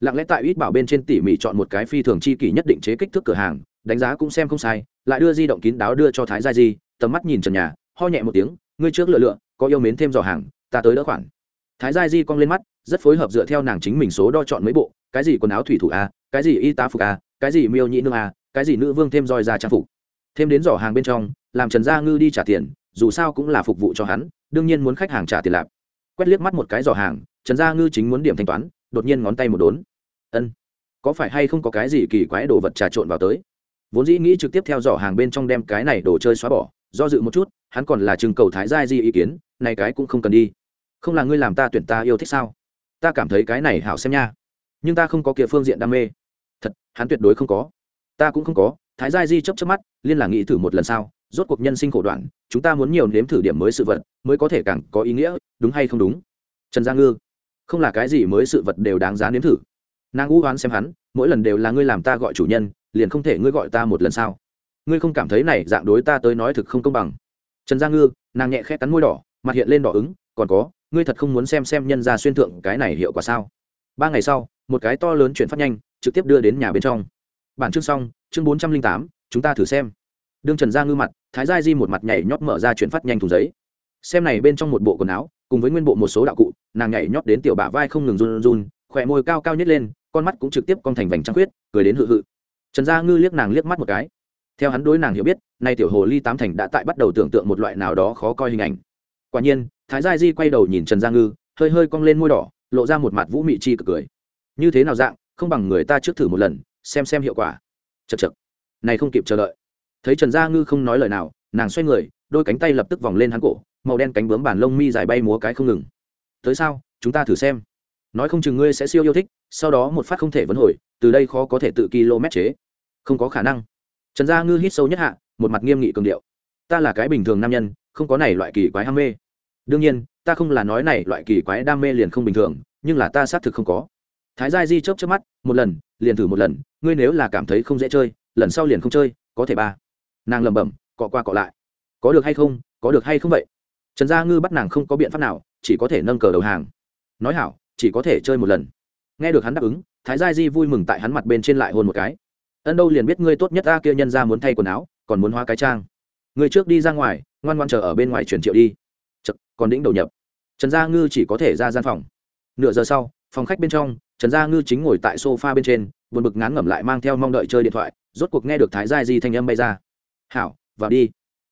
Lặng lẽ tại ít bảo bên trên tỉ mỉ chọn một cái phi thường chi kỷ nhất định chế kích thước cửa hàng, đánh giá cũng xem không sai, lại đưa di động kín đáo đưa cho thái gia di, tầm mắt nhìn trần nhà, ho nhẹ một tiếng ngươi trước lựa lựa, có yêu mến thêm giỏ hàng, ta tới đỡ khoản. Thái gia di cong lên mắt, rất phối hợp dựa theo nàng chính mình số đo chọn mấy bộ, cái gì quần áo thủy thủ a, cái gì y tá phục a, cái gì miêu nhị nương a, cái gì nữ vương thêm roi ra trang phục. Thêm đến giỏ hàng bên trong, làm trần gia ngư đi trả tiền, dù sao cũng là phục vụ cho hắn, đương nhiên muốn khách hàng trả tiền lạp. Quét liếc mắt một cái giỏ hàng, trần gia ngư chính muốn điểm thanh toán, đột nhiên ngón tay một đốn. Ân, có phải hay không có cái gì kỳ quái đồ vật trà trộn vào tới? Vốn dĩ nghĩ trực tiếp theo giỏ hàng bên trong đem cái này đồ chơi xóa bỏ do dự một chút, hắn còn là chừng cầu thái gia di ý kiến này cái cũng không cần đi. Không là ngươi làm ta tuyển ta yêu thích sao? Ta cảm thấy cái này hảo xem nha. Nhưng ta không có kia phương diện đam mê. Thật, hắn tuyệt đối không có. Ta cũng không có, thái gia di chấp chấp mắt, liên là nghĩ thử một lần sau rốt cuộc nhân sinh khổ đoạn, chúng ta muốn nhiều nếm thử điểm mới sự vật, mới có thể càng có ý nghĩa, đúng hay không đúng? Trần gia ngư, không là cái gì mới sự vật đều đáng giá nếm thử. Nàng u oán xem hắn, mỗi lần đều là ngươi làm ta gọi chủ nhân, liền không thể ngươi gọi ta một lần sao? Ngươi không cảm thấy này dạng đối ta tới nói thực không công bằng. Trần gia ngư, nàng nhẹ khẽ cắn môi đỏ, mặt hiện lên đỏ ứng, còn có, ngươi thật không muốn xem xem nhân ra xuyên thượng cái này hiệu quả sao? Ba ngày sau, một cái to lớn chuyển phát nhanh, trực tiếp đưa đến nhà bên trong. Bản chương xong, chương bốn trăm linh tám, chúng ta thử xem. Đương trần gia ngư mặt, thái gia di một mặt nhảy nhót mở ra chuyển phát nhanh thùng giấy. Xem này bên trong một bộ quần áo, cùng với nguyên bộ một số đạo cụ, nàng nhảy nhót đến tiểu bả vai không ngừng run run khỏe môi cao cao nhất lên, con mắt cũng trực tiếp cong thành vành trăng khuyết, cười đến hự hự. Trần gia ngư liếc nàng liếc mắt một cái theo hắn đối nàng hiểu biết, nay tiểu hồ ly tám thành đã tại bắt đầu tưởng tượng một loại nào đó khó coi hình ảnh. Quả nhiên, thái gia di quay đầu nhìn trần gia ngư, hơi hơi cong lên môi đỏ, lộ ra một mặt vũ mị chi cực cười. Như thế nào dạng, không bằng người ta trước thử một lần, xem xem hiệu quả. Chật chật này không kịp chờ đợi. Thấy trần gia ngư không nói lời nào, nàng xoay người, đôi cánh tay lập tức vòng lên hắn cổ, màu đen cánh bướm bản lông mi dài bay múa cái không ngừng. Tới sao, chúng ta thử xem. Nói không chừng ngươi sẽ siêu yêu thích, sau đó một phát không thể vấn hồi, từ đây khó có thể tự km chế. Không có khả năng trần gia ngư hít sâu nhất hạ, một mặt nghiêm nghị cường điệu. Ta là cái bình thường nam nhân, không có này loại kỳ quái ham mê. Đương nhiên, ta không là nói này loại kỳ quái đam mê liền không bình thường, nhưng là ta xác thực không có. Thái gia di chớp chớp mắt, một lần, liền thử một lần, ngươi nếu là cảm thấy không dễ chơi, lần sau liền không chơi, có thể ba. Nàng lẩm bẩm, cọ qua cọ lại. Có được hay không, có được hay không vậy? Trần gia ngư bắt nàng không có biện pháp nào, chỉ có thể nâng cờ đầu hàng. Nói hảo, chỉ có thể chơi một lần. Nghe được hắn đáp ứng, thái gia di vui mừng tại hắn mặt bên trên lại hôn một cái ân đâu liền biết ngươi tốt nhất ta kia nhân ra muốn thay quần áo còn muốn hóa cái trang. Ngươi trước đi ra ngoài ngoan ngoan chờ ở bên ngoài chuyển triệu đi. Chật, còn đĩnh đầu nhập. Trần gia ngư chỉ có thể ra gian phòng. Nửa giờ sau phòng khách bên trong trần gia ngư chính ngồi tại sofa bên trên buồn bực ngán ngẩm lại mang theo mong đợi chơi điện thoại rốt cuộc nghe được thái gia di thanh âm bay ra. Hảo vào đi.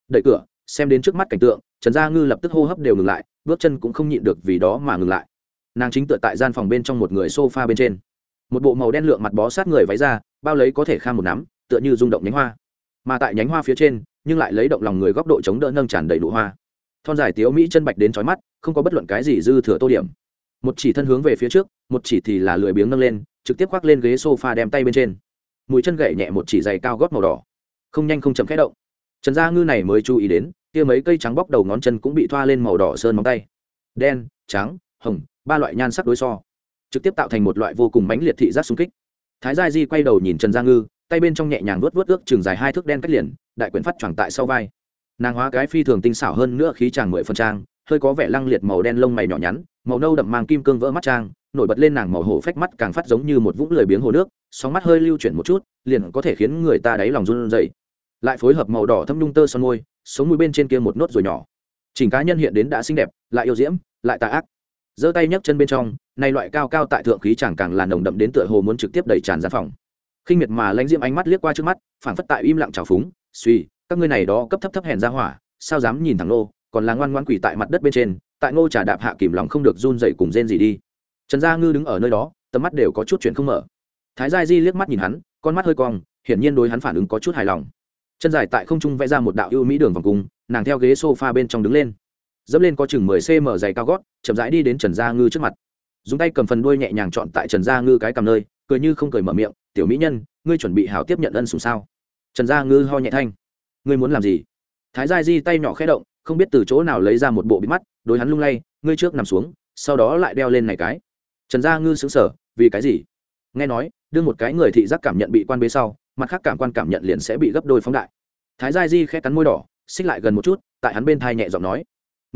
Đẩy cửa xem đến trước mắt cảnh tượng trần gia ngư lập tức hô hấp đều ngừng lại bước chân cũng không nhịn được vì đó mà ngừng lại. Nàng chính tựa tại gian phòng bên trong một người sofa bên trên. Một bộ màu đen lượng mặt bó sát người váy ra bao lấy có thể kham một nắm, tựa như rung động nhánh hoa. Mà tại nhánh hoa phía trên, nhưng lại lấy động lòng người góc độ chống đỡ nâng tràn đầy đủ hoa. Thon dài tiếu mỹ chân bạch đến trói mắt, không có bất luận cái gì dư thừa tô điểm. Một chỉ thân hướng về phía trước, một chỉ thì là lười biếng nâng lên, trực tiếp khoác lên ghế sofa đem tay bên trên. Mũi chân gậy nhẹ một chỉ giày cao gót màu đỏ. Không nhanh không chậm khẽ động. Trần gia ngư này mới chú ý đến, kia mấy cây trắng bóc đầu ngón chân cũng bị thoa lên màu đỏ sơn móng tay. Đen, trắng, hồng, ba loại nhan sắc đối so. Trực tiếp tạo thành một loại vô cùng mãnh liệt thị giác xung kích thái gia di quay đầu nhìn trần gia ngư, tay bên trong nhẹ nhàng vớt vớt ước chừng dài hai thước đen cách liền, đại quyển phát choàng tại sau vai. Nàng hóa cái phi thường tinh xảo hơn nữa khí chàng mười phần trang, hơi có vẻ lăng liệt màu đen lông mày nhỏ nhắn, màu nâu đậm mang kim cương vỡ mắt trang, nổi bật lên nàng màu hổ phách mắt càng phát giống như một vũng lười biếng hồ nước, sóng mắt hơi lưu chuyển một chút, liền có thể khiến người ta đáy lòng run rẩy. Lại phối hợp màu đỏ thâm nhung tơ son môi, sống mũi bên trên kia một nốt rồi nhỏ. Chỉnh cá nhân hiện đến đã xinh đẹp, lại yêu diễm, lại tà ác giơ tay nhấc chân bên trong nay loại cao cao tại thượng khí chẳng càng là nồng đậm đến tựa hồ muốn trực tiếp đẩy tràn ra phòng. Khinh miệt mà lãnh diễm ánh mắt liếc qua trước mắt, phảng phất tại im lặng trào phúng, suy, các ngươi này đó cấp thấp thấp hèn ra hỏa, sao dám nhìn thẳng nô còn là ngoan ngoan quỷ tại mặt đất bên trên, tại ngô trà đạp hạ kìm lòng không được run dậy cùng rên gì đi. Trần gia ngư đứng ở nơi đó, tầm mắt đều có chút chuyện không mở. Thái gia di liếc mắt nhìn hắn, con mắt hơi cong, hiển nhiên đối hắn phản ứng có chút hài lòng. Chân dài tại không trung vẽ ra một đạo ưu mỹ đường vòng cung, nàng theo ghế s o f a bên trong đứng lên dẫm lên có chừng mười cm dày cao gót, chậm rãi đi đến trần gia ngư trước mặt. Dùng tay cầm phần đuôi nhẹ nhàng chọn tại trần gia ngư cái cầm nơi, cười như không cười mở miệng, tiểu mỹ nhân, ngươi chuẩn bị hảo tiếp nhận ân sủng sao? Trần gia ngư ho nhẹ thanh, ngươi muốn làm gì? Thái gia di tay nhỏ khẽ động, không biết từ chỗ nào lấy ra một bộ bịt mắt, đối hắn lung lay, ngươi trước nằm xuống, sau đó lại đeo lên này cái. Trần gia ngư xứng sở vì cái gì? Nghe nói, đưa một cái người thị giác cảm nhận bị quan bế sau, mặt khác cảm quan cảm nhận liền sẽ bị gấp đôi phóng đại. Thái gia di khẽ cắn môi đỏ, xích lại gần một chút, tại hắn bên thai nhẹ giọng nói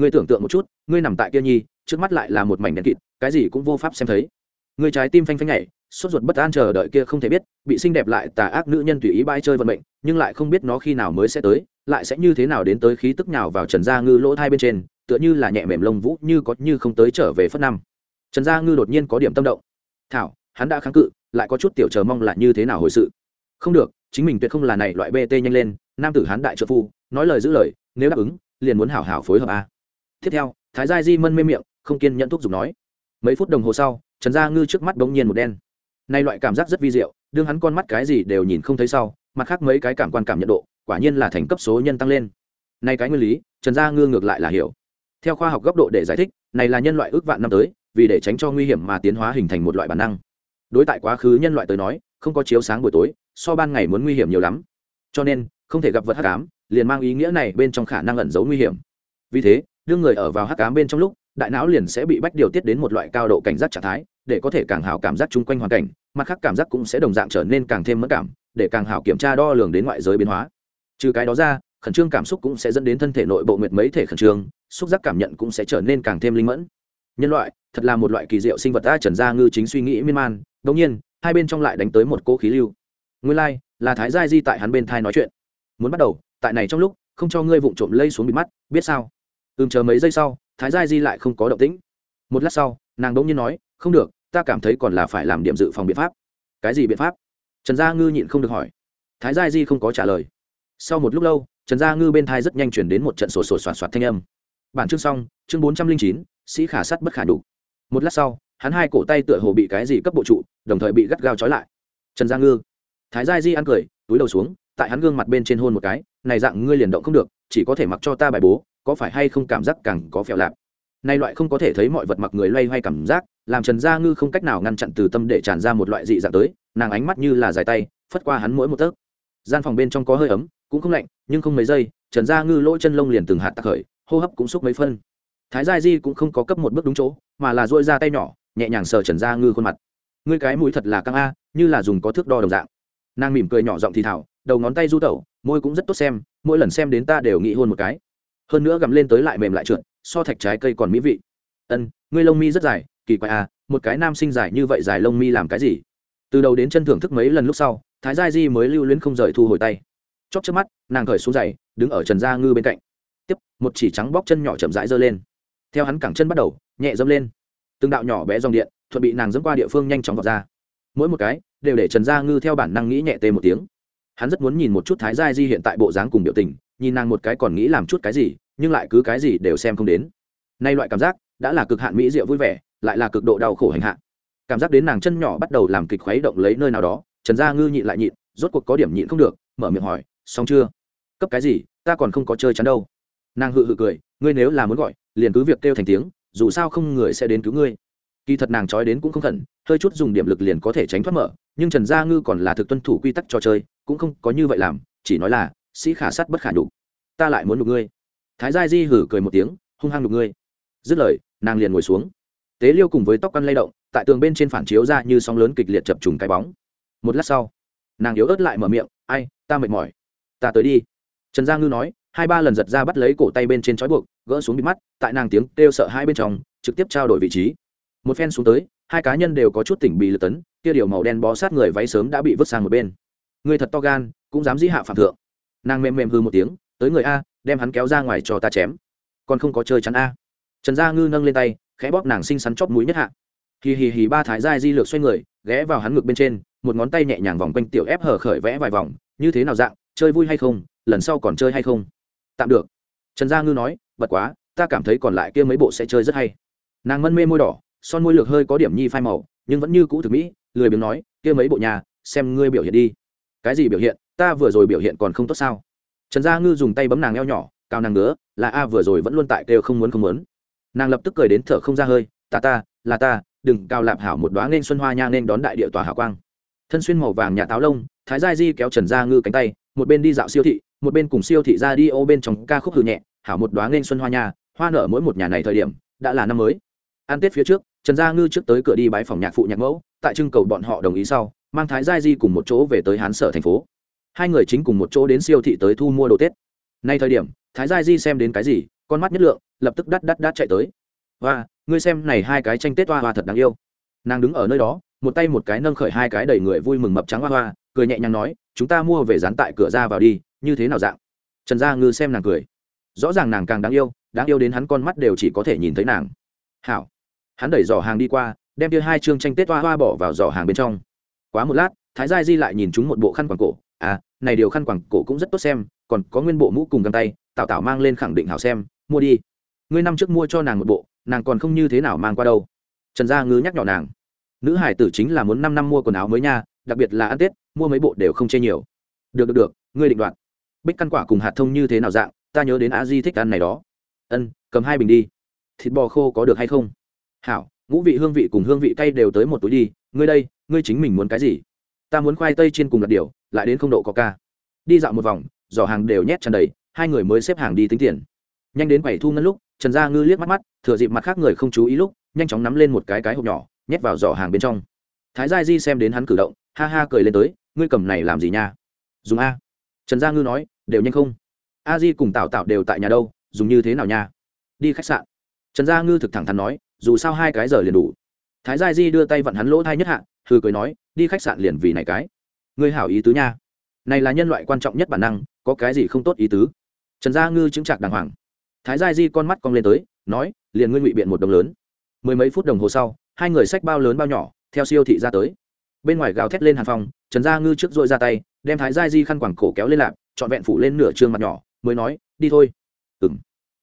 ngươi tưởng tượng một chút, ngươi nằm tại kia nhi, trước mắt lại là một mảnh đèn kịt, cái gì cũng vô pháp xem thấy. Ngươi trái tim phanh phanh nhảy, sốt ruột bất an chờ đợi kia không thể biết, bị xinh đẹp lại tà ác nữ nhân tùy ý bãi chơi vận mệnh, nhưng lại không biết nó khi nào mới sẽ tới, lại sẽ như thế nào đến tới khí tức nào vào trần gia ngư lỗ thai bên trên, tựa như là nhẹ mềm lông vũ như có như không tới trở về phất năm. Trần gia ngư đột nhiên có điểm tâm động. Thảo, hắn đã kháng cự, lại có chút tiểu chờ mong là như thế nào hồi sự? Không được, chính mình tuyệt không là này loại bt nhanh lên, nam tử hán đại trợ phu, nói lời giữ lời, nếu đáp ứng, liền muốn hảo hảo phối hợp a tiếp theo thái gia di mân mê miệng không kiên nhẫn thuốc giục nói. Mấy phút đồng hồ sau trần gia ngư trước mắt bỗng nhiên một đen. Nay loại cảm giác rất vi diệu đương hắn con mắt cái gì đều nhìn không thấy sau mặt khác mấy cái cảm quan cảm nhận độ quả nhiên là thành cấp số nhân tăng lên. Nay cái nguyên lý trần gia ngư ngược lại là hiểu. Theo khoa học góc độ để giải thích này là nhân loại ước vạn năm tới vì để tránh cho nguy hiểm mà tiến hóa hình thành một loại bản năng. Đối tại quá khứ nhân loại tới nói không có chiếu sáng buổi tối so ban ngày muốn nguy hiểm nhiều lắm. Cho nên không thể gặp vật hắc cám, liền mang ý nghĩa này bên trong khả năng ẩn giấu nguy hiểm. Vì thế đưa người ở vào hắc cám bên trong lúc đại não liền sẽ bị bách điều tiết đến một loại cao độ cảnh giác trạng thái để có thể càng hảo cảm giác chung quanh hoàn cảnh mặt khác cảm giác cũng sẽ đồng dạng trở nên càng thêm mất cảm để càng hảo kiểm tra đo lường đến ngoại giới biến hóa. Trừ cái đó ra khẩn trương cảm xúc cũng sẽ dẫn đến thân thể nội bộ nguyệt mấy thể khẩn trương xúc giác cảm nhận cũng sẽ trở nên càng thêm linh mẫn. Nhân loại thật là một loại kỳ diệu sinh vật ta trần gia ngư chính suy nghĩ miên man đ nhiên hai bên trong lại đánh tới một cỗ khí lưu. Nguyên lai、like, là thái gia di tại hắn bên thai nói chuyện. Muốn bắt đầu tại này trong lúc không cho ngươi vụng trộm lây xuống bịt mắt biết sao? Ừm, chờ mấy giây sau, thái gia di lại không có động tĩnh. Một lát sau, nàng đống nhiên nói, không được, ta cảm thấy còn là phải làm điểm dự phòng biện pháp. Cái gì biện pháp? Trần gia ngư nhịn không được hỏi. Thái gia di không có trả lời. Sau một lúc lâu, trần gia ngư bên thai rất nhanh chuyển đến một trận sổ sổ soạt soạt thanh âm. Bản chương xong, chương bốn trăm linh chín, sĩ khả sắt bất khả đủ một lát sau, hắn hai cổ tay tựa hồ bị cái gì cấp bộ trụ, đồng thời bị gắt gao trói lại. Trần gia ngư. Thái gia di ăn cười, túi đầu xuống, tại hắn gương mặt bên trên hôn một cái, này dạng ngươi liền động không được, chỉ có thể mặc cho ta bài bố có phải hay không cảm giác càng có phèo lạp? Nay loại không có thể thấy mọi vật mặc người loay hoay cảm giác, làm trần gia ngư không cách nào ngăn chặn từ tâm để tràn ra một loại dị dạng tới, nàng ánh mắt như là dài tay, phất qua hắn mỗi một tấc. Gian phòng bên trong có hơi ấm, cũng không lạnh, nhưng không mấy giây, trần gia ngư lỗ chân lông liền từng hạt tạc khởi, hô hấp cũng xúc mấy phân. Thái gia di cũng không có cấp một bước đúng chỗ, mà là dội ra tay nhỏ, nhẹ nhàng sờ trần gia ngư khuôn mặt. Ngươi cái mũi thật là căng a, như là dùng có thước đo đồng dạng. Nàng mỉm cười nhỏ giọng thì thảo đầu ngón tay du tẩu, môi cũng rất tốt xem, mỗi lần xem đến ta đều nghĩ hôn một cái hơn nữa gặm lên tới lại mềm lại trượt, so thạch trái cây còn mỹ vị. Ân, ngươi lông mi rất dài, kỳ quái à một cái nam sinh dài như vậy dài lông mi làm cái gì? Từ đầu đến chân thưởng thức mấy lần lúc sau, thái gia di mới lưu luyến không rời thu hồi tay. Chóp trước mắt, nàng khởi xuống giày, đứng ở trần gia ngư bên cạnh. Tiếp, một chỉ trắng bóc chân nhỏ chậm rãi giơ lên. Theo hắn cẳng chân bắt đầu, nhẹ dâm lên. Từng đạo nhỏ bé dòng điện, thuận bị nàng dẫm qua địa phương nhanh chóng vọt ra. Mỗi một cái, đều để trần gia ngư theo bản năng nghĩ nhẹ tê một tiếng. Hắn rất muốn nhìn một chút thái gia di hiện tại bộ dáng cùng biểu tình nhìn nàng một cái còn nghĩ làm chút cái gì, nhưng lại cứ cái gì đều xem không đến. Nay loại cảm giác đã là cực hạn mỹ diệu vui vẻ, lại là cực độ đau khổ hành hạ. Cảm giác đến nàng chân nhỏ bắt đầu làm kịch khuấy động lấy nơi nào đó, trần gia ngư nhịn lại nhịn, rốt cuộc có điểm nhịn không được, mở miệng hỏi, xong chưa? Cấp cái gì? Ta còn không có chơi chắn đâu. Nàng hự hự cười, ngươi nếu là muốn gọi, liền cứ việc kêu thành tiếng, dù sao không người sẽ đến cứu ngươi. Kỳ thật nàng trói đến cũng không khẩn, hơi chút dùng điểm lực liền có thể tránh thoát mở, nhưng trần gia ngư còn là thực tuân thủ quy tắc trò chơi, cũng không có như vậy làm, chỉ nói là sĩ khả sắt bất khả nhục. Ta lại muốn đục ngươi. Thái gia di hử cười một tiếng, hung hăng đục ngươi. Dứt lời, nàng liền ngồi xuống. Tế liêu cùng với tóc căn lay động, tại tường bên trên phản chiếu ra như sóng lớn kịch liệt chập trùng cái bóng. Một lát sau, nàng yếu ớt lại mở miệng, ai, ta mệt mỏi. Ta tới đi. Trần gia ngư nói, hai ba lần giật ra bắt lấy cổ tay bên trên trói buộc, gỡ xuống bịt mắt, tại nàng tiếng kêu sợ hai bên trong, trực tiếp trao đổi vị trí. Một phen xuống tới, hai cá nhân đều có chút tỉnh bị lật tấn, kia điều màu đen bó sát người váy sớm đã bị vứt sang một bên. Người thật to gan, cũng dám dĩ hạ phạm thượng nàng mềm mềm hư một tiếng, tới người a, đem hắn kéo ra ngoài cho ta chém. Còn không có chơi chắn a. Trần gia ngư nâng lên tay, khẽ bóp nàng xinh xắn chóp mũi nhất hạ. Hì hì hì, ba thái giai di lược xoay người, ghé vào hắn ngực bên trên, một ngón tay nhẹ nhàng vòng quanh tiểu ép hở khởi vẽ vài vòng, như thế nào dạng, chơi vui hay không, lần sau còn chơi hay không? Tạm được. Trần gia ngư nói bật quá, ta cảm thấy còn lại kia mấy bộ sẽ chơi rất hay. Nàng mân mê môi đỏ, son môi lược hơi có điểm nhi phai màu, nhưng vẫn như cũ thực mỹ, lười biếng nói, kia mấy bộ nhà, xem ngươi biểu hiện đi. Cái gì biểu hiện? Ta vừa rồi biểu hiện còn không tốt sao? Trần gia ngư dùng tay bấm nàng eo nhỏ cao nàng nữa là a vừa rồi vẫn luôn tại kêu không muốn không muốn. Nàng lập tức cười đến thở không ra hơi ta ta, là ta, đừng cao lạp hảo một đoá nên xuân hoa nha nên đón đại địa tòa hảo quang. Thân xuyên màu vàng nhà táo lông, thái gia di kéo trần gia ngư cánh tay, một bên đi dạo siêu thị, một bên cùng siêu thị ra đi ô bên trong ca khúc hử nhẹ, hảo một đoá nên xuân hoa nha, hoa nở mỗi một nhà này thời điểm, đã là năm mới. Ăn tết phía trước, trần gia ngư trước tới cửa đi bãi phòng nhạc phụ nhạc mẫu, tại trưng cầu bọn họ đồng ý sau, mang thái gia di cùng một chỗ về tới hán sở thành phố hai người chính cùng một chỗ đến siêu thị tới thu mua đồ tết. Nay thời điểm, thái gia di xem đến cái gì, con mắt nhất lượng, lập tức đắt đắt đắt chạy tới. Và ngươi xem này hai cái tranh tết hoa hoa thật đáng yêu. Nàng đứng ở nơi đó, một tay một cái nâng khởi hai cái đầy người vui mừng mập trắng hoa hoa, cười nhẹ nhàng nói, chúng ta mua về dán tại cửa ra vào đi, như thế nào dạng? Trần gia ngư xem nàng cười. Rõ ràng nàng càng đáng yêu đáng yêu đến hắn con mắt đều chỉ có thể nhìn thấy nàng. Hảo. Hắn đẩy giỏ hàng đi qua, đem kia hai chương tranh tết hoa hoa bỏ vào giỏ hàng bên trong. Quá một lát, thái gia di lại nhìn chúng một bộ khăn quàng cổ này điều khăn quàng cổ cũng rất tốt xem, còn có nguyên bộ mũ cùng găng tay, tào tào mang lên khẳng định hảo xem, mua đi. Ngươi năm trước mua cho nàng một bộ, nàng còn không như thế nào mang qua đâu. Trần gia ngư nhắc nhỏ nàng. Nữ hải tử chính là muốn năm năm mua quần áo mới nha, đặc biệt là ăn tết, mua mấy bộ đều không chê nhiều. Được được được, ngươi định đoạt. Bích căn quả cùng hạt thông như thế nào dạng, ta nhớ đến a di thích ăn này đó. Ân, cầm hai bình đi. Thịt bò khô có được hay không? Hảo, ngũ vị hương vị cùng hương vị cay đều tới một túi đi. Ngươi đây, ngươi chính mình muốn cái gì? Ta muốn khoai tây chiên cùng lạt điều lại đến không độ có ca. Đi dạo một vòng, giỏ hàng đều nhét tràn đầy, hai người mới xếp hàng đi tính tiền. Nhanh đến bảy thu ngân lúc, trần gia ngư liếc mắt mắt, thừa dịp mặt khác người không chú ý lúc, nhanh chóng nắm lên một cái cái hộp nhỏ, nhét vào giỏ hàng bên trong. Thái gia di xem đến hắn cử động, ha ha cười lên tới, ngươi cầm này làm gì nha? Dùng a. Trần gia ngư nói, đều nhanh không? A di cùng tạo tạo đều tại nhà đâu, dùng như thế nào nha? Đi khách sạn. Trần gia ngư thực thẳng thắn nói, dù sao hai cái giờ liền đủ. Thái gia di đưa tay vặn hắn lỗ thai nhất hạ thừa cười nói, đi khách sạn liền vì này cái ngươi hảo ý tứ nha. Này là nhân loại quan trọng nhất bản năng, có cái gì không tốt ý tứ? Trần gia ngư chứng trạc đàng hoàng. Thái gia di con mắt cong lên tới, nói, liền ngươi ngụy biện một đồng lớn. Mười mấy phút đồng hồ sau, hai người xách bao lớn bao nhỏ, theo siêu thị ra tới. Bên ngoài gào thét lên hàn phòng trần gia ngư trước dội ra tay, đem thái gia di khăn quảng cổ kéo lên lạp, trọn vẹn phủ lên nửa trương mặt nhỏ, mới nói, đi thôi. Ừng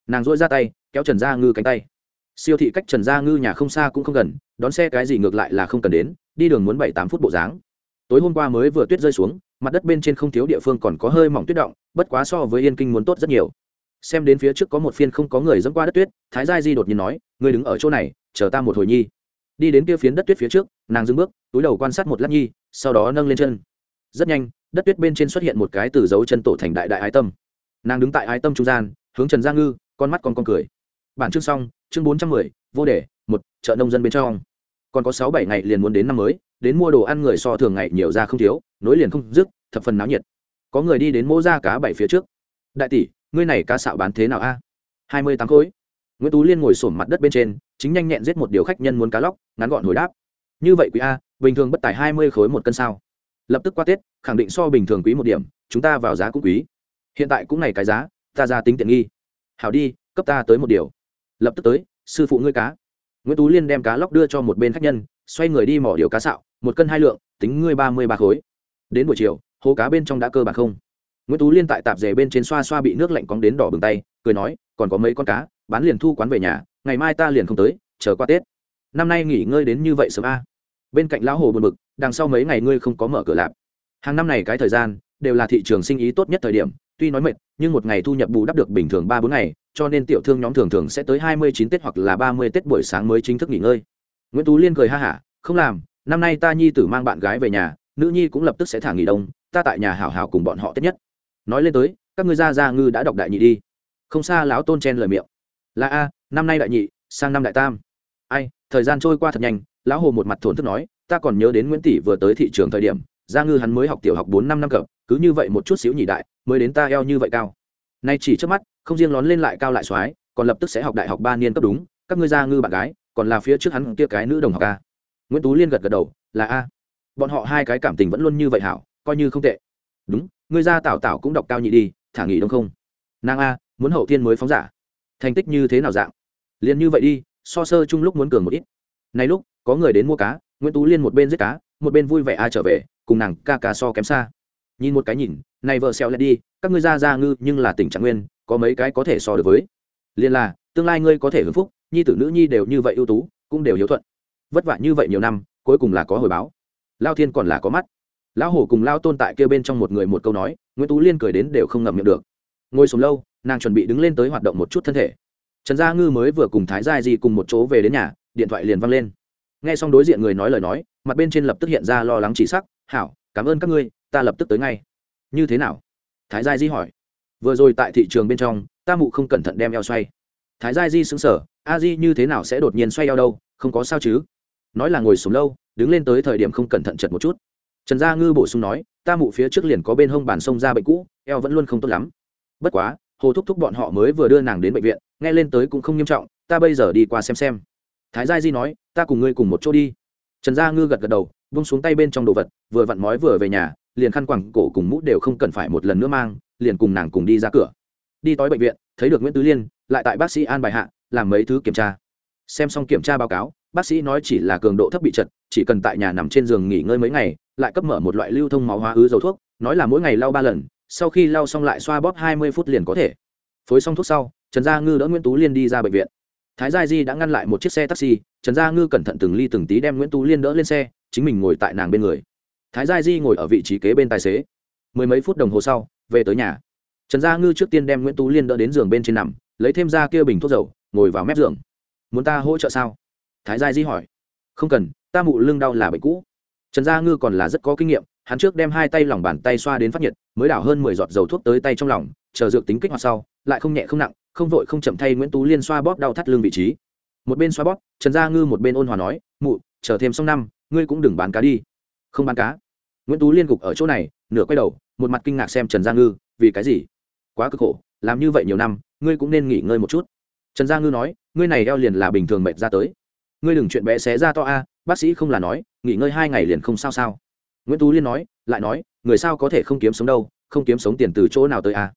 nàng dội ra tay, kéo trần gia ngư cánh tay. Siêu thị cách trần gia ngư nhà không xa cũng không gần, đón xe cái gì ngược lại là không cần đến, đi đường muốn bảy tám phút bộ dáng tối hôm qua mới vừa tuyết rơi xuống, mặt đất bên trên không thiếu địa phương còn có hơi mỏng tuyết động, bất quá so với yên kinh muốn tốt rất nhiều. Xem đến phía trước có một phiên không có người dẫm qua đất tuyết, thái gia di đột nhiên nói, ngươi đứng ở chỗ này, chờ ta một hồi nhi. Đi đến kia phiến đất tuyết phía trước, nàng dưng bước, túi đầu quan sát một lát nhi, sau đó nâng lên chân. Rất nhanh, đất tuyết bên trên xuất hiện một cái từ dấu chân tổ thành đại đại ái tâm. Nàng đứng tại ái tâm trung gian, hướng trần gia ngư, con mắt con con cười. Bản chương xong, chương bốn trăm mười, vô đề, một, chợ nông dân bên trong. Còn có sáu bảy ngày liền muốn đến năm mới đến mua đồ ăn người so thường ngày nhiều ra không thiếu, nối liền không dứt, thập phần náo nhiệt. Có người đi đến mô ra cá bảy phía trước. Đại tỷ, ngươi này cá xạo bán thế nào a? Hai mươi tám khối. Nguyễn tú liên ngồi sổm mặt đất bên trên, chính nhanh nhẹn giết một điều khách nhân muốn cá lóc, ngắn gọn hồi đáp. Như vậy quý a, bình thường bất tài hai mươi khối một cân sao? Lập tức qua tết, khẳng định so bình thường quý một điểm, chúng ta vào giá cũng quý. Hiện tại cũng này cái giá, ta ra tính tiện nghi. Hảo đi, cấp ta tới một điều. Lập tức tới, sư phụ ngươi cá. Nguyễn tú liên đem cá lóc đưa cho một bên khách nhân, xoay người đi mỏ điều cá sạo một cân hai lượng, tính ngươi ba mươi ba khối. Đến buổi chiều hồ cá bên trong đã cơ bản không. Nguyễn tú liên tại tạp rể bên trên xoa xoa bị nước lạnh cóng đến đỏ bừng tay, cười nói, còn có mấy con cá, bán liền thu quán về nhà, ngày mai ta liền không tới, chờ qua tết. Năm nay nghỉ ngơi đến như vậy sớm a. Bên cạnh lão hồ buồn bực, đằng sau mấy ngày ngươi không có mở cửa lạp. Hàng năm này cái thời gian, đều là thị trường sinh ý tốt nhất thời điểm, tuy nói mệt, nhưng một ngày thu nhập bù đắp được bình thường ba bốn ngày, cho nên tiểu thương nhóm thường thường sẽ tới hai mươi chín tết hoặc là ba mươi tết buổi sáng mới chính thức nghỉ ngơi. Nguyễn tú liên cười ha hả, không làm năm nay ta nhi tử mang bạn gái về nhà, nữ nhi cũng lập tức sẽ thả nghỉ đông, ta tại nhà hảo hảo cùng bọn họ tết nhất. Nói lên tới, các ngươi gia gia ngư đã đọc đại nhị đi. Không xa lão tôn chen lời miệng. Là a, năm nay đại nhị, sang năm đại tam. Ai, thời gian trôi qua thật nhanh, lão hồ một mặt thổn thức nói, ta còn nhớ đến nguyễn tỷ vừa tới thị trường thời điểm, gia ngư hắn mới học tiểu học bốn năm năm cập, cứ như vậy một chút xíu nhị đại, mới đến ta eo như vậy cao. Nay chỉ trước mắt, không riêng lón lên lại cao lại soái, còn lập tức sẽ học đại học ba niên cấp đúng, các ngươi gia ngư bạn gái, còn là phía trước hắn kia cái nữ đồng học ca nguyễn tú liên gật gật đầu, là a. Bọn họ hai cái cảm tình vẫn luôn như vậy hảo, coi như không tệ. Đúng, ngươi ra tảo tảo cũng đọc cao nhị đi, thả nghỉ đông không? Nàng a, muốn hậu thiên mới phóng giả. Thành tích như thế nào dạng? Liền như vậy đi, so sơ chung lúc muốn cường một ít. Nay lúc, có người đến mua cá, nguyễn tú liên một bên giết cá, một bên vui vẻ a trở về, cùng nàng ca ca so kém xa. Nhìn một cái nhìn, này vợ xẹo lại đi, các ngươi ra ra ngư, nhưng là tỉnh trạng nguyên, có mấy cái có thể so được với. Liền là, tương lai ngươi có thể hưởng phúc, nhi tử nữ nhi đều như vậy ưu tú, cũng đều hiếu thuận vất vả như vậy nhiều năm, cuối cùng là có hồi báo. Lao thiên còn là có mắt. Lão hổ cùng lao tôn tại kêu bên trong một người một câu nói, nguyễn tú liên cười đến đều không ngậm miệng được. Ngồi xuống lâu, nàng chuẩn bị đứng lên tới hoạt động một chút thân thể. Trần gia ngư mới vừa cùng thái gia di cùng một chỗ về đến nhà, điện thoại liền văng lên. Nghe xong đối diện người nói lời nói, mặt bên trên lập tức hiện ra lo lắng chỉ sắc, hảo, cảm ơn các ngươi, ta lập tức tới ngay. Như thế nào? Thái gia di hỏi. Vừa rồi tại thị trường bên trong, ta mụ không cẩn thận đem eo xoay. Thái gia di xứng sở a di như thế nào sẽ đột nhiên xoay eo đâu, không có sao chứ? Nói là ngồi xuống lâu, đứng lên tới thời điểm không cẩn thận chật một chút. Trần gia ngư bổ sung nói, ta mụ phía trước liền có bên hông bàn sông ra bệnh cũ, eo vẫn luôn không tốt lắm. Bất quá, hồ thúc thúc bọn họ mới vừa đưa nàng đến bệnh viện, nghe lên tới cũng không nghiêm trọng, ta bây giờ đi qua xem xem. Thái gia di nói, ta cùng ngươi cùng một chỗ đi. Trần gia ngư gật gật đầu bung xuống tay bên trong đồ vật, vừa vặn mói vừa về nhà, liền khăn quẳng cổ cùng mũ đều không cần phải một lần nữa mang, liền cùng nàng cùng đi ra cửa. Đi tới bệnh viện, thấy được nguyễn tứ liên, lại tại bác sĩ an bài hạ, làm mấy thứ kiểm tra. Xem xong kiểm tra báo cáo bác sĩ nói chỉ là cường độ thấp bị chật, chỉ cần tại nhà nằm trên giường nghỉ ngơi mấy ngày, lại cấp mở một loại lưu thông máu hóa ứ dầu thuốc, nói là mỗi ngày lau ba lần, sau khi lau xong lại xoa bóp hai mươi phút liền có thể. Phối xong thuốc sau, trần gia ngư đỡ nguyễn tú liên đi ra bệnh viện. Thái gia di đã ngăn lại một chiếc xe taxi, trần gia ngư cẩn thận từng ly từng tí đem nguyễn tú liên đỡ lên xe, chính mình ngồi tại nàng bên người. Thái gia di ngồi ở vị trí kế bên tài xế. Mười mấy phút đồng hồ sau, về tới nhà. Trần gia ngư trước tiên đem nguyễn tú liên đỡ đến giường bên trên nằm, lấy thêm ra kia bình thuốc dầu, ngồi vào mép giường. Muốn ta hỗ trợ sao? Thái gia di hỏi. Không cần, ta mụ lưng đau là bệnh cũ. Trần gia ngư còn là rất có kinh nghiệm, hắn trước đem hai tay lòng bàn tay xoa đến phát nhiệt, mới đảo hơn mười giọt dầu thuốc tới tay trong lòng, chờ dược tính kích hoạt sau, lại không nhẹ không nặng, không vội không chậm thay nguyễn tú liên xoa bóp đau thắt lưng vị trí. Một bên xoa bóp, trần gia ngư một bên ôn hòa nói, mụ, chờ thêm xong năm, ngươi cũng đừng bán cá đi. Không bán cá. Nguyễn tú liên gục ở chỗ này, nửa quay đầu, một mặt kinh ngạc xem trần gia ngư, vì cái gì? Quá cực khổ, làm như vậy nhiều năm, ngươi cũng nên nghỉ ngơi một chút. Trần gia ngư nói, ngươi này eo liền là bình thường mệt ra tới ngươi đừng chuyện bé xé ra to a, bác sĩ không là nói, nghỉ ngơi hai ngày liền không sao sao. Nguyễn tú liên nói, lại nói, người sao có thể không kiếm sống đâu, không kiếm sống tiền từ chỗ nào tới a?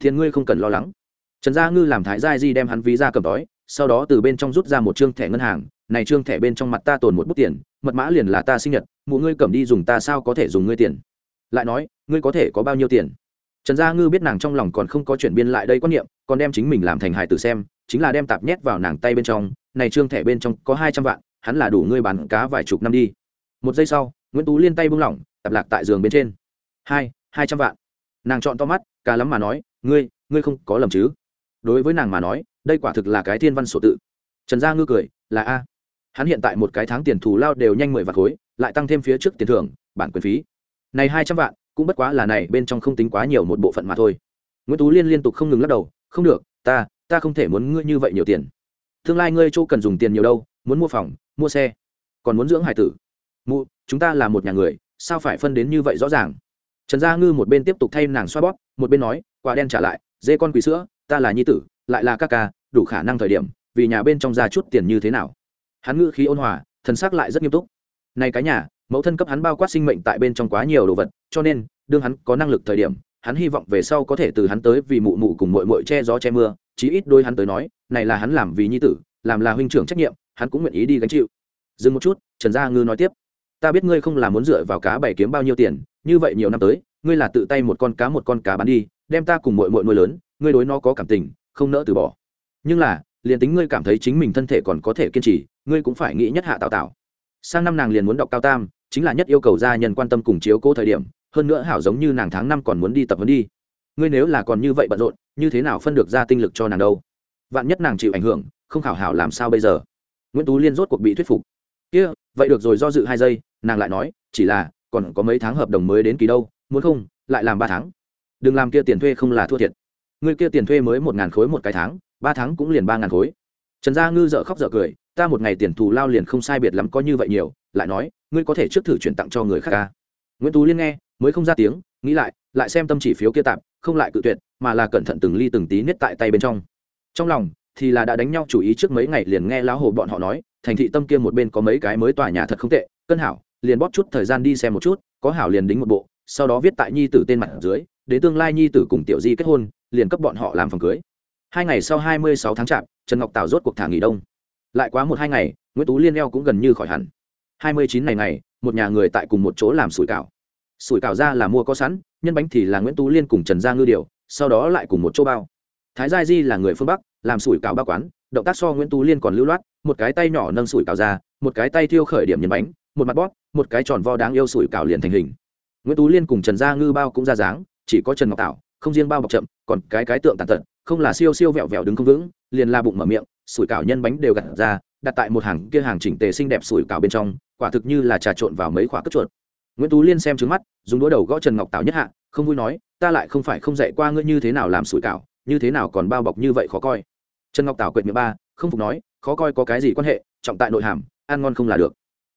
Thiền ngươi không cần lo lắng. Trần gia ngư làm thái gia di đem hắn ví ra cầm đói, sau đó từ bên trong rút ra một chương thẻ ngân hàng, này chương thẻ bên trong mặt ta tồn một bút tiền, mật mã liền là ta sinh nhật, mụ ngươi cầm đi dùng ta sao có thể dùng ngươi tiền? Lại nói, ngươi có thể có bao nhiêu tiền? Trần gia ngư biết nàng trong lòng còn không có chuyển biên lại đây quan niệm, còn đem chính mình làm thành hài tử xem, chính là đem tạp nhét vào nàng tay bên trong này trương thẻ bên trong có hai trăm vạn, hắn là đủ ngươi bán cá vài chục năm đi. Một giây sau, nguyễn tú liên tay buông lỏng, tập lạc tại giường bên trên. Hai hai trăm vạn. Nàng chọn to mắt cá lắm mà nói, ngươi ngươi không có lầm chứ? Đối với nàng mà nói, đây quả thực là cái thiên văn sổ tự. Trần gia ngư cười, là a. Hắn hiện tại một cái tháng tiền thù lao đều nhanh mười vạn khối, lại tăng thêm phía trước tiền thưởng, bản quyền phí. Này hai trăm vạn, cũng bất quá là này bên trong không tính quá nhiều một bộ phận mà thôi. Nguyễn tú liên liên tục không ngừng lắc đầu, không được, ta ta không thể muốn ngươi như vậy nhiều tiền tương lai ngươi chỗ cần dùng tiền nhiều đâu, muốn mua phòng, mua xe, còn muốn dưỡng hải tử. Mụ, chúng ta là một nhà người, sao phải phân đến như vậy rõ ràng? Trần gia ngư một bên tiếp tục thay nàng xoa bóp, một bên nói, quả đen trả lại, dê con quỳ sữa, ta là nhi tử, lại là ca ca, đủ khả năng thời điểm, vì nhà bên trong ra chút tiền như thế nào? Hắn ngữ khí ôn hòa, thần sắc lại rất nghiêm túc. Này cái nhà, mẫu thân cấp hắn bao quát sinh mệnh tại bên trong quá nhiều đồ vật, cho nên, đương hắn có năng lực thời điểm hắn hy vọng về sau có thể từ hắn tới vì mụ mụ cùng mội mội che gió che mưa, chí ít đôi hắn tới nói, này là hắn làm vì nhi tử, làm là huynh trưởng trách nhiệm, hắn cũng nguyện ý đi gánh chịu. Dừng một chút, trần gia ngư nói tiếp. Ta biết ngươi không là muốn dựa vào cá bảy kiếm bao nhiêu tiền, như vậy nhiều năm tới, ngươi là tự tay một con cá một con cá bán đi, đem ta cùng mội mội nuôi lớn, ngươi đối nó có cảm tình, không nỡ từ bỏ. Nhưng là, liền tính ngươi cảm thấy chính mình thân thể còn có thể kiên trì, ngươi cũng phải nghĩ nhất hạ tạo tạo. Sang năm nàng liền muốn đọc cao tam, chính là nhất yêu cầu gia nhân quan tâm cùng chiếu cố thời điểm hơn nữa hảo giống như nàng tháng năm còn muốn đi tập huấn đi. Ngươi nếu là còn như vậy bận rộn, như thế nào phân được ra tinh lực cho nàng đâu? Vạn nhất nàng chịu ảnh hưởng, không hảo hảo làm sao bây giờ? Nguyễn tú liên rốt cuộc bị thuyết phục. Kia, vậy được rồi do dự hai giây, nàng lại nói, chỉ là, còn có mấy tháng hợp đồng mới đến kỳ đâu, muốn không, lại làm ba tháng. Đừng làm kia tiền thuê không là thua thiệt. Người kia tiền thuê mới một ngàn khối một cái tháng, ba tháng cũng liền ba ngàn khối. Trần gia ngư dợ khóc dợ cười, ta một ngày tiền thù lao liền không sai biệt lắm có như vậy nhiều, lại nói, ngươi có thể trước thử chuyển tặng cho người khác ca nguyễn tú liên nghe mới không ra tiếng, nghĩ lại lại xem tâm chỉ phiếu kia tạm, không lại cự tuyệt, mà là cẩn thận từng ly từng tí niết tại tay bên trong. Trong lòng thì là đã đánh nhau chủ ý trước mấy ngày liền nghe lão hồ bọn họ nói, thành thị tâm kia một bên có mấy cái mới tòa nhà thật không tệ, cân hảo, liền bóp chút thời gian đi xem một chút, có hảo liền đính một bộ, sau đó viết tại nhi tử tên mặt dưới đến tương lai nhi tử cùng tiểu di kết hôn, liền cấp bọn họ làm phòng cưới. Hai ngày sau hai mươi sáu tháng chạp, trần ngọc tào rốt cuộc thả nghỉ đông. Lại quá một hai ngày, nguyễn tú liên eo cũng gần như khỏi hẳn. Hai mươi chín ngày ngày, một nhà người tại cùng một chỗ làm sủi cảo sủi cảo ra là mua có sẵn, nhân bánh thì là nguyễn tú liên cùng trần gia ngư điều, sau đó lại cùng một chỗ bao. Thái gia di là người phương bắc, làm sủi cảo ba quán, động tác so nguyễn tú liên còn lưu loát, một cái tay nhỏ nâng sủi cảo ra, một cái tay thiêu khởi điểm nhân bánh, một mặt bóp, một cái tròn vo đáng yêu sủi cảo liền thành hình. Nguyễn tú liên cùng trần gia ngư bao cũng ra dáng, chỉ có trần ngọc tảo, không riêng bao bọc chậm, còn cái cái tượng tàn tật, không là siêu siêu vẹo vẹo đứng không vững, liền la bụng mở miệng, sủi cảo nhân bánh đều gặt ra, đặt tại một hàng kia hàng chỉnh tề xinh đẹp sủi cảo bên trong, quả thực như là trà trộn vào mấy khóa cất chuột nguyễn tú liên xem trứng mắt, dùng đũa đầu gõ trần ngọc Tạo nhất hạ, không vui nói, ta lại không phải không dạy qua ngươi như thế nào làm sủi cảo, như thế nào còn bao bọc như vậy khó coi. Trần ngọc Tạo quệt miệng ba, không phục nói, khó coi có cái gì quan hệ, trọng tại nội hàm, ăn ngon không là được.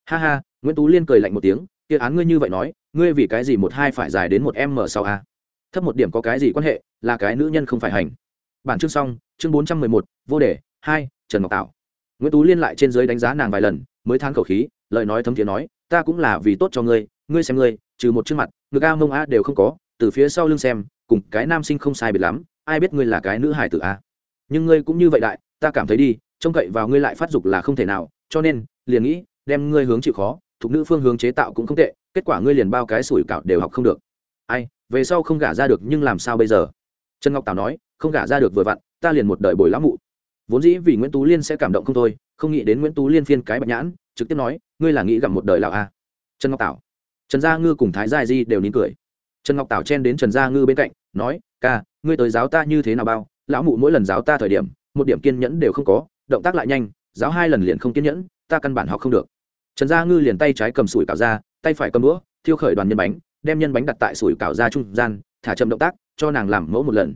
Ha ha, nguyễn tú liên cười lạnh một tiếng, kia án ngươi như vậy nói, ngươi vì cái gì một hai phải dài đến một m sáu a? Thấp một điểm có cái gì quan hệ, là cái nữ nhân không phải hành. Bản chương xong, chương bốn trăm mười một, vô đề, hai, trần ngọc Tạo. nguyễn tú liên lại trên dưới đánh giá nàng vài lần, mới thán khẩu khí, lời nói thấm thiế nói ta cũng là vì tốt cho ngươi ngươi xem ngươi, trừ một chương mặt, ngực a mông a đều không có, từ phía sau lưng xem, cùng cái nam sinh không sai biệt lắm, ai biết ngươi là cái nữ hải tử a. Nhưng ngươi cũng như vậy đại, ta cảm thấy đi, trông cậy vào ngươi lại phát dục là không thể nào, cho nên, liền nghĩ, đem ngươi hướng chịu khó, thuộc nữ phương hướng chế tạo cũng không tệ, kết quả ngươi liền bao cái sủi cảo đều học không được. Ai, về sau không gả ra được nhưng làm sao bây giờ? Trần ngọc Tào nói, không gả ra được vừa vặn, ta liền một đời bồi lão mụ. Vốn dĩ vì nguyễn tú liên sẽ cảm động không thôi không nghĩ đến nguyễn tú liên phiên cái bạch nhãn trực tiếp nói ngươi là nghĩ gặp một đời lão a à. trần ngọc tảo trần gia ngư cùng thái gia di đều nín cười trần ngọc tảo chen đến trần gia ngư bên cạnh nói ca ngươi tới giáo ta như thế nào bao lão mụ mỗi lần giáo ta thời điểm một điểm kiên nhẫn đều không có động tác lại nhanh giáo hai lần liền không kiên nhẫn ta căn bản học không được trần gia ngư liền tay trái cầm sủi cảo ra tay phải cầm đũa thiêu khởi đoàn nhân bánh đem nhân bánh đặt tại sủi cảo ra trung gian thả chậm động tác cho nàng làm mẫu một lần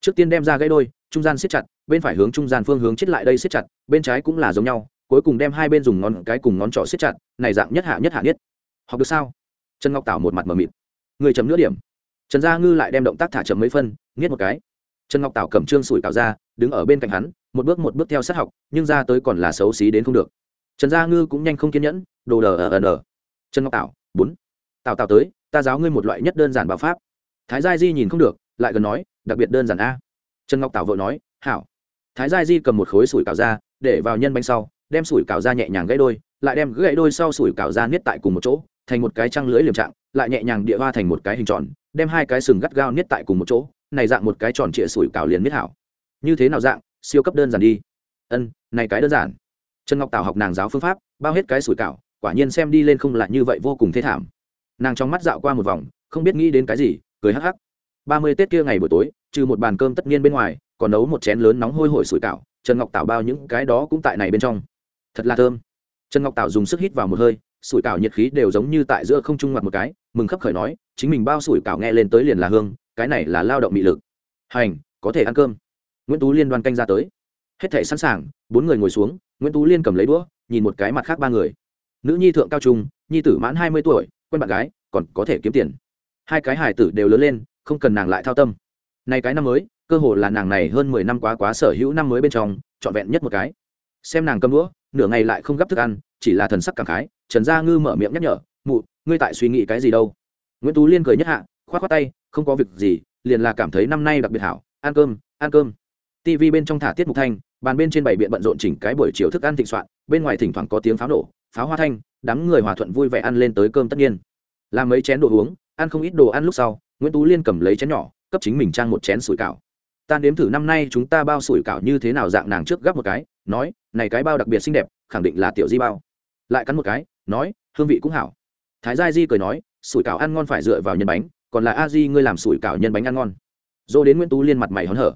trước tiên đem ra gãy đôi trung gian siết chặt, bên phải hướng trung gian phương hướng chết lại đây siết chặt, bên trái cũng là giống nhau, cuối cùng đem hai bên dùng ngón cái cùng ngón trỏ siết chặt, này dạng nhất hạ nhất hạ nhất. Học được sao? Trần ngọc tảo một mặt mờ mịt. Người chấm nửa điểm. Trần gia ngư lại đem động tác thả chậm mấy phân, nghiết một cái. Trần ngọc tảo cầm trương sủi cảo ra, đứng ở bên cạnh hắn, một bước một bước theo sát học, nhưng ra tới còn là xấu xí đến không được. Trần gia ngư cũng nhanh không kiên nhẫn, đồ đờ ờ ờ ở ở trần ngọc tảo, bốn. Tào tào tới, ta giáo ngươi một loại nhất đơn giản bảo pháp. Thái gia di nhìn không được, lại gần nói, đặc biệt đơn giản a trần ngọc tảo vội nói, hảo. Thái gia di cầm một khối sủi cảo ra, để vào nhân bánh sau, đem sủi cảo ra nhẹ nhàng gãy đôi, lại đem gãy đôi sau sủi cảo ra niết tại cùng một chỗ, thành một cái trăng lưỡi liềm trạng, lại nhẹ nhàng địa hoa thành một cái hình tròn, đem hai cái sừng gắt gao niết tại cùng một chỗ, này dạng một cái tròn trịa sủi cảo liền niết hảo. Như thế nào dạng, siêu cấp đơn giản đi. Ân, này cái đơn giản. Trần ngọc tảo học nàng giáo phương pháp, bao hết cái sủi cảo, quả nhiên xem đi lên không lại như vậy vô cùng thế thảm. Nàng trong mắt dạo qua một vòng, không biết nghĩ đến cái gì, cười hắc hắc. Ba mươi tết kia ngày buổi tối trừ một bàn cơm tất nhiên bên ngoài, còn nấu một chén lớn nóng hôi hổi sủi cảo, trần ngọc tảo bao những cái đó cũng tại này bên trong. Thật là thơm. Trần ngọc tảo dùng sức hít vào một hơi, sủi cảo nhiệt khí đều giống như tại giữa không trung mặt một cái, mừng khấp khởi nói, chính mình bao sủi cảo nghe lên tới liền là hương, cái này là lao động mị lực. Hành, có thể ăn cơm. Nguyễn tú liên đoan canh ra tới. Hết thể sẵn sàng, bốn người ngồi xuống, nguyễn tú liên cầm lấy đũa, nhìn một cái mặt khác ba người. Nữ nhi thượng cao trung, nhi tử mãn hai mươi tuổi, quen bạn gái, còn có thể kiếm tiền. Hai cái hải tử đều lớn lên, không cần nàng lại thao tâm này cái năm mới, cơ hồ là nàng này hơn mười năm quá quá sở hữu năm mới bên trong, trọn vẹn nhất một cái. Xem nàng cầm đũa, nửa ngày lại không gấp thức ăn, chỉ là thần sắc cảm khái, trần gia ngư mở miệng nhắc nhở, mụ, ngươi tại suy nghĩ cái gì đâu? Nguyễn tú liên cười nhất hạ k h o á t k tay, không có việc gì, liền là cảm thấy năm nay đặc biệt hảo, ăn cơm ăn cơm. Tv bên trong thả tiết mục thanh, bàn bên trên bảy biện bận rộn chỉnh cái buổi chiều thức ăn thịnh soạn, bên ngoài thỉnh thoảng có tiếng pháo nổ, pháo hoa thanh, đám người hòa thuận vui vẻ ăn lên tới cơm tất nhiên. Làm mấy chén đồ uống, ăn không ít đồ ăn lúc sau, nguyễn tú liên cầm lấy chén nhỏ cấp chính mình trang một chén sủi cảo. Ta nếm thử năm nay chúng ta bao sủi cảo như thế nào dạng nàng trước gấp một cái, nói, này cái bao đặc biệt xinh đẹp, khẳng định là tiểu di bao. Lại cắn một cái, nói, hương vị cũng hảo. Thái gia di cười nói, sủi cảo ăn ngon phải dựa vào nhân bánh, còn là a di ngươi làm sủi cảo nhân bánh ăn ngon. Dô đến nguyễn tú liên mặt mày hớn hở.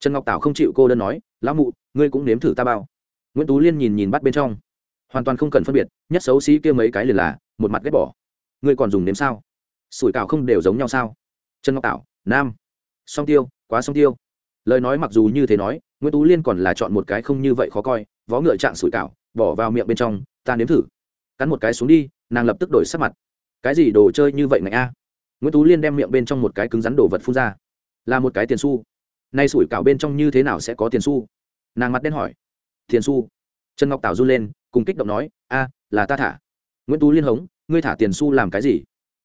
Trần ngọc tảo không chịu cô đơn nói, lão mụ, ngươi cũng nếm thử ta bao. Nguyễn tú liên nhìn nhìn bắt bên trong. Hoàn toàn không cần phân biệt, nhất xấu xí kia mấy cái liền là, một mặt ghét bỏ. Ngươi còn dùng nếm sao? Sủi cảo không đều giống nhau sao? Trần ngọc tảo nam. Song tiêu, quá song tiêu. Lời nói mặc dù như thế nói, nguyễn tú liên còn là chọn một cái không như vậy khó coi, vó ngựa chạm sủi cảo, bỏ vào miệng bên trong, ta nếm thử. Cắn một cái xuống đi, nàng lập tức đổi sắc mặt. Cái gì đồ chơi như vậy này a? Nguyễn tú liên đem miệng bên trong một cái cứng rắn đồ vật phun ra. Là một cái tiền su nay sủi cảo bên trong như thế nào sẽ có tiền su nàng mặt đen hỏi. Tiền su trần ngọc tảo run lên, cùng kích động nói, a, là ta thả. Nguyễn tú liên hống, ngươi thả tiền su làm cái gì?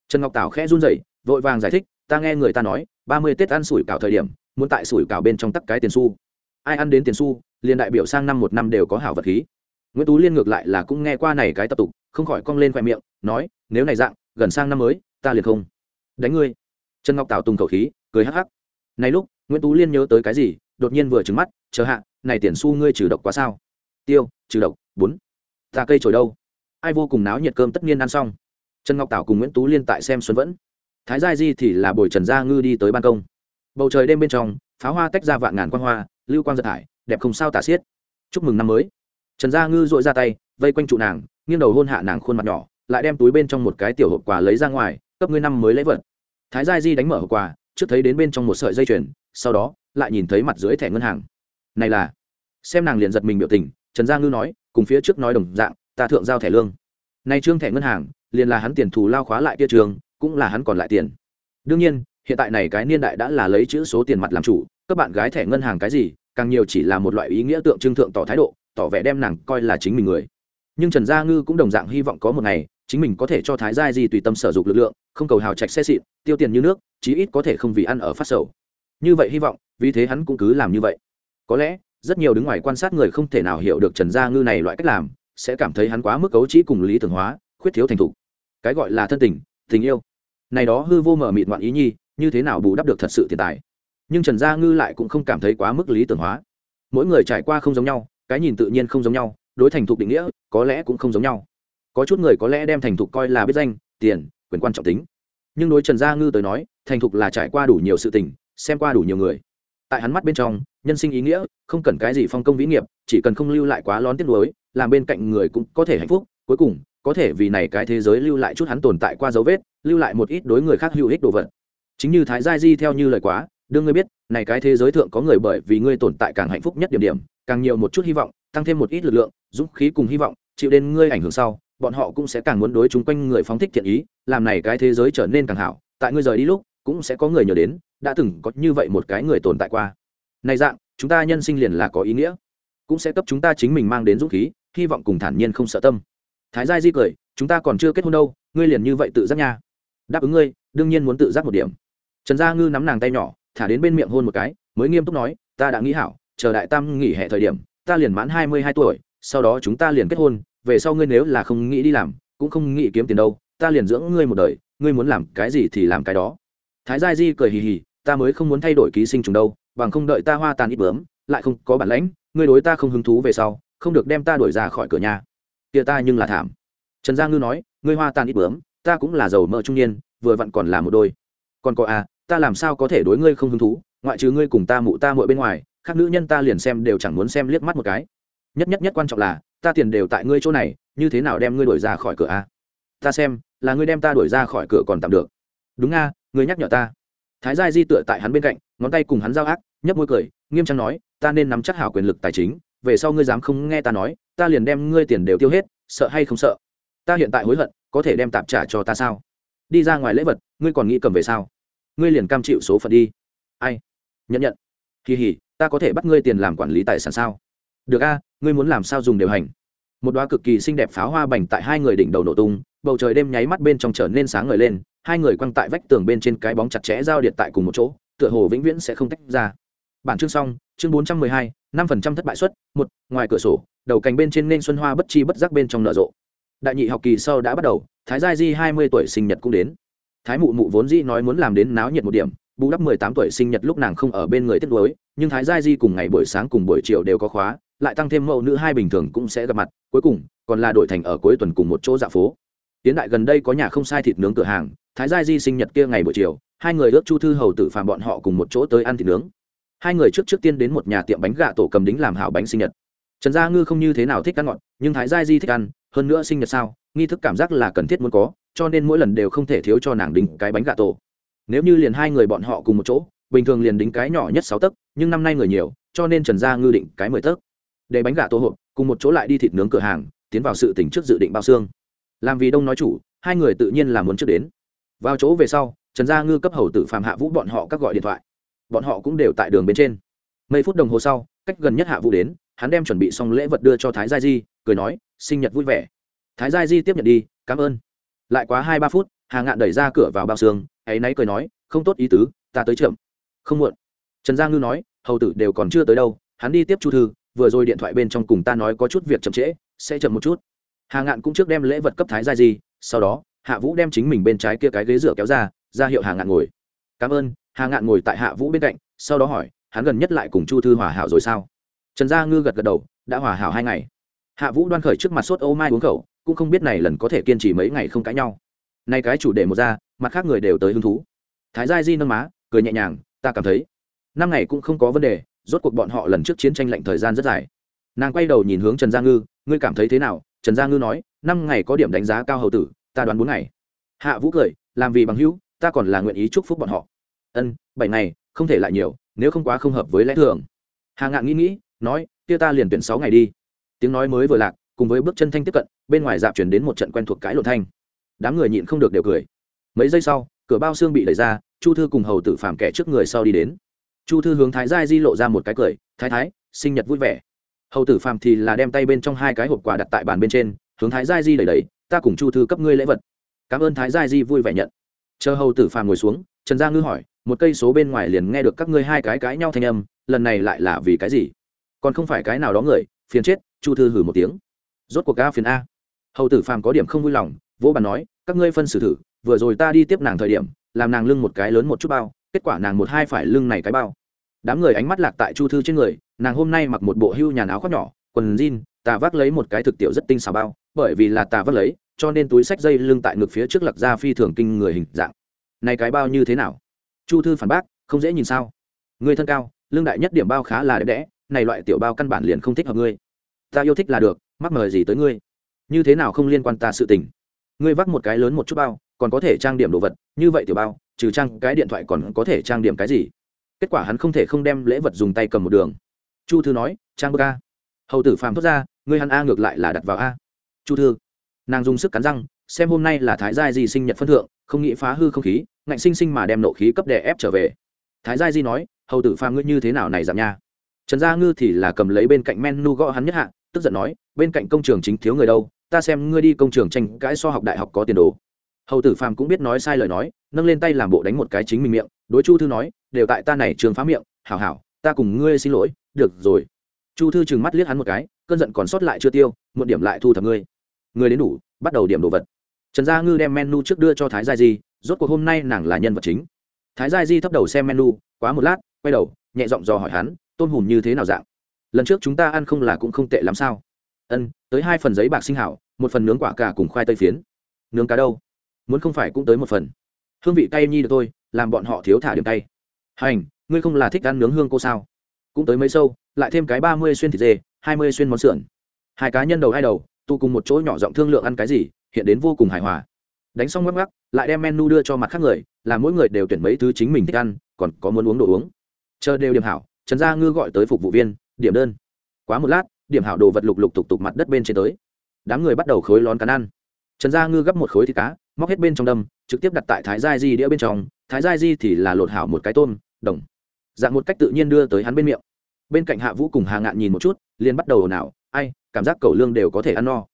Trần ngọc tảo khẽ run rẩy, vội vàng giải thích ta nghe người ta nói, ba mươi tết ăn sủi cảo thời điểm, muốn tại sủi cảo bên trong tắc cái tiền xu. Ai ăn đến tiền xu, liền đại biểu sang năm một năm đều có hảo vật khí. Nguyễn tú liên ngược lại là cũng nghe qua này cái tập tục, không khỏi cong lên khoe miệng, nói, nếu này dạng, gần sang năm mới, ta liền không. Đánh ngươi. Trần ngọc tảo tùng khẩu khí, cười hắc hắc. Này lúc, nguyễn tú liên nhớ tới cái gì, đột nhiên vừa trứng mắt, chờ hạ, này tiền xu ngươi trừ độc quá sao? Tiêu, trừ độc, bốn. Ta cây trồi đâu? Ai vô cùng náo nhiệt cơm tất nhiên ăn xong. Trần ngọc tảo cùng nguyễn tú liên tại xem xuân vẫn thái gia di thì là bồi trần gia ngư đi tới ban công. Bầu trời đêm bên trong, pháo hoa tách ra vạn ngàn quan hoa, lưu quang giật hải đẹp không sao tả xiết. Chúc mừng năm mới. Trần gia ngư dội ra tay, vây quanh trụ nàng, nghiêng đầu hôn hạ nàng khuôn mặt nhỏ, lại đem túi bên trong một cái tiểu hộp quà lấy ra ngoài, cấp ngươi năm mới lấy vật. Thái gia di đánh mở hộp quà, trước thấy đến bên trong một sợi dây chuyền, sau đó lại nhìn thấy mặt dưới thẻ ngân hàng. Này là, xem nàng liền giật mình biểu tình, trần gia ngư nói, cùng phía trước nói đồng dạng, ta thượng giao thẻ lương. Này trương thẻ ngân hàng, liền là hắn tiền thù lao khóa lại kia trường cũng là hắn còn lại tiền. Đương nhiên, hiện tại này cái niên đại đã là lấy chữ số tiền mặt làm chủ, các bạn gái thẻ ngân hàng cái gì, càng nhiều chỉ là một loại ý nghĩa tượng trưng thượng tỏ thái độ, tỏ vẻ đem nàng coi là chính mình người. Nhưng trần gia ngư cũng đồng dạng hy vọng có một ngày, chính mình có thể cho thái gia di tùy tâm sở dục lực lượng, không cầu hào trạch xe xịn, tiêu tiền như nước, chí ít có thể không vì ăn ở phát sầu. Như vậy hy vọng, vì thế hắn cũng cứ làm như vậy. Có lẽ, rất nhiều đứng ngoài quan sát người không thể nào hiểu được trần gia ngư này loại cách làm, sẽ cảm thấy hắn quá mức cấu trĩ cùng lý tưởng hóa, khuyết thiếu thành thục. Cái gọi là thân tình tình yêu. Này đó hư vô mở mịt ngoạn ý nhi, như thế nào bù đắp được thật sự tiền tài? Nhưng trần gia ngư lại cũng không cảm thấy quá mức lý tưởng hóa. Mỗi người trải qua không giống nhau, cái nhìn tự nhiên không giống nhau, đối thành thục định nghĩa, có lẽ cũng không giống nhau. Có chút người có lẽ đem thành thục coi là biết danh, tiền, quyền quan trọng tính. Nhưng đối trần gia ngư tới nói, thành thục là trải qua đủ nhiều sự tình, xem qua đủ nhiều người. Tại hắn mắt bên trong, nhân sinh ý nghĩa, không cần cái gì phong công vĩ nghiệp, chỉ cần không lưu lại quá lón tiếc nuối, làm bên cạnh người cũng có thể hạnh phúc, cuối cùng có thể vì này cái thế giới lưu lại chút hắn tồn tại qua dấu vết, lưu lại một ít đối người khác hữu ích đồ vật. Chính như thái gia di theo như lời quá đương ngươi biết, này cái thế giới thượng có người bởi vì ngươi tồn tại càng hạnh phúc nhất điểm điểm, càng nhiều một chút hy vọng, tăng thêm một ít lực lượng, dũng khí cùng hy vọng, chịu đến ngươi ảnh hưởng sau, bọn họ cũng sẽ càng muốn đối chúng quanh người phóng thích thiện ý, làm này cái thế giới trở nên càng hảo. Tại ngươi rời đi lúc, cũng sẽ có người nhớ đến, đã từng có như vậy một cái người tồn tại qua. Này dạng, chúng ta nhân sinh liền là có ý nghĩa, cũng sẽ cấp chúng ta chính mình mang đến dũng khí, hy vọng cùng thản nhiên không sợ tâm thái gia di cười, chúng ta còn chưa kết hôn đâu, ngươi liền như vậy tự giác nha. Đáp ứng ngươi, đương nhiên muốn tự giác một điểm. Trần gia ngư nắm nàng tay nhỏ, thả đến bên miệng hôn một cái, mới nghiêm túc nói, ta đã nghĩ hảo, chờ đại tam nghỉ hè thời điểm, ta liền mãn hai mươi hai tuổi, sau đó chúng ta liền kết hôn, về sau ngươi nếu là không nghĩ đi làm, cũng không nghĩ kiếm tiền đâu, ta liền dưỡng ngươi một đời, ngươi muốn làm cái gì thì làm cái đó. Thái gia di cười hì hì, ta mới không muốn thay đổi ký sinh trùng đâu, bằng không đợi ta hoa tàn ít bướm, lại không có bản lãnh, ngươi đối ta không hứng thú về sau, không được đem ta đuổi ra khỏi cửa nhà kia ta nhưng là thảm. Trần gia ngư nói, ngươi hoa tàn ít bướm, ta cũng là giàu mơ trung niên, vừa vặn còn là một đôi. Còn có à ta làm sao có thể đối ngươi không hứng thú, ngoại trừ ngươi cùng ta mụ ta muội bên ngoài, khác nữ nhân ta liền xem đều chẳng muốn xem liếc mắt một cái. Nhất nhất nhất quan trọng là, ta tiền đều tại ngươi chỗ này, như thế nào đem ngươi đuổi ra khỏi cửa a? Ta xem, là ngươi đem ta đuổi ra khỏi cửa còn tạm được. Đúng a, ngươi nhắc nhở ta. Thái gia di tựa tại hắn bên cạnh, ngón tay cùng hắn giao ác, nhấp môi cười, nghiêm trang nói, ta nên nắm chắc hảo quyền lực tài chính về sau ngươi dám không nghe ta nói, ta liền đem ngươi tiền đều tiêu hết, sợ hay không sợ? Ta hiện tại hối hận, có thể đem tạp trả cho ta sao? Đi ra ngoài lễ vật, ngươi còn nghĩ cầm về sao? Ngươi liền cam chịu số phận đi. Ai? Nhận nhận. Kỳ hỉ, ta có thể bắt ngươi tiền làm quản lý tài sản sao? Được a, ngươi muốn làm sao dùng điều hành. Một đoá cực kỳ xinh đẹp pháo hoa bành tại hai người đỉnh đầu nổ tung, bầu trời đêm nháy mắt bên trong trở nên sáng ngời lên, hai người quăng tại vách tường bên trên cái bóng chặt chẽ giao điện tại cùng một chỗ, tựa hồ vĩnh viễn sẽ không tách ra. Bản chương xong chương bốn trăm mười hai, năm phần trăm thất bại suất, một, ngoài cửa sổ, đầu cành bên trên nên xuân hoa bất chi bất giác bên trong nở rộ. Đại nhị học kỳ sau đã bắt đầu, thái gia di hai mươi tuổi sinh nhật cũng đến. Thái mụ mụ vốn dĩ nói muốn làm đến náo nhiệt một điểm, bù đắp mười tám tuổi sinh nhật lúc nàng không ở bên người tiếc nối nhưng thái gia di cùng ngày buổi sáng cùng buổi chiều đều có khóa, lại tăng thêm mẫu nữ hai bình thường cũng sẽ gặp mặt, cuối cùng, còn là đổi thành ở cuối tuần cùng một chỗ dạ phố. Tiến đại gần đây có nhà không sai thịt nướng cửa hàng, thái gia di sinh nhật kia ngày buổi chiều, hai người ước chu thư hầu tử phàm bọn họ cùng một chỗ tới ăn thịt nướng hai người trước trước tiên đến một nhà tiệm bánh gà tổ cầm đính làm hảo bánh sinh nhật. Trần gia ngư không như thế nào thích ăn ngọt, nhưng thái gia di thích ăn, hơn nữa sinh nhật sao, nghi thức cảm giác là cần thiết muốn có, cho nên mỗi lần đều không thể thiếu cho nàng đính cái bánh gà tổ. Nếu như liền hai người bọn họ cùng một chỗ, bình thường liền đính cái nhỏ nhất sáu tấc, nhưng năm nay người nhiều, cho nên trần gia ngư định cái mười tấc. Để bánh gà tổ hộp, cùng một chỗ lại đi thịt nướng cửa hàng, tiến vào sự tỉnh trước dự định bao xương. Làm vì đông nói chủ, hai người tự nhiên là muốn trước đến. Vào chỗ về sau, trần gia ngư cấp hầu tử phạm hạ vũ bọn họ các gọi điện thoại bọn họ cũng đều tại đường bên trên. Mấy phút đồng hồ sau, cách gần nhất hạ vũ đến, hắn đem chuẩn bị xong lễ vật đưa cho thái gia di, cười nói, sinh nhật vui vẻ. Thái gia di tiếp nhận đi, cảm ơn. Lại quá hai ba phút, hà ngạn đẩy ra cửa vào bao xương, ấy náy cười nói, không tốt ý tứ, ta tới chậm. Không muộn. Trần gia ngư nói, hầu tử đều còn chưa tới đâu, hắn đi tiếp chu thư, vừa rồi điện thoại bên trong cùng ta nói có chút việc chậm trễ, sẽ chậm một chút. Hà ngạn cũng trước đem lễ vật cấp thái gia di, sau đó, hạ vũ đem chính mình bên trái kia cái ghế dựa kéo ra ra hiệu hà ngạn ngồi cảm ơn, hà ngạn ngồi tại hạ vũ bên cạnh, sau đó hỏi, hắn gần nhất lại cùng chu thư hòa hảo rồi sao? Trần gia ngư gật gật đầu, đã hòa hảo hai ngày. Hạ vũ đoan khởi trước mặt sốt ô mai uống khẩu, cũng không biết này lần có thể kiên trì mấy ngày không cãi nhau. Nay cái chủ đề một ra, mặt khác người đều tới hứng thú. Thái gia di nâng má, cười nhẹ nhàng, ta cảm thấy, năm ngày cũng không có vấn đề, rốt cuộc bọn họ lần trước chiến tranh lạnh thời gian rất dài. Nàng quay đầu nhìn hướng trần gia ngư, ngươi cảm thấy thế nào? Trần gia ngư nói, năm ngày có điểm đánh giá cao hầu tử, ta đoán bốn ngày. Hạ vũ cười, làm vì bằng hữu ta còn là nguyện ý chúc phúc bọn họ. Ân, bảy ngày, không thể lại nhiều, nếu không quá không hợp với lẽ thường. Hà ngạn nghĩ nghĩ, nói, kia ta liền tuyển sáu ngày đi. Tiếng nói mới vừa lạc, cùng với bước chân thanh tiếp cận, bên ngoài dạp chuyển đến một trận quen thuộc cãi lộn thanh. Đám người nhịn không được đều cười. Mấy giây sau, cửa bao xương bị đẩy ra, chu thư cùng hầu tử phàm kẻ trước người sau đi đến. Chu thư hướng thái giai di lộ ra một cái cười, thái thái, sinh nhật vui vẻ. Hầu tử phàm thì là đem tay bên trong hai cái hộp quà đặt tại bàn bên trên, hướng thái giai di đẩy đẩy, ta cùng chu thư cấp ngươi lễ vật. Cảm ơn thái giai di vui vẻ nhận chờ hầu tử phàm ngồi xuống, trần gia ngư hỏi, một cây số bên ngoài liền nghe được các ngươi hai cái cãi nhau thanh âm, lần này lại là vì cái gì? Còn không phải cái nào đó người, phiền chết, chu thư hử một tiếng. Rốt cuộc ca phiền a. Hầu tử phàm có điểm không vui lòng, vỗ bàn nói, các ngươi phân xử thử, vừa rồi ta đi tiếp nàng thời điểm, làm nàng lưng một cái lớn một chút bao, kết quả nàng một hai phải lưng này cái bao. Đám người ánh mắt lạc tại chu thư trên người, nàng hôm nay mặc một bộ hưu nhàn áo khoác nhỏ, quần jean tà vác lấy một cái thực tiểu rất tinh xào bao, bởi vì là tà vác lấy cho nên túi sách dây lưng tại ngực phía trước lặc ra phi thường kinh người hình dạng. Này cái bao như thế nào? Chu thư phản bác, không dễ nhìn sao? Người thân cao lương đại nhất điểm bao khá là đẹp đẽ, này loại tiểu bao căn bản liền không thích hợp ngươi. Ta yêu thích là được, mắc mời gì tới ngươi? Như thế nào không liên quan ta sự tình? Ngươi vác một cái lớn một chút bao, còn có thể trang điểm đồ vật, như vậy tiểu bao, trừ trang cái điện thoại còn có thể trang điểm cái gì? Kết quả hắn không thể không đem lễ vật dùng tay cầm một đường. Chu thư nói, trang bơ ca hầu tử phàm thốt ra, ngươi hắn a ngược lại là đặt vào a. Chu thư nàng dùng sức cắn răng, xem hôm nay là thái giai di sinh nhật phân thượng, không nghĩ phá hư không khí, ngạnh sinh sinh mà đem nộ khí cấp đè ép trở về. Thái giai di nói, hầu tử phàm ngươi như thế nào này giảm nha? Trần gia ngư thì là cầm lấy bên cạnh Men Nu gõ hắn nhất hạ, tức giận nói, bên cạnh công trường chính thiếu người đâu, ta xem ngươi đi công trường tranh cãi so học đại học có tiền đồ. Hầu tử phàm cũng biết nói sai lời nói, nâng lên tay làm bộ đánh một cái chính mình miệng, đối chu thư nói, đều tại ta này trường phá miệng, hảo hảo, ta cùng ngươi xin lỗi, được rồi. Chu thư chừng mắt liếc hắn một cái, cơn giận còn sót lại chưa tiêu một điểm lại thu thập ngươi ngươi đến đủ, bắt đầu điểm đồ vật. Trần gia ngư đem menu trước đưa cho thái gia di, rốt cuộc hôm nay nàng là nhân vật chính. Thái gia di thấp đầu xem menu, quá một lát, quay đầu, nhẹ giọng dò hỏi hắn, tôn hùm như thế nào dạng? Lần trước chúng ta ăn không là cũng không tệ lắm sao? Ân, tới hai phần giấy bạc sinh hảo, một phần nướng quả cà cùng khoai tây phiến. Nướng cá đâu? Muốn không phải cũng tới một phần. Hương vị cay nhi được tôi làm bọn họ thiếu thả điểm cay. Hành, ngươi không là thích ăn nướng hương cô sao? Cũng tới mấy sâu, lại thêm cái ba mươi xuyên thịt dê, hai mươi xuyên món sườn. Hai cá nhân đầu hai đầu tu cùng một chỗ nhỏ giọng thương lượng ăn cái gì, hiện đến vô cùng hài hòa. Đánh xong ngắc ngắc lại đem menu đưa cho mặt khác người, là mỗi người đều tuyển mấy thứ chính mình thích ăn, còn có muốn uống đồ uống. Chờ đều điểm hảo, trần gia ngư gọi tới phục vụ viên, điểm đơn. Quá một lát, điểm hảo đồ vật lục lục tục tục mặt đất bên trên tới. Đám người bắt đầu khối lón cắn ăn. Trần gia ngư gấp một khối thịt cá, móc hết bên trong đâm, trực tiếp đặt tại thái gia di đĩa bên trong. Thái gia di thì là lột hảo một cái tôm, đồng. Dạng một cách tự nhiên đưa tới hắn bên miệng. Bên cạnh hạ vũ cùng hà ngạn nhìn một chút, liền bắt đầu ồn ào ai, cảm giác cầu lương đều có thể ăn no.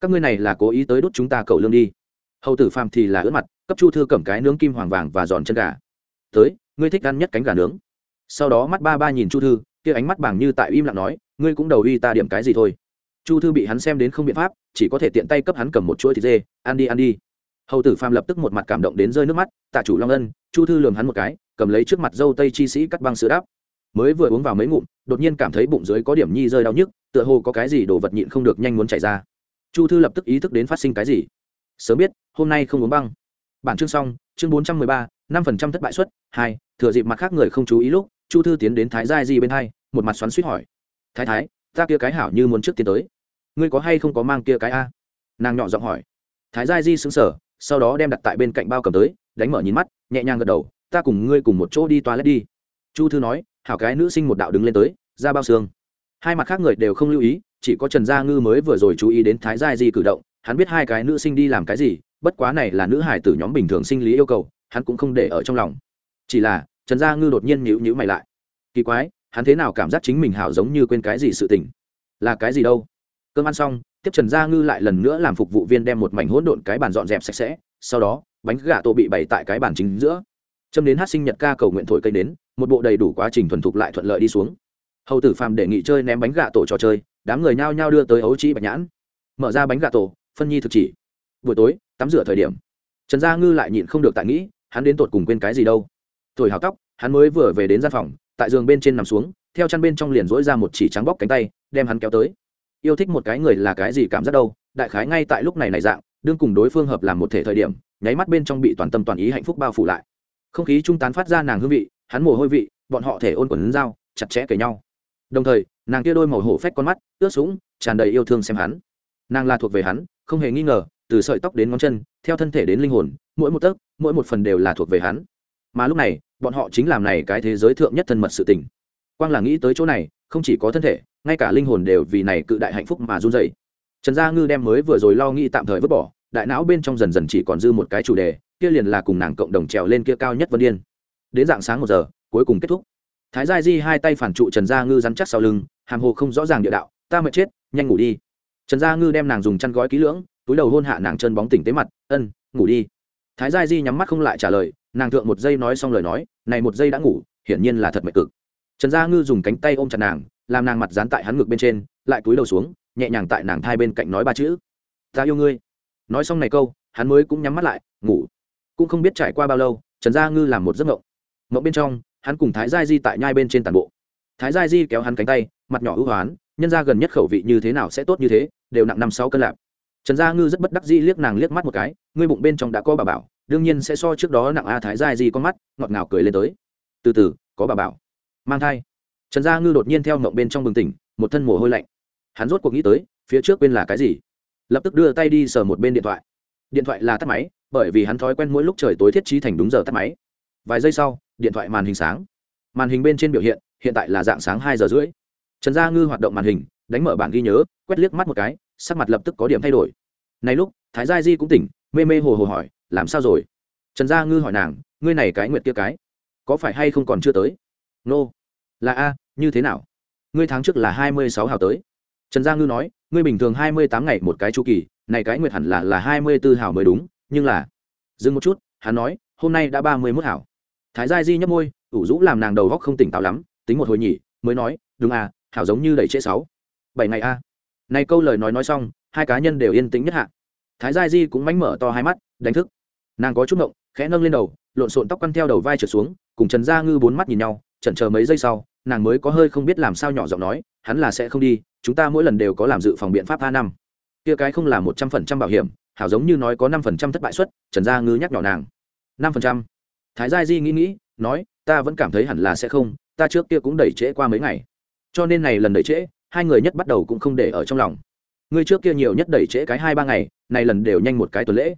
Các ngươi này là cố ý tới đốt chúng ta cầu lương đi. Hầu tử phàm thì là ướt mặt, cấp chu thư cầm cái nướng kim hoàng vàng và giòn chân gà. Tới, ngươi thích ăn nhất cánh gà nướng. Sau đó mắt ba ba nhìn chu thư, kia ánh mắt bảng như tại im lặng nói, ngươi cũng đầu uy ta điểm cái gì thôi. Chu thư bị hắn xem đến không biện pháp, chỉ có thể tiện tay cấp hắn cầm một chuỗi thịt dê, ăn đi ăn đi. Hầu tử phàm lập tức một mặt cảm động đến rơi nước mắt, tạ chủ long ân, chu thư lường hắn một cái, cầm lấy trước mặt dâu tây chi sĩ cắt băng sữa đáp mới vừa uống vào mấy ngụm, đột nhiên cảm thấy bụng dưới có điểm nhi rơi đau nhức, tựa hồ có cái gì đồ vật nhịn không được nhanh muốn chảy ra. Chu thư lập tức ý thức đến phát sinh cái gì. Sớm biết, hôm nay không uống băng. Bản chương xong, chương bốn trăm mười ba, năm phần trăm thất bại suất, hai, thừa dịp mặt khác người không chú ý lúc, chu thư tiến đến thái giai di bên hai, một mặt xoắn suýt hỏi. Thái thái, ta kia cái hảo như muốn trước tiến tới. Ngươi có hay không có mang kia cái a? Nàng nhỏ giọng hỏi. Thái giai di xứng sở sau đó đem đặt tại bên cạnh bao cầm tới, đánh mở nhìn mắt, nhẹ nhàng gật đầu. Ta cùng ngươi cùng một chỗ đi toilet đi. Chu thư nói hảo cái nữ sinh một đạo đứng lên tới, ra bao xương. Hai mặt khác người đều không lưu ý, chỉ có trần gia ngư mới vừa rồi chú ý đến thái giai di cử động, hắn biết hai cái nữ sinh đi làm cái gì, bất quá này là nữ hải tử nhóm bình thường sinh lý yêu cầu, hắn cũng không để ở trong lòng. Chỉ là, trần gia ngư đột nhiên nhữ nhữ mày lại. Kỳ quái, hắn thế nào cảm giác chính mình hảo giống như quên cái gì sự tình? Là cái gì đâu? Cơm ăn xong, tiếp trần gia ngư lại lần nữa làm phục vụ viên đem một mảnh hỗn độn cái bàn dọn dẹp sạch sẽ, sau đó, bánh gà tô bị bày tại cái bàn chính giữa châm đến hát sinh nhật ca cầu nguyện thổi cây đến một bộ đầy đủ quá trình thuần thục lại thuận lợi đi xuống. Hầu tử phàm đề nghị chơi ném bánh gà tổ trò chơi, đám người nhao nhao đưa tới ấu trĩ bạch nhãn. Mở ra bánh gà tổ, phân nhi thực chỉ. Buổi tối, tắm rửa thời điểm. Trần gia ngư lại nhịn không được tại nghĩ, hắn đến tột cùng quên cái gì đâu. Tuổi hào tóc, hắn mới vừa về đến gian phòng, tại giường bên trên nằm xuống, theo chăn bên trong liền dỗi ra một chỉ trắng bóc cánh tay, đem hắn kéo tới. Yêu thích một cái người là cái gì cảm giác đâu, đại khái ngay tại lúc này này dạng, đương cùng đối phương hợp làm một thể thời điểm, nháy mắt bên trong bị toàn tâm toàn ý hạnh phúc bao phủ lại không khí trung tán phát ra nàng hương vị, hắn mồ hôi vị, bọn họ thể ôn quần dao, chặt chẽ kể nhau. Đồng thời, nàng kia đôi màu hổ phách con mắt, ướt sũng, tràn đầy yêu thương xem hắn. Nàng là thuộc về hắn, không hề nghi ngờ, từ sợi tóc đến ngón chân, theo thân thể đến linh hồn, mỗi một tấc, mỗi một phần đều là thuộc về hắn. Mà lúc này, bọn họ chính làm này cái thế giới thượng nhất thân mật sự tình. Quang là nghĩ tới chỗ này, không chỉ có thân thể, ngay cả linh hồn đều vì này cự đại hạnh phúc mà run dày trần gia ngư đem mới vừa rồi lo nghĩ tạm thời vứt bỏ, đại não bên trong dần dần chỉ còn dư một cái chủ đề kia liền là cùng nàng cộng đồng trèo lên kia cao nhất vân điên đến dạng sáng một giờ, cuối cùng kết thúc. Thái gia di hai tay phản trụ trần gia ngư rắn chắc sau lưng, hàm hồ không rõ ràng địa đạo, ta mệt chết, nhanh ngủ đi. Trần gia ngư đem nàng dùng chăn gói kỹ lưỡng, túi đầu hôn hạ nàng chân bóng tỉnh tế mặt, ân, ngủ đi. Thái gia di nhắm mắt không lại trả lời, nàng thượng một giây nói xong lời nói, này một giây đã ngủ, hiển nhiên là thật mệt cực. Trần gia ngư dùng cánh tay ôm chặt nàng, làm nàng mặt dán tại hắn ngực bên trên, lại túi đầu xuống, nhẹ nhàng tại nàng thai bên cạnh nói ba chữ, ta yêu ngươi. Nói xong này câu, hắn mới cũng nhắm mắt lại, ngủ cũng không biết trải qua bao lâu, trần gia ngư làm một giấc mộng. Mộng bên trong, hắn cùng thái gia di tại nhai bên trên tàn bộ. Thái gia di kéo hắn cánh tay, mặt nhỏ ưu hoán, nhân ra gần nhất khẩu vị như thế nào sẽ tốt như thế, đều nặng năm sáu cân lạp. Trần gia ngư rất bất đắc di liếc nàng liếc mắt một cái, ngươi bụng bên trong đã có bà bảo, đương nhiên sẽ so trước đó nặng a thái gia di con mắt, ngọt ngào cười lên tới. Từ từ, có bà bảo. Mang thai. Trần gia ngư đột nhiên theo mộng bên trong bừng tỉnh, một thân mồ hôi lạnh. Hắn rốt cuộc nghĩ tới, phía trước bên là cái gì? Lập tức đưa tay đi sờ một bên điện thoại. Điện thoại là tắt máy bởi vì hắn thói quen mỗi lúc trời tối thiết trí thành đúng giờ tắt máy. Vài giây sau, điện thoại màn hình sáng. Màn hình bên trên biểu hiện hiện tại là dạng sáng hai giờ rưỡi. Trần gia ngư hoạt động màn hình, đánh mở bản ghi nhớ, quét liếc mắt một cái, sắc mặt lập tức có điểm thay đổi. Này lúc, thái gia di cũng tỉnh, mê mê hồ hồ hỏi, làm sao rồi? Trần gia ngư hỏi nàng, ngươi này cái nguyệt kia cái, có phải hay không còn chưa tới? Nô、no. là a, như thế nào? Ngươi tháng trước là hai mươi sáu hào tới. Trần gia ngư nói, ngươi bình thường hai mươi tám ngày một cái chu kỳ, này cái nguyệt hẳn là là hai mươi b ố hào mới đúng nhưng là, dừng một chút, hắn nói, hôm nay đã ba mươi mốt hảo. Thái gia di nhấp môi, ủ rũ làm nàng đầu góc không tỉnh táo lắm, tính một hồi nhỉ, mới nói, đúng à hảo giống như đẩy trễ sáu. Bảy ngày a. Này câu lời nói nói xong, hai cá nhân đều yên tĩnh nhất hạ. Thái gia di cũng mánh mở to hai mắt, đánh thức. Nàng có chút ngộng, khẽ nâng lên đầu, lộn xộn tóc quăn theo đầu vai trượt xuống, cùng trần gia ngư bốn mắt nhìn nhau, chần chờ mấy giây sau, nàng mới có hơi không biết làm sao nhỏ giọng nói, hắn là sẽ không đi, chúng ta mỗi lần đều có làm dự phòng biện pháp a năm. Kia cái không là một trăm phần trăm bảo hiểm hảo giống như nói có năm phần trăm thất bại suất, trần gia ngư nhắc nhỏ nàng. Năm phần trăm. Thái gia di nghĩ nghĩ, nói, ta vẫn cảm thấy hẳn là sẽ không, ta trước kia cũng đẩy trễ qua mấy ngày. Cho nên này lần đẩy trễ, hai người nhất bắt đầu cũng không để ở trong lòng. Ngươi trước kia nhiều nhất đẩy trễ cái hai ba ngày, này lần đều nhanh một cái tuần lễ.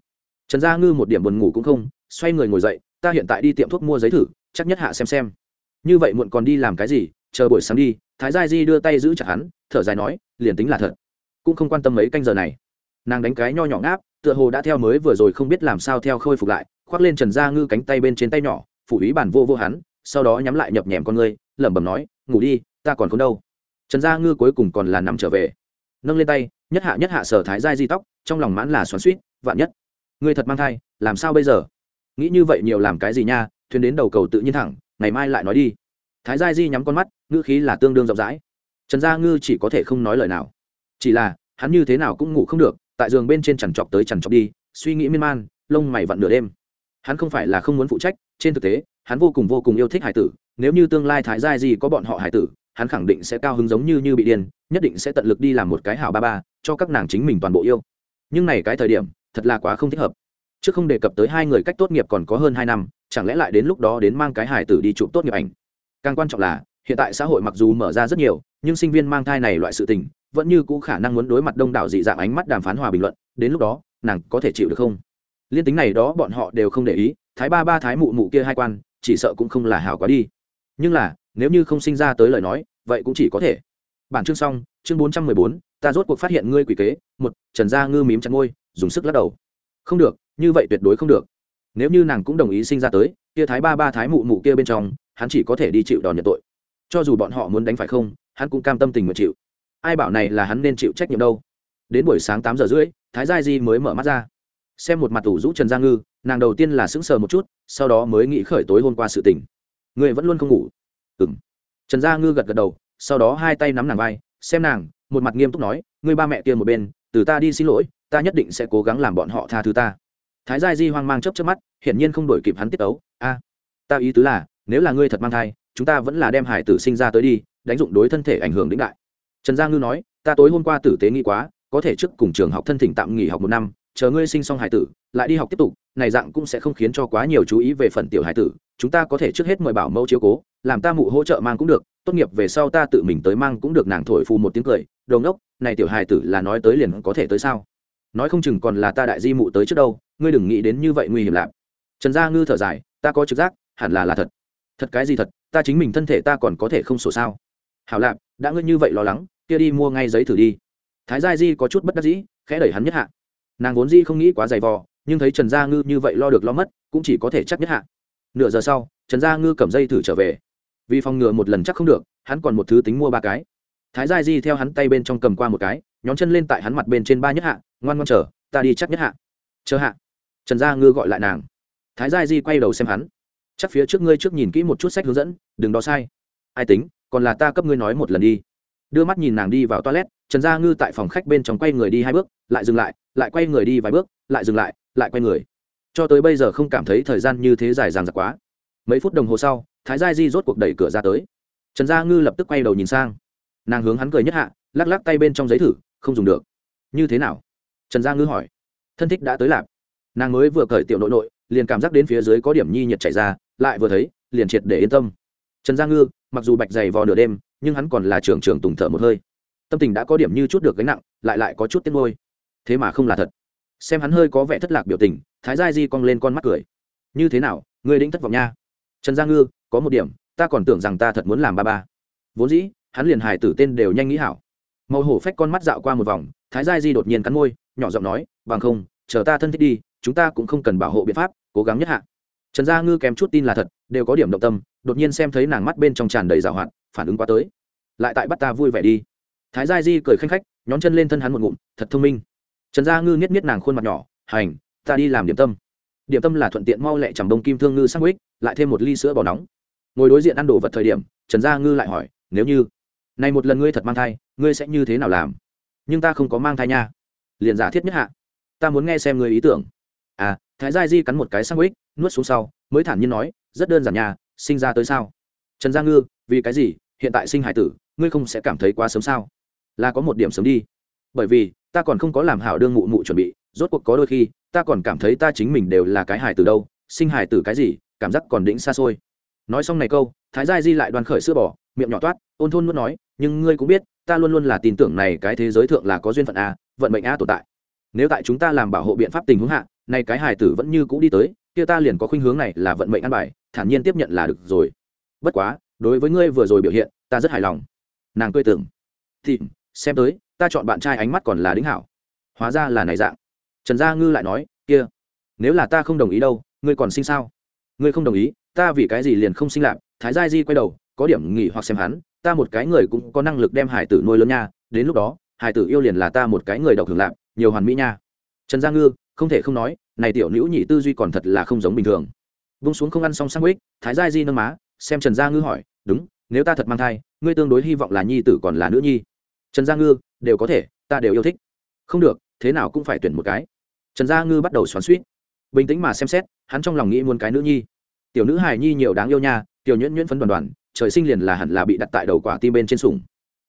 Trần gia ngư một điểm buồn ngủ cũng không, xoay người ngồi dậy, ta hiện tại đi tiệm thuốc mua giấy thử, chắc nhất hạ xem xem. Như vậy muộn còn đi làm cái gì, chờ buổi sáng đi. Thái gia di đưa tay giữ chặt hắn, thở dài nói, liền tính là thật, cũng không quan tâm mấy canh giờ này. Nàng đánh cái nho nhỏ ngáp tựa hồ đã theo mới vừa rồi không biết làm sao theo khôi phục lại, khoác lên trần gia ngư cánh tay bên trên tay nhỏ, phủ ý bản vô vô hắn, sau đó nhắm lại nhập nhèm con ngươi, lẩm bẩm nói, ngủ đi, ta còn không đâu. Trần gia ngư cuối cùng còn là nằm trở về, nâng lên tay, nhất hạ nhất hạ sở thái giai di tóc, trong lòng mãn là xoắn suýt vạn nhất ngươi thật mang thai, làm sao bây giờ? Nghĩ như vậy nhiều làm cái gì nha, thuyền đến đầu cầu tự nhiên thẳng, ngày mai lại nói đi. Thái giai di nhắm con mắt, ngữ khí là tương đương rộng rãi. Trần gia ngư chỉ có thể không nói lời nào. Chỉ là, hắn như thế nào cũng ngủ không được tại giường bên trên chằn chọc tới chằn chọc đi, suy nghĩ miên man, lông mày vặn nửa đêm. Hắn không phải là không muốn phụ trách, trên thực tế, hắn vô cùng vô cùng yêu thích hải tử, nếu như tương lai thái giai gì có bọn họ hải tử, hắn khẳng định sẽ cao hứng giống như như bị điên, nhất định sẽ tận lực đi làm một cái hảo ba ba, cho các nàng chính mình toàn bộ yêu. Nhưng này cái thời điểm, thật là quá không thích hợp. Chứ không đề cập tới hai người cách tốt nghiệp còn có hơn hai năm, chẳng lẽ lại đến lúc đó đến mang cái hải tử đi chụp tốt nghiệp ảnh? Càng quan trọng là, hiện tại xã hội mặc dù mở ra rất nhiều, nhưng sinh viên mang thai này loại sự tình vẫn như cũ khả năng muốn đối mặt đông đảo dị dạng ánh mắt đàm phán hòa bình luận, đến lúc đó, nàng có thể chịu được không? Liên tính này đó bọn họ đều không để ý, thái ba ba thái mụ mụ kia hai quan, chỉ sợ cũng không là hảo quá đi. Nhưng là, nếu như không sinh ra tới lời nói, vậy cũng chỉ có thể. Bản chương xong, chương bốn trăm mười bốn, ta rốt cuộc phát hiện ngươi quỷ kế, một, trần gia ngư mím chặt ngôi dùng sức lắc đầu. Không được, như vậy tuyệt đối không được. Nếu như nàng cũng đồng ý sinh ra tới, kia thái ba ba thái mụ mụ kia bên trong, hắn chỉ có thể đi chịu đòn nhận tội. Cho dù bọn họ muốn đánh phải không, hắn cũng cam tâm tình nguyện chịu ai bảo này là hắn nên chịu trách nhiệm đâu. Đến buổi sáng tám giờ rưỡi, thái gia di mới mở mắt ra. Xem một mặt tủ rũ trần gia ngư, nàng đầu tiên là sững sờ một chút, sau đó mới nghĩ khởi tối hôm qua sự tình. Người vẫn luôn không ngủ. Ừng trần gia ngư gật gật đầu, sau đó hai tay nắm nàng vai, xem nàng, một mặt nghiêm túc nói người ba mẹ kia một bên, từ ta đi xin lỗi, ta nhất định sẽ cố gắng làm bọn họ tha thứ ta. Thái gia di hoang mang chấp chấp mắt, hiển nhiên không đổi kịp hắn tiết tấu, a, ta ý tứ là, nếu là ngươi thật mang thai, chúng ta vẫn là đem hải tử sinh ra tới đi, đánh dụng đối thân thể ảnh hưởng đến đại trần gia ngư nói, ta tối hôm qua tử tế nghĩ quá, có thể trước cùng trường học thân thỉnh tạm nghỉ học một năm, chờ ngươi sinh xong hải tử, lại đi học tiếp tục, này dạng cũng sẽ không khiến cho quá nhiều chú ý về phần tiểu hải tử, chúng ta có thể trước hết mời bảo mẫu chiếu cố, làm ta mụ hỗ trợ mang cũng được, tốt nghiệp về sau ta tự mình tới mang cũng được. Nàng thổi phù một tiếng cười đầu ngốc, này tiểu hải tử là nói tới liền có thể tới sao? Nói không chừng còn là ta đại di mụ tới trước đâu, ngươi đừng nghĩ đến như vậy nguy hiểm lạp trần gia ngư thở dài, ta có trực giác, hẳn là là thật. Thật cái gì thật, ta chính mình thân thể ta còn có thể không sổ sao? Hảo lạp, đã ngươi như vậy lo lắng kia đi mua ngay giấy thử đi. Thái gia di có chút bất đắc dĩ, khẽ đẩy hắn nhất hạ. Nàng vốn di không nghĩ quá dày vò, nhưng thấy trần gia ngư như vậy lo được lo mất, cũng chỉ có thể chắc nhất hạ. Nửa giờ sau, trần gia ngư cầm dây thử trở về. Vì phòng ngừa một lần chắc không được, hắn còn một thứ tính mua ba cái. Thái gia di theo hắn tay bên trong cầm qua một cái nhóm chân lên tại hắn mặt bên trên ba nhất hạ, ngoan ngoan chờ, ta đi chắc nhất hạ. Chờ hạ. Trần gia ngư gọi lại nàng. Thái gia di quay đầu xem hắn. Chắc phía trước ngươi trước nhìn kỹ một chút sách hướng dẫn, đừng đo sai. Ai tính, còn là ta cấp ngươi nói một lần đi đưa mắt nhìn nàng đi vào toilet, trần gia ngư tại phòng khách bên trong quay người đi hai bước, lại dừng lại lại quay người đi vài bước, lại dừng lại lại quay người. Cho tới bây giờ không cảm thấy thời gian như thế dài dằng dặc quá. Mấy phút đồng hồ sau, thái gia di rốt cuộc đẩy cửa ra tới. Trần gia ngư lập tức quay đầu nhìn sang. Nàng hướng hắn cười nhất hạ, lắc lắc tay bên trong giấy thử, không dùng được. Như thế nào? Trần gia ngư hỏi. Thân thích đã tới lạp. Nàng mới vừa cởi tiểu nội nội, liền cảm giác đến phía dưới có điểm nhi nhiệt chảy ra, lại vừa thấy, liền triệt để yên tâm trần gia ngư, mặc dù bạch dày vò nửa đêm, nhưng hắn còn là trường trường tùng thở một hơi. Tâm tình đã có điểm như chút được gánh nặng, lại lại có chút tiếc ngôi thế mà không là thật. Xem hắn hơi có vẻ thất lạc biểu tình, thái gia di cong lên con mắt cười. Như thế nào, ngươi đĩnh thất vọng nha. Trần gia ngư, có một điểm, ta còn tưởng rằng ta thật muốn làm ba ba. Vốn dĩ, hắn liền hài tử tên đều nhanh nghĩ hảo. Màu hổ phách con mắt dạo qua một vòng, thái gia di đột nhiên cắn môi, nhỏ giọng nói, bằng không, chờ ta thân thích đi, chúng ta cũng không cần bảo hộ biện pháp, cố gắng nhất hạ trần gia ngư kém chút tin là thật, đều có điểm động tâm, đột nhiên xem thấy nàng mắt bên trong tràn đầy rào hoạt, phản ứng quá tới. Lại tại bắt ta vui vẻ đi. Thái gia di cười khanh khách, nhón chân lên thân hắn một ngụm, thật thông minh. Trần gia ngư niết niết nàng khuôn mặt nhỏ, hành, ta đi làm điểm tâm. Điểm tâm là thuận tiện mau lẹ chằm đông kim thương ngư sang ích lại thêm một ly sữa bò nóng. Ngồi đối diện ăn đồ vật thời điểm, trần gia ngư lại hỏi, nếu như này một lần ngươi thật mang thai, ngươi sẽ như thế nào làm? Nhưng ta không có mang thai nha. Liền giả thiết nhất hạ. Ta muốn nghe xem ngươi ý tưởng. À thái gia di cắn một cái sang ích nuốt xuống sau, mới thản nhiên nói, rất đơn giản nhà sinh ra tới sao? Trần gia ngư, vì cái gì? Hiện tại sinh hải tử, ngươi không sẽ cảm thấy quá sớm sao? Là có một điểm sớm đi. Bởi vì, ta còn không có làm hảo đương mụ mụ chuẩn bị, rốt cuộc có đôi khi, ta còn cảm thấy ta chính mình đều là cái hải tử đâu, sinh hải tử cái gì, cảm giác còn đĩnh xa xôi. Nói xong này câu, thái gia di lại đoàn khởi sữa bỏ miệng nhỏ toát, ôn thôn muốn nói, nhưng ngươi cũng biết, ta luôn luôn là tin tưởng này cái thế giới thượng là có duyên phận a, vận mệnh a tồn tại. Nếu tại chúng ta làm bảo hộ biện pháp tình huống hạ nay cái hải tử vẫn như cũ đi tới, kia ta liền có khuynh hướng này là vận mệnh ăn bài, thản nhiên tiếp nhận là được rồi. Bất quá, đối với ngươi vừa rồi biểu hiện, ta rất hài lòng. Nàng cười tưởng, thì, xem tới, ta chọn bạn trai ánh mắt còn là đính hảo. Hóa ra là này dạng. Trần gia ngư lại nói, kia, nếu là ta không đồng ý đâu, ngươi còn sinh sao? Ngươi không đồng ý, ta vì cái gì liền không sinh lạc? Thái gia di quay đầu, có điểm nghỉ hoặc xem hắn, ta một cái người cũng có năng lực đem hải tử nuôi lớn nha, đến lúc đó hải tử yêu liền là ta một cái người độc hưởng lạc, nhiều hoàn mỹ nha. Trần gia ngư không thể không nói, này tiểu nữ nhị tư duy còn thật là không giống bình thường. Vung xuống không ăn xong sang ích thái gia di nâng má, xem trần gia ngư hỏi, đúng, nếu ta thật mang thai, ngươi tương đối hy vọng là nhi tử còn là nữ nhi? Trần gia ngư, đều có thể, ta đều yêu thích. Không được, thế nào cũng phải tuyển một cái. Trần gia ngư bắt đầu xoắn suýt. Bình tĩnh mà xem xét, hắn trong lòng nghĩ muốn cái nữ nhi. Tiểu nữ hài nhi nhiều đáng yêu nha, tiểu nhuyễn nhuyễn phấn đoàn đoàn, trời sinh liền là hẳn là bị đặt tại đầu quả tim bên trên sủng.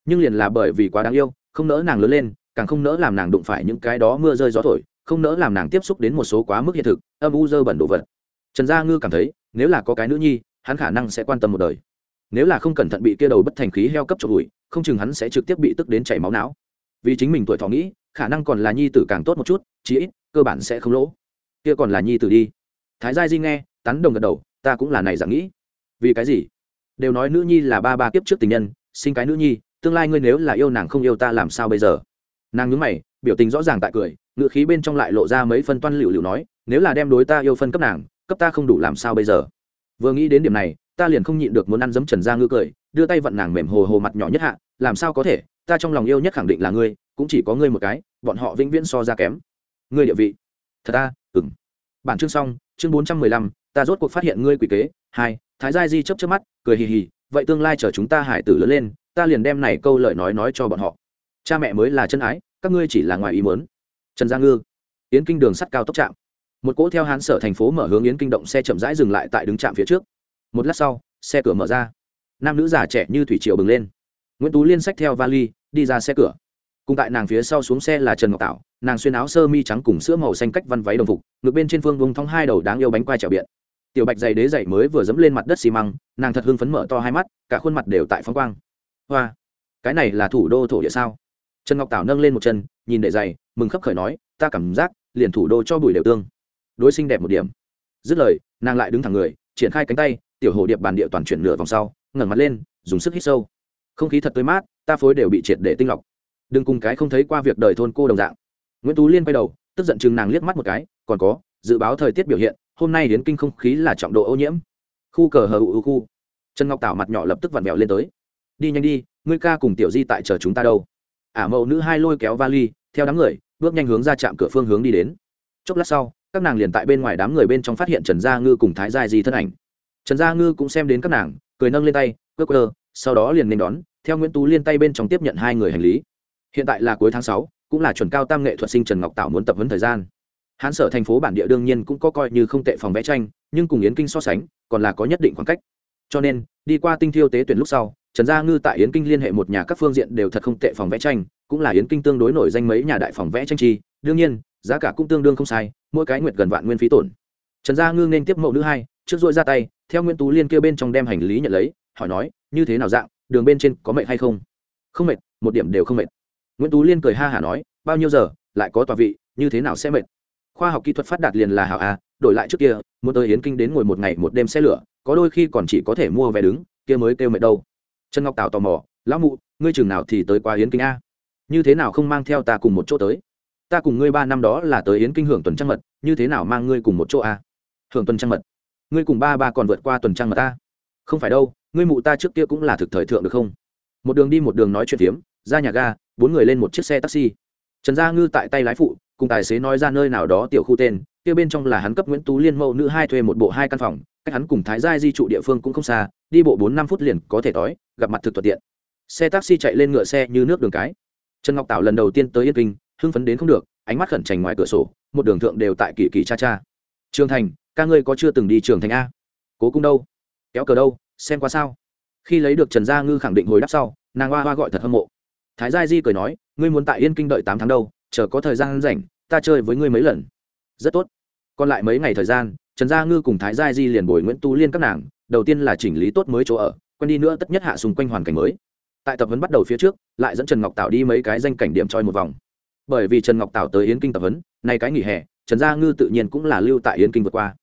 Nhưng liền là bởi vì quá đáng yêu, không nỡ nàng lớn lên, càng không nỡ làm nàng đụng phải những cái đó mưa rơi gió thổi không nỡ làm nàng tiếp xúc đến một số quá mức hiện thực, âm u dơ bẩn đồ vật. Trần gia ngư cảm thấy, nếu là có cái nữ nhi, hắn khả năng sẽ quan tâm một đời. Nếu là không cẩn thận bị kia đầu bất thành khí heo cấp trộm hủi không chừng hắn sẽ trực tiếp bị tức đến chảy máu não. Vì chính mình tuổi thọ nghĩ, khả năng còn là nhi tử càng tốt một chút, chí ít, cơ bản sẽ không lỗ. Kia còn là nhi tử đi. Thái gia di nghe, tán đồng gật đầu, ta cũng là này dạng nghĩ. Vì cái gì? Đều nói nữ nhi là ba ba kiếp trước tình nhân, sinh cái nữ nhi, tương lai ngươi nếu là yêu nàng không yêu ta làm sao bây giờ? Nàng nhớ mày, biểu tình rõ ràng tại cười ngựa khí bên trong lại lộ ra mấy phân toan lựu lựu nói, nếu là đem đối ta yêu phân cấp nàng, cấp ta không đủ làm sao bây giờ? Vừa nghĩ đến điểm này, ta liền không nhịn được muốn ăn dấm trần ra ngư cười, đưa tay vận nàng mềm hồ hồ mặt nhỏ nhất hạ, làm sao có thể? Ta trong lòng yêu nhất khẳng định là ngươi, cũng chỉ có ngươi một cái, bọn họ vĩnh viễn so ra kém. Ngươi địa vị? Thật ta ừng bản chương xong, chương bốn trăm mười lăm, ta rốt cuộc phát hiện ngươi quỷ kế. Hai, thái gia di chấp chấp mắt, cười hì hì, vậy tương lai chờ chúng ta hải tử lớn lên, ta liền đem này câu lời nói nói cho bọn họ. Cha mẹ mới là chân ái, các ngươi chỉ là ngoài ý mớn trần gia ngư. Yến kinh đường sắt cao tốc trạm một cỗ theo hán sở thành phố mở hướng yến kinh động xe chậm rãi dừng lại tại đứng trạm phía trước. Một lát sau, xe cửa mở ra. Nam nữ già trẻ như thủy triều bừng lên. Nguyễn tú liên sách theo vali, đi ra xe cửa. Cùng tại nàng phía sau xuống xe là trần ngọc tạo nàng xuyên áo sơ mi trắng cùng sữa màu xanh cách văn váy đồng phục ngược bên trên phương vùng thong hai đầu đáng yêu bánh quai trèo biện. Tiểu bạch dày đế dày mới vừa dẫm lên mặt đất xi măng, nàng thật hưng phấn mở to hai mắt, cả khuôn mặt đều tại phong quang. Hoa, cái này là thủ đô thổ địa sao? Trần ngọc tảo nâng lên một chân nhìn đệ dày, mừng khấp khởi nói ta cảm giác liền thủ đô cho bùi đều tương đối xinh đẹp một điểm dứt lời nàng lại đứng thẳng người triển khai cánh tay tiểu hồ điệp bàn địa toàn chuyển nửa vòng sau ngẩng mặt lên dùng sức hít sâu không khí thật tươi mát ta phối đều bị triệt để tinh lọc đừng cùng cái không thấy qua việc đời thôn cô đồng dạng nguyễn tú liên quay đầu tức giận chừng nàng liếc mắt một cái còn có dự báo thời tiết biểu hiện hôm nay đến kinh không khí là trọng độ ô nhiễm khu cờ hờ ưu khu trần ngọc tảo mặt nhỏ lập tức vặn vẹo lên tới đi nhanh đi ngươi ca cùng tiểu di tại chờ chúng ta đâu ả mẫu nữ hai lôi kéo vali, theo đám người, bước nhanh hướng ra trạm cửa phương hướng đi đến. Chốc lát sau, các nàng liền tại bên ngoài đám người bên trong phát hiện trần gia ngư cùng thái gia di thân ảnh. Trần gia ngư cũng xem đến các nàng, cười nâng lên tay cơ cơ sau đó liền nên đón, theo nguyễn tú liên tay bên trong tiếp nhận hai người hành lý. Hiện tại là cuối tháng sáu, cũng là chuẩn cao tam nghệ thuật sinh trần ngọc tạo muốn tập huấn thời gian. Hán sở thành phố bản địa đương nhiên cũng có coi như không tệ phòng vẽ tranh, nhưng cùng yến kinh so sánh, còn là có nhất định khoảng cách. Cho nên, đi qua tinh thiêu tế tuyển lúc sau trần gia ngư tại yến kinh liên hệ một nhà các phương diện đều thật không tệ phòng vẽ tranh, cũng là yến kinh tương đối nổi danh mấy nhà đại phòng vẽ tranh chi. Đương nhiên, giá cả cũng tương đương không sai, mỗi cái nguyệt gần vạn nguyên phí tổn. Trần gia ngư nên tiếp mẫu nữ hai, trước dội ra tay, theo nguyễn tú liên kêu bên trong đem hành lý nhận lấy, hỏi nói, như thế nào dạng, đường bên trên có mệt hay không? Không mệt, một điểm đều không mệt. Nguyễn tú liên cười ha hả nói, bao nhiêu giờ, lại có tòa vị, như thế nào sẽ mệt? Khoa học kỹ thuật phát đạt liền là hảo a đổi lại trước kia, muốn tới yến kinh đến ngồi một ngày một đêm xe lửa, có đôi khi còn chỉ có thể mua vé đứng, kia mới kêu mệt đâu trần ngọc tào tò mò, lão mụ, ngươi chừng nào thì tới qua yến kinh a? Như thế nào không mang theo ta cùng một chỗ tới? Ta cùng ngươi ba năm đó là tới yến kinh hưởng tuần trăng mật, như thế nào mang ngươi cùng một chỗ a? Hưởng tuần trăng mật? Ngươi cùng ba ba còn vượt qua tuần trăng mật ta? Không phải đâu, ngươi mụ ta trước kia cũng là thực thời thượng được không? Một đường đi một đường nói chuyện phiếm, ra nhà ga, bốn người lên một chiếc xe taxi. Trần gia ngư tại tay lái phụ, cùng tài xế nói ra nơi nào đó tiểu khu tên, kia bên trong là hắn cấp nguyễn tú liên mẫu nữ hai thuê một bộ hai căn phòng, cách hắn cùng thái gia di trụ địa phương cũng không xa đi bộ bốn năm phút liền có thể đói, gặp mặt thực thuận tiện. Xe taxi chạy lên ngựa xe như nước đường cái. Trần ngọc tảo lần đầu tiên tới yên kinh, hưng phấn đến không được, ánh mắt khẩn trành ngoài cửa sổ, một đường thượng đều tại kỳ kỳ cha cha. Trường thành, ca ngươi có chưa từng đi trường thành a? Cố cung đâu? Kéo cờ đâu? Xem qua sao? Khi lấy được trần gia ngư khẳng định hồi đáp sau, nàng hoa hoa gọi thật hâm mộ. Thái gia di cười nói, ngươi muốn tại yên kinh đợi tám tháng đâu, chờ có thời gian rảnh, ta chơi với ngươi mấy lần. Rất tốt. Còn lại mấy ngày thời gian, trần gia ngư cùng thái gia di liền bồi nguyễn tu liên các nàng đầu tiên là chỉnh lý tốt mới chỗ ở, quen đi nữa tất nhất hạ xung quanh hoàn cảnh mới. Tại tập huấn bắt đầu phía trước, lại dẫn trần ngọc tạo đi mấy cái danh cảnh điểm trôi một vòng. Bởi vì trần ngọc tạo tới yến kinh tập huấn, nay cái nghỉ hè, trần gia ngư tự nhiên cũng là lưu tại yến kinh vượt qua.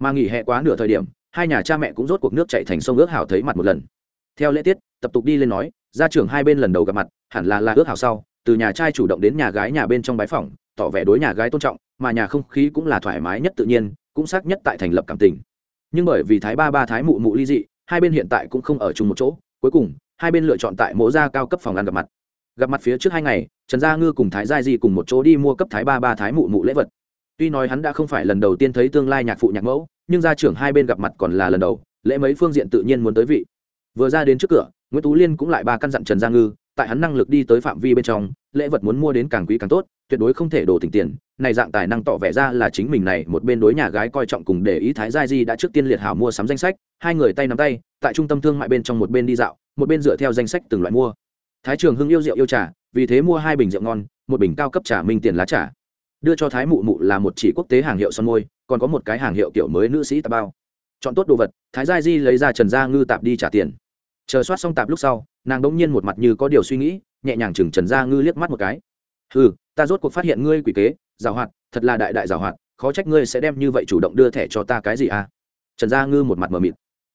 Mà nghỉ hè quá nửa thời điểm, hai nhà cha mẹ cũng rốt cuộc nước chạy thành sông ước hảo thấy mặt một lần. Theo lễ tiết, tập tục đi lên nói, gia trưởng hai bên lần đầu gặp mặt, hẳn là là ước hảo sau, từ nhà trai chủ động đến nhà gái nhà bên trong bái phòng tỏ vẻ đối nhà gái tôn trọng, mà nhà không khí cũng là thoải mái nhất tự nhiên, cũng xác nhất tại thành lập cảm tình nhưng bởi vì thái ba ba thái mụ mụ ly dị, hai bên hiện tại cũng không ở chung một chỗ, cuối cùng, hai bên lựa chọn tại mỗ gia cao cấp phòng ăn gặp mặt. Gặp mặt phía trước hai ngày, trần gia ngư cùng thái gia di cùng một chỗ đi mua cấp thái ba ba thái mụ mụ lễ vật. Tuy nói hắn đã không phải lần đầu tiên thấy tương lai nhạc phụ nhạc mẫu, nhưng gia trưởng hai bên gặp mặt còn là lần đầu, lễ mấy phương diện tự nhiên muốn tới vị. Vừa ra đến trước cửa, nguyễn tú liên cũng lại ba căn dặn trần gia ngư tại hắn năng lực đi tới phạm vi bên trong, lễ vật muốn mua đến càng quý càng tốt, tuyệt đối không thể đổ tình tiền. Này dạng tài năng tỏ vẻ ra là chính mình này một bên đối nhà gái coi trọng cùng để ý thái gia di đã trước tiên liệt hảo mua sắm danh sách, hai người tay nắm tay, tại trung tâm thương mại bên trong một bên đi dạo, một bên dựa theo danh sách từng loại mua. Thái trường hưng yêu rượu yêu trà, vì thế mua hai bình rượu ngon, một bình cao cấp trà minh tiền lá trà. Đưa cho thái mụ mụ là một chỉ quốc tế hàng hiệu son môi, còn có một cái hàng hiệu kiểu mới nữ sĩ tạp bao. Chọn tốt đồ vật, thái gia di lấy ra trần gia ngư tạp đi trả tiền. Chờ soát xong tạp lúc sau nàng đông nhiên một mặt như có điều suy nghĩ, nhẹ nhàng chừng trần gia ngư liếc mắt một cái. Ừ ta rốt cuộc phát hiện ngươi quỷ kế, giảo hoạt, thật là đại đại giảo hoạt, khó trách ngươi sẽ đem như vậy chủ động đưa thẻ cho ta cái gì à? Trần gia ngư một mặt mờ mịt.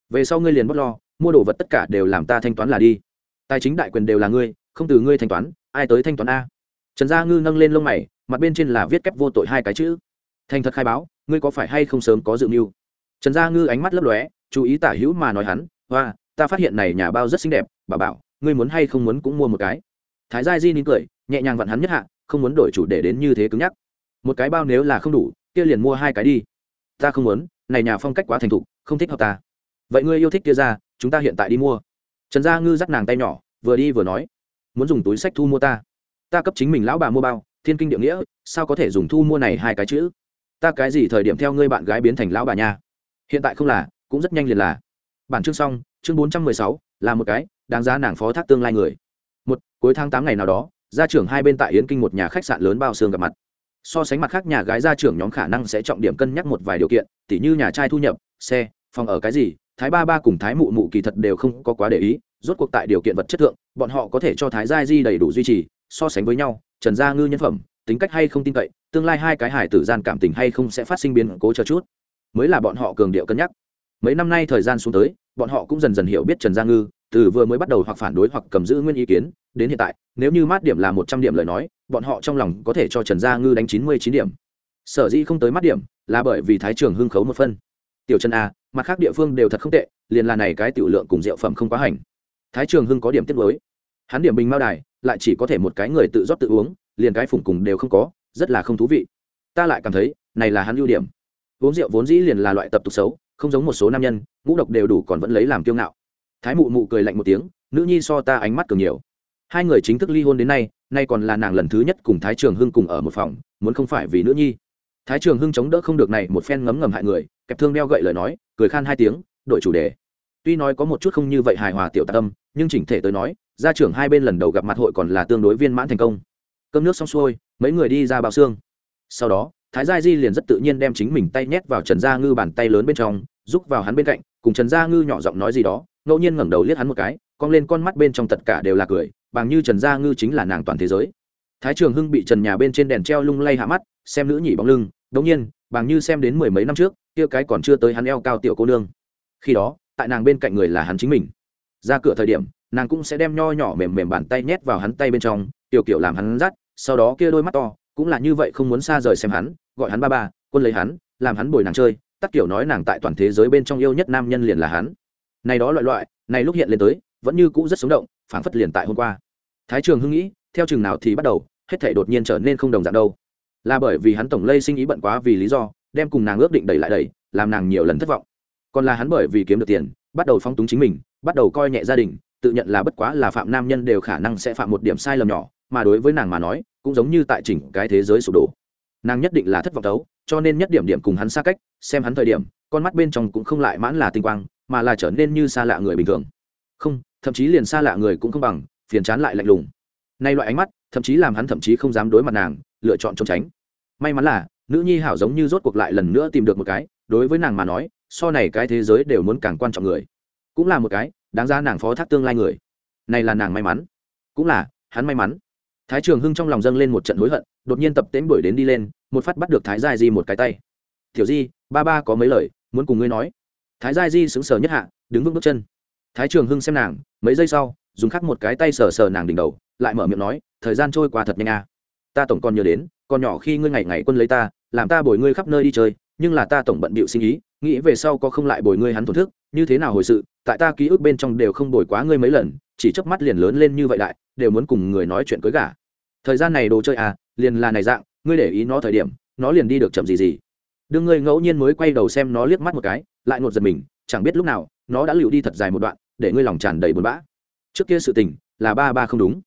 Về sau ngươi liền bất lo, mua đồ vật tất cả đều làm ta thanh toán là đi. Tài chính đại quyền đều là ngươi, không từ ngươi thanh toán, ai tới thanh toán a? Trần gia ngư nâng lên lông mày, mặt bên trên là viết kép vô tội hai cái chữ. Thành thật khai báo, ngươi có phải hay không sớm có dự mưu? Trần gia ngư ánh mắt lấp lóe, chú ý tả hữu mà nói hắn, hoa, ta phát hiện này nhà bao rất xinh đẹp, bà bảo ngươi muốn hay không muốn cũng mua một cái. Thái gia di nín cười, nhẹ nhàng vặn hắn nhất hạ, không muốn đổi chủ để đến như thế cứng nhắc. Một cái bao nếu là không đủ, kia liền mua hai cái đi. Ta không muốn, này nhà phong cách quá thành thục, không thích hợp ta. Vậy ngươi yêu thích kia ra, chúng ta hiện tại đi mua. Trần gia ngư dắt nàng tay nhỏ, vừa đi vừa nói. Muốn dùng túi sách thu mua ta. Ta cấp chính mình lão bà mua bao, thiên kinh địa nghĩa, sao có thể dùng thu mua này hai cái chữ? Ta cái gì thời điểm theo ngươi bạn gái biến thành lão bà nha? Hiện tại không là, cũng rất nhanh liền là. Bản chương xong, chương bốn trăm mười sáu, là một cái đáng giá nàng phó thác tương lai người. Một, cuối tháng tám ngày nào đó, gia trưởng hai bên tại yến kinh một nhà khách sạn lớn bao xương gặp mặt. So sánh mặt khác, nhà gái gia trưởng nhóm khả năng sẽ trọng điểm cân nhắc một vài điều kiện, tỉ như nhà trai thu nhập, xe, phòng ở cái gì, thái ba ba cùng thái mụ mụ kỳ thật đều không có quá để ý, rốt cuộc tại điều kiện vật chất thượng, bọn họ có thể cho thái gia di đầy đủ duy trì, so sánh với nhau, trần gia ngư nhân phẩm, tính cách hay không tin cậy, tương lai hai cái hải tử gian cảm tình hay không sẽ phát sinh biến cố chờ chút. Mới là bọn họ cường điệu cân nhắc. Mấy năm nay thời gian xuống tới, bọn họ cũng dần dần hiểu biết trần gia ngư từ vừa mới bắt đầu hoặc phản đối hoặc cầm giữ nguyên ý kiến, đến hiện tại, nếu như mát điểm là một trăm điểm lời nói, bọn họ trong lòng có thể cho trần gia ngư đánh chín mươi chín điểm. Sở dĩ không tới mát điểm, là bởi vì thái trường hưng khấu một phân. Tiểu trần a, mặt khác địa phương đều thật không tệ, liền là này cái tiểu lượng cùng rượu phẩm không quá hành. Thái trường hưng có điểm tiết mới hắn điểm bình mao đài, lại chỉ có thể một cái người tự rót tự uống, liền cái phủng cùng đều không có, rất là không thú vị. Ta lại cảm thấy, này là hắn ưu điểm. Uống rượu vốn dĩ liền là loại tập tục xấu, không giống một số nam nhân, ngũ độc đều đủ còn vẫn lấy làm kiêu ngạo thái mụ mụ cười lạnh một tiếng, nữ nhi so ta ánh mắt cường nhiều. Hai người chính thức ly hôn đến nay nay còn là nàng lần thứ nhất cùng thái trường hưng cùng ở một phòng, muốn không phải vì nữ nhi. Thái trường hưng chống đỡ không được này một phen ngấm ngầm hại người, kẹp thương đeo gậy lời nói, cười khan hai tiếng, đổi chủ đề. Tuy nói có một chút không như vậy hài hòa tiểu tạ tâm, nhưng chỉnh thể tới nói, gia trưởng hai bên lần đầu gặp mặt hội còn là tương đối viên mãn thành công. Cơm nước xong xuôi, mấy người đi ra bao xương. Sau đó, thái gia di liền rất tự nhiên đem chính mình tay nhét vào trần gia ngư bàn tay lớn bên trong giúp vào hắn bên cạnh, cùng trần gia ngư nhỏ giọng nói gì đó ngẫu nhiên ngẩng đầu liếc hắn một cái, cong lên con mắt bên trong tất cả đều là cười, bằng như trần gia ngư chính là nàng toàn thế giới. Thái trường hưng bị trần nhà bên trên đèn treo lung lay hạ mắt, xem nữ nhị bóng lưng, đống nhiên, bằng như xem đến mười mấy năm trước, kia cái còn chưa tới hắn eo cao tiểu cô nương. Khi đó, tại nàng bên cạnh người là hắn chính mình. Ra cửa thời điểm, nàng cũng sẽ đem nho nhỏ mềm mềm bàn tay nhét vào hắn tay bên trong, tiểu kiểu làm hắn rắt sau đó kia đôi mắt to, cũng là như vậy không muốn xa rời xem hắn, gọi hắn ba ba, quân lấy hắn, làm hắn bồi nàng chơi tắt kiểu nói nàng tại toàn thế giới bên trong yêu nhất nam nhân liền là hắn này đó loại loại, này lúc hiện lên tới, vẫn như cũ rất sống động, phảng phất liền tại hôm qua. Thái trường hưng nghĩ, theo chừng nào thì bắt đầu, hết thể đột nhiên trở nên không đồng dạng đâu. Là bởi vì hắn tổng lây sinh ý bận quá vì lý do, đem cùng nàng ước định đẩy lại đẩy, làm nàng nhiều lần thất vọng. Còn là hắn bởi vì kiếm được tiền, bắt đầu phong túng chính mình, bắt đầu coi nhẹ gia đình, tự nhận là bất quá là phạm nam nhân đều khả năng sẽ phạm một điểm sai lầm nhỏ, mà đối với nàng mà nói, cũng giống như tại chỉnh cái thế giới sụp đổ. Nàng nhất định là thất vọng tấu, cho nên nhất điểm điểm cùng hắn xa cách, xem hắn thời điểm, con mắt bên trong cũng không lại mãn là tinh quang mà là trở nên như xa lạ người bình thường. Không, thậm chí liền xa lạ người cũng không bằng, phiền chán lại lạnh lùng. Nay loại ánh mắt, thậm chí làm hắn thậm chí không dám đối mặt nàng, lựa chọn trốn tránh. May mắn là, nữ nhi hảo giống như rốt cuộc lại lần nữa tìm được một cái, đối với nàng mà nói, so này cái thế giới đều muốn càng quan trọng người. Cũng là một cái, đáng ra nàng phó thác tương lai người. Này là nàng may mắn. Cũng là, hắn may mắn. Thái trường hưng trong lòng dâng lên một trận hối hận, đột nhiên tập tễnh đuổi đến đi lên, một phát bắt được thái gia di một cái tay. Tiểu di, ba ba có mấy lời, muốn cùng ngươi nói thái gia di sững sờ nhất hạ, đứng vững bước chân thái trường hưng xem nàng, mấy giây sau, dùng khắc một cái tay sờ sờ nàng đỉnh đầu, lại mở miệng nói, thời gian trôi qua thật nhanh à. ta tổng còn nhớ đến, còn nhỏ khi ngươi ngày ngày quân lấy ta, làm ta bồi ngươi khắp nơi đi chơi, nhưng là ta tổng bận bịu sinh ý nghĩ về sau có không lại bồi ngươi hắn thổn thức, như thế nào hồi sự, tại ta ký ức bên trong đều không bồi quá ngươi mấy lần, chỉ chớp mắt liền lớn lên như vậy đại đều muốn cùng người nói chuyện cưới gả thời gian này đồ chơi à liền là này dạng, ngươi để ý nó thời điểm, nó liền đi được chậm gì gì đương ngươi ngẫu nhiên mới quay đầu xem nó liếc mắt một cái, lại ngột giật mình, chẳng biết lúc nào, nó đã lựu đi thật dài một đoạn, để ngươi lòng tràn đầy buồn bã. Trước kia sự tình, là ba ba không đúng.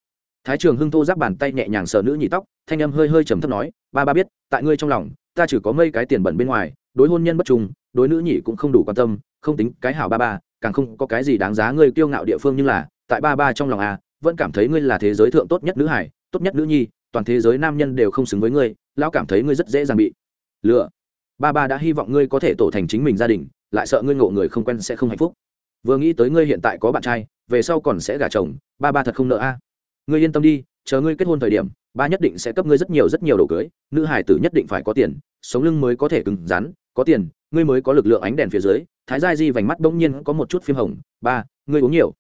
Thái trường hưng thô giáp bàn tay nhẹ nhàng sờ nữ nhị tóc, thanh âm hơi hơi trầm thấp nói, ba ba biết, tại ngươi trong lòng, ta chỉ có mây cái tiền bẩn bên ngoài, đối hôn nhân bất trung, đối nữ nhị cũng không đủ quan tâm, không tính cái hảo ba ba, càng không có cái gì đáng giá ngươi kiêu ngạo địa phương nhưng là, tại ba ba trong lòng à vẫn cảm thấy ngươi là thế giới thượng tốt nhất nữ hải tốt nhất nữ nhi, toàn thế giới nam nhân đều không xứng với ngươi, lão cảm thấy ngươi rất dễ dàng bị lựa ba ba đã hy vọng ngươi có thể tổ thành chính mình gia đình, lại sợ ngươi ngộ người không quen sẽ không hạnh phúc. Vừa nghĩ tới ngươi hiện tại có bạn trai, về sau còn sẽ gả chồng, ba ba thật không nợ a. Ngươi yên tâm đi, chờ ngươi kết hôn thời điểm, ba nhất định sẽ cấp ngươi rất nhiều rất nhiều đồ cưới, nữ hải tử nhất định phải có tiền, sống lưng mới có thể cứng rắn, có tiền, ngươi mới có lực lượng ánh đèn phía dưới, thái gia di vành mắt bỗng nhiên có một chút phim hồng, ba, ngươi uống nhiều.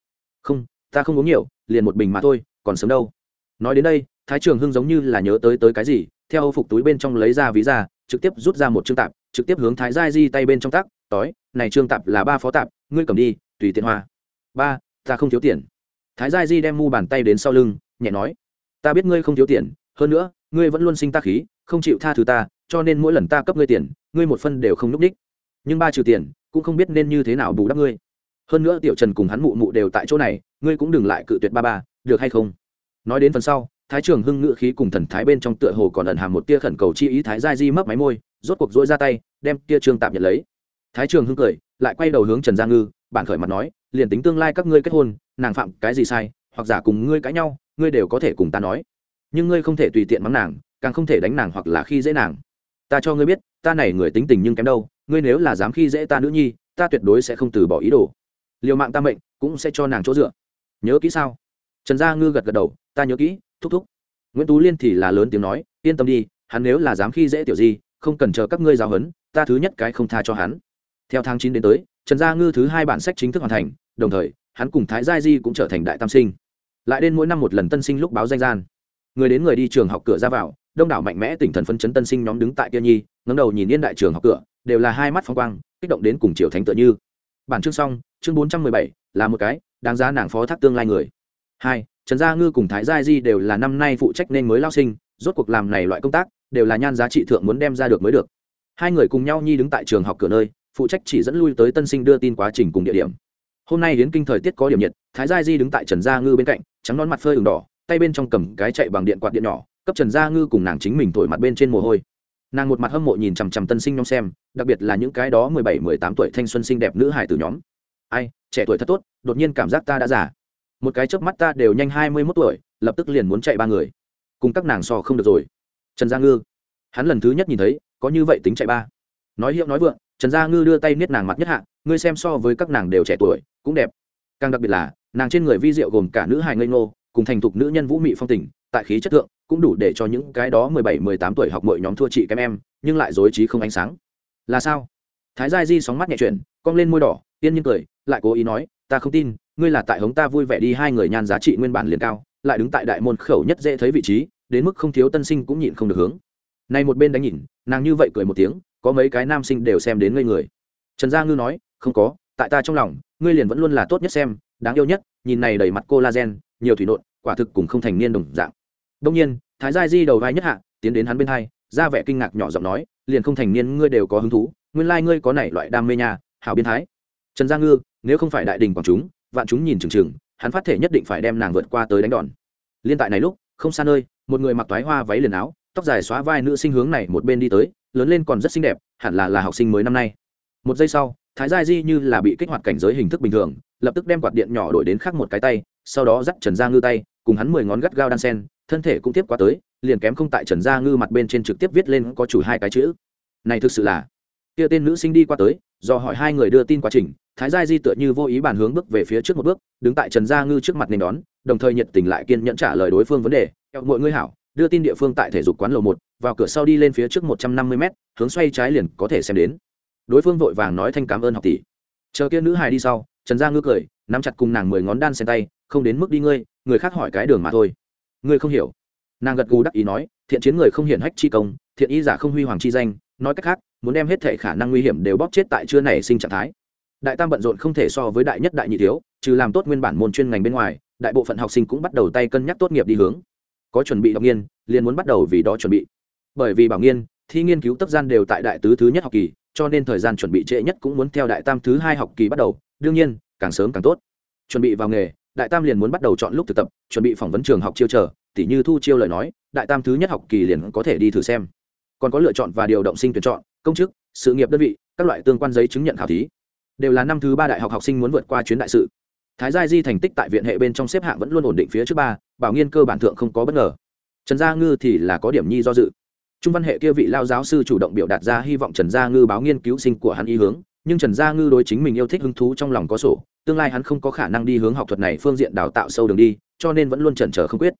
Không, ta không uống nhiều, liền một bình mà thôi, còn sớm đâu. Nói đến đây, thái trường hưng giống như là nhớ tới tới cái gì, theo âu phục túi bên trong lấy ra ví ra trực tiếp rút ra một chương tạp trực tiếp hướng thái gia di tay bên trong tác, tói này trương tạp là ba phó tạp ngươi cầm đi tùy tiện hoa. Ba ta không thiếu tiền. Thái gia di đem mu bàn tay đến sau lưng nhẹ nói ta biết ngươi không thiếu tiền hơn nữa ngươi vẫn luôn sinh ta khí không chịu tha thứ ta cho nên mỗi lần ta cấp ngươi tiền ngươi một phân đều không núp đích. Nhưng ba trừ tiền cũng không biết nên như thế nào bù đắp ngươi. Hơn nữa tiểu trần cùng hắn mụ mụ đều tại chỗ này ngươi cũng đừng lại cự tuyệt ba ba được hay không? Nói đến phần sau thái trường hưng ngự khí cùng thần thái bên trong tựa hồ còn ẩn hàm một tia khẩn cầu chi ý thái giai di mấp máy môi, rốt cuộc dỗi ra tay, đem tia trương tạm nhận lấy. Thái trường hưng cười, lại quay đầu hướng trần gia ngư, bản khởi mặt nói, liền tính tương lai các ngươi kết hôn, nàng phạm cái gì sai, hoặc giả cùng ngươi cãi nhau, ngươi đều có thể cùng ta nói. Nhưng ngươi không thể tùy tiện mắng nàng, càng không thể đánh nàng hoặc là khi dễ nàng. Ta cho ngươi biết, ta này người tính tình nhưng kém đâu, ngươi nếu là dám khi dễ ta nữ nhi, ta tuyệt đối sẽ không từ bỏ ý đồ. Liều mạng ta mệnh, cũng sẽ cho nàng chỗ dựa. Nhớ kỹ sao? Trần gia ngư gật gật đầu, ta nhớ kỹ thúc thúc. Nguyễn tú liên thì là lớn tiếng nói, yên tâm đi, hắn nếu là dám khi dễ tiểu di, không cần chờ các ngươi giáo huấn, ta thứ nhất cái không tha cho hắn. Theo tháng chín đến tới, trần gia ngư thứ hai bản sách chính thức hoàn thành, đồng thời, hắn cùng thái gia di cũng trở thành đại tam sinh. Lại đến mỗi năm một lần tân sinh lúc báo danh gian. Người đến người đi trường học cửa ra vào, đông đảo mạnh mẽ tỉnh thần phấn chấn tân sinh nhóm đứng tại kia nhi, ngẩng đầu nhìn yên đại trường học cửa, đều là hai mắt phong quang, kích động đến cùng chiều thánh tựa như. Bản chương xong, chương bốn trăm mười bảy, là một cái, đáng giá nàng phó thác tương lai người hai, trần gia ngư cùng thái gia di đều là năm nay phụ trách nên mới lao sinh, rốt cuộc làm này loại công tác, đều là nhan giá trị thượng muốn đem ra được mới được. Hai người cùng nhau nhi đứng tại trường học cửa nơi, phụ trách chỉ dẫn lui tới tân sinh đưa tin quá trình cùng địa điểm. Hôm nay hiến kinh thời tiết có điểm nhiệt, thái gia di đứng tại trần gia ngư bên cạnh, trắng non mặt phơi ửng đỏ, tay bên trong cầm cái chạy bằng điện quạt điện nhỏ, cấp trần gia ngư cùng nàng chính mình thổi mặt bên trên mồ hôi. Nàng một mặt hâm mộ nhìn chằm chằm tân sinh nhóm xem, đặc biệt là những cái đó mười bảy, mười tám tuổi thanh xuân xinh đẹp nữ hải từ nhóm. Ai, trẻ tuổi thật tốt, đột nhiên cảm giác ta đã già một cái chớp mắt ta đều nhanh hai mươi mốt tuổi, lập tức liền muốn chạy ba người. Cùng các nàng so không được rồi. Trần gia ngư. Hắn lần thứ nhất nhìn thấy, có như vậy tính chạy ba. Nói hiệu nói vượng, trần gia ngư đưa tay niết nàng mặt nhất hạ, ngươi xem so với các nàng đều trẻ tuổi, cũng đẹp. Càng đặc biệt là, nàng trên người vi diệu gồm cả nữ hài ngây ngô, cùng thành thục nữ nhân vũ mị phong tình, tại khí chất thượng, cũng đủ để cho những cái đó mười bảy, mười tám tuổi học mọi nhóm thua chị kém em, nhưng lại dối trí không ánh sáng. Là sao? Thái gia di sóng mắt nhẹ chuyển, cong lên môi đỏ tiên nhiên cười, lại cố ý nói, ta không tin ngươi là tại hống ta vui vẻ đi, hai người nhan giá trị nguyên bản liền cao, lại đứng tại đại môn khẩu nhất dễ thấy vị trí, đến mức không thiếu tân sinh cũng nhịn không được hướng. Này một bên đánh nhìn, nàng như vậy cười một tiếng, có mấy cái nam sinh đều xem đến ngây người. Trần gia ngư nói, không có, tại ta trong lòng, ngươi liền vẫn luôn là tốt nhất xem, đáng yêu nhất, nhìn này đầy mặt collagen nhiều thủy nộn, quả thực cùng không thành niên đồng dạng. Đông nhiên, thái gia di đầu vai nhất hạ, tiến đến hắn bên hai, ra vẻ kinh ngạc nhỏ giọng nói, liền không thành niên ngươi đều có hứng thú, nguyên lai ngươi có này loại đam mê nhà hảo biến thái. Trần gia ngư, nếu không phải đại đình quảng chúng vạn chúng nhìn chừng chừng, hắn phát thể nhất định phải đem nàng vượt qua tới đánh đòn. Liên tại này lúc, không xa nơi, một người mặc toái hoa váy liền áo, tóc dài xóa vai nữ sinh hướng này một bên đi tới, lớn lên còn rất xinh đẹp, hẳn là là học sinh mới năm nay. Một giây sau, thái gia di như là bị kích hoạt cảnh giới hình thức bình thường, lập tức đem quạt điện nhỏ đổi đến khác một cái tay, sau đó dắt trần gia ngư tay, cùng hắn mười ngón gắt gao đan sen, thân thể cũng tiếp qua tới, liền kém không tại trần gia ngư mặt bên trên trực tiếp viết lên có chủ hai cái chữ. Này thực sự là, kia tên nữ sinh đi qua tới, do hỏi hai người đưa tin quá trình thái gia di tựa như vô ý bàn hướng bước về phía trước một bước, đứng tại trần gia ngư trước mặt nên đón, đồng thời nhiệt tình lại kiên nhẫn trả lời đối phương vấn đề. Mọi người hảo, đưa tin địa phương tại thể dục quán lầu một, vào cửa sau đi lên phía trước một trăm năm mươi m hướng xoay trái liền có thể xem đến. Đối phương vội vàng nói thanh cảm ơn học tỷ. Chờ kia nữ hài đi sau, trần gia ngư cười, nắm chặt cùng nàng mười ngón đan xen tay, không đến mức đi ngươi, người khác hỏi cái đường mà thôi. Ngươi không hiểu. Nàng gật gù đắc ý nói, thiện chiến người không hiển hách chi công, thiện ý giả không huy hoàng chi danh, nói cách khác, muốn đem hết thể khả năng nguy hiểm đều bóp chết tại chưa nảy sinh trạng thái đại tam bận rộn không thể so với đại nhất đại nhị thiếu, trừ làm tốt nguyên bản môn chuyên ngành bên ngoài, đại bộ phận học sinh cũng bắt đầu tay cân nhắc tốt nghiệp đi hướng. Có chuẩn bị đọc nghiên, liền muốn bắt đầu vì đó chuẩn bị. Bởi vì bảo nghiên, thi nghiên cứu tấp gian đều tại đại tứ thứ nhất học kỳ, cho nên thời gian chuẩn bị trễ nhất cũng muốn theo đại tam thứ hai học kỳ bắt đầu. Đương nhiên, càng sớm càng tốt. Chuẩn bị vào nghề, đại tam liền muốn bắt đầu chọn lúc thực tập, chuẩn bị phỏng vấn trường học chiêu chờ tỉ như thu chiêu lời nói, đại tam thứ nhất học kỳ liền có thể đi thử xem. Còn có lựa chọn và điều động sinh tuyển chọn, công chức, sự nghiệp đơn vị, các loại tương quan giấy chứng nhận khảo thí đều là năm thứ ba đại học học sinh muốn vượt qua chuyến đại sự. Thái gia di thành tích tại viện hệ bên trong xếp hạng vẫn luôn ổn định phía trước ba, bảo nghiên cơ bản thượng không có bất ngờ. Trần gia ngư thì là có điểm nhi do dự. Trung văn hệ kia vị lao giáo sư chủ động biểu đạt ra hy vọng trần gia ngư báo nghiên cứu sinh của hắn ý hướng, nhưng trần gia ngư đối chính mình yêu thích hứng thú trong lòng có sổ, tương lai hắn không có khả năng đi hướng học thuật này phương diện đào tạo sâu đường đi, cho nên vẫn luôn chần chờ không quyết.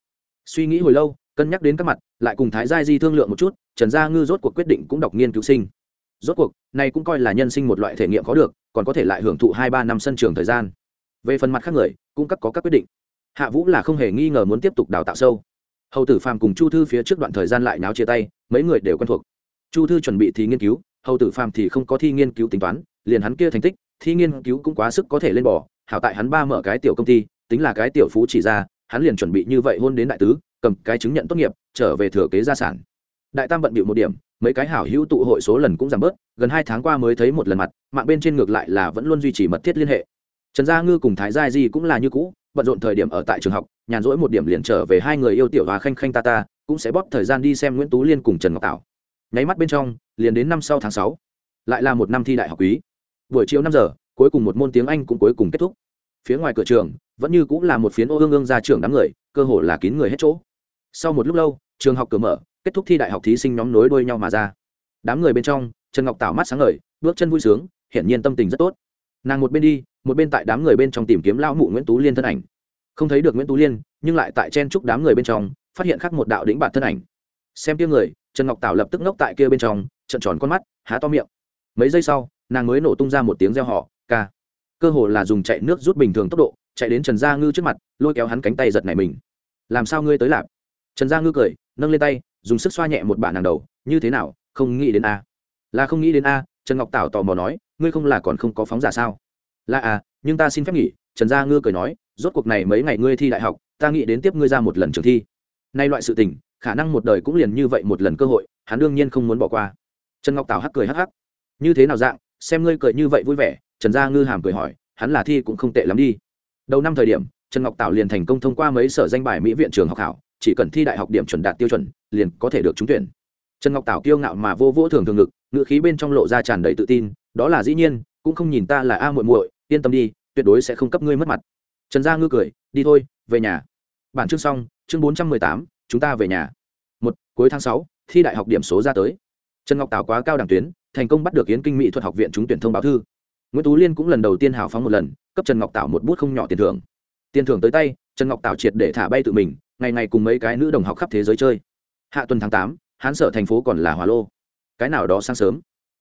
Suy nghĩ hồi lâu, cân nhắc đến các mặt, lại cùng thái gia di thương lượng một chút, trần gia ngư rốt cuộc quyết định cũng đọc nghiên cứu sinh rốt cuộc, này cũng coi là nhân sinh một loại thể nghiệm có được, còn có thể lại hưởng thụ hai ba năm sân trường thời gian. Về phần mặt khác người, cũng các có các quyết định. Hạ vũ là không hề nghi ngờ muốn tiếp tục đào tạo sâu. Hầu tử phàm cùng chu thư phía trước đoạn thời gian lại náo chia tay, mấy người đều quen thuộc. Chu thư chuẩn bị thi nghiên cứu, hầu tử phàm thì không có thi nghiên cứu tính toán, liền hắn kia thành tích, thi nghiên cứu cũng quá sức có thể lên bỏ hảo tại hắn ba mở cái tiểu công ty, tính là cái tiểu phú chỉ ra, hắn liền chuẩn bị như vậy hôn đến đại tứ, cầm cái chứng nhận tốt nghiệp, trở về thừa kế gia sản đại tam bận bịu một điểm, mấy cái hảo hữu tụ hội số lần cũng giảm bớt, gần hai tháng qua mới thấy một lần mặt, mạng bên trên ngược lại là vẫn luôn duy trì mật thiết liên hệ. Trần gia ngư cùng thái gia di cũng là như cũ, bận rộn thời điểm ở tại trường học, nhàn rỗi một điểm liền trở về hai người yêu tiểu hòa khanh khanh ta ta, cũng sẽ bóp thời gian đi xem nguyễn tú liên cùng trần ngọc tảo. Nháy mắt bên trong, liền đến năm sau tháng sáu, lại là một năm thi đại học quý. Buổi chiều năm giờ, cuối cùng một môn tiếng anh cũng cuối cùng kết thúc. Phía ngoài cửa trường, vẫn như cũng là một phiến ô ương ương ra trường đám người, cơ hồ là kín người hết chỗ. Sau một lúc lâu, trường học cửa mở kết thúc thi đại học thí sinh nhóm nối đuôi nhau mà ra. Đám người bên trong, trần ngọc tảo mắt sáng ngời, bước chân vui sướng, hiển nhiên tâm tình rất tốt. Nàng một bên đi, một bên tại đám người bên trong tìm kiếm lao mụ nguyễn tú liên thân ảnh. Không thấy được nguyễn tú liên, nhưng lại tại chen chúc đám người bên trong, phát hiện khắc một đạo đĩnh bản thân ảnh. Xem kia người, trần ngọc tảo lập tức ngốc tại kia bên trong trận tròn con mắt, há to miệng. Mấy giây sau, nàng mới nổ tung ra một tiếng reo họ ca. Cơ hồ là dùng chạy nước rút bình thường tốc độ, chạy đến trần gia ngư trước mặt, lôi kéo hắn cánh tay giật này mình. Làm sao ngươi tới lạp? Trần gia ngư cười, nâng lên tay dùng sức xoa nhẹ một bản nàng đầu, như thế nào? Không nghĩ đến a. Là không nghĩ đến a. Trần ngọc tảo tò mò nói, ngươi không là còn không có phóng giả sao? Là à nhưng ta xin phép nghỉ. Trần gia ngư cười nói, rốt cuộc này mấy ngày ngươi thi đại học, ta nghĩ đến tiếp ngươi ra một lần trường thi. Nay loại sự tình, khả năng một đời cũng liền như vậy một lần cơ hội, hắn đương nhiên không muốn bỏ qua. Trần ngọc tảo hắc cười hắc hắc. Như thế nào dạng, xem ngươi cười như vậy vui vẻ. Trần gia ngư hàm cười hỏi, hắn là thi cũng không tệ lắm đi. Đầu năm thời điểm, trần ngọc tảo liền thành công thông qua mấy sở danh bài mỹ viện trường học hảo chỉ cần thi đại học điểm chuẩn đạt tiêu chuẩn, liền có thể được trúng tuyển. Trần ngọc tảo kiêu ngạo mà vô vỗ thường thường ngực ngự khí bên trong lộ ra tràn đầy tự tin, đó là dĩ nhiên, cũng không nhìn ta là a muội muội, yên tâm đi, tuyệt đối sẽ không cấp ngươi mất mặt. Trần gia ngư cười, đi thôi, về nhà. Bản chương xong, chương bốn trăm mười tám, chúng ta về nhà. Một, cuối tháng sáu, thi đại học điểm số ra tới. Trần ngọc tảo quá cao đẳng tuyến, thành công bắt được yến kinh mỹ thuật học viện trúng tuyển thông báo thư. Nguyễn tú liên cũng lần đầu tiên hào phóng một lần, cấp trần ngọc tảo một bút không nhỏ tiền thưởng. Tiền thưởng tới tay, trần ngọc tảo triệt để thả bay tự mình ngày ngày cùng mấy cái nữ đồng học khắp thế giới chơi. Hạ tuần tháng tám, hán sở thành phố còn là hòa lô. Cái nào đó sáng sớm.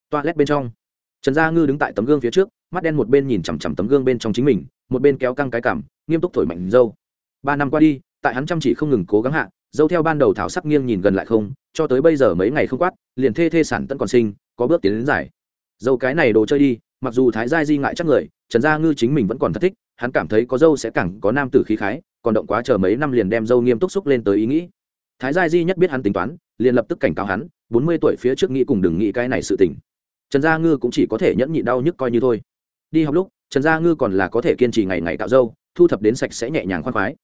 Toilet bên trong. Trần gia ngư đứng tại tấm gương phía trước, mắt đen một bên nhìn chằm chằm tấm gương bên trong chính mình, một bên kéo căng cái cảm nghiêm túc thổi mạnh dâu. Ba năm qua đi, tại hắn chăm chỉ không ngừng cố gắng hạ, dâu theo ban đầu thảo sắc nghiêng nhìn gần lại không, cho tới bây giờ mấy ngày không quát, liền thê thê sản tận còn sinh, có bước tiến đến giải. Dâu cái này đồ chơi đi, mặc dù thái gia di ngại chắc người, trần gia ngư chính mình vẫn còn thất thích, hắn cảm thấy có dâu sẽ càng có nam tử khí khái còn động quá chờ mấy năm liền đem dâu nghiêm túc xúc lên tới ý nghĩ. Thái gia di nhất biết hắn tính toán, liền lập tức cảnh cáo hắn, bốn mươi tuổi phía trước nghĩ cùng đừng nghĩ cái này sự tình. Trần gia ngư cũng chỉ có thể nhẫn nhịn đau nhức coi như thôi. Đi học lúc, trần gia ngư còn là có thể kiên trì ngày ngày cạo dâu, thu thập đến sạch sẽ nhẹ nhàng khoan khoái.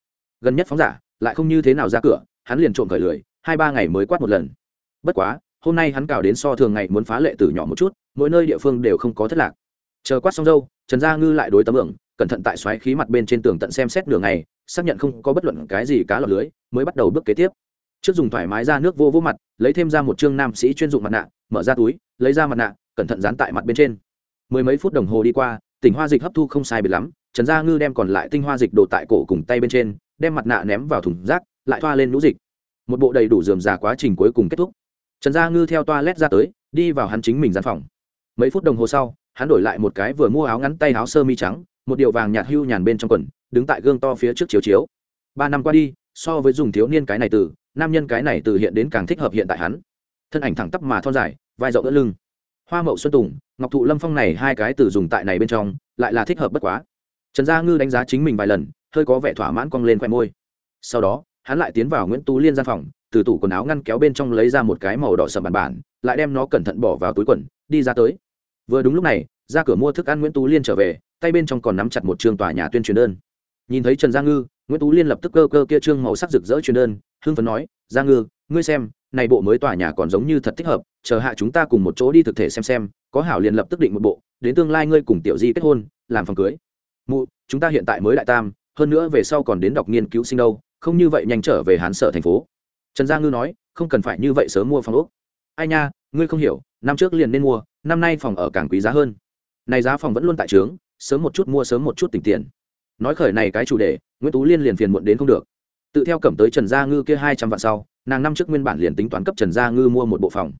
Gần nhất phóng giả, lại không như thế nào ra cửa, hắn liền trộm cởi lười, hai ba ngày mới quát một lần. Bất quá, hôm nay hắn cào đến so thường ngày muốn phá lệ từ nhỏ một chút, mỗi nơi địa phương đều không có thất lạc. Chờ quát xong dâu, trần gia ngư lại đối tấm ưởng, cẩn thận tại xoáy khí mặt bên trên tường tận xem xét đường này xác nhận không có bất luận cái gì cá lọt lưới, mới bắt đầu bước kế tiếp. Trước dùng thoải mái ra nước vô vô mặt, lấy thêm ra một chương nam sĩ chuyên dụng mặt nạ, mở ra túi, lấy ra mặt nạ, cẩn thận dán tại mặt bên trên. Mười mấy phút đồng hồ đi qua, tỉnh hoa dịch hấp thu không sai biệt lắm, trần gia ngư đem còn lại tinh hoa dịch đổ tại cổ cùng tay bên trên, đem mặt nạ ném vào thùng rác, lại thoa lên lũ dịch. Một bộ đầy đủ dườm già quá trình cuối cùng kết thúc. Trần gia ngư theo toa lét ra tới, đi vào hắn chính mình gian phòng. Mấy phút đồng hồ sau, hắn đổi lại một cái vừa mua áo ngắn tay áo sơ mi trắng, một điệu vàng nhạt hưu nhàn bên trong quần đứng tại gương to phía trước chiếu chiếu. Ba năm qua đi, so với dùng thiếu niên cái này từ, nam nhân cái này từ hiện đến càng thích hợp hiện tại hắn. Thân ảnh thẳng tắp mà thon dài, vai rộng đỡ lưng. Hoa mậu xuân tùng, ngọc thụ lâm phong này hai cái từ dùng tại này bên trong, lại là thích hợp bất quá. Trần gia ngư đánh giá chính mình vài lần, hơi có vẻ thỏa mãn cong lên khoe môi. Sau đó, hắn lại tiến vào nguyễn tú liên gian phòng, từ tủ quần áo ngăn kéo bên trong lấy ra một cái màu đỏ sầm bản bản, lại đem nó cẩn thận bỏ vào túi quần, đi ra tới. Vừa đúng lúc này, ra cửa mua thức ăn nguyễn tú liên trở về, tay bên trong còn nắm chặt một trường tòa nhà tuyên truyền đơn nhìn thấy trần gia ngư, nguyễn tú liên lập tức cơ cơ kia trương màu sắc rực rỡ truyền đơn, hưng phấn nói, gia ngư, ngươi xem, này bộ mới tòa nhà còn giống như thật thích hợp, chờ hạ chúng ta cùng một chỗ đi thực thể xem xem, có hảo liền lập tức định một bộ, đến tương lai ngươi cùng tiểu di kết hôn, làm phòng cưới. Mụ, chúng ta hiện tại mới đại tam, hơn nữa về sau còn đến đọc nghiên cứu sinh đâu, không như vậy nhanh trở về hán sở thành phố. Trần gia ngư nói, không cần phải như vậy sớm mua phòng ốc. Ai nha, ngươi không hiểu, năm trước liền nên mua, năm nay phòng ở càng quý giá hơn. Này giá phòng vẫn luôn tại trướng, sớm một chút mua sớm một chút tỉnh tiền nói khởi này cái chủ đề, nguyễn tú liên liền phiền muộn đến không được. Tự theo cẩm tới trần gia ngư kia hai trăm vạn sau, nàng năm trước nguyên bản liền tính toán cấp trần gia ngư mua một bộ phòng.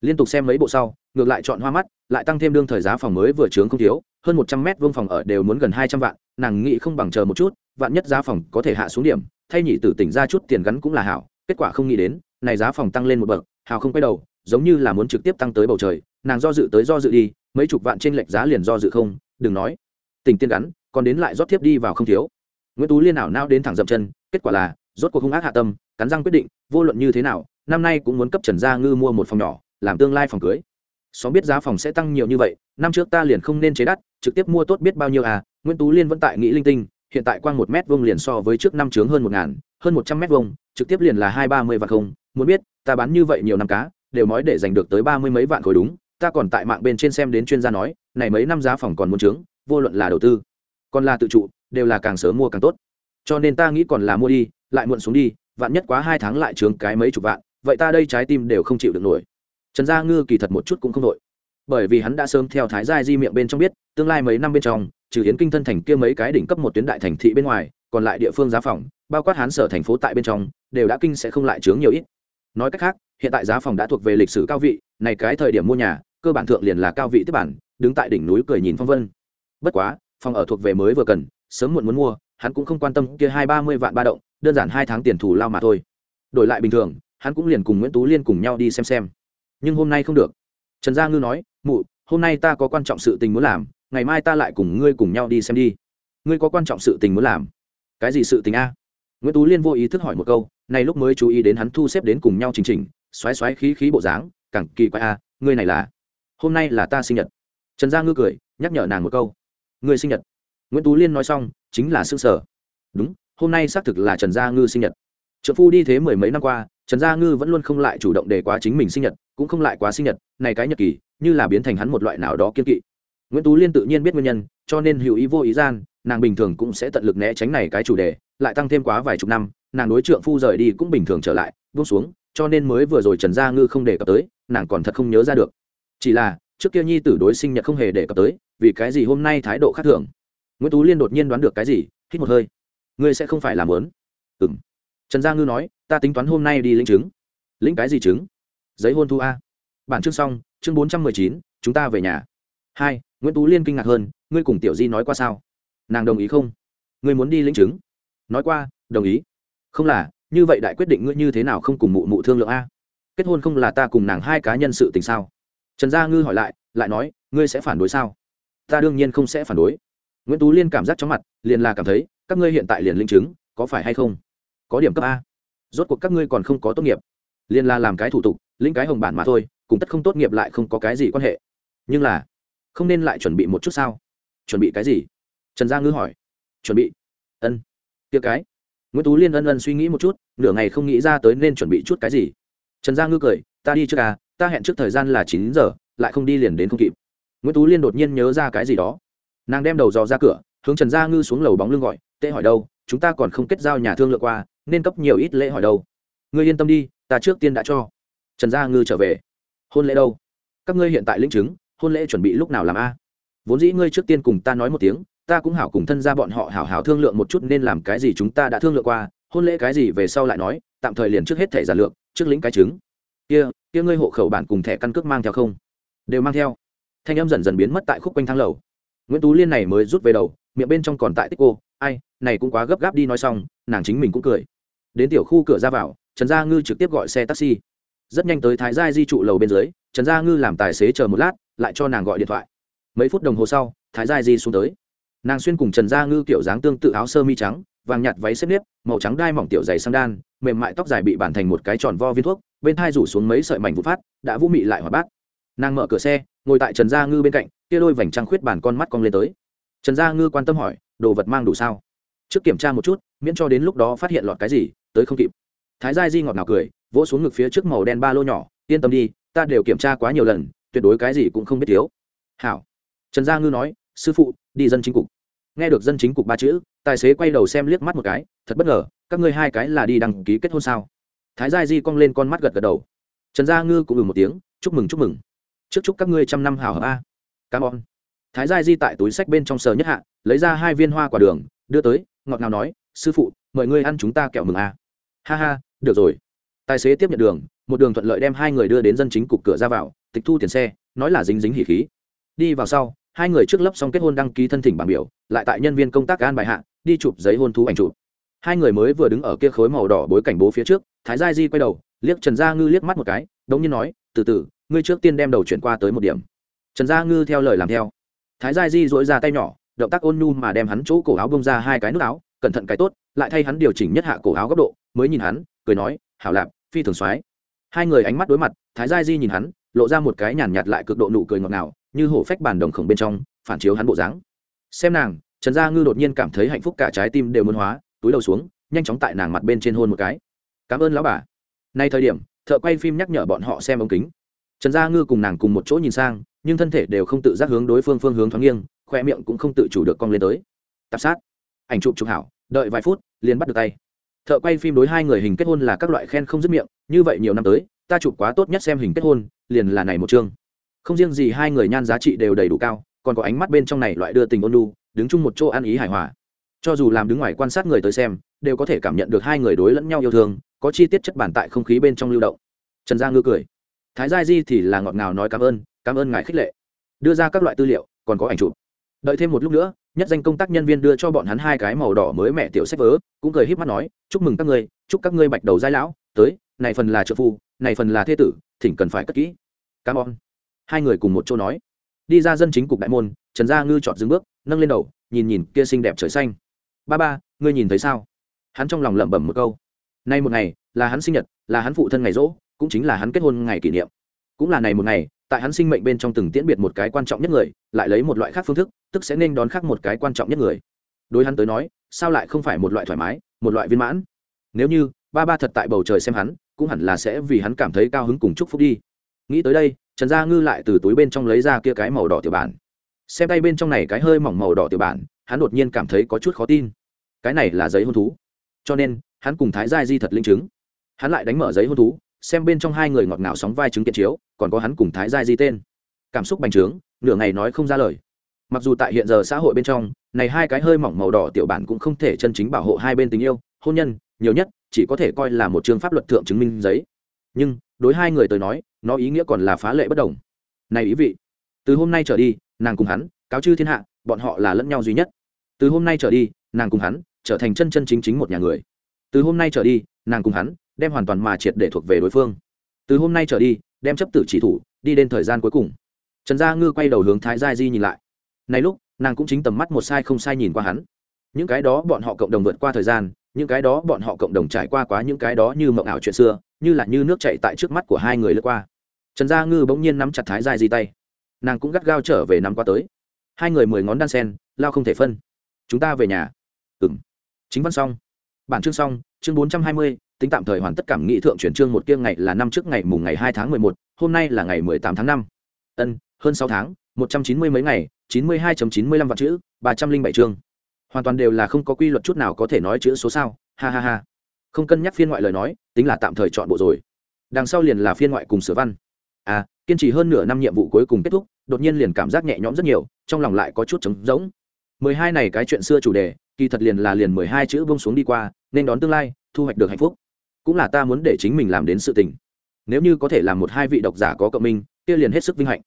Liên tục xem mấy bộ sau, ngược lại chọn hoa mắt, lại tăng thêm đương thời giá phòng mới vừa trướng không thiếu, hơn một trăm mét vuông phòng ở đều muốn gần hai trăm vạn, nàng nghĩ không bằng chờ một chút, vạn nhất giá phòng có thể hạ xuống điểm, thay nhị tử tỉnh ra chút tiền gắn cũng là hảo, kết quả không nghĩ đến, này giá phòng tăng lên một bậc, hào không quay đầu, giống như là muốn trực tiếp tăng tới bầu trời, nàng do dự tới do dự đi, mấy chục vạn trên lệch giá liền do dự không, đừng nói tình tiên gắn còn đến lại rót tiếp đi vào không thiếu. Nguyễn tú liên ảo nao đến thẳng dậm chân, kết quả là, rốt cuộc hung ác hạ tâm, cắn răng quyết định, vô luận như thế nào, năm nay cũng muốn cấp trần gia ngư mua một phòng nhỏ, làm tương lai phòng cưới. Xóm biết giá phòng sẽ tăng nhiều như vậy, năm trước ta liền không nên chế đắt, trực tiếp mua tốt biết bao nhiêu à nguyễn tú liên vẫn tại nghĩ linh tinh, hiện tại quang một mét vuông liền so với trước năm trướng hơn một ngàn, hơn một trăm mét vuông, trực tiếp liền là hai ba mươi vạn không. Muốn biết, ta bán như vậy nhiều năm cá, đều nói để giành được tới ba mươi mấy vạn khối đúng, ta còn tại mạng bên trên xem đến chuyên gia nói, này mấy năm giá phòng còn muốn trướng vô luận là đầu tư còn là tự trụ, đều là càng sớm mua càng tốt. Cho nên ta nghĩ còn là mua đi, lại muộn xuống đi, vạn nhất quá hai tháng lại trướng cái mấy chục vạn, vậy ta đây trái tim đều không chịu được nổi. Trần gia ngư kỳ thật một chút cũng không đội bởi vì hắn đã sớm theo thái gia di miệng bên trong biết, tương lai mấy năm bên trong, trừ hiến kinh thân thành kia mấy cái đỉnh cấp một tuyến đại thành thị bên ngoài, còn lại địa phương giá phòng, bao quát hán sở thành phố tại bên trong, đều đã kinh sẽ không lại chướng nhiều ít. Nói cách khác, hiện tại giá phòng đã thuộc về lịch sử cao vị, này cái thời điểm mua nhà, cơ bản thượng liền là cao vị tiếp bản, đứng tại đỉnh núi cười nhìn phong vân. Bất quá phòng ở thuộc về mới vừa cần, sớm muộn muốn mua, hắn cũng không quan tâm kia hai ba mươi vạn ba động, đơn giản hai tháng tiền thù lao mà thôi. Đổi lại bình thường, hắn cũng liền cùng nguyễn tú liên cùng nhau đi xem xem. Nhưng hôm nay không được. Trần gia ngư nói, mụ, hôm nay ta có quan trọng sự tình muốn làm, ngày mai ta lại cùng ngươi cùng nhau đi xem đi. Ngươi có quan trọng sự tình muốn làm. Cái gì sự tình a? Nguyễn tú liên vô ý thức hỏi một câu, này lúc mới chú ý đến hắn thu xếp đến cùng nhau chỉnh chỉnh, xoáy xoáy khí khí bộ dáng, càng kỳ quái a, ngươi này là, hôm nay là ta sinh nhật. Trần gia ngư cười, nhắc nhở nàng một câu ngươi sinh nhật. Nguyễn tú liên nói xong, chính là xương sở đúng, hôm nay xác thực là trần gia ngư sinh nhật. Trợ phu đi thế mười mấy năm qua, trần gia ngư vẫn luôn không lại chủ động để quá chính mình sinh nhật, cũng không lại quá sinh nhật, này cái nhật kỳ, như là biến thành hắn một loại nào đó kiên kỵ. Nguyễn tú liên tự nhiên biết nguyên nhân, cho nên hữu ý vô ý gian, nàng bình thường cũng sẽ tận lực né tránh này cái chủ đề, lại tăng thêm quá vài chục năm, nàng đối trượng phu rời đi cũng bình thường trở lại, buông xuống, cho nên mới vừa rồi trần gia ngư không đề cập tới, nàng còn thật không nhớ ra được. Chỉ là trước kia nhi tử đối sinh nhật không hề để cập tới, vì cái gì hôm nay thái độ khác thường? Nguyễn tú liên đột nhiên đoán được cái gì, hít một hơi. Ngươi sẽ không phải làm lớn. Ừ m trần gia ngư nói, ta tính toán hôm nay đi lĩnh chứng. Lĩnh cái gì chứng? Giấy hôn thu a. Bản chương xong, chương bốn trăm mười chín, chúng ta về nhà. Hai, nguyễn tú liên kinh ngạc hơn, ngươi cùng tiểu di nói qua sao? Nàng đồng ý không? Ngươi muốn đi lĩnh chứng? Nói qua, đồng ý. Không là, như vậy đại quyết định ngươi như thế nào không cùng mụ mụ thương lượng a? Kết hôn không là ta cùng nàng hai cá nhân sự tình sao? Trần gia ngư hỏi lại lại nói, ngươi sẽ phản đối sao? Ta đương nhiên không sẽ phản đối. Nguyễn tú liên cảm giác chóng mặt, liền là cảm thấy, các ngươi hiện tại liền linh chứng, có phải hay không? Có điểm cấp a. Rốt cuộc các ngươi còn không có tốt nghiệp. Liền là làm cái thủ tục lĩnh cái hồng bản mà thôi, cùng tất không tốt nghiệp lại không có cái gì quan hệ. Nhưng là, không nên lại chuẩn bị một chút sao? Chuẩn bị cái gì? Trần gia ngư hỏi. Chuẩn bị. Ân. Tiệc cái. Nguyễn tú liên ân ân suy nghĩ một chút, nửa ngày không nghĩ ra tới nên chuẩn bị chút cái gì. Trần gia ngư cười, ta đi trước à ta hẹn trước thời gian là chín giờ, lại không đi liền đến không kịp. Nguyễn tú liên đột nhiên nhớ ra cái gì đó. Nàng đem đầu dò ra cửa, hướng trần gia ngư xuống lầu bóng lưng gọi tệ hỏi đâu, chúng ta còn không kết giao nhà thương lượng qua, nên cấp nhiều ít lễ hỏi đâu. Ngươi yên tâm đi, ta trước tiên đã cho. Trần gia ngư trở về. Hôn lễ đâu? Các ngươi hiện tại lĩnh chứng, hôn lễ chuẩn bị lúc nào làm a? Vốn dĩ ngươi trước tiên cùng ta nói một tiếng, ta cũng hảo cùng thân ra bọn họ hảo hảo thương lượng một chút nên làm cái gì chúng ta đã thương lượng qua, hôn lễ cái gì về sau lại nói, tạm thời liền trước hết thẻ giả lượng trước lĩnh cái chứng kia kia ngươi hộ khẩu bản cùng thẻ căn cước mang theo không? Đều mang theo. Thanh em dần dần biến mất tại khúc quanh thang lầu. Nguyễn tú liên này mới rút về đầu, miệng bên trong còn tại tích cô, ai, này cũng quá gấp gáp đi nói xong, nàng chính mình cũng cười. Đến tiểu khu cửa ra vào, trần gia ngư trực tiếp gọi xe taxi. Rất nhanh tới thái gia di trụ lầu bên dưới, trần gia ngư làm tài xế chờ một lát, lại cho nàng gọi điện thoại. Mấy phút đồng hồ sau, thái gia di xuống tới. Nàng xuyên cùng trần gia ngư kiểu dáng tương tự áo sơ mi trắng, vàng nhạt váy xếp nếp, màu trắng đai mỏng tiểu dày sang đan, mềm mại tóc dài bị bản thành một cái tròn vo viên thuốc bên thai rủ xuống mấy sợi mảnh vụ phát, đã vũ mị lại hỏa bát. Nàng mở cửa xe, ngồi tại trần gia ngư bên cạnh, kia đôi vành trăng khuyết bàn con mắt cong lên tới. Trần gia ngư quan tâm hỏi, đồ vật mang đủ sao? Trước kiểm tra một chút, miễn cho đến lúc đó phát hiện lọt cái gì, tới không kịp. Thái gia di ngọt ngào cười, vỗ xuống ngực phía trước màu đen ba lô nhỏ, yên tâm đi, ta đều kiểm tra quá nhiều lần, tuyệt đối cái gì cũng không biết thiếu. Hảo. Trần gia ngư nói, sư phụ, đi dân chính cục. Nghe được dân chính cục ba chữ, tài xế quay đầu xem liếc mắt một cái, thật bất ngờ, các ngươi hai cái là đi đăng ký kết hôn sao? Thái gia di cong lên con mắt gật gật đầu. Trần gia ngư cũng ừ một tiếng, chúc mừng chúc mừng. Trước chúc các ngươi trăm năm hào hợp a. Cám ơn. Thái gia di tại túi sách bên trong sờ nhất hạ, lấy ra hai viên hoa quả đường, đưa tới, ngọt ngào nói, sư phụ, mời ngươi ăn chúng ta kẹo mừng a. Ha ha, được rồi. Tài xế tiếp nhận đường, một đường thuận lợi đem hai người đưa đến dân chính cục cửa ra vào, tịch thu tiền xe, nói là dính dính hỉ khí. Đi vào sau, hai người trước lấp xong kết hôn đăng ký thân thỉnh bảng biểu, lại tại nhân viên công tác an bài hạ, đi chụp giấy hôn thú ảnh chụp. Hai người mới vừa đứng ở kia khối màu đỏ bối cảnh bố phía trước thái gia di quay đầu, liếc trần gia ngư liếc mắt một cái, đống nhiên nói, từ từ, ngươi trước tiên đem đầu chuyển qua tới một điểm. Trần gia ngư theo lời làm theo. Thái gia di dỗi ra tay nhỏ, động tác ôn nhu mà đem hắn chỗ cổ áo bông ra hai cái nút áo, cẩn thận cái tốt, lại thay hắn điều chỉnh nhất hạ cổ áo góc độ, mới nhìn hắn, cười nói, hảo lạp, phi thường soái. Hai người ánh mắt đối mặt, thái gia di nhìn hắn, lộ ra một cái nhàn nhạt lại cực độ nụ cười ngọt ngào, như hổ phách bàn đồng khổng bên trong, phản chiếu hắn bộ dáng. Xem nàng, trần gia ngư đột nhiên cảm thấy hạnh phúc cả trái tim đều muốn hóa, túi đầu xuống, nhanh chóng tại nàng mặt bên trên hôn một cái cảm ơn lão bà. Nay thời điểm, thợ quay phim nhắc nhở bọn họ xem ống kính. Trần gia ngư cùng nàng cùng một chỗ nhìn sang, nhưng thân thể đều không tự giác hướng đối phương phương hướng thoáng nghiêng khoe miệng cũng không tự chủ được cong lên tới. Tạp sát. Ảnh chụp chụp hảo, đợi vài phút, liền bắt được tay. Thợ quay phim đối hai người hình kết hôn là các loại khen không dứt miệng, như vậy nhiều năm tới, ta chụp quá tốt nhất xem hình kết hôn, liền là này một chương. Không riêng gì hai người nhan giá trị đều đầy đủ cao, còn có ánh mắt bên trong này loại đưa tình ôn lu đứng chung một chỗ ăn ý hài hòa cho dù làm đứng ngoài quan sát người tới xem, đều có thể cảm nhận được hai người đối lẫn nhau yêu thương, có chi tiết chất bản tại không khí bên trong lưu động. Trần gia ngư cười. Thái gia di thì là ngọt ngào nói cảm ơn cảm ơn ngài khích lệ. Đưa ra các loại tư liệu, còn có ảnh chụp. Đợi thêm một lúc nữa, nhất danh công tác nhân viên đưa cho bọn hắn hai cái màu đỏ mới mẹ tiểu sách vớ, cũng cười híp mắt nói, chúc mừng các ngươi, chúc các ngươi bạch đầu giai lão, tới, này phần là trợ phu, này phần là thế tử, thỉnh cần phải cất kỹ. Cảm ơn. Hai người cùng một chỗ nói. Đi ra dân chính cục đại môn, trần gia ngư chọn dừng bước, nâng lên đầu, nhìn nhìn kia xinh đẹp trời xanh ba ba, ngươi nhìn thấy sao? Hắn trong lòng lẩm bẩm một câu. Nay một ngày, là hắn sinh nhật, là hắn phụ thân ngày rỗ, cũng chính là hắn kết hôn ngày kỷ niệm. Cũng là này một ngày, tại hắn sinh mệnh bên trong từng tiễn biệt một cái quan trọng nhất người, lại lấy một loại khác phương thức, tức sẽ nên đón khác một cái quan trọng nhất người. Đối hắn tới nói, sao lại không phải một loại thoải mái, một loại viên mãn? Nếu như, ba ba thật tại bầu trời xem hắn, cũng hẳn là sẽ vì hắn cảm thấy cao hứng cùng chúc phúc đi. Nghĩ tới đây, trần gia ngư lại từ túi bên trong lấy ra kia cái màu đỏ tiểu bản. Xem tay bên trong này cái hơi mỏng màu đỏ tiểu bản, hắn đột nhiên cảm thấy có chút khó tin cái này là giấy hôn thú. Cho nên, hắn cùng thái gia di thật linh chứng. Hắn lại đánh mở giấy hôn thú, xem bên trong hai người ngọt ngào sóng vai chứng kiện chiếu, còn có hắn cùng thái gia di tên. Cảm xúc bành trướng, nửa ngày nói không ra lời. Mặc dù tại hiện giờ xã hội bên trong, này hai cái hơi mỏng màu đỏ tiểu bản cũng không thể chân chính bảo hộ hai bên tình yêu, hôn nhân, nhiều nhất, chỉ có thể coi là một chương pháp luật thượng chứng minh giấy. Nhưng, đối hai người tới nói, nó ý nghĩa còn là phá lệ bất đồng. Này ý vị, từ hôm nay trở đi, nàng cùng hắn, cáo chư thiên hạ, bọn họ là lẫn nhau duy nhất. Từ hôm nay trở đi nàng cùng hắn trở thành chân chân chính chính một nhà người. Từ hôm nay trở đi, nàng cùng hắn đem hoàn toàn mà triệt để thuộc về đối phương. Từ hôm nay trở đi, đem chấp tử chỉ thủ, đi đến thời gian cuối cùng. Trần gia ngư quay đầu hướng thái gia di nhìn lại. Này lúc, nàng cũng chính tầm mắt một sai không sai nhìn qua hắn. Những cái đó bọn họ cộng đồng vượt qua thời gian, những cái đó bọn họ cộng đồng trải qua quá những cái đó như mộng ảo chuyện xưa, như là như nước chạy tại trước mắt của hai người lướt qua. Trần gia ngư bỗng nhiên nắm chặt thái gia di tay. Nàng cũng gắt gao trở về nắm qua tới. Hai người mười ngón đan sen, lao không thể phân. Chúng ta về nhà ừ m chính văn xong. Bản chương xong, chương bốn trăm hai mươi, tính tạm thời hoàn tất cảm nghị thượng chuyển chương một kiêng ngày là năm trước ngày mùng ngày hai tháng mười một, hôm nay là ngày mười tám tháng năm. Ân, hơn sáu tháng, một trăm chín mươi mấy ngày, chín mươi hai chín mươi lăm vạn chữ, ba trăm linh bảy chương. Hoàn toàn đều là không có quy luật chút nào có thể nói chữ số sao, ha ha ha. Không cân nhắc phiên ngoại lời nói, tính là tạm thời chọn bộ rồi. Đằng sau liền là phiên ngoại cùng sửa văn. À kiên trì hơn nửa năm nhiệm vụ cuối cùng kết thúc, đột nhiên liền cảm giác nhẹ nhõm rất nhiều, trong lòng lại có chút trống rỗng mười hai này cái chuyện xưa chủ đề, kỳ thật liền là liền mười hai chữ bông xuống đi qua, nên đón tương lai, thu hoạch được hạnh phúc. Cũng là ta muốn để chính mình làm đến sự tình. Nếu như có thể làm một hai vị độc giả có cộng minh, kia liền hết sức vinh hạnh.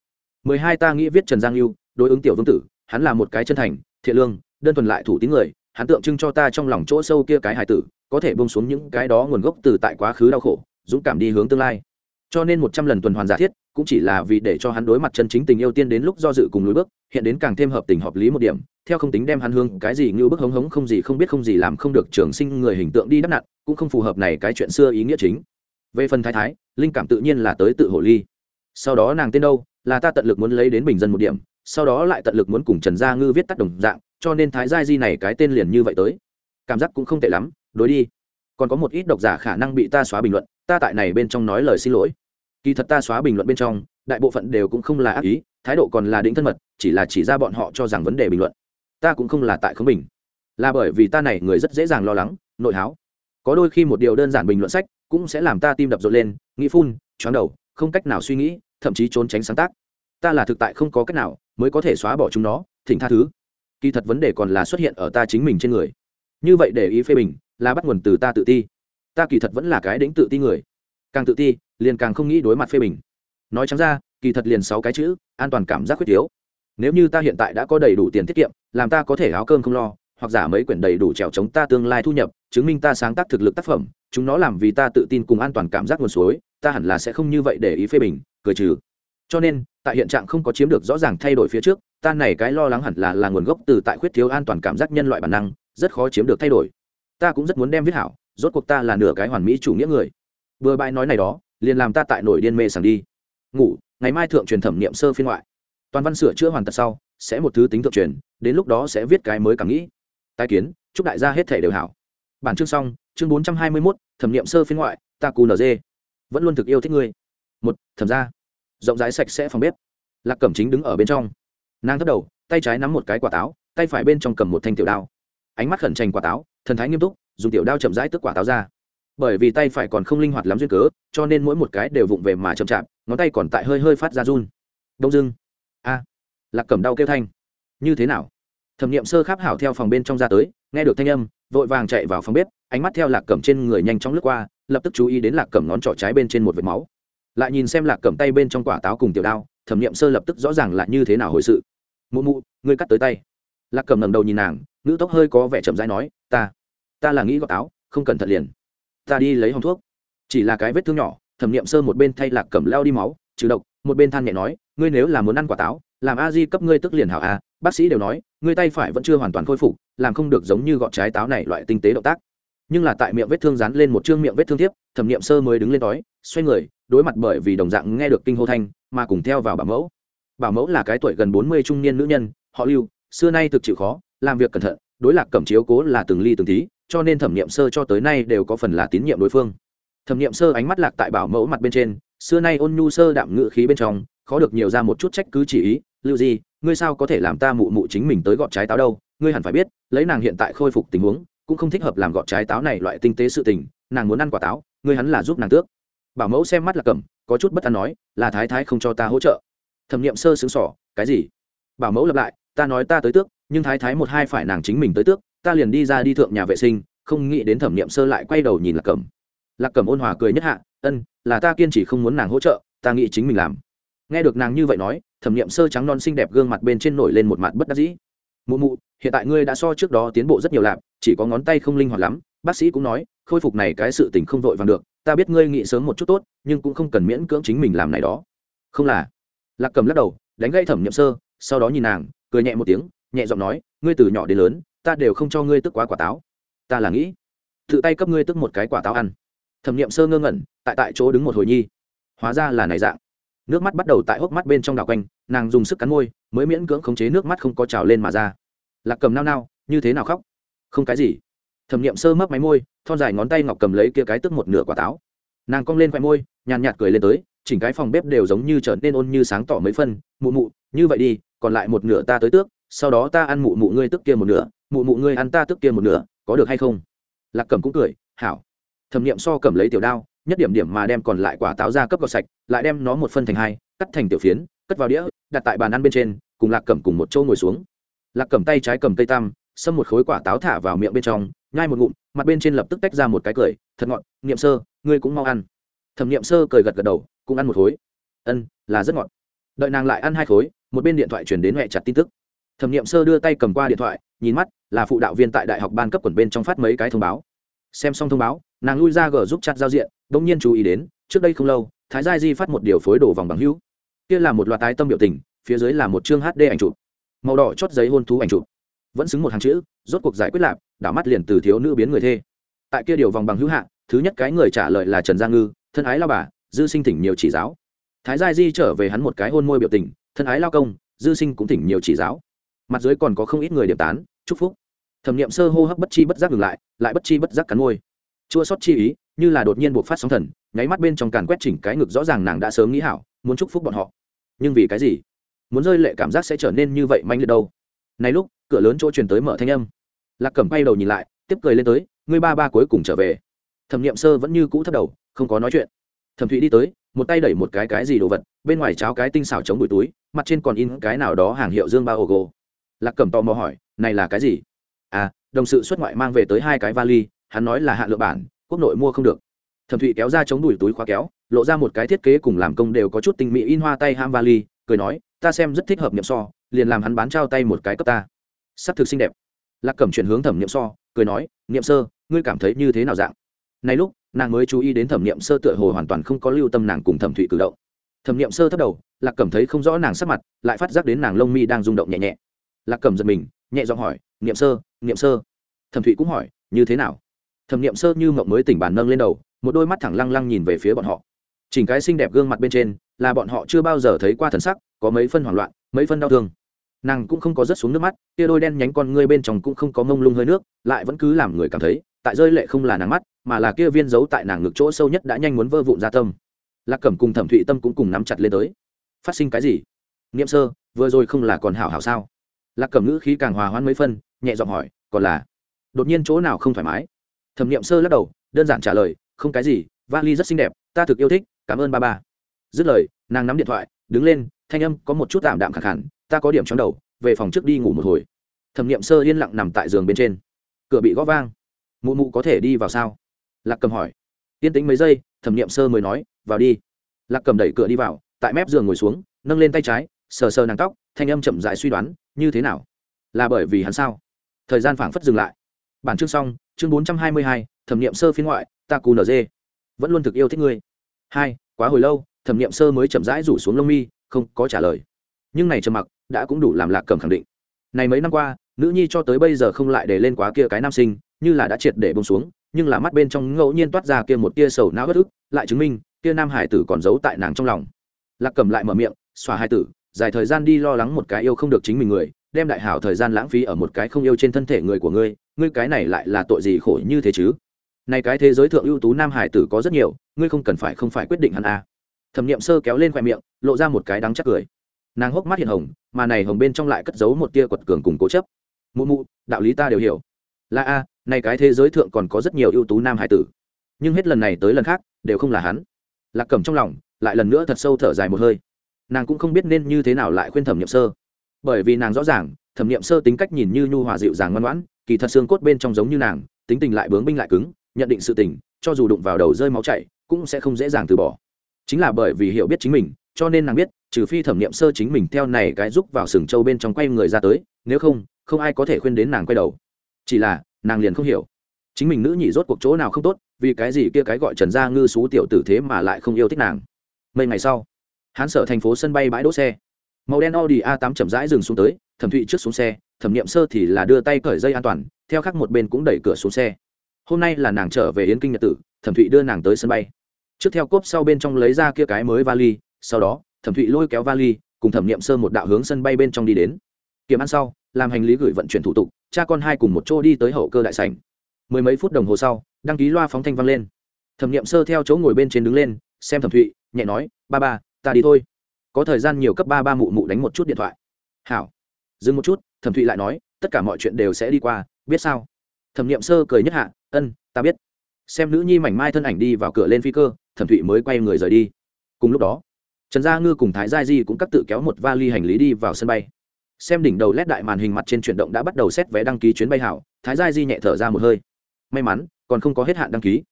mười hai ta nghĩ viết trần giang lưu đối ứng tiểu vương tử, hắn là một cái chân thành, thiện lương, đơn thuần lại thủ tín người, hắn tượng trưng cho ta trong lòng chỗ sâu kia cái hài tử, có thể bông xuống những cái đó nguồn gốc từ tại quá khứ đau khổ, dũng cảm đi hướng tương lai. Cho nên một trăm lần tuần hoàn giả thiết cũng chỉ là vì để cho hắn đối mặt chân chính tình yêu tiên đến lúc do dự cùng lối bước, hiện đến càng thêm hợp tình hợp lý một điểm. Theo không tính đem hắn hương cái gì như bức hống hống không gì không biết không gì làm không được trường sinh người hình tượng đi đắp nặn, cũng không phù hợp này cái chuyện xưa ý nghĩa chính. Về phần thái thái, linh cảm tự nhiên là tới tự hồ ly. Sau đó nàng tên đâu, là ta tận lực muốn lấy đến bình dân một điểm, sau đó lại tận lực muốn cùng trần gia ngư viết tắt đồng dạng, cho nên thái gia di này cái tên liền như vậy tới. Cảm giác cũng không tệ lắm, đối đi. Còn có một ít độc giả khả năng bị ta xóa bình luận, ta tại này bên trong nói lời xin lỗi kỳ thật ta xóa bình luận bên trong, đại bộ phận đều cũng không là ác ý, thái độ còn là định thân mật, chỉ là chỉ ra bọn họ cho rằng vấn đề bình luận. Ta cũng không là tại không bình. Là bởi vì ta này người rất dễ dàng lo lắng, nội háo. Có đôi khi một điều đơn giản bình luận sách cũng sẽ làm ta tim đập rộn lên, nghĩ phun, choáng đầu, không cách nào suy nghĩ, thậm chí trốn tránh sáng tác. Ta là thực tại không có cách nào mới có thể xóa bỏ chúng nó, thỉnh tha thứ. Kỳ thật vấn đề còn là xuất hiện ở ta chính mình trên người. Như vậy để ý phê bình là bắt nguồn từ ta tự ti. Ta kỳ thật vẫn là cái đĩnh tự ti người càng tự ti, liền càng không nghĩ đối mặt phê bình. Nói chẳng ra, kỳ thật liền sáu cái chữ, an toàn cảm giác quyết yếu nếu như ta hiện tại đã có đầy đủ tiền tiết kiệm, làm ta có thể áo cơm không lo, hoặc giả mấy quyển đầy đủ trèo chống ta tương lai thu nhập, chứng minh ta sáng tác thực lực tác phẩm, chúng nó làm vì ta tự tin cùng an toàn cảm giác nguồn suối, ta hẳn là sẽ không như vậy để ý phê bình, cười trừ. Cho nên, tại hiện trạng không có chiếm được rõ ràng thay đổi phía trước, ta này cái lo lắng hẳn là là nguồn gốc từ tại khuyết thiếu an toàn cảm giác nhân loại bản năng, rất khó chiếm được thay đổi. Ta cũng rất muốn đem viết hảo, rốt cuộc ta là nửa cái hoàn mỹ chủ nghĩa người vừa bãi nói này đó, liền làm ta tại nổi điên mê sảng đi. Ngủ, ngày mai thượng truyền thẩm nghiệm sơ phiên ngoại. Toàn văn sửa chữa hoàn tật sau, sẽ một thứ tính thượng truyền, đến lúc đó sẽ viết cái mới cảm nghĩ. Tai kiến, chúc đại gia hết thể đều hảo. Bản chương xong, chương bốn trăm hai mươi mốt, thẩm nghiệm sơ phiên ngoại, ta cù nd vẫn luôn thực yêu thích ngươi. Một, thẩm ra rộng rãi sạch sẽ phòng bếp. Lạc cẩm chính đứng ở bên trong. Nàng thấp đầu, tay trái nắm một cái quả táo, tay phải bên trong cầm một thanh tiểu đao. Ánh mắt khẩn trành quả táo, thần thái nghiêm túc, dùng tiểu đao chậm rãi tức quả táo ra bởi vì tay phải còn không linh hoạt lắm duyên cớ, cho nên mỗi một cái đều vụng về mà chậm chạp, ngón tay còn tại hơi hơi phát ra run. Đông dưng a. Lạc cẩm đau kêu thanh. Như thế nào? Thẩm nghiệm sơ kháp hảo theo phòng bên trong ra tới, nghe được thanh âm, vội vàng chạy vào phòng bếp, ánh mắt theo lạc cẩm trên người nhanh chóng lướt qua, lập tức chú ý đến lạc cẩm ngón trỏ trái bên trên một vệt máu. Lại nhìn xem lạc cẩm tay bên trong quả táo cùng tiểu đao, thẩm nghiệm sơ lập tức rõ ràng là như thế nào hồi sự. Mụ mụ, ngươi cắt tới tay. Lạc cẩm ngầm đầu nhìn nàng, ngữ tốc hơi có vẻ chậm rãi nói, ta ta là nghĩ gọt táo, không cần thận liền ta đi lấy hòng thuốc. Chỉ là cái vết thương nhỏ, thẩm nghiệm sơ một bên thay lạc cẩm lao đi máu, trừ độc, một bên than nhẹ nói, ngươi nếu là muốn ăn quả táo, làm a di cấp ngươi tức liền hảo a, bác sĩ đều nói, ngươi tay phải vẫn chưa hoàn toàn khôi phục, làm không được giống như gọt trái táo này loại tinh tế động tác. Nhưng là tại miệng vết thương dán lên một chương miệng vết thương tiếp thẩm nghiệm sơ mới đứng lên đói xoay người, đối mặt bởi vì đồng dạng nghe được kinh hô thanh, mà cùng theo vào bảo mẫu. Bảo mẫu là cái tuổi gần bốn mươi trung niên nữ nhân, họ lưu, xưa nay thực chịu khó, làm việc cẩn thận, đối lạc cẩm chiếu cố là từng ly từng tí cho nên thẩm nghiệm sơ cho tới nay đều có phần là tín nhiệm đối phương. Thẩm nghiệm sơ ánh mắt lạc tại bảo mẫu mặt bên trên, xưa nay ôn nhu sơ đạm ngự khí bên trong, khó được nhiều ra một chút trách cứ chỉ ý, lưu gì ngươi sao có thể làm ta mụ mụ chính mình tới gọt trái táo đâu? Ngươi hẳn phải biết, lấy nàng hiện tại khôi phục tình huống, cũng không thích hợp làm gọt trái táo này loại tinh tế sự tình, nàng muốn ăn quả táo, ngươi hắn là giúp nàng tước. Bảo mẫu xem mắt là cầm, có chút bất an nói, là thái thái không cho ta hỗ trợ. Thẩm nghiệm sơ xứng sỏ cái gì? Bảo mẫu lặp lại, ta nói ta tới tước, nhưng thái thái một hai phải nàng chính mình tới tước ta liền đi ra đi thượng nhà vệ sinh, không nghĩ đến thẩm nghiệm sơ lại quay đầu nhìn lạc cẩm. Lạc cẩm ôn hòa cười nhất hạ, ân, là ta kiên trì không muốn nàng hỗ trợ, ta nghĩ chính mình làm. Nghe được nàng như vậy nói, thẩm nghiệm sơ trắng non xinh đẹp gương mặt bên trên nổi lên một mặt bất đắc dĩ. Mụ mụ, hiện tại ngươi đã so trước đó tiến bộ rất nhiều lạp, chỉ có ngón tay không linh hoạt lắm. Bác sĩ cũng nói, khôi phục này cái sự tình không vội vàng được, ta biết ngươi nghĩ sớm một chút tốt, nhưng cũng không cần miễn cưỡng chính mình làm này đó. Không là. Lạc cầm lắc đầu, đánh gây thẩm nhậm sơ, sau đó nhìn nàng, cười nhẹ một tiếng, nhẹ giọng nói, ngươi từ nhỏ đến lớn ta đều không cho ngươi tức quá quả táo. Ta là nghĩ, tự tay cấp ngươi tức một cái quả táo ăn. Thẩm nhậm sơ ngơ ngẩn, tại tại chỗ đứng một hồi nhi. Hóa ra là này dạng. Nước mắt bắt đầu tại hốc mắt bên trong đảo quanh, nàng dùng sức cắn môi, mới miễn cưỡng khống chế nước mắt không có trào lên mà ra. Lạc cầm nao nao, như thế nào khóc? Không cái gì. Thẩm nghiệm sơ mấp máy môi, thon dài ngón tay ngọc cầm lấy kia cái tức một nửa quả táo. Nàng cong lên khoe môi, nhàn nhạt cười lên tới, chỉnh cái phòng bếp đều giống như trở nên ôn như sáng tỏ mấy phân, mụ mụ, như vậy đi, còn lại một nửa ta tới tước sau đó ta ăn mụ mụ ngươi tức kia một nửa, mụ mụ ngươi ăn ta tức kia một nửa, có được hay không? Lạc cẩm cũng cười, hảo. Thẩm nghiệm so cầm lấy tiểu đao, nhất điểm điểm mà đem còn lại quả táo ra cấp gọt sạch, lại đem nó một phân thành hai, cắt thành tiểu phiến, cất vào đĩa, đặt tại bàn ăn bên trên, cùng lạc cẩm cùng một chỗ ngồi xuống. Lạc cẩm tay trái cầm cây tam, xâm một khối quả táo thả vào miệng bên trong, nhai một ngụm, mặt bên trên lập tức tách ra một cái cười, thật ngọt, niệm sơ, ngươi cũng mau ăn. Thẩm niệm sơ cười gật gật đầu, cũng ăn một khối. Ân, là rất ngọt. Đợi nàng lại ăn hai khối, một bên điện thoại chuyển đến huệ chặt tin tức thẩm niệm sơ đưa tay cầm qua điện thoại, nhìn mắt, là phụ đạo viên tại đại học ban cấp quần bên trong phát mấy cái thông báo. Xem xong thông báo, nàng lui ra gờ giúp chặt giao diện đ ỗ n g nhiên chú ý đến, trước đây không lâu, thái gia di phát một điều phối đồ vòng bằng hữu. Kia là một loạt tái tâm biểu tình, phía dưới là một chương hd ảnh chụp. Màu đỏ chót giấy hôn thú ảnh chụp. Vẫn xứng một hàng chữ, rốt cuộc giải quyết lạp đảo mắt liền từ thiếu nữ biến người thê. Tại kia điều vòng bằng hữu hạ, thứ nhất cái người trả lời là trần gia ngư, thân ái lao bà, dư sinh thỉnh nhiều chỉ giáo. Thái gia di trở về hắn một cái hôn môi biểu tình, thân ái lao công, dư sinh cũng thỉnh nhiều chỉ giáo mặt dưới còn có không ít người điểm tán, chúc phúc. Thẩm nghiệm sơ hô hấp bất chi bất giác ngừng lại lại bất chi bất giác cắn môi. Chua sót chi ý, như là đột nhiên buộc phát sóng thần, nháy mắt bên trong càn quét chỉnh cái ngực rõ ràng nàng đã sớm nghĩ hảo, muốn chúc phúc bọn họ. Nhưng vì cái gì? Muốn rơi lệ cảm giác sẽ trở nên như vậy manh liệt đâu? Này lúc, cửa lớn chỗ truyền tới mở thanh âm. Lạc cẩm bay đầu nhìn lại, tiếp cười lên tới, ngươi ba ba cuối cùng trở về. Thẩm nghiệm sơ vẫn như cũ thấp đầu, không có nói chuyện. Thẩm thụy đi tới, một tay đẩy một cái cái gì đồ vật, bên ngoài cháo cái tinh xảo chống bụi túi, mặt trên còn in cái nào đó hàng hiệu dương ba ô gô lạc cẩm tò mò hỏi, này là cái gì? À đồng sự xuất ngoại mang về tới hai cái vali, hắn nói là hạ lựa bản, quốc nội mua không được. Thẩm thụy kéo ra chống đùi túi khóa kéo, lộ ra một cái thiết kế cùng làm công đều có chút tinh mỹ in hoa tay ham vali, cười nói, ta xem rất thích hợp nhậm so, liền làm hắn bán trao tay một cái cấp ta. S ắ c thực xinh đẹp. Lạc cẩm chuyển hướng thẩm n so, cười nói n sơ, ngươi cảm thấy như thế nào dạng? Này lúc, nàng mới chú ý đến thẩm n i ệ m sơ tựa hồ hoàn toàn không có lưu tâm nàng cùng thẩm thụy cử động. Thẩm n i ệ m sơ thấp đầu, lạc cẩm thấy không rõ nàng sắc mặt, lại phát giác đến nàng lông mi đang rung động nhẹ nhẹ lạc cẩm giật mình, nhẹ giọng hỏi, niệm sơ niệm sơ? Thẩm thụy cũng hỏi, như thế nào? Thẩm niệm sơ như mộng mới tỉnh bàn nâng lên đầu, một đôi mắt thẳng lăng lăng nhìn về phía bọn họ. Chỉnh cái xinh đẹp gương mặt bên trên, là bọn họ chưa bao giờ thấy qua thần sắc, có mấy phân hoảng loạn, mấy phân đau thương. Nàng cũng không có rớt xuống nước mắt kia đôi đen nhánh con ngươi bên trong cũng không có mông lung hơi nước, lại vẫn cứ làm người cảm thấy, tại rơi lệ không là nàng mắt, mà là kia viên giấu tại nàng ngực chỗ sâu nhất đã nhanh muốn vơ vụn ra tâm. Lạc cẩm cùng thẩm thụy tâm cũng cùng nắm chặt lên tới. Phát sinh cái gì? Nghiệm sơ, vừa rồi không là còn hảo hảo sao? Lạc cẩm ngữ khí càng hòa hoãn mấy phân, nhẹ giọng hỏi, còn là, đột nhiên chỗ nào không thoải mái? Thẩm nghiệm sơ lắc đầu, đơn giản trả lời, không cái gì, vali rất xinh đẹp, ta thực yêu thích, cảm ơn ba ba. Dứt lời, nàng nắm điện thoại, đứng lên, thanh âm có một chút tạm đạm khẳng hẳn ta có điểm trong đầu, về phòng trước đi ngủ một hồi. Thẩm nghiệm sơ yên lặng nằm tại giường bên trên. Cửa bị gõ vang. Mụ mụ có thể đi vào sao? Lạc cầm hỏi. Yên tĩnh mấy giây, thẩm nghiệm sơ mới nói, vào đi. Lạc cầm đẩy cửa đi vào, tại mép giường ngồi xuống, nâng lên tay trái, sờ sờ nàng tóc, thanh âm chậm dại suy đoán như thế nào? Là bởi vì hắn sao? Thời gian phảng phất dừng lại. Bản chương xong, chương bốn trăm hai mươi hai, thẩm nghiệm sơ phiên ngoại, ta cù nz vẫn luôn thực yêu thích ngươi. Hai, quá hồi lâu, thẩm nghiệm sơ mới chậm rãi rủ xuống lông mi, không có trả lời. Nhưng này trầm mặc đã cũng đủ làm lạc cầm khẳng định. Này mấy năm qua, nữ nhi cho tới bây giờ không lại để lên quá kia cái nam sinh, như là đã triệt để bông xuống, nhưng là mắt bên trong ngẫu nhiên toát ra kia một tia sầu não bất ức, lại chứng minh, kia nam hải tử còn giấu tại nàng trong lòng. Lạc cầm lại mở miệng, xòa hai tử dài thời gian đi lo lắng một cái yêu không được chính mình người, đem đại hảo thời gian lãng phí ở một cái không yêu trên thân thể người của ngươi ngươi cái này lại là tội gì khổ như thế chứ? Này cái thế giới thượng ưu tú nam hải tử có rất nhiều, ngươi không cần phải không phải quyết định hắn a à. thẩm nghiệm sơ kéo lên khoe miệng, lộ ra một cái đắng chắc cười. Nàng hốc mắt hiện hồng, mà này hồng bên trong lại cất giấu một tia quật cường cùng cố chấp. Mụ mụ, đạo lý ta đều hiểu. Là a, này cái thế giới thượng còn có rất nhiều ưu tú nam hải tử. Nhưng hết lần này tới lần khác, đều không là hắn. Lạc cầm trong lòng, lại lần nữa thật sâu thở dài một hơi nàng cũng không biết nên như thế nào lại khuyên thẩm n i ệ m sơ. Bởi vì nàng rõ ràng, thẩm n i ệ m sơ tính cách nhìn như nhu hòa dịu dàng ngoan ngoãn, kỳ thật xương cốt bên trong giống như nàng, tính tình lại bướng binh lại cứng, nhận định sự tình, cho dù đụng vào đầu rơi máu chảy, cũng sẽ không dễ dàng từ bỏ. Chính là bởi vì hiểu biết chính mình, cho nên nàng biết, trừ phi thẩm nghiệm sơ chính mình theo này cái giúp vào sừng châu bên trong quay người ra tới, nếu không không ai có thể khuyên đến nàng quay đầu. Chỉ là, nàng liền không hiểu. Chính mình nữ nhị rốt cuộc chỗ nào không tốt, vì cái gì kia cái gọi trần gia ngư xú tiểu tử thế mà lại không yêu thích nàng. Mấy ngày sau hán sở thành phố sân bay bãi đỗ xe. Màu đen audi a 8 chậm rãi dừng xuống tới, thẩm thụy trước xuống xe, thẩm nghiệm sơ thì là đưa tay cởi dây an toàn, theo khác một bên cũng đẩy cửa xuống xe. Hôm nay là nàng trở về yến kinh nhật tử, thẩm thụy đưa nàng tới sân bay. Trước theo cốp sau bên trong lấy ra kia cái mới vali, sau đó, thẩm thụy lôi kéo vali, cùng thẩm nghiệm sơ một đạo hướng sân bay bên trong đi đến. Kiểm ăn sau, làm hành lý gửi vận chuyển thủ tục, cha con hai cùng một chỗ đi tới hậu cơ đại sảnh. Mười mấy phút đồng hồ sau, đăng ký loa phóng thanh vang lên. Thẩm nghiệm sơ theo chỗ ngồi bên trên đứng lên, xem thẩm thụy, nhẹ nói, ba ba ta đi thôi. Có thời gian nhiều cấp ba ba mụ mụ đánh một chút điện thoại. Hảo. Dừng một chút, thẩm thụy lại nói, tất cả mọi chuyện đều sẽ đi qua, biết sao? Thẩm n i ệ m sơ cười nhất hạ, ân, ta biết. Xem nữ nhi mảnh mai thân ảnh đi vào cửa lên phi cơ, thẩm thụy mới quay người rời đi. Cùng lúc đó, trần gia ngư cùng thái gia di cũng cắt tự kéo một vali hành lý đi vào sân bay. Xem đỉnh đầu lét đại màn hình mặt trên chuyển động đã bắt đầu xét vé đăng ký chuyến bay hảo, thái gia di nhẹ thở ra một hơi. May mắn, còn không có hết hạn đăng ký.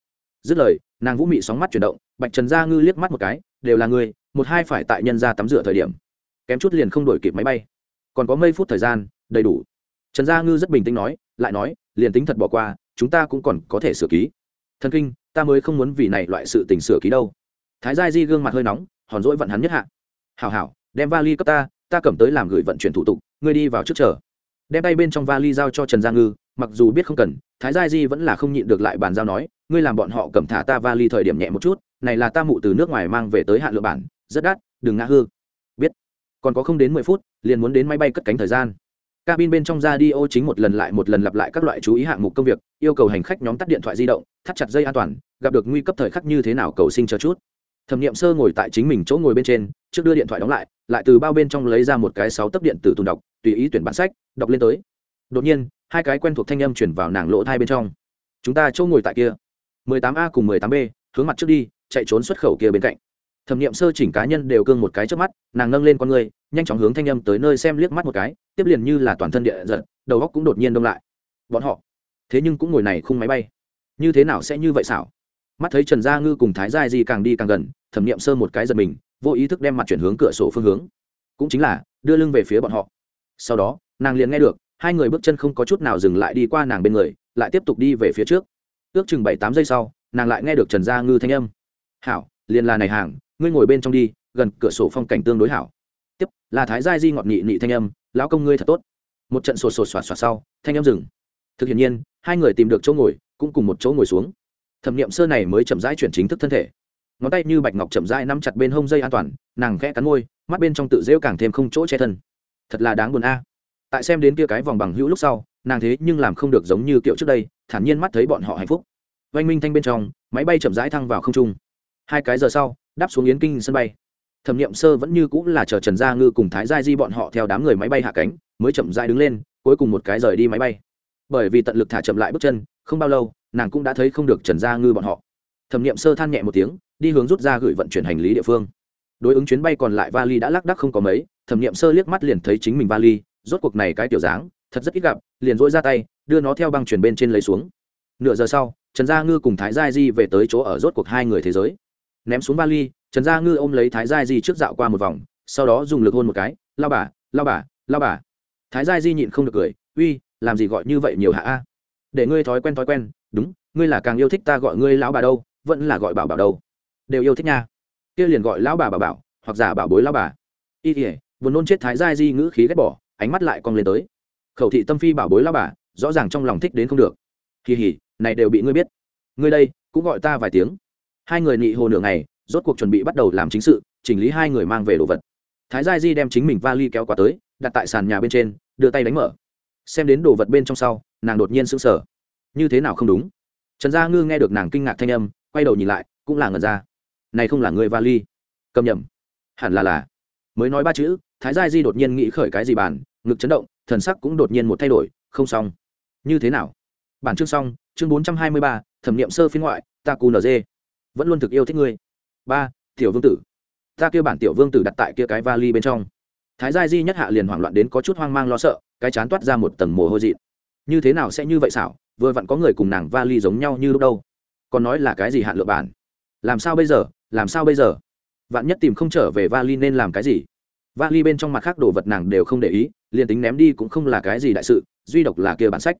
Dứt lời, nàng vũ mị sóng mắt chuyển động, bạch trần gia ngư liếc mắt một cái đều là người một hai phải tại nhân ra tắm rửa thời điểm. Kém chút liền không đổi kịp máy bay. Còn có mấy phút thời gian, đầy đủ. Trần gia ngư rất bình tĩnh nói, lại nói, liền tính thật bỏ qua, chúng ta cũng còn có thể sửa ký. Thần kinh, ta mới không muốn vì này loại sự tình sửa ký đâu. Thái gia di gương mặt hơi nóng, hòn rỗi vận hắn nhất hạ. Hảo hảo, đem vali cấp ta ta cầm tới làm gửi vận chuyển thủ tục, ngươi đi vào trước chờ. Đem tay bên trong vali giao cho trần gia ngư, mặc dù biết không cần, thái gia di vẫn là không nhịn được lại bàn giao nói, ngươi làm bọn họ cầm thả ta vali thời điểm nhẹ một chút này là ta mụ từ nước ngoài mang về tới hạn lựa bản, rất đắt, đừng ngã hư. Biết. Còn có không đến mười phút, liền muốn đến máy bay cất cánh thời gian. Cabin bên trong ra đi ô chính một lần lại một lần lặp lại các loại chú ý hạng mục công việc, yêu cầu hành khách nhóm tắt điện thoại di động, thắt chặt dây an toàn, gặp được nguy cấp thời khắc như thế nào cầu sinh chờ chút. Thẩm nghiệm sơ ngồi tại chính mình chỗ ngồi bên trên, trước đưa điện thoại đóng lại lại từ bao bên trong lấy ra một cái sáu tấc điện tử tùng đọc, tùy ý tuyển bản sách, đọc lên tới. Đột nhiên, hai cái quen thuộc thanh âm chuyển vào nàng lỗ thai bên trong. Chúng ta chỗ ngồi tại kia. 18 a cùng 18 b, hướng mặt trước đi chạy trốn xuất khẩu kia bên cạnh. Thẩm nghiệm sơ chỉnh cá nhân đều cương một cái trước mắt, nàng nâng lên con người nhanh chóng hướng thanh âm tới nơi xem liếc mắt một cái, tiếp liền như là toàn thân địa giật đầu góc cũng đột nhiên đông lại. Bọn họ, thế nhưng cũng ngồi này khung máy bay. Như thế nào sẽ như vậy xảo? Mắt thấy trần gia ngư cùng thái gia di càng đi càng gần, thẩm nghiệm sơ một cái giật mình, vô ý thức đem mặt chuyển hướng cửa sổ phương hướng. Cũng chính là, đưa lưng về phía bọn họ. Sau đó, nàng liền nghe được, hai người bước chân không có chút nào dừng lại đi qua nàng bên người, lại tiếp tục đi về phía trước. Ước chừng bảy tám giây sau, nàng lại nghe được trần gia ngư thanh âm hảo, liền là này hàng, ngươi ngồi bên trong đi, gần cửa sổ phong cảnh tương đối hảo. Tiếp, là thái gia di ngọt nhị nhị thanh âm, lão công ngươi thật tốt. Một trận sột sột xoạt xoạt sau, thanh âm dừng. Thực hiện nhiên, hai người tìm được chỗ ngồi, cũng cùng một chỗ ngồi xuống. Thẩm nghiệm sơ này mới chậm rãi chuyển chính thức thân thể. Ngón tay như bạch ngọc chậm rãi nắm chặt bên hông dây an toàn, nàng khẽ cắn môi, mắt bên trong tự rêu càng thêm không chỗ che thân. Thật là đáng buồn a. Tại xem đến kia cái vòng bằng hữu lúc sau, nàng thế nhưng làm không được giống như kiểu trước đây, thản nhiên mắt thấy bọn họ hạnh phúc. Oanh minh thanh bên trong, máy bay chậm rãi thăng vào không trung hai cái giờ sau, đáp xuống yến kinh sân bay. Thẩm n i ệ m sơ vẫn như cũng là chờ trần gia ngư cùng thái gia di bọn họ theo đám người máy bay hạ cánh, mới chậm rãi đứng lên, cuối cùng một cái rời đi máy bay. Bởi vì tận lực thả chậm lại bước chân, không bao lâu, nàng cũng đã thấy không được trần gia ngư bọn họ. Thẩm n i ệ m sơ than nhẹ một tiếng, đi hướng rút ra gửi vận chuyển hành lý địa phương. Đối ứng chuyến bay còn lại vali đã lác đắc không có mấy, thẩm n i ệ m sơ liếc mắt liền thấy chính mình vali, rốt cuộc này cái tiểu dáng, thật rất ít gặp, liền dỗi ra tay, đưa nó theo băng chuyển bên trên lấy xuống. Nửa giờ sau, trần gia ngư cùng thái gia di về tới chỗ ở rốt cuộc hai người thế giới ném xuống vali, trần gia ngư ôm lấy thái gia di trước dạo qua một vòng, sau đó dùng lực hôn một cái, lao bà lao bà lao bà. Thái gia di nhịn không được cười, uy, làm gì gọi như vậy nhiều hạ a? Để ngươi thói quen thói quen, đúng, ngươi là càng yêu thích ta gọi ngươi lão bà đâu, vẫn là gọi bảo bảo đâu. Đều yêu thích nha. Kia liền gọi lão bà bà bảo, hoặc giả bảo bối lão bà. Y ỉa vừa nôn chết thái gia di ngữ khí ghét bỏ, ánh mắt lại cong lên tới. Khẩu thị tâm phi bảo bối lão bà, rõ ràng trong lòng thích đến không được. Kỳ hỉ, này đều bị ngươi biết. Ngươi đây, cũng gọi ta vài tiếng hai người nị hồ nửa ngày, rốt cuộc chuẩn bị bắt đầu làm chính sự, chỉnh lý hai người mang về đồ vật. Thái gia di đem chính mình vali kéo qua tới, đặt tại sàn nhà bên trên, đưa tay đánh mở. Xem đến đồ vật bên trong sau, nàng đột nhiên sững sờ. Như thế nào không đúng? Trần gia ngư nghe được nàng kinh ngạc thanh âm, quay đầu nhìn lại, cũng là ngần ra. Này không là người vali. Cầm nhầm. Hẳn là là. Mới nói ba chữ, thái gia di đột nhiên nghĩ khởi cái gì bàn, ngực chấn động, thần sắc cũng đột nhiên một thay đổi, không xong. Như thế nào? Bản chương xong, chương bốn trăm hai mươi ba, thẩm nghiệm sơ phiên ngoại, ta cù nd vẫn luôn thực yêu thích ngươi. Ba, tiểu vương tử. Ta kêu bản tiểu vương tử đặt tại kia cái vali bên trong. Thái gia di nhất hạ liền hoảng loạn đến có chút hoang mang lo sợ, cái chán toát ra một tầng mồ hôi dị như thế nào sẽ như vậy xảo? Vừa vặn có người cùng nàng vali giống nhau như lúc đâu. Còn nói là cái gì hạn lượng bản? Làm sao bây giờ? Làm sao bây giờ? Vạn nhất tìm không trở về vali nên làm cái gì? Vali bên trong mặt khác đồ vật nàng đều không để ý, liền tính ném đi cũng không là cái gì đại sự, duy độc là kia bản sách.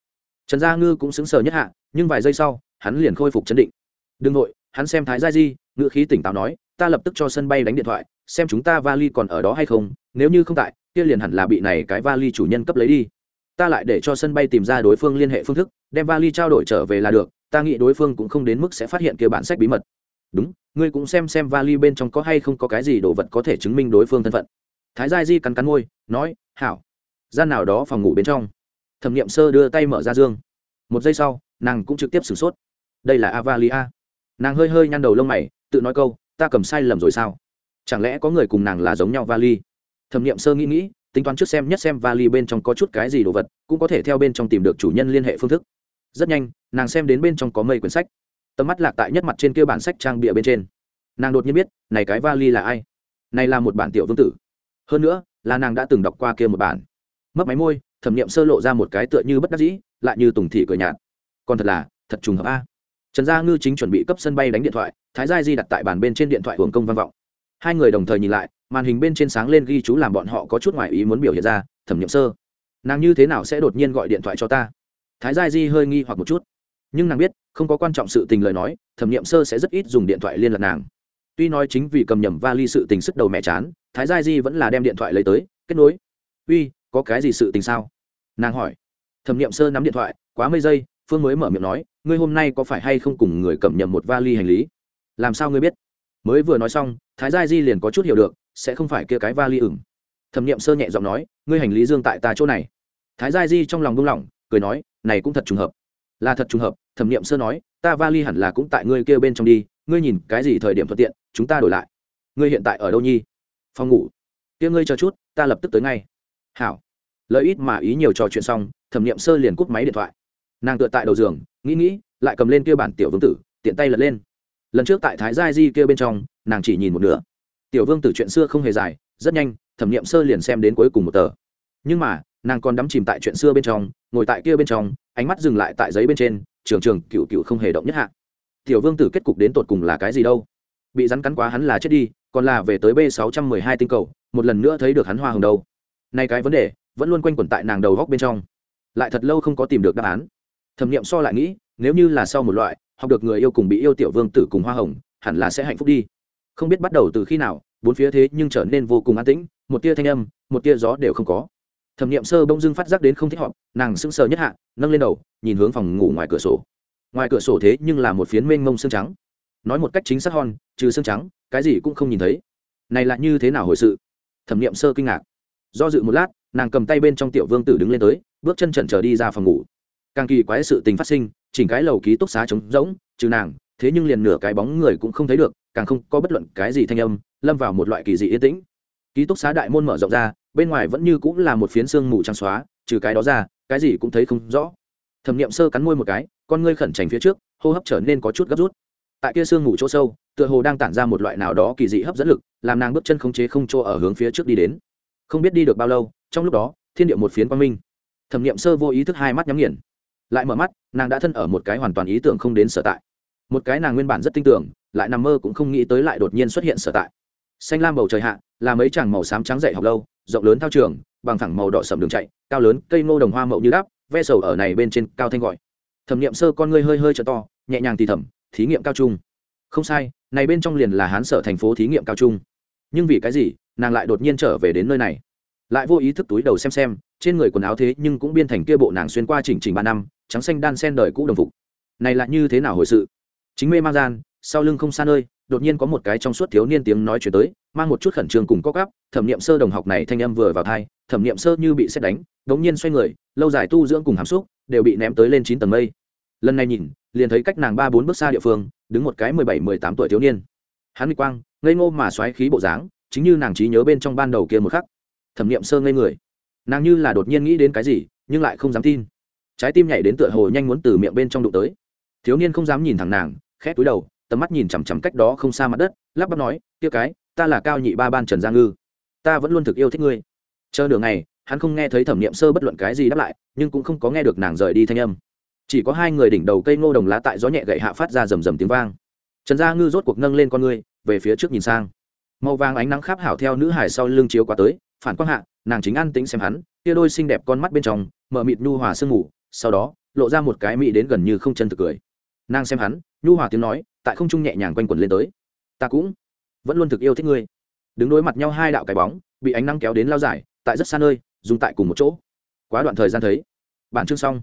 Trần gia ngư cũng xứng sờ nhất hạ, nhưng vài giây sau, hắn liền khôi phục chấn định. Đừng nội hắn xem thái gia di, ngữ khí tỉnh táo nói, ta lập tức cho sân bay đánh điện thoại, xem chúng ta vali còn ở đó hay không, nếu như không tại, kia liền hẳn là bị này cái vali chủ nhân cấp lấy đi. Ta lại để cho sân bay tìm ra đối phương liên hệ phương thức, đem vali trao đổi trở về là được, ta nghĩ đối phương cũng không đến mức sẽ phát hiện kia bản sách bí mật. Đúng, ngươi cũng xem xem vali bên trong có hay không có cái gì đồ vật có thể chứng minh đối phương thân phận. Thái gia di cắn cắn môi, nói, hảo. Gian nào đó phòng ngủ bên trong, thẩm nghiệm sơ đưa tay mở ra dương. Một giây sau, nàng cũng trực tiếp sửng sốt. Đây là avalia nàng hơi hơi nhăn đầu lông mày, tự nói câu, ta cầm sai lầm rồi sao? Chẳng lẽ có người cùng nàng là giống nhau vali? Thẩm nghiệm sơ nghĩ nghĩ, tính toán trước xem nhất xem vali bên trong có chút cái gì đồ vật, cũng có thể theo bên trong tìm được chủ nhân liên hệ phương thức. Rất nhanh, nàng xem đến bên trong có mây quyển sách. Tầm mắt lạc tại nhất mặt trên kia bản sách trang bịa bên trên. Nàng đột nhiên biết, này cái vali là ai? Này là một bản tiểu vương tử. Hơn nữa, là nàng đã từng đọc qua kia một bản. Mất máy môi, thẩm nghiệm sơ lộ ra một cái tựa như bất đắc dĩ, lại như tùng thị cười nhạt. Còn thật là, thật trùng hợp a trần gia ngư chính chuẩn bị cấp sân bay đánh điện thoại, thái gia di đặt tại bàn bên trên điện thoại hưởng công văn vọng. Hai người đồng thời nhìn lại, màn hình bên trên sáng lên ghi chú làm bọn họ có chút ngoại ý muốn biểu hiện ra, thẩm nhậm sơ. Nàng như thế nào sẽ đột nhiên gọi điện thoại cho ta? Thái gia di hơi nghi hoặc một chút. Nhưng nàng biết, không có quan trọng sự tình lời nói, thẩm nhậm sơ sẽ rất ít dùng điện thoại liên lạc nàng. Tuy nói chính vì cầm nhầm vali sự tình sức đầu mẹ chán, thái gia di vẫn là đem điện thoại lấy tới, kết nối. Uy, có cái gì sự tình sao? Nàng hỏi. Thẩm nhậm sơ nắm điện thoại, quá mấy giây phương mới mở miệng nói, ngươi hôm nay có phải hay không cùng người cầm nhầm một vali hành lý? Làm sao ngươi biết? Mới vừa nói xong, thái gia di liền có chút hiểu được, sẽ không phải kia cái vali ửng. Thẩm n i ệ m sơ nhẹ giọng nói, ngươi hành lý dương tại ta chỗ này. Thái gia di trong lòng đông lỏng, cười nói, này cũng thật trùng hợp. Là thật trùng hợp, thẩm n i ệ m sơ nói, ta vali hẳn là cũng tại ngươi kia bên trong đi, ngươi nhìn cái gì thời điểm thuận tiện, chúng ta đổi lại. Ngươi hiện tại ở đâu nhi? Phòng ngủ. Kia ngươi chờ chút, ta lập tức tới ngay. Hảo. Lợi ít mà ý nhiều trò chuyện xong, thẩm n i ệ m sơ liền cúp máy điện thoại nàng tựa tại đầu giường, nghĩ nghĩ, lại cầm lên kia bản tiểu vương tử, tiện tay lật lên. Lần trước tại thái gia di kia bên trong, nàng chỉ nhìn một nửa. Tiểu vương tử chuyện xưa không hề dài, rất nhanh, thẩm nghiệm sơ liền xem đến cuối cùng một tờ. Nhưng mà, nàng còn đắm chìm tại chuyện xưa bên trong, ngồi tại kia bên trong, ánh mắt dừng lại tại giấy bên trên, trường trường cựu cựu không hề động nhất hạ. Tiểu vương tử kết cục đến tột cùng là cái gì đâu? Bị rắn cắn quá hắn là chết đi, còn là về tới b sáu trăm mười hai tinh cầu, một lần nữa thấy được hắn hoa hồng đâu. Nay cái vấn đề, vẫn luôn quanh quẩn tại nàng đầu góc bên trong. Lại thật lâu không có tìm được đáp án thẩm nghiệm so lại nghĩ, nếu như là sau một loại, học được người yêu cùng bị yêu tiểu vương tử cùng hoa hồng, hẳn là sẽ hạnh phúc đi. Không biết bắt đầu từ khi nào, bốn phía thế nhưng trở nên vô cùng an tĩnh, một tia thanh âm, một tia gió đều không có. Thẩm nghiệm sơ bông dưng phát giác đến không thích họp nàng sững sờ nhất hạ, nâng lên đầu, nhìn hướng phòng ngủ ngoài cửa sổ. Ngoài cửa sổ thế nhưng là một phiến mênh mông xương trắng. Nói một cách chính xác hon trừ xương trắng, cái gì cũng không nhìn thấy. Này là như thế nào hồi sự? Thẩm nghiệm sơ kinh ngạc. Do dự một lát, nàng cầm tay bên trong tiểu vương tử đứng lên tới, bước chân chần chờ đi ra phòng ngủ càng kỳ quái sự tình phát sinh, chỉnh cái lầu ký túc xá trống rỗng, trừ nàng, thế nhưng liền nửa cái bóng người cũng không thấy được, càng không có bất luận cái gì thanh âm, lâm vào một loại kỳ dị yên tĩnh. Ký túc xá đại môn mở rộng ra, bên ngoài vẫn như cũng là một phiến xương mù trắng xóa, trừ cái đó ra, cái gì cũng thấy không rõ. Thẩm n i ệ m sơ cắn môi một cái, con ngươi khẩn trành phía trước, hô hấp trở nên có chút gấp rút. Tại kia sương mù chỗ sâu, tựa hồ đang tản ra một loại nào đó kỳ dị hấp dẫn lực, làm nàng bước chân không chế không chỗ ở hướng phía trước đi đến. Không biết đi được bao lâu, trong lúc đó, thiên địa một phiến quang minh. Thẩm n i ệ m sơ vô ý thức hai mắt nhắm nghiền lại mở mắt, nàng đã thân ở một cái hoàn toàn ý tưởng không đến sở tại. Một cái nàng nguyên bản rất tin tưởng, lại nằm mơ cũng không nghĩ tới lại đột nhiên xuất hiện sở tại. Xanh lam bầu trời hạ, là mấy chàng màu xám trắng dậy học lâu, rộng lớn thao trường, bằng thẳng màu đỏ sầm đường chạy, cao lớn, cây ngô đồng hoa mậu như đáp ve sầu ở này bên trên cao thanh gọi. Thẩm nghiệm sơ con ngươi hơi hơi t to, nhẹ nhàng thì thẩm thí nghiệm cao trung. Không sai, này bên trong liền là hán sở thành phố thí nghiệm cao trung. Nhưng vì cái gì, nàng lại đột nhiên trở về đến nơi này? Lại vô ý thức túi đầu xem xem, trên người quần áo thế nhưng cũng biên thành kia bộ nàng xuyên qua chỉnh trình ba năm trắng xanh đan sen đời cũ đồng phục. Này lại như thế nào hồi sự? Chính mê mang gian, sau lưng không xa nơi đột nhiên có một cái trong suốt thiếu niên tiếng nói chuyển tới, mang một chút khẩn trương cùng cóc áp thẩm nghiệm sơ đồng học này thanh âm vừa vào thai, thẩm nghiệm sơ như bị xét đánh, đống nhiên xoay người, lâu dài tu dưỡng cùng hàm xúc, đều bị ném tới lên chín tầng mây. Lần này nhìn, liền thấy cách nàng ba bốn bước xa địa phương, đứng một cái mười bảy, mười tám tuổi thiếu niên. Hắn bị quang, ngây ngô mà xoáy khí bộ dáng, chính như nàng trí nhớ bên trong ban đầu kia một khắc. Thẩm nghiệm sơ ngây người. Nàng như là đột nhiên nghĩ đến cái gì, nhưng lại không dám tin trái tim nhảy đến tựa hồ nhanh muốn từ miệng bên trong đụng tới. Thiếu niên không dám nhìn thẳng nàng khét túi đầu, tầm mắt nhìn chằm chằm cách đó không xa mặt đất, lắp bắp nói, kia cái, ta là cao nhị ba ban trần gia ngư. Ta vẫn luôn thực yêu thích ngươi. Chờ đường này hắn không nghe thấy thẩm nghiệm sơ bất luận cái gì đáp lại, nhưng cũng không có nghe được nàng rời đi thanh âm. Chỉ có hai người đỉnh đầu cây ngô đồng lá tại gió nhẹ gậy hạ phát ra rầm rầm tiếng vang. Trần gia ngư rốt cuộc nâng lên con ngươi, về phía trước nhìn sang. Màu vàng ánh nắng khắp hảo theo nữ hải sau lưng chiếu qua tới, phản quang hạ, nàng chính an tĩnh xem hắn, kia đôi xinh đẹp con mắt bên trong, mở mịt nhu hòa sương ngủ sau đó, lộ ra một cái mị đến gần như không chân thực cười. Nàng xem hắn, nhu hòa tiếng nói, tại không trung nhẹ nhàng quanh quẩn lên tới. Ta cũng vẫn luôn thực yêu thích ngươi. Đứng đối mặt nhau hai đạo cái bóng, bị ánh nắng kéo đến lao dài, tại rất xa nơi, dùng tại cùng một chỗ. Quá đoạn thời gian thấy. Bản chương xong.